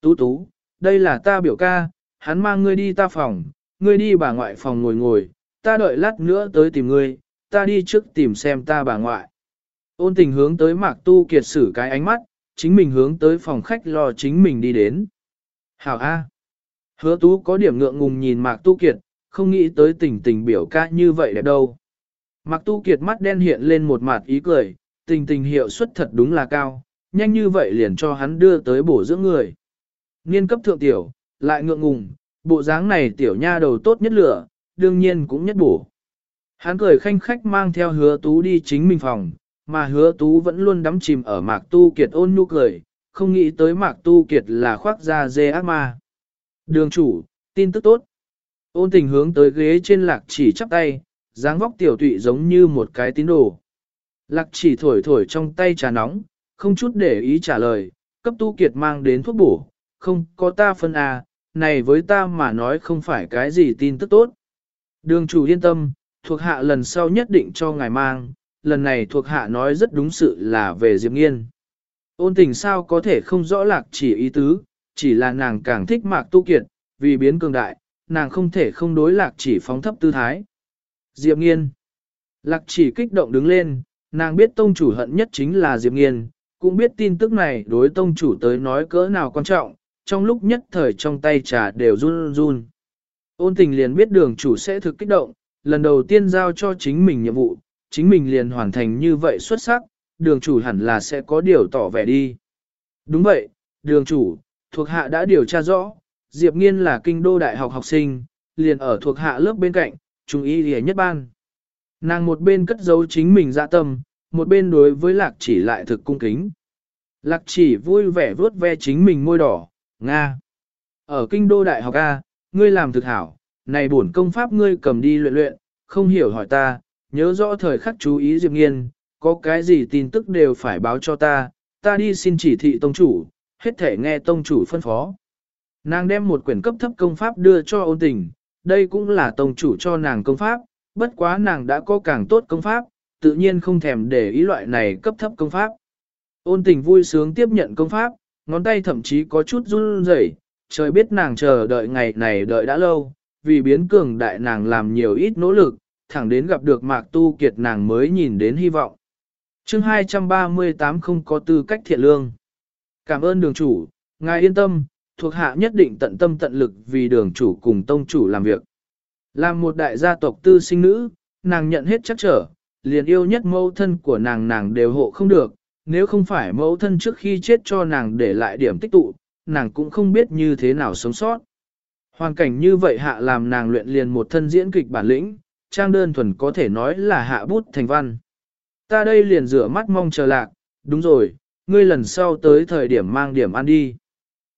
Speaker 1: Tú tú, đây là ta biểu ca, hắn mang ngươi đi ta phòng, ngươi đi bà ngoại phòng ngồi ngồi, ta đợi lát nữa tới tìm ngươi, ta đi trước tìm xem ta bà ngoại. Ôn tình hướng tới mạc tu kiệt sử cái ánh mắt, chính mình hướng tới phòng khách lo chính mình đi đến. Hảo A. Hứa tú có điểm ngượng ngùng nhìn mạc tu kiệt, không nghĩ tới tình tình biểu ca như vậy đẹp đâu. Mạc tu kiệt mắt đen hiện lên một mặt ý cười, tình tình hiệu suất thật đúng là cao, nhanh như vậy liền cho hắn đưa tới bổ dưỡng người. Niên cấp thượng tiểu, lại ngượng ngùng, bộ dáng này tiểu nha đầu tốt nhất lửa, đương nhiên cũng nhất bổ. Hắn cười khanh khách mang theo hứa tú đi chính mình phòng, mà hứa tú vẫn luôn đắm chìm ở mạc tu kiệt ôn nhu cười, không nghĩ tới mạc tu kiệt là khoác da dê ác ma. Đường chủ, tin tức tốt. Ôn tình hướng tới ghế trên lạc chỉ chắp tay, dáng vóc tiểu tụy giống như một cái tín đồ. Lạc chỉ thổi thổi trong tay trà nóng, không chút để ý trả lời, cấp tu kiệt mang đến thuốc bổ, không có ta phân à, này với ta mà nói không phải cái gì tin tức tốt. Đường chủ yên tâm, thuộc hạ lần sau nhất định cho ngài mang, lần này thuộc hạ nói rất đúng sự là về Diệp Nghiên. Ôn tình sao có thể không rõ lạc chỉ ý tứ, chỉ là nàng càng thích mạc tu kiệt, vì biến cường đại, nàng không thể không đối lạc chỉ phóng thấp tư thái. Diệp Nghiên Lạc chỉ kích động đứng lên, nàng biết tông chủ hận nhất chính là Diệp Nghiên, cũng biết tin tức này đối tông chủ tới nói cỡ nào quan trọng, trong lúc nhất thời trong tay trà đều run run. Ôn tình liền biết đường chủ sẽ thực kích động, lần đầu tiên giao cho chính mình nhiệm vụ, chính mình liền hoàn thành như vậy xuất sắc, đường chủ hẳn là sẽ có điều tỏ vẻ đi. Đúng vậy, đường chủ, thuộc hạ đã điều tra rõ, Diệp Nghiên là kinh đô đại học học sinh, liền ở thuộc hạ lớp bên cạnh, trung y lìa nhất ban. Nàng một bên cất giấu chính mình dạ tâm, một bên đối với lạc chỉ lại thực cung kính. Lạc chỉ vui vẻ vớt ve chính mình môi đỏ, Nga. Ở kinh đô đại học A, ngươi làm thực hảo, này bổn công pháp ngươi cầm đi luyện luyện, không hiểu hỏi ta, nhớ rõ thời khắc chú ý Diệp Nghiên, có cái gì tin tức đều phải báo cho ta, ta đi xin chỉ thị tông chủ, hết thể nghe tông chủ phân phó. Nàng đem một quyển cấp thấp công pháp đưa cho ôn tình, đây cũng là tông chủ cho nàng công pháp, bất quá nàng đã có càng tốt công pháp, tự nhiên không thèm để ý loại này cấp thấp công pháp. Ôn tình vui sướng tiếp nhận công pháp, ngón tay thậm chí có chút run rẩy, trời biết nàng chờ đợi ngày này đợi đã lâu, vì biến cường đại nàng làm nhiều ít nỗ lực, thẳng đến gặp được mạc tu kiệt nàng mới nhìn đến hy vọng. chương 238 không có tư cách thiện lương. Cảm ơn đường chủ, ngài yên tâm, thuộc hạ nhất định tận tâm tận lực vì đường chủ cùng tông chủ làm việc. Làm một đại gia tộc tư sinh nữ, nàng nhận hết chắc trở, liền yêu nhất mẫu thân của nàng nàng đều hộ không được, nếu không phải mẫu thân trước khi chết cho nàng để lại điểm tích tụ, nàng cũng không biết như thế nào sống sót. Hoàn cảnh như vậy hạ làm nàng luyện liền một thân diễn kịch bản lĩnh, trang đơn thuần có thể nói là hạ bút thành văn. Ta đây liền rửa mắt mong chờ lạc, đúng rồi, ngươi lần sau tới thời điểm mang điểm ăn đi.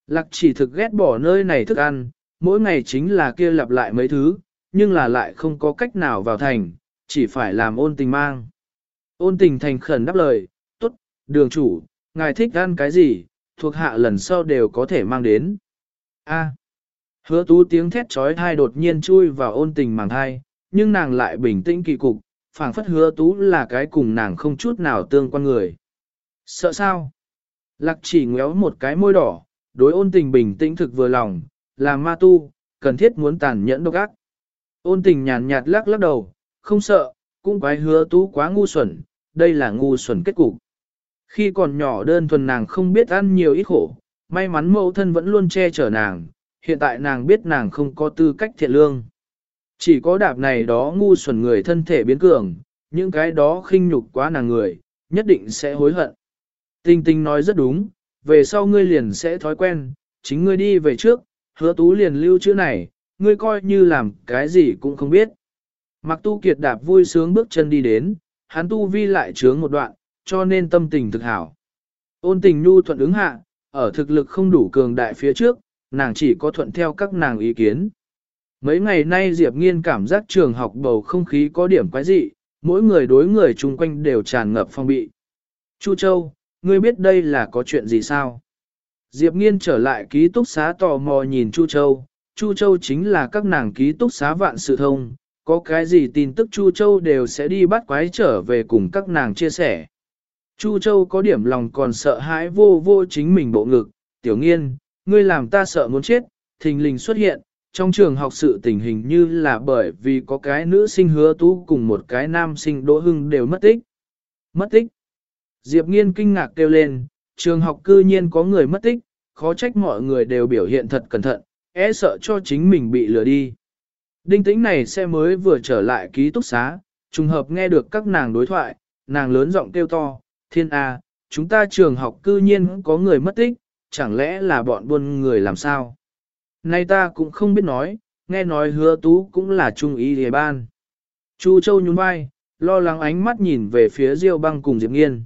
Speaker 1: Lạc chỉ thực ghét bỏ nơi này thức ăn, mỗi ngày chính là kia lặp lại mấy thứ, nhưng là lại không có cách nào vào thành, chỉ phải làm ôn tình mang. Ôn tình thành khẩn đáp lời, tốt, đường chủ, ngài thích ăn cái gì, thuộc hạ lần sau đều có thể mang đến. A hứa tú tiếng thét trói thai đột nhiên chui vào ôn tình màng thai, nhưng nàng lại bình tĩnh kỳ cục, phảng phất hứa tú là cái cùng nàng không chút nào tương quan người. Sợ sao? Lạc chỉ ngéo một cái môi đỏ, đối ôn tình bình tĩnh thực vừa lòng, là ma tu, cần thiết muốn tàn nhẫn độc ác. Ôn tình nhàn nhạt lắc lắc đầu, không sợ, cũng quái hứa tú quá ngu xuẩn, đây là ngu xuẩn kết cục. Khi còn nhỏ đơn thuần nàng không biết ăn nhiều ít khổ, may mắn mẫu thân vẫn luôn che chở nàng, hiện tại nàng biết nàng không có tư cách thiện lương. Chỉ có đạp này đó ngu xuẩn người thân thể biến cường, những cái đó khinh nhục quá nàng người, nhất định sẽ hối hận. Tinh tinh nói rất đúng, về sau ngươi liền sẽ thói quen, chính ngươi đi về trước, hứa tú liền lưu chữ này, ngươi coi như làm cái gì cũng không biết. Mặc tu kiệt đạp vui sướng bước chân đi đến, hắn tu vi lại trướng một đoạn, cho nên tâm tình thực hảo. Ôn tình nhu thuận ứng hạ, ở thực lực không đủ cường đại phía trước, nàng chỉ có thuận theo các nàng ý kiến. Mấy ngày nay Diệp Nghiên cảm giác trường học bầu không khí có điểm quái dị, mỗi người đối người chung quanh đều tràn ngập phong bị. Chu Châu, ngươi biết đây là có chuyện gì sao? Diệp Nghiên trở lại ký túc xá tò mò nhìn Chu Châu, Chu Châu chính là các nàng ký túc xá vạn sự thông, có cái gì tin tức Chu Châu đều sẽ đi bắt quái trở về cùng các nàng chia sẻ. Chu Châu có điểm lòng còn sợ hãi vô vô chính mình bộ ngực, tiểu nghiên, ngươi làm ta sợ muốn chết, thình lình xuất hiện, trong trường học sự tình hình như là bởi vì có cái nữ sinh hứa tú cùng một cái nam sinh đỗ hưng đều mất tích. Mất tích. Diệp nghiên kinh ngạc kêu lên, trường học cư nhiên có người mất tích, khó trách mọi người đều biểu hiện thật cẩn thận, e sợ cho chính mình bị lừa đi. Đinh tĩnh này xe mới vừa trở lại ký túc xá, trùng hợp nghe được các nàng đối thoại, nàng lớn giọng kêu to, thiên A, chúng ta trường học cư nhiên có người mất tích, chẳng lẽ là bọn buôn người làm sao? Nay ta cũng không biết nói, nghe nói hứa tú cũng là trung ý địa ban. Chu Châu nhún vai, lo lắng ánh mắt nhìn về phía Diêu băng cùng Diệp Nghiên.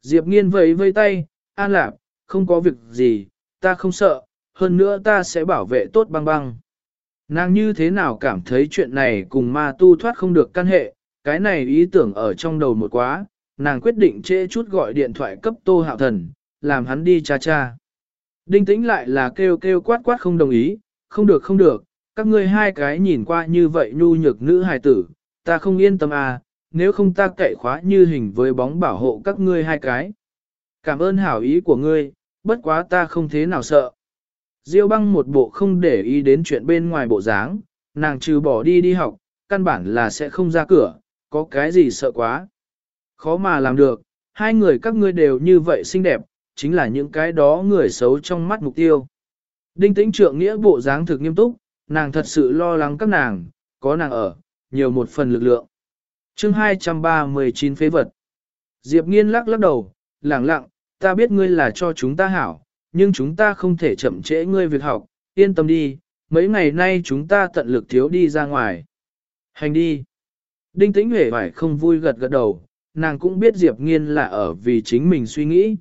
Speaker 1: Diệp Nghiên vẫy vây tay, an lạc, không có việc gì, ta không sợ, hơn nữa ta sẽ bảo vệ tốt băng băng. Nàng như thế nào cảm thấy chuyện này cùng ma tu thoát không được căn hệ, cái này ý tưởng ở trong đầu một quá, nàng quyết định chê chút gọi điện thoại cấp tô hạo thần, làm hắn đi cha cha. Đinh tĩnh lại là kêu kêu quát quát không đồng ý, không được không được, các ngươi hai cái nhìn qua như vậy nhu nhược nữ hài tử, ta không yên tâm à, nếu không ta cậy khóa như hình với bóng bảo hộ các ngươi hai cái. Cảm ơn hảo ý của ngươi, bất quá ta không thế nào sợ. Diêu băng một bộ không để ý đến chuyện bên ngoài bộ dáng, nàng trừ bỏ đi đi học, căn bản là sẽ không ra cửa, có cái gì sợ quá. Khó mà làm được, hai người các ngươi đều như vậy xinh đẹp, chính là những cái đó người xấu trong mắt mục tiêu. Đinh tĩnh trượng nghĩa bộ dáng thực nghiêm túc, nàng thật sự lo lắng các nàng, có nàng ở, nhiều một phần lực lượng. chương 239 phế vật. Diệp nghiên lắc lắc đầu, lẳng lặng, ta biết ngươi là cho chúng ta hảo, nhưng chúng ta không thể chậm trễ ngươi việc học, yên tâm đi, mấy ngày nay chúng ta tận lực thiếu đi ra ngoài. Hành đi. Đinh tĩnh hề phải không vui gật gật đầu, nàng cũng biết Diệp nghiên là ở vì chính mình suy nghĩ.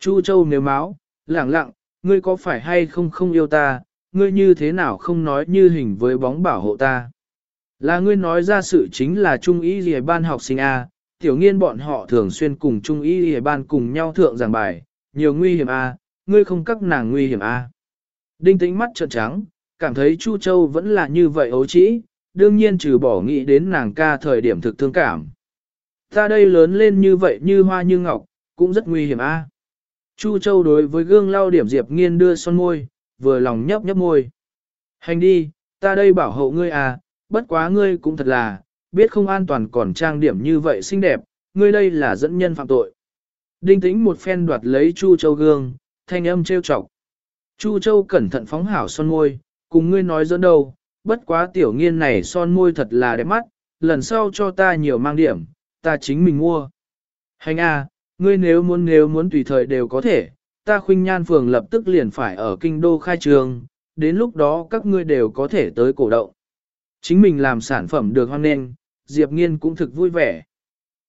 Speaker 1: Chu Châu nếu máu, lẳng lặng, ngươi có phải hay không không yêu ta, ngươi như thế nào không nói như hình với bóng bảo hộ ta. Là ngươi nói ra sự chính là Trung ý gì ban học sinh A, tiểu nghiên bọn họ thường xuyên cùng Trung ý gì ban cùng nhau thượng giảng bài, nhiều nguy hiểm A, ngươi không các nàng nguy hiểm A. Đinh tĩnh mắt trợn trắng, cảm thấy Chu Châu vẫn là như vậy ấu trĩ, đương nhiên trừ bỏ nghĩ đến nàng ca thời điểm thực thương cảm. Ta đây lớn lên như vậy như hoa như ngọc, cũng rất nguy hiểm a. Chu Châu đối với gương lau điểm Diệp Nghiên đưa son môi, vừa lòng nhấp nhấp môi. Hành đi, ta đây bảo hộ ngươi à, bất quá ngươi cũng thật là, biết không an toàn còn trang điểm như vậy xinh đẹp, ngươi đây là dẫn nhân phạm tội. Đinh tĩnh một phen đoạt lấy Chu Châu gương, thanh âm trêu chọc. Chu Châu cẩn thận phóng hảo son môi, cùng ngươi nói dẫn đâu, bất quá tiểu nghiên này son môi thật là đẹp mắt, lần sau cho ta nhiều mang điểm, ta chính mình mua. Hành à, ngươi nếu muốn nếu muốn tùy thời đều có thể, ta khuynh nhan phường lập tức liền phải ở kinh đô khai trường, đến lúc đó các ngươi đều có thể tới cổ động. Chính mình làm sản phẩm được hoan nghênh, Diệp Nghiên cũng thực vui vẻ.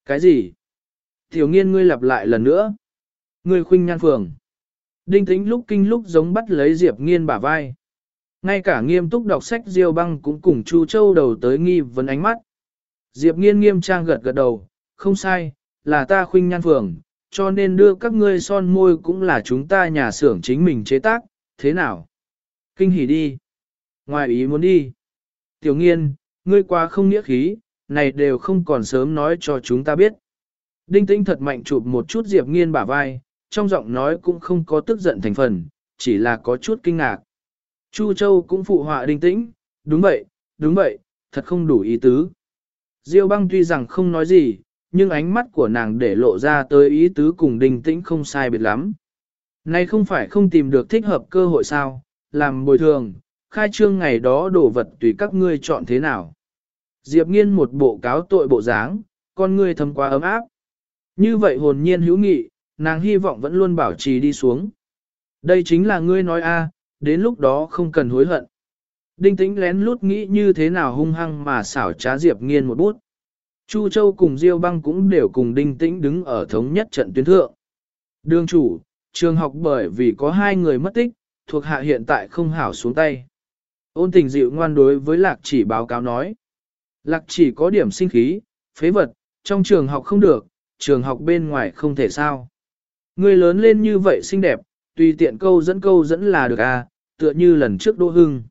Speaker 1: Cái gì? Tiểu nghiên ngươi lặp lại lần nữa. Ngươi khuynh nhan phường. Đinh tính lúc kinh lúc giống bắt lấy Diệp Nghiên bả vai. Ngay cả nghiêm túc đọc sách Diêu băng cũng cùng Chu Châu đầu tới nghi vấn ánh mắt. Diệp nghiên nghiêm trang gật gật đầu, không sai, là ta khuynh nhan phường, cho nên đưa các ngươi son môi cũng là chúng ta nhà xưởng chính mình chế tác, thế nào? Kinh hỉ đi. Ngoài ý muốn đi. Tiểu nghiên, ngươi qua không nghĩa khí, này đều không còn sớm nói cho chúng ta biết. Đinh tinh thật mạnh chụp một chút Diệp nghiên bả vai, trong giọng nói cũng không có tức giận thành phần, chỉ là có chút kinh ngạc. Chu Châu cũng phụ họa đinh tĩnh, đúng vậy, đúng vậy, thật không đủ ý tứ. Diêu băng tuy rằng không nói gì, nhưng ánh mắt của nàng để lộ ra tới ý tứ cùng đinh tĩnh không sai biệt lắm. nay không phải không tìm được thích hợp cơ hội sao, làm bồi thường, khai trương ngày đó đổ vật tùy các ngươi chọn thế nào. Diệp nghiên một bộ cáo tội bộ dáng, con ngươi thầm quá ấm áp. Như vậy hồn nhiên hữu nghị, nàng hy vọng vẫn luôn bảo trì đi xuống. Đây chính là ngươi nói a, đến lúc đó không cần hối hận. Đinh tĩnh lén lút nghĩ như thế nào hung hăng mà xảo trá Diệp nghiên một bút. Chu Châu cùng Diêu băng cũng đều cùng đinh tĩnh đứng ở thống nhất trận tuyến thượng. Đường chủ, trường học bởi vì có hai người mất tích, thuộc hạ hiện tại không hảo xuống tay. Ôn tình dịu ngoan đối với lạc chỉ báo cáo nói. Lạc chỉ có điểm sinh khí, phế vật, trong trường học không được, trường học bên ngoài không thể sao. Người lớn lên như vậy xinh đẹp, tùy tiện câu dẫn câu dẫn là được à, tựa như lần trước Đỗ Hưng.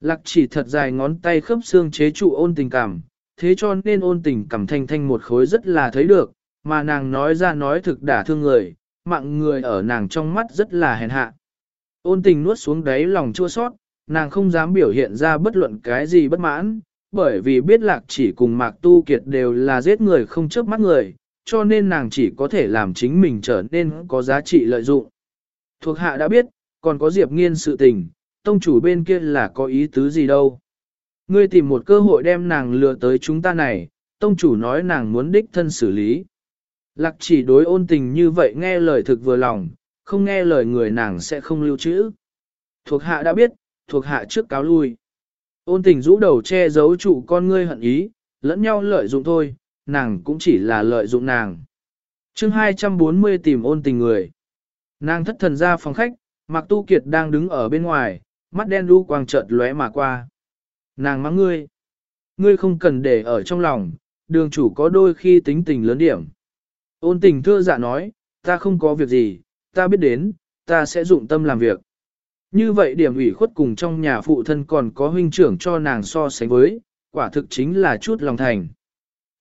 Speaker 1: Lạc chỉ thật dài ngón tay khớp xương chế trụ ôn tình cảm, thế cho nên ôn tình cầm thanh thanh một khối rất là thấy được, mà nàng nói ra nói thực đả thương người, mạng người ở nàng trong mắt rất là hèn hạ. Ôn tình nuốt xuống đáy lòng chua sót, nàng không dám biểu hiện ra bất luận cái gì bất mãn, bởi vì biết lạc chỉ cùng mạc tu kiệt đều là giết người không chớp mắt người, cho nên nàng chỉ có thể làm chính mình trở nên có giá trị lợi dụng. Thuộc hạ đã biết, còn có Diệp Nghiên sự tình, tông chủ bên kia là có ý tứ gì đâu. Ngươi tìm một cơ hội đem nàng lừa tới chúng ta này, tông chủ nói nàng muốn đích thân xử lý. Lạc chỉ đối ôn tình như vậy nghe lời thực vừa lòng, không nghe lời người nàng sẽ không lưu trữ. Thuộc hạ đã biết, thuộc hạ trước cáo lui. Ôn tình rũ đầu che giấu trụ con ngươi hận ý, lẫn nhau lợi dụng thôi, nàng cũng chỉ là lợi dụng nàng. chương 240 tìm ôn tình người. Nàng thất thần ra phòng khách, Mạc Tu Kiệt đang đứng ở bên ngoài, mắt đen đu quang chợt lóe mà qua. Nàng mắng ngươi. Ngươi không cần để ở trong lòng, đường chủ có đôi khi tính tình lớn điểm. Ôn tình thưa dạ nói, ta không có việc gì, ta biết đến, ta sẽ dụng tâm làm việc. Như vậy điểm ủy khuất cùng trong nhà phụ thân còn có huynh trưởng cho nàng so sánh với, quả thực chính là chút lòng thành.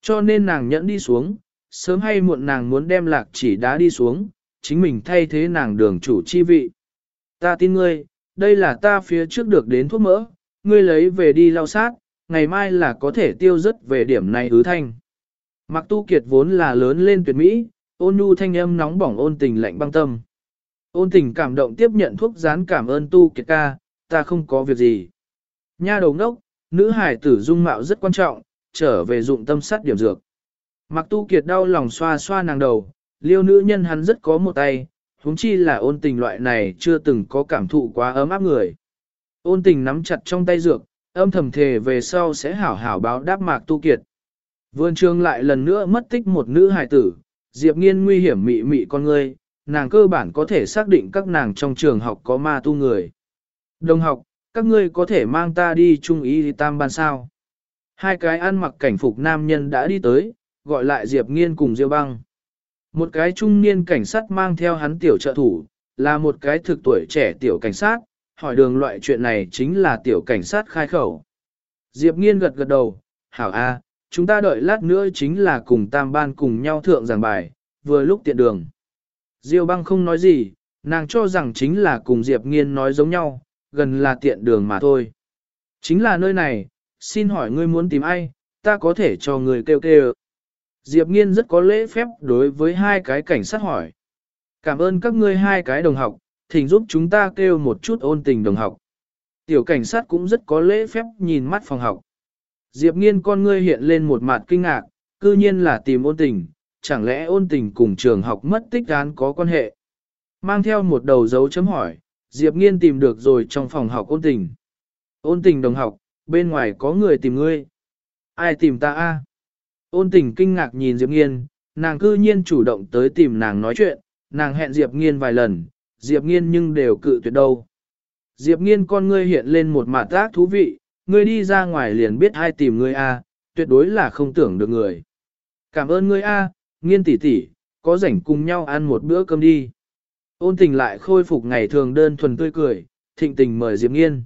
Speaker 1: Cho nên nàng nhẫn đi xuống, sớm hay muộn nàng muốn đem lạc chỉ đá đi xuống, chính mình thay thế nàng đường chủ chi vị. Ta tin ngươi, đây là ta phía trước được đến thuốc mỡ, ngươi lấy về đi lau sát, ngày mai là có thể tiêu rất về điểm này ứ thanh. Mặc tu kiệt vốn là lớn lên tuyệt mỹ, ôn nhu thanh âm nóng bỏng ôn tình lạnh băng tâm. Ôn tình cảm động tiếp nhận thuốc rán cảm ơn tu kiệt ca, ta không có việc gì. Nha đầu ngốc, nữ hải tử dung mạo rất quan trọng, trở về dụng tâm sát điểm dược. Mặc tu kiệt đau lòng xoa xoa nàng đầu, liêu nữ nhân hắn rất có một tay, huống chi là ôn tình loại này chưa từng có cảm thụ quá ấm áp người. Ôn tình nắm chặt trong tay dược, âm thầm thề về sau sẽ hảo hảo báo đáp mạc tu kiệt. Vườn trường lại lần nữa mất tích một nữ hài tử, Diệp Nghiên nguy hiểm mị mị con người, nàng cơ bản có thể xác định các nàng trong trường học có ma tu người. Đồng học, các ngươi có thể mang ta đi trung ý tam ban sao. Hai cái ăn mặc cảnh phục nam nhân đã đi tới, gọi lại Diệp Nghiên cùng Diêu băng. Một cái trung niên cảnh sát mang theo hắn tiểu trợ thủ, là một cái thực tuổi trẻ tiểu cảnh sát, hỏi đường loại chuyện này chính là tiểu cảnh sát khai khẩu. Diệp Nghiên gật gật đầu, hảo a, chúng ta đợi lát nữa chính là cùng tam ban cùng nhau thượng giảng bài, vừa lúc tiện đường. Diêu băng không nói gì, nàng cho rằng chính là cùng Diệp Nghiên nói giống nhau, gần là tiện đường mà thôi. Chính là nơi này, xin hỏi ngươi muốn tìm ai, ta có thể cho người kêu kêu. Diệp Nghiên rất có lễ phép đối với hai cái cảnh sát hỏi. Cảm ơn các ngươi hai cái đồng học, thỉnh giúp chúng ta kêu một chút ôn tình đồng học. Tiểu cảnh sát cũng rất có lễ phép nhìn mắt phòng học. Diệp Nghiên con ngươi hiện lên một mặt kinh ngạc, cư nhiên là tìm ôn tình, chẳng lẽ ôn tình cùng trường học mất tích án có quan hệ. Mang theo một đầu dấu chấm hỏi, Diệp Nghiên tìm được rồi trong phòng học ôn tình. Ôn tình đồng học, bên ngoài có người tìm ngươi. Ai tìm ta a? Ôn tình kinh ngạc nhìn Diệp Nghiên, nàng cư nhiên chủ động tới tìm nàng nói chuyện, nàng hẹn Diệp Nghiên vài lần, Diệp Nghiên nhưng đều cự tuyệt đâu. Diệp Nghiên con ngươi hiện lên một mặt tác thú vị, ngươi đi ra ngoài liền biết ai tìm ngươi a, tuyệt đối là không tưởng được người. Cảm ơn ngươi a, Nghiên tỷ tỷ, có rảnh cùng nhau ăn một bữa cơm đi. Ôn tình lại khôi phục ngày thường đơn thuần tươi cười, thịnh tình mời Diệp Nghiên.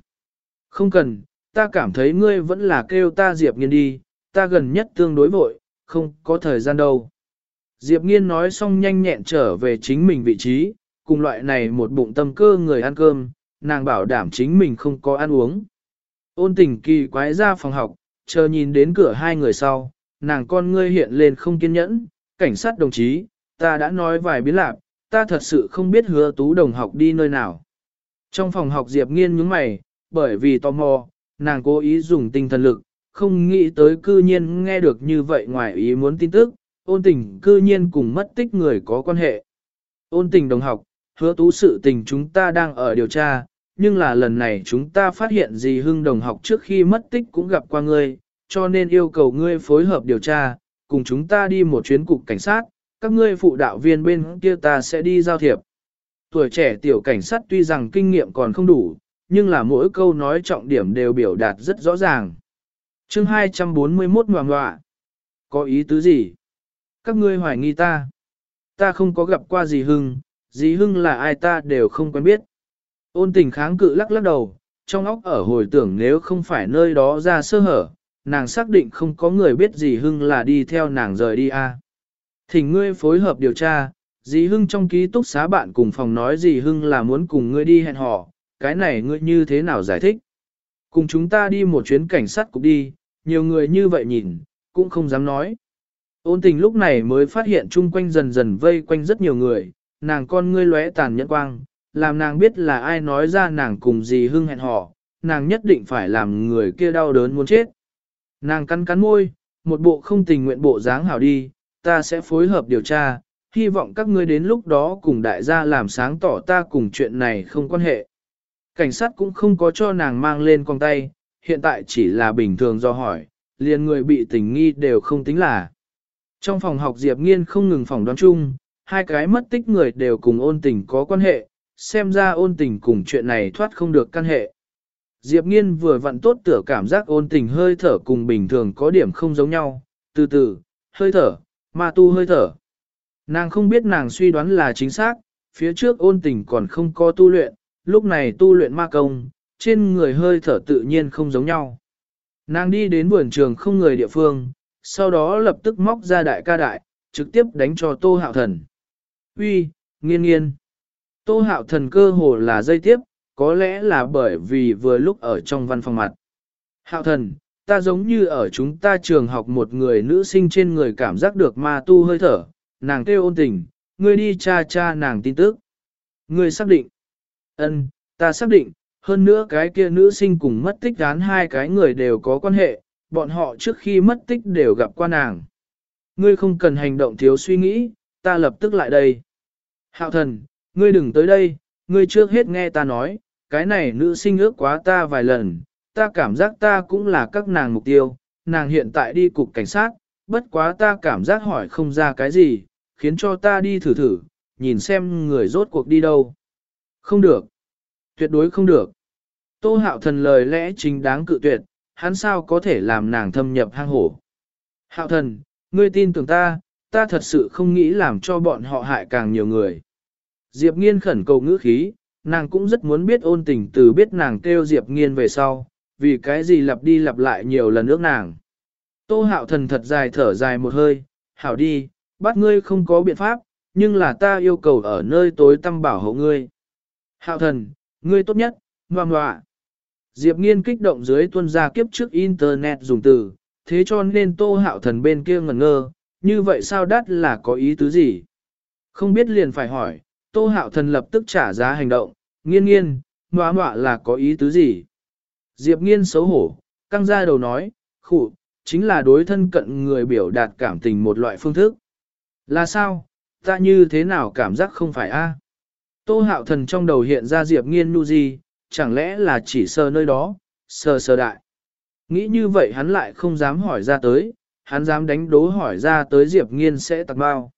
Speaker 1: Không cần, ta cảm thấy ngươi vẫn là kêu ta Diệp Nghiên đi, ta gần nhất tương đối vội, không có thời gian đâu. Diệp Nghiên nói xong nhanh nhẹn trở về chính mình vị trí, cùng loại này một bụng tâm cơ người ăn cơm, nàng bảo đảm chính mình không có ăn uống. Ôn tình kỳ quái ra phòng học, chờ nhìn đến cửa hai người sau, nàng con ngươi hiện lên không kiên nhẫn, cảnh sát đồng chí, ta đã nói vài biến lạc, ta thật sự không biết hứa tú đồng học đi nơi nào. Trong phòng học Diệp Nghiên nhướng mày, bởi vì tò mò, nàng cố ý dùng tinh thần lực, không nghĩ tới cư nhiên nghe được như vậy ngoài ý muốn tin tức, ôn tình cư nhiên cùng mất tích người có quan hệ. Ôn tình đồng học, hứa tú sự tình chúng ta đang ở điều tra, nhưng là lần này chúng ta phát hiện gì hưng đồng học trước khi mất tích cũng gặp qua ngươi, cho nên yêu cầu ngươi phối hợp điều tra, cùng chúng ta đi một chuyến cục cảnh sát, các ngươi phụ đạo viên bên kia ta sẽ đi giao thiệp. Tuổi trẻ tiểu cảnh sát tuy rằng kinh nghiệm còn không đủ, nhưng là mỗi câu nói trọng điểm đều biểu đạt rất rõ ràng. chương 241 ngoà ngoạ. Có ý tứ gì? Các ngươi hoài nghi ta. Ta không có gặp qua gì hưng, dì hưng là ai ta đều không quen biết. Ôn tình kháng cự lắc lắc đầu, trong óc ở hồi tưởng nếu không phải nơi đó ra sơ hở, nàng xác định không có người biết dì hưng là đi theo nàng rời đi a. Thỉnh ngươi phối hợp điều tra, dì hưng trong ký túc xá bạn cùng phòng nói dì hưng là muốn cùng ngươi đi hẹn hò, cái này ngươi như thế nào giải thích? Cùng chúng ta đi một chuyến cảnh sát cục đi, nhiều người như vậy nhìn, cũng không dám nói. Ôn tình lúc này mới phát hiện chung quanh dần dần vây quanh rất nhiều người, nàng con ngươi lóe tàn nhẫn quang, làm nàng biết là ai nói ra nàng cùng gì hưng hẹn họ nàng nhất định phải làm người kia đau đớn muốn chết. Nàng cắn cắn môi, một bộ không tình nguyện bộ dáng hảo đi, ta sẽ phối hợp điều tra, hy vọng các ngươi đến lúc đó cùng đại gia làm sáng tỏ ta cùng chuyện này không quan hệ. Cảnh sát cũng không có cho nàng mang lên con tay, hiện tại chỉ là bình thường do hỏi, liền người bị tình nghi đều không tính là. Trong phòng học Diệp Nghiên không ngừng phòng đoán chung, hai cái mất tích người đều cùng ôn tình có quan hệ, xem ra ôn tình cùng chuyện này thoát không được căn hệ. Diệp Nghiên vừa vặn tốt tựa cảm giác ôn tình hơi thở cùng bình thường có điểm không giống nhau, từ từ, hơi thở, ma tu hơi thở. Nàng không biết nàng suy đoán là chính xác, phía trước ôn tình còn không có tu luyện, lúc này tu luyện ma công, trên người hơi thở tự nhiên không giống nhau. Nàng đi đến vườn trường không người địa phương, sau đó lập tức móc ra đại ca đại, trực tiếp đánh cho tô hạo thần. Uy, nghiên nghiên. Tô hạo thần cơ hồ là dây tiếp, có lẽ là bởi vì vừa lúc ở trong văn phòng mặt. Hạo thần, ta giống như ở chúng ta trường học một người nữ sinh trên người cảm giác được ma tu hơi thở, nàng kêu ôn tình, ngươi đi cha cha nàng tin tức. Ngươi xác định. Ân, ta xác định, hơn nữa cái kia nữ sinh cùng mất tích gán hai cái người đều có quan hệ, bọn họ trước khi mất tích đều gặp qua nàng. Ngươi không cần hành động thiếu suy nghĩ, ta lập tức lại đây. Hạo thần, ngươi đừng tới đây, ngươi trước hết nghe ta nói, cái này nữ sinh ước quá ta vài lần, ta cảm giác ta cũng là các nàng mục tiêu, nàng hiện tại đi cục cảnh sát, bất quá ta cảm giác hỏi không ra cái gì, khiến cho ta đi thử thử, nhìn xem người rốt cuộc đi đâu. Không được. Tuyệt đối không được. Tô hạo thần lời lẽ chính đáng cự tuyệt, hắn sao có thể làm nàng thâm nhập hang hổ. Hạo thần, ngươi tin tưởng ta, ta thật sự không nghĩ làm cho bọn họ hại càng nhiều người. Diệp nghiên khẩn cầu ngữ khí, nàng cũng rất muốn biết ôn tình từ biết nàng kêu Diệp nghiên về sau, vì cái gì lặp đi lặp lại nhiều lần ước nàng. Tô hạo thần thật dài thở dài một hơi, hảo đi, bắt ngươi không có biện pháp, nhưng là ta yêu cầu ở nơi tối tăm bảo hộ ngươi. Hạo thần, ngươi tốt nhất, ngoan ngoạ. Diệp nghiên kích động dưới tuân ra kiếp trước internet dùng từ, thế cho nên tô hạo thần bên kia ngẩn ngơ, như vậy sao đắt là có ý tứ gì? Không biết liền phải hỏi, tô hạo thần lập tức trả giá hành động, nghiên nghiên, ngoà ngoạ là có ý tứ gì? Diệp nghiên xấu hổ, căng ra đầu nói, khụ, chính là đối thân cận người biểu đạt cảm tình một loại phương thức. Là sao, ta như thế nào cảm giác không phải a? À? Tô hạo thần trong đầu hiện ra Diệp nghiên nu gì, chẳng lẽ là chỉ sờ nơi đó, sờ sờ đại. Nghĩ như vậy hắn lại không dám hỏi ra tới, hắn dám đánh đố hỏi ra tới Diệp nghiên sẽ tặng bao.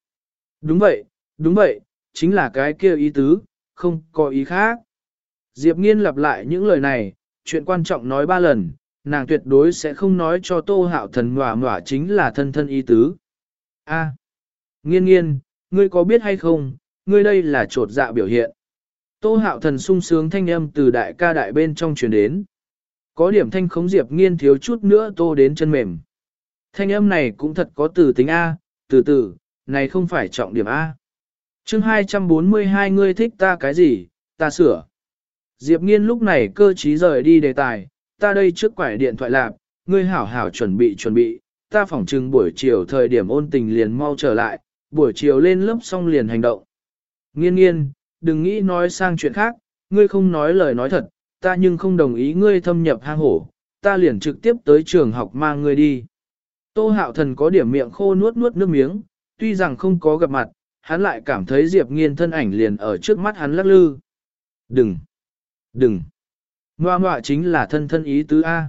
Speaker 1: Đúng vậy, đúng vậy, chính là cái kia ý tứ, không có ý khác. Diệp nghiên lặp lại những lời này, chuyện quan trọng nói ba lần, nàng tuyệt đối sẽ không nói cho tô hạo thần ngỏa ngỏa chính là thân thân ý tứ. A, nghiên nghiên, ngươi có biết hay không, ngươi đây là trột dạ biểu hiện. Tô hạo thần sung sướng thanh âm từ đại ca đại bên trong truyền đến. Có điểm thanh khống diệp nghiên thiếu chút nữa tô đến chân mềm. Thanh âm này cũng thật có từ tính A, từ từ, này không phải trọng điểm A. chương 242 ngươi thích ta cái gì, ta sửa. Diệp nghiên lúc này cơ trí rời đi đề tài, ta đây trước quải điện thoại lạp, ngươi hảo hảo chuẩn bị chuẩn bị, ta phỏng chừng buổi chiều thời điểm ôn tình liền mau trở lại, buổi chiều lên lớp xong liền hành động. Nghiên nghiên, đừng nghĩ nói sang chuyện khác, ngươi không nói lời nói thật, ta nhưng không đồng ý ngươi thâm nhập hang hổ, ta liền trực tiếp tới trường học mang ngươi đi. Tô hạo thần có điểm miệng khô nuốt nuốt nước miếng, tuy rằng không có gặp mặt, hắn lại cảm thấy Diệp nghiên thân ảnh liền ở trước mắt hắn lắc lư. Đừng! Đừng! Ngoa ngoạ chính là thân thân ý tứ A.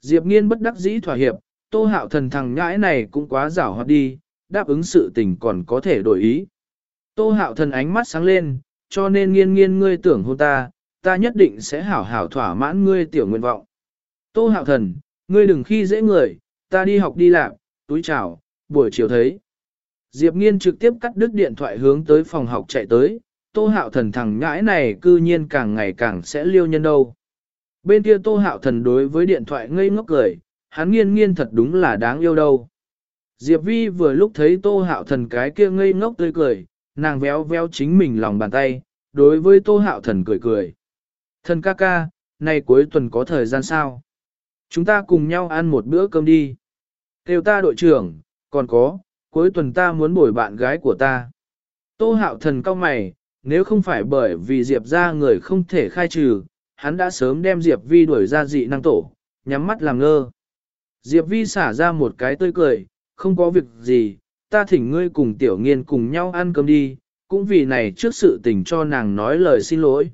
Speaker 1: Diệp nghiên bất đắc dĩ thỏa hiệp, tô hạo thần thằng nhãi này cũng quá rảo hoạt đi, đáp ứng sự tình còn có thể đổi ý. Tô hạo thần ánh mắt sáng lên, cho nên nghiên nghiên ngươi tưởng hôn ta, ta nhất định sẽ hảo hảo thỏa mãn ngươi tiểu nguyện vọng. Tô hạo thần, ngươi đừng khi dễ người, ta đi học đi làm, túi chào, buổi chiều thấy. Diệp nghiên trực tiếp cắt đứt điện thoại hướng tới phòng học chạy tới, tô hạo thần thằng ngãi này cư nhiên càng ngày càng sẽ liêu nhân đâu. Bên kia tô hạo thần đối với điện thoại ngây ngốc cười, hắn nghiên nghiên thật đúng là đáng yêu đâu. Diệp vi vừa lúc thấy tô hạo thần cái kia ngây ngốc tươi cười, nàng véo véo chính mình lòng bàn tay, đối với tô hạo thần cười cười. Thần ca ca, nay cuối tuần có thời gian sao? Chúng ta cùng nhau ăn một bữa cơm đi. Kêu ta đội trưởng, còn có, cuối tuần ta muốn bồi bạn gái của ta. Tô hạo thần cao mày, nếu không phải bởi vì Diệp ra người không thể khai trừ, hắn đã sớm đem Diệp Vi đuổi ra dị năng tổ, nhắm mắt làm ngơ. Diệp Vi xả ra một cái tươi cười, không có việc gì, ta thỉnh ngươi cùng tiểu nghiên cùng nhau ăn cơm đi, cũng vì này trước sự tình cho nàng nói lời xin lỗi.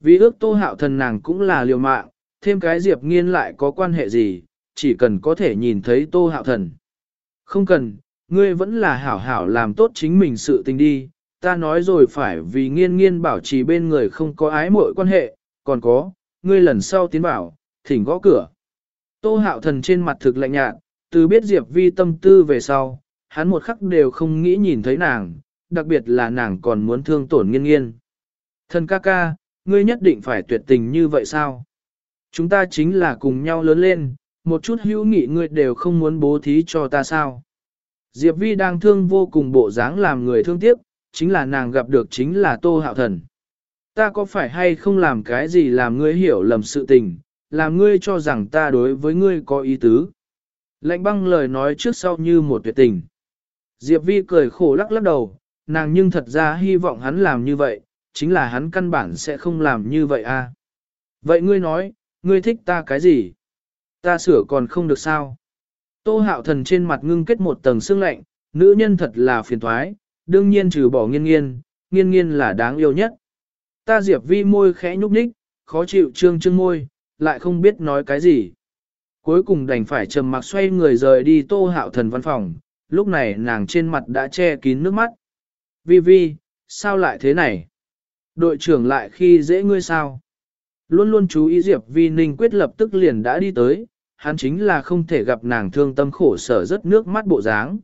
Speaker 1: Vì ước tô hạo thần nàng cũng là liều mạng, thêm cái diệp nghiên lại có quan hệ gì, chỉ cần có thể nhìn thấy tô hạo thần. Không cần, ngươi vẫn là hảo hảo làm tốt chính mình sự tình đi, ta nói rồi phải vì nghiên nghiên bảo trì bên người không có ái mội quan hệ, còn có, ngươi lần sau tiến bảo, thỉnh gõ cửa. Tô hạo thần trên mặt thực lạnh nhạt, từ biết Diệp vi tâm tư về sau, hắn một khắc đều không nghĩ nhìn thấy nàng, đặc biệt là nàng còn muốn thương tổn nghiên nghiên. Thần ca ca, ngươi nhất định phải tuyệt tình như vậy sao? Chúng ta chính là cùng nhau lớn lên, một chút hữu nghị ngươi đều không muốn bố thí cho ta sao? Diệp Vi đang thương vô cùng bộ dáng làm người thương tiếc, chính là nàng gặp được chính là Tô Hạo Thần. Ta có phải hay không làm cái gì làm ngươi hiểu lầm sự tình, làm ngươi cho rằng ta đối với ngươi có ý tứ. Lạnh băng lời nói trước sau như một tuyệt tình. Diệp Vi cười khổ lắc lắc đầu, nàng nhưng thật ra hy vọng hắn làm như vậy, chính là hắn căn bản sẽ không làm như vậy a. À. Vậy ngươi nói, ngươi thích ta cái gì? Ta sửa còn không được sao? Tô hạo thần trên mặt ngưng kết một tầng sương lạnh, nữ nhân thật là phiền thoái, đương nhiên trừ bỏ nghiên nghiên, nghiên nghiên là đáng yêu nhất. Ta diệp vi môi khẽ nhúc nhích, khó chịu trương trương môi, lại không biết nói cái gì. Cuối cùng đành phải trầm mặc xoay người rời đi tô hạo thần văn phòng, lúc này nàng trên mặt đã che kín nước mắt. Vi Vi, sao lại thế này? Đội trưởng lại khi dễ ngươi sao? Luôn luôn chú ý Diệp Vi Ninh quyết lập tức liền đã đi tới, hắn chính là không thể gặp nàng thương tâm khổ sở rất nước mắt bộ dáng.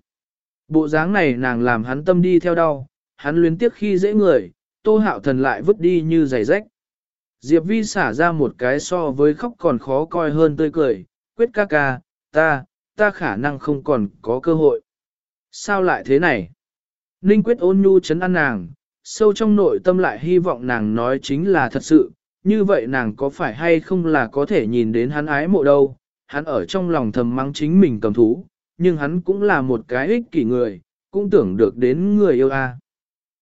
Speaker 1: Bộ dáng này nàng làm hắn tâm đi theo đau, hắn luyến tiếc khi dễ người, tô hạo thần lại vứt đi như giày rách. Diệp Vi xả ra một cái so với khóc còn khó coi hơn tươi cười, quyết ca ca, ta, ta khả năng không còn có cơ hội. Sao lại thế này? Ninh quyết ôn nhu chấn an nàng, sâu trong nội tâm lại hy vọng nàng nói chính là thật sự, như vậy nàng có phải hay không là có thể nhìn đến hắn ái mộ đâu, hắn ở trong lòng thầm mắng chính mình cầm thú, nhưng hắn cũng là một cái ích kỷ người, cũng tưởng được đến người yêu a.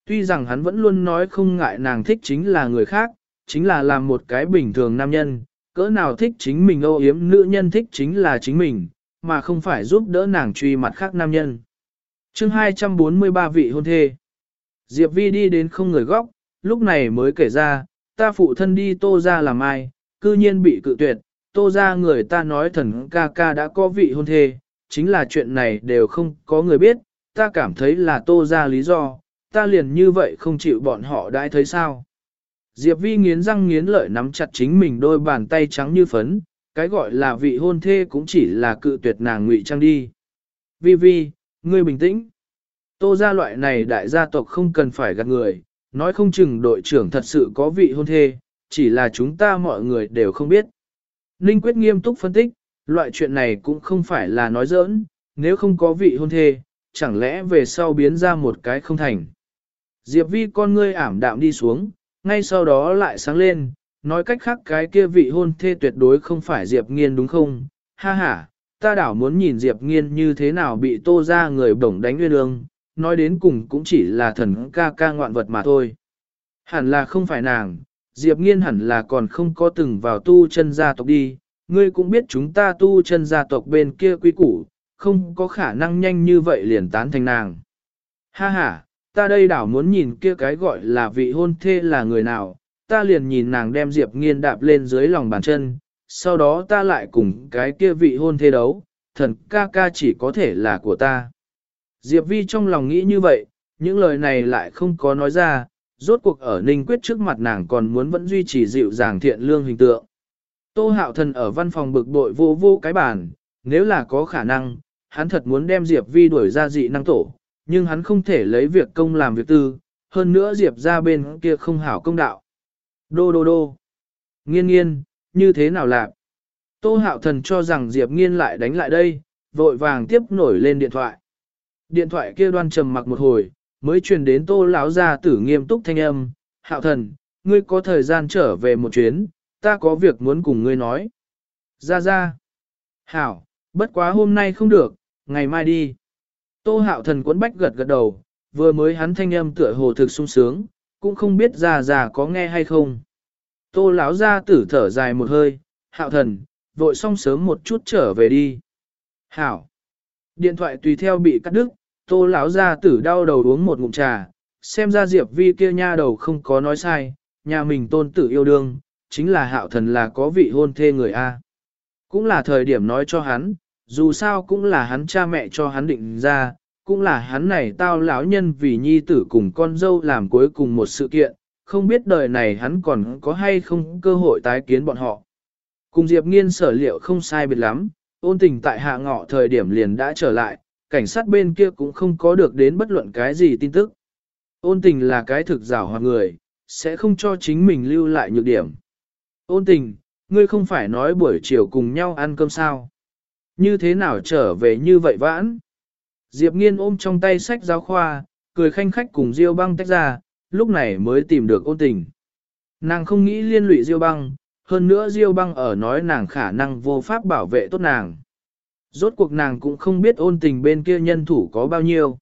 Speaker 1: Tuy rằng hắn vẫn luôn nói không ngại nàng thích chính là người khác, chính là làm một cái bình thường nam nhân, cỡ nào thích chính mình âu yếm nữ nhân thích chính là chính mình, mà không phải giúp đỡ nàng truy mặt khác nam nhân. chương 243 vị hôn thê. Diệp Vi đi đến không người góc, lúc này mới kể ra, ta phụ thân đi tô ra làm ai, cư nhiên bị cự tuyệt, tô ra người ta nói thần ca ca đã có vị hôn thê, chính là chuyện này đều không có người biết, ta cảm thấy là tô ra lý do, ta liền như vậy không chịu bọn họ đãi thấy sao. Diệp Vi nghiến răng nghiến lợi nắm chặt chính mình đôi bàn tay trắng như phấn, cái gọi là vị hôn thê cũng chỉ là cự tuyệt nàng ngụy trang đi. Vi Vi, ngươi bình tĩnh. Tô ra loại này đại gia tộc không cần phải gạt người, nói không chừng đội trưởng thật sự có vị hôn thê, chỉ là chúng ta mọi người đều không biết. Ninh Quyết nghiêm túc phân tích, loại chuyện này cũng không phải là nói giỡn, nếu không có vị hôn thê, chẳng lẽ về sau biến ra một cái không thành. Diệp vi con ngươi ảm đạm đi xuống, ngay sau đó lại sáng lên, nói cách khác cái kia vị hôn thê tuyệt đối không phải Diệp nghiên đúng không? Ha ha, ta đảo muốn nhìn Diệp nghiên như thế nào bị tô ra người bổng đánh nguyên ương, nói đến cùng cũng chỉ là thần ca ca ngoạn vật mà thôi. Hẳn là không phải nàng, Diệp nghiên hẳn là còn không có từng vào tu chân gia tộc đi, ngươi cũng biết chúng ta tu chân gia tộc bên kia quý củ, không có khả năng nhanh như vậy liền tán thành nàng. Ha ha, ta đây đảo muốn nhìn kia cái gọi là vị hôn thê là người nào, ta liền nhìn nàng đem Diệp nghiên đạp lên dưới lòng bàn chân, sau đó ta lại cùng cái kia vị hôn thê đấu, thần ca ca chỉ có thể là của ta. Diệp Vi trong lòng nghĩ như vậy, những lời này lại không có nói ra, rốt cuộc ở Ninh Quyết trước mặt nàng còn muốn vẫn duy trì dịu dàng thiện lương hình tượng. Tô hạo thần ở văn phòng bực bội vô vô cái bàn, nếu là có khả năng, hắn thật muốn đem Diệp Vi đuổi ra dị năng tổ, nhưng hắn không thể lấy việc công làm việc tư, hơn nữa Diệp ra bên kia không hảo công đạo. Đô đô đô. Nghiên nghiên, như thế nào lạc? Tô hạo thần cho rằng Diệp nghiên lại đánh lại đây, vội vàng tiếp nổi lên điện thoại. Điện thoại kia đoan trầm mặc một hồi, mới truyền đến tô lão gia tử nghiêm túc thanh âm, hạo thần, ngươi có thời gian trở về một chuyến, ta có việc muốn cùng ngươi nói. Ra ra. Hảo, bất quá hôm nay không được, ngày mai đi. Tô hạo thần quấn bách gật gật đầu, vừa mới hắn thanh âm tựa hồ thực sung sướng, cũng không biết ra ra có nghe hay không. Tô lão gia tử thở dài một hơi, hạo thần, vội xong sớm một chút trở về đi. Hảo. Điện thoại tùy theo bị cắt đứt, tô lão ra tử đau đầu uống một ngụm trà, xem ra Diệp Vi kia nha đầu không có nói sai, nhà mình tôn tử yêu đương, chính là hạo thần là có vị hôn thê người A. Cũng là thời điểm nói cho hắn, dù sao cũng là hắn cha mẹ cho hắn định ra, cũng là hắn này tao lão nhân vì nhi tử cùng con dâu làm cuối cùng một sự kiện, không biết đời này hắn còn có hay không cơ hội tái kiến bọn họ. Cùng Diệp Nghiên sở liệu không sai biệt lắm, ôn tình tại hạ ngọ thời điểm liền đã trở lại, cảnh sát bên kia cũng không có được đến bất luận cái gì tin tức. Ôn tình là cái thực rào hoặc người, sẽ không cho chính mình lưu lại nhược điểm. Ôn tình, ngươi không phải nói buổi chiều cùng nhau ăn cơm sao? Như thế nào trở về như vậy vãn? Diệp nghiên ôm trong tay sách giáo khoa, cười khanh khách cùng Diêu băng tách ra, lúc này mới tìm được ôn tình. Nàng không nghĩ liên lụy Diêu băng, hơn nữa Diêu băng ở nói nàng khả năng vô pháp bảo vệ tốt nàng. Rốt cuộc nàng cũng không biết ôn tình bên kia nhân thủ có bao nhiêu.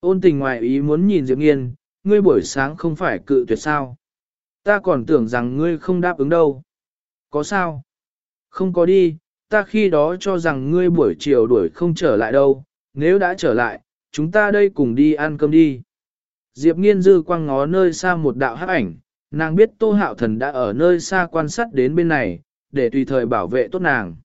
Speaker 1: Ôn tình ngoài ý muốn nhìn Diệp Nghiên, ngươi buổi sáng không phải cự tuyệt sao. Ta còn tưởng rằng ngươi không đáp ứng đâu. Có sao? Không có đi, ta khi đó cho rằng ngươi buổi chiều đuổi không trở lại đâu, nếu đã trở lại, chúng ta đây cùng đi ăn cơm đi. Diệp nghiên dư quang ngó nơi xa một đạo hắc ảnh, nàng biết tô hạo thần đã ở nơi xa quan sát đến bên này, để tùy thời bảo vệ tốt nàng.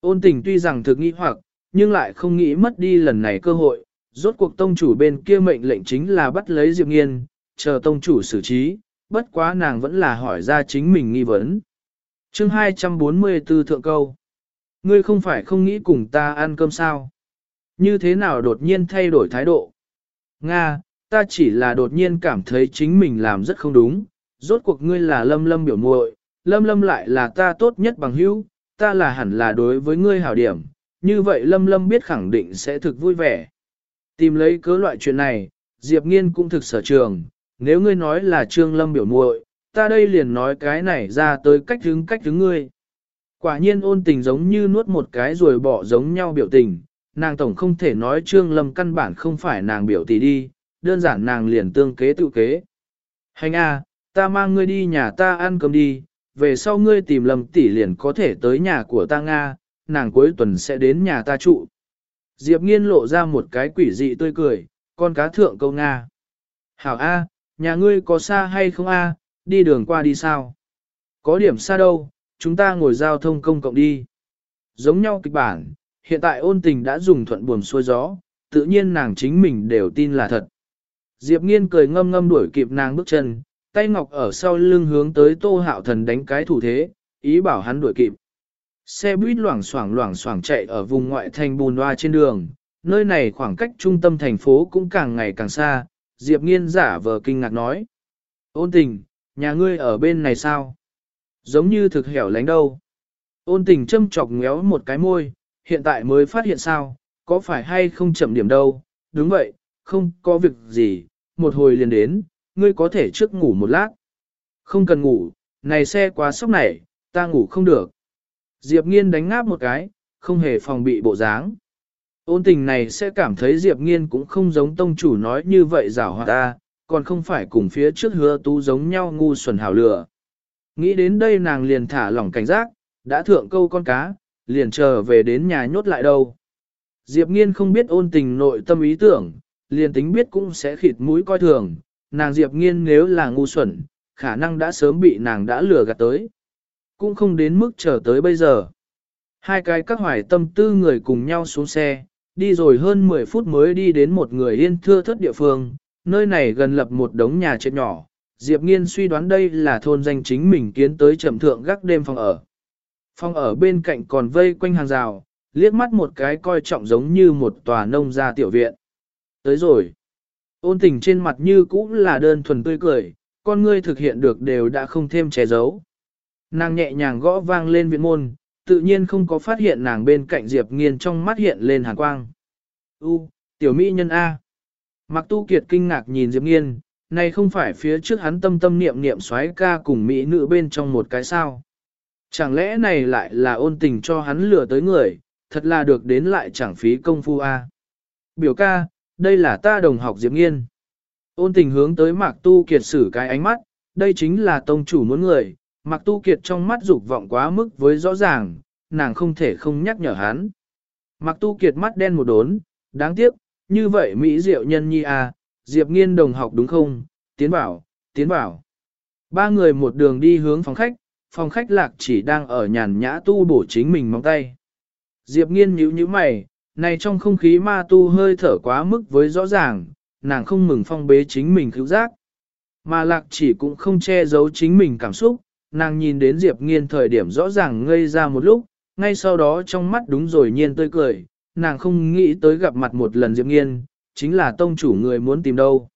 Speaker 1: Ôn tình tuy rằng thực nghĩ hoặc, nhưng lại không nghĩ mất đi lần này cơ hội, rốt cuộc tông chủ bên kia mệnh lệnh chính là bắt lấy Diệp nghiên, chờ tông chủ xử trí, bất quá nàng vẫn là hỏi ra chính mình nghi vấn. chương 244 thượng câu. Ngươi không phải không nghĩ cùng ta ăn cơm sao? Như thế nào đột nhiên thay đổi thái độ? Nga, ta chỉ là đột nhiên cảm thấy chính mình làm rất không đúng. Rốt cuộc ngươi là lâm lâm biểu muội, lâm lâm lại là ta tốt nhất bằng hữu, ta là hẳn là đối với ngươi hảo điểm. Như vậy lâm lâm biết khẳng định sẽ thực vui vẻ. Tìm lấy cớ loại chuyện này, Diệp Nghiên cũng thực sở trường, nếu ngươi nói là Trương Lâm biểu muội, ta đây liền nói cái này ra tới cách đứng cách đứng ngươi. Quả nhiên ôn tình giống như nuốt một cái rồi bỏ giống nhau biểu tình, nàng tổng không thể nói Trương Lâm căn bản không phải nàng biểu tỷ đi, đơn giản nàng liền tương kế tự kế. Hành a, ta mang ngươi đi nhà ta ăn cơm đi, về sau ngươi tìm lầm tỷ liền có thể tới nhà của ta Nga, nàng cuối tuần sẽ đến nhà ta trụ. Diệp nghiên lộ ra một cái quỷ dị tươi cười, con cá thượng câu Nga. Hảo A, nhà ngươi có xa hay không A, đi đường qua đi sao? Có điểm xa đâu, chúng ta ngồi giao thông công cộng đi. Giống nhau kịch bản, hiện tại ôn tình đã dùng thuận buồm xuôi gió, tự nhiên nàng chính mình đều tin là thật. Diệp nghiên cười ngâm ngâm đuổi kịp nàng bước chân, tay ngọc ở sau lưng hướng tới tô hạo thần đánh cái thủ thế, ý bảo hắn đuổi kịp. Xe buýt loảng xoảng loảng xoảng chạy ở vùng ngoại thành bùn hoa trên đường, nơi này khoảng cách trung tâm thành phố cũng càng ngày càng xa, Diệp nghiên giả vờ kinh ngạc nói. Ôn tình, nhà ngươi ở bên này sao? Giống như thực hẻo lánh đâu. Ôn tình châm chọc ngéo một cái môi, hiện tại mới phát hiện sao, có phải hay không chậm điểm đâu, đúng vậy, không có việc gì, một hồi liền đến, ngươi có thể trước ngủ một lát. Không cần ngủ, này xe quá sốc này, ta ngủ không được. Diệp nghiên đánh ngáp một cái, không hề phòng bị bộ dáng. Ôn tình này sẽ cảm thấy Diệp nghiên cũng không giống tông chủ nói như vậy rảo hoạt ta, còn không phải cùng phía trước hứa tú giống nhau ngu xuẩn hào lửa. Nghĩ đến đây nàng liền thả lỏng cảnh giác, đã thượng câu con cá, liền chờ về đến nhà nhốt lại đâu. Diệp nghiên không biết ôn tình nội tâm ý tưởng, liền tính biết cũng sẽ khịt mũi coi thường, nàng Diệp nghiên nếu là ngu xuẩn, khả năng đã sớm bị nàng đã lừa gạt tới. Cũng không đến mức chờ tới bây giờ. Hai cái các hoài tâm tư người cùng nhau xuống xe, đi rồi hơn 10 phút mới đi đến một người yên thưa thất địa phương, nơi này gần lập một đống nhà chết nhỏ. Diệp Nghiên suy đoán đây là thôn danh chính mình kiến tới trầm thượng gác đêm phòng ở. Phòng ở bên cạnh còn vây quanh hàng rào, liếc mắt một cái coi trọng giống như một tòa nông gia tiểu viện. Tới rồi. Ôn tình trên mặt như cũ là đơn thuần tươi cười, con ngươi thực hiện được đều đã không thêm che giấu. Nàng nhẹ nhàng gõ vang lên viện môn, tự nhiên không có phát hiện nàng bên cạnh Diệp Nghiên trong mắt hiện lên hàn quang. U, tiểu mỹ nhân A. Mặc tu kiệt kinh ngạc nhìn Diệp Nghiên, này không phải phía trước hắn tâm tâm niệm niệm xoáy ca cùng mỹ nữ bên trong một cái sao. Chẳng lẽ này lại là ôn tình cho hắn lừa tới người, thật là được đến lại chẳng phí công phu a. Biểu ca, đây là ta đồng học Diệp Nghiên. Ôn tình hướng tới Mạc Tu Kiệt sử cái ánh mắt, đây chính là tông chủ muốn người, Mạc Tu Kiệt trong mắt dục vọng quá mức với rõ ràng, nàng không thể không nhắc nhở hắn. Mạc Tu Kiệt mắt đen một đốn, đáng tiếc, như vậy Mỹ Diệu Nhân Nhi à, Diệp Nghiên đồng học đúng không, tiến bảo, tiến bảo. Ba người một đường đi hướng phòng khách, phòng khách lạc chỉ đang ở nhàn nhã tu bổ chính mình móng tay. Diệp nghiên nhíu nhíu mày, này trong không khí ma tu hơi thở quá mức với rõ ràng, nàng không mừng phong bế chính mình cứu giác. Mà lạc chỉ cũng không che giấu chính mình cảm xúc, nàng nhìn đến Diệp nghiên thời điểm rõ ràng ngây ra một lúc, ngay sau đó trong mắt đúng rồi nhiên tươi cười, nàng không nghĩ tới gặp mặt một lần Diệp nghiên, chính là tông chủ người muốn tìm đâu.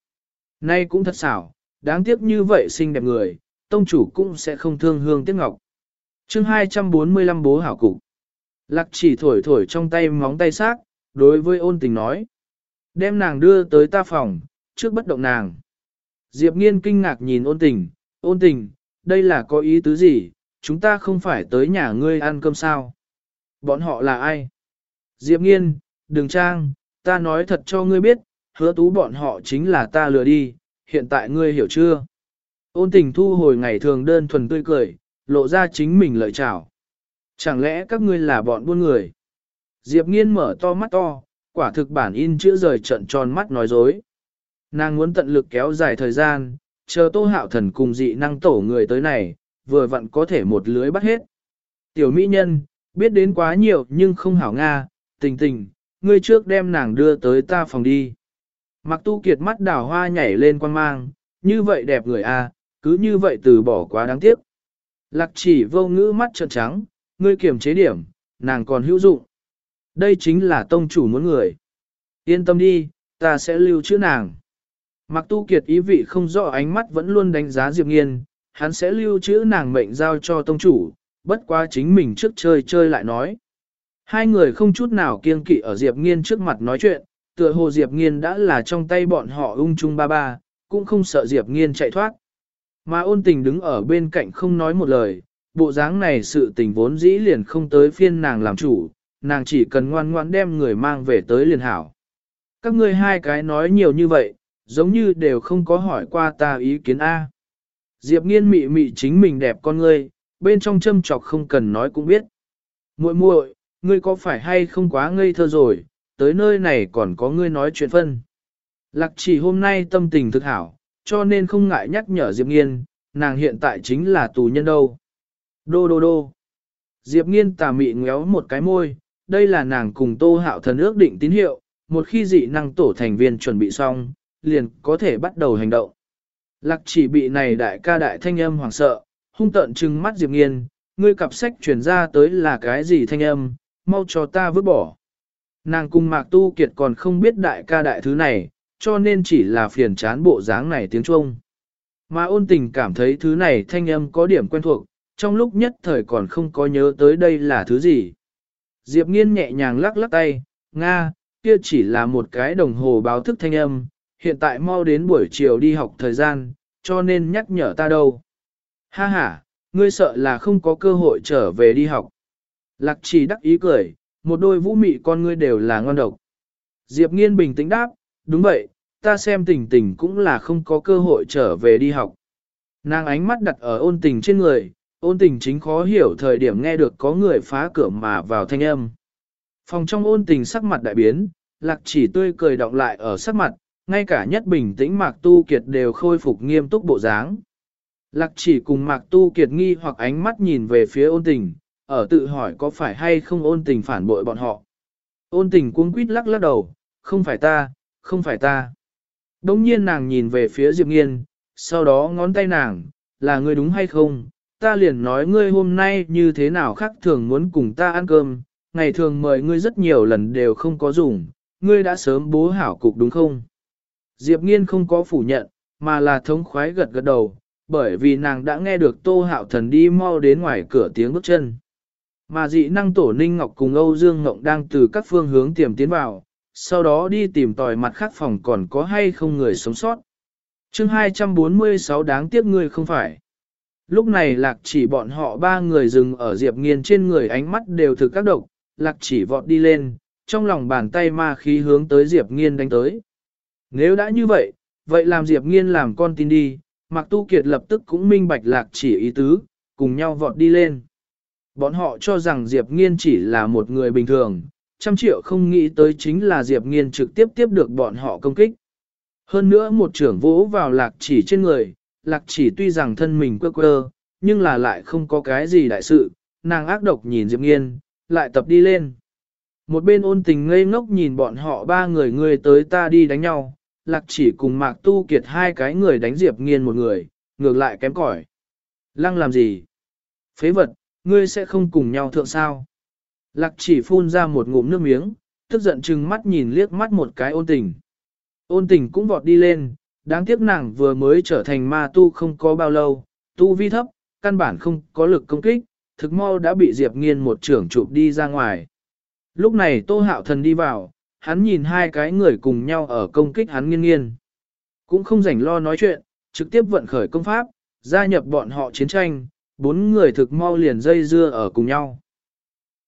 Speaker 1: Nay cũng thật xảo, đáng tiếc như vậy xinh đẹp người, tông chủ cũng sẽ không thương hương tiếc ngọc. chương 245 bố hảo cục. Lạc chỉ thổi thổi trong tay móng tay xác, đối với ôn tình nói. Đem nàng đưa tới ta phòng, trước bất động nàng. Diệp nghiên kinh ngạc nhìn ôn tình, ôn tình, đây là có ý tứ gì, chúng ta không phải tới nhà ngươi ăn cơm sao? Bọn họ là ai? Diệp nghiên, đừng trang, ta nói thật cho ngươi biết, hứa tú bọn họ chính là ta lừa đi, hiện tại ngươi hiểu chưa? Ôn tình thu hồi ngày thường đơn thuần tươi cười, lộ ra chính mình lợi trảo. Chẳng lẽ các ngươi là bọn buôn người? Diệp nghiên mở to mắt to, quả thực bản in chữ rời trận tròn mắt nói dối. Nàng muốn tận lực kéo dài thời gian, chờ tô hạo thần cùng dị năng tổ người tới này, vừa vặn có thể một lưới bắt hết. Tiểu mỹ nhân, biết đến quá nhiều nhưng không hảo Nga, tình tình, ngươi trước đem nàng đưa tới ta phòng đi. Mặc tu kiệt mắt đào hoa nhảy lên quan mang, như vậy đẹp người a, cứ như vậy từ bỏ quá đáng tiếc. Lạc chỉ vô ngữ mắt trợn trắng, ngươi kiểm chế điểm, nàng còn hữu dụng. Đây chính là tông chủ muốn người. Yên tâm đi, ta sẽ lưu trữ nàng. Mặc tu kiệt ý vị không rõ ánh mắt vẫn luôn đánh giá Diệp Nghiên, hắn sẽ lưu trữ nàng mệnh giao cho tông chủ, bất quá chính mình trước chơi chơi lại nói. Hai người không chút nào kiêng kỵ ở Diệp Nghiên trước mặt nói chuyện, tựa hồ Diệp Nghiên đã là trong tay bọn họ ung chung ba ba, cũng không sợ Diệp Nghiên chạy thoát. Mà ôn tình đứng ở bên cạnh không nói một lời, bộ dáng này sự tình vốn dĩ liền không tới phiên nàng làm chủ, nàng chỉ cần ngoan ngoan đem người mang về tới liền hảo. Các ngươi hai cái nói nhiều như vậy, giống như đều không có hỏi qua ta ý kiến A. Diệp nghiên mị mị chính mình đẹp con ngươi, bên trong châm chọc không cần nói cũng biết. muội muội, ngươi có phải hay không quá ngây thơ rồi, tới nơi này còn có ngươi nói chuyện phân. Lạc chỉ hôm nay tâm tình thực hảo, cho nên không ngại nhắc nhở Diệp nghiên, nàng hiện tại chính là tù nhân đâu. Đô đô đô. Diệp nghiên tà mị ngéo một cái môi, đây là nàng cùng tô hạo thần ước định tín hiệu, một khi dị năng tổ thành viên chuẩn bị xong, liền có thể bắt đầu hành động. Lạc chỉ bị này đại ca đại thanh âm hoảng sợ, hung tợn trừng mắt Diệp Nghiên, ngươi cặp sách chuyển ra tới là cái gì thanh âm, mau cho ta vứt bỏ. Nàng cùng Mạc Tu Kiệt còn không biết đại ca đại thứ này, cho nên chỉ là phiền chán bộ dáng này tiếng Trung. Mà ôn tình cảm thấy thứ này thanh âm có điểm quen thuộc, trong lúc nhất thời còn không có nhớ tới đây là thứ gì. Diệp Nghiên nhẹ nhàng lắc lắc tay, Nga, kia chỉ là một cái đồng hồ báo thức thanh âm, hiện tại mau đến buổi chiều đi học thời gian, cho nên nhắc nhở ta đâu. Ha ha, ngươi sợ là không có cơ hội trở về đi học. Lạc chỉ đắc ý cười, một đôi vũ mị con ngươi đều là ngon độc. Diệp nghiên bình tĩnh đáp, đúng vậy, ta xem tình tình cũng là không có cơ hội trở về đi học. Nàng ánh mắt đặt ở ôn tình trên người, ôn tình chính khó hiểu thời điểm nghe được có người phá cửa mà vào thanh âm. Phòng trong ôn tình sắc mặt đại biến, lạc chỉ tươi cười đọng lại ở sắc mặt, ngay cả nhất bình tĩnh Mạc Tu Kiệt đều khôi phục nghiêm túc bộ dáng. Lạc chỉ cùng Mạc Tu Kiệt nghi hoặc ánh mắt nhìn về phía ôn tình, ở tự hỏi có phải hay không ôn tình phản bội bọn họ. Ôn tình cuống quýt lắc lắc đầu, không phải ta, không phải ta. Đông nhiên nàng nhìn về phía Diệp Nghiên, sau đó ngón tay nàng, là ngươi đúng hay không, ta liền nói ngươi hôm nay như thế nào khác thường muốn cùng ta ăn cơm, ngày thường mời ngươi rất nhiều lần đều không có dùng, ngươi đã sớm bố hảo cục đúng không? Diệp Nghiên không có phủ nhận, mà là thống khoái gật gật đầu, bởi vì nàng đã nghe được Tô Hạo Thần đi mau đến ngoài cửa tiếng bước chân. Mà dị năng tổ Ninh Ngọc cùng Âu Dương Ngọc đang từ các phương hướng tiềm tiến vào, sau đó đi tìm tòi mặt khác phòng còn có hay không người sống sót. chương 246 đáng tiếc người không phải. Lúc này lạc chỉ bọn họ ba người dừng ở Diệp Nghiên trên người ánh mắt đều thực các độc, lạc chỉ vọt đi lên, trong lòng bàn tay ma khí hướng tới Diệp Nghiên đánh tới. Nếu đã như vậy, vậy làm Diệp Nghiên làm con tin đi, Mạc Tu Kiệt lập tức cũng minh bạch lạc chỉ ý tứ, cùng nhau vọt đi lên. Bọn họ cho rằng Diệp Nghiên chỉ là một người bình thường, trăm triệu không nghĩ tới chính là Diệp Nghiên trực tiếp tiếp được bọn họ công kích. Hơn nữa một trưởng vỗ vào lạc chỉ trên người, lạc chỉ tuy rằng thân mình quơ quơ, nhưng là lại không có cái gì đại sự, nàng ác độc nhìn Diệp Nghiên, lại tập đi lên. Một bên ôn tình ngây ngốc nhìn bọn họ ba người người tới ta đi đánh nhau, lạc chỉ cùng mạc tu kiệt hai cái người đánh diệp nghiên một người, ngược lại kém cỏi. Lăng làm gì? Phế vật, ngươi sẽ không cùng nhau thượng sao? Lạc chỉ phun ra một ngụm nước miếng, tức giận chừng mắt nhìn liếc mắt một cái ôn tình. Ôn tình cũng vọt đi lên, đáng tiếc nàng vừa mới trở thành ma tu không có bao lâu, tu vi thấp, căn bản không có lực công kích, thực mau đã bị Diệp Nghiên một trưởng chụp đi ra ngoài. Lúc này Tô Hạo Thần đi vào, hắn nhìn hai cái người cùng nhau ở công kích hắn nghiên nghiên. Cũng không rảnh lo nói chuyện, trực tiếp vận khởi công pháp, gia nhập bọn họ chiến tranh, bốn người thực mau liền dây dưa ở cùng nhau.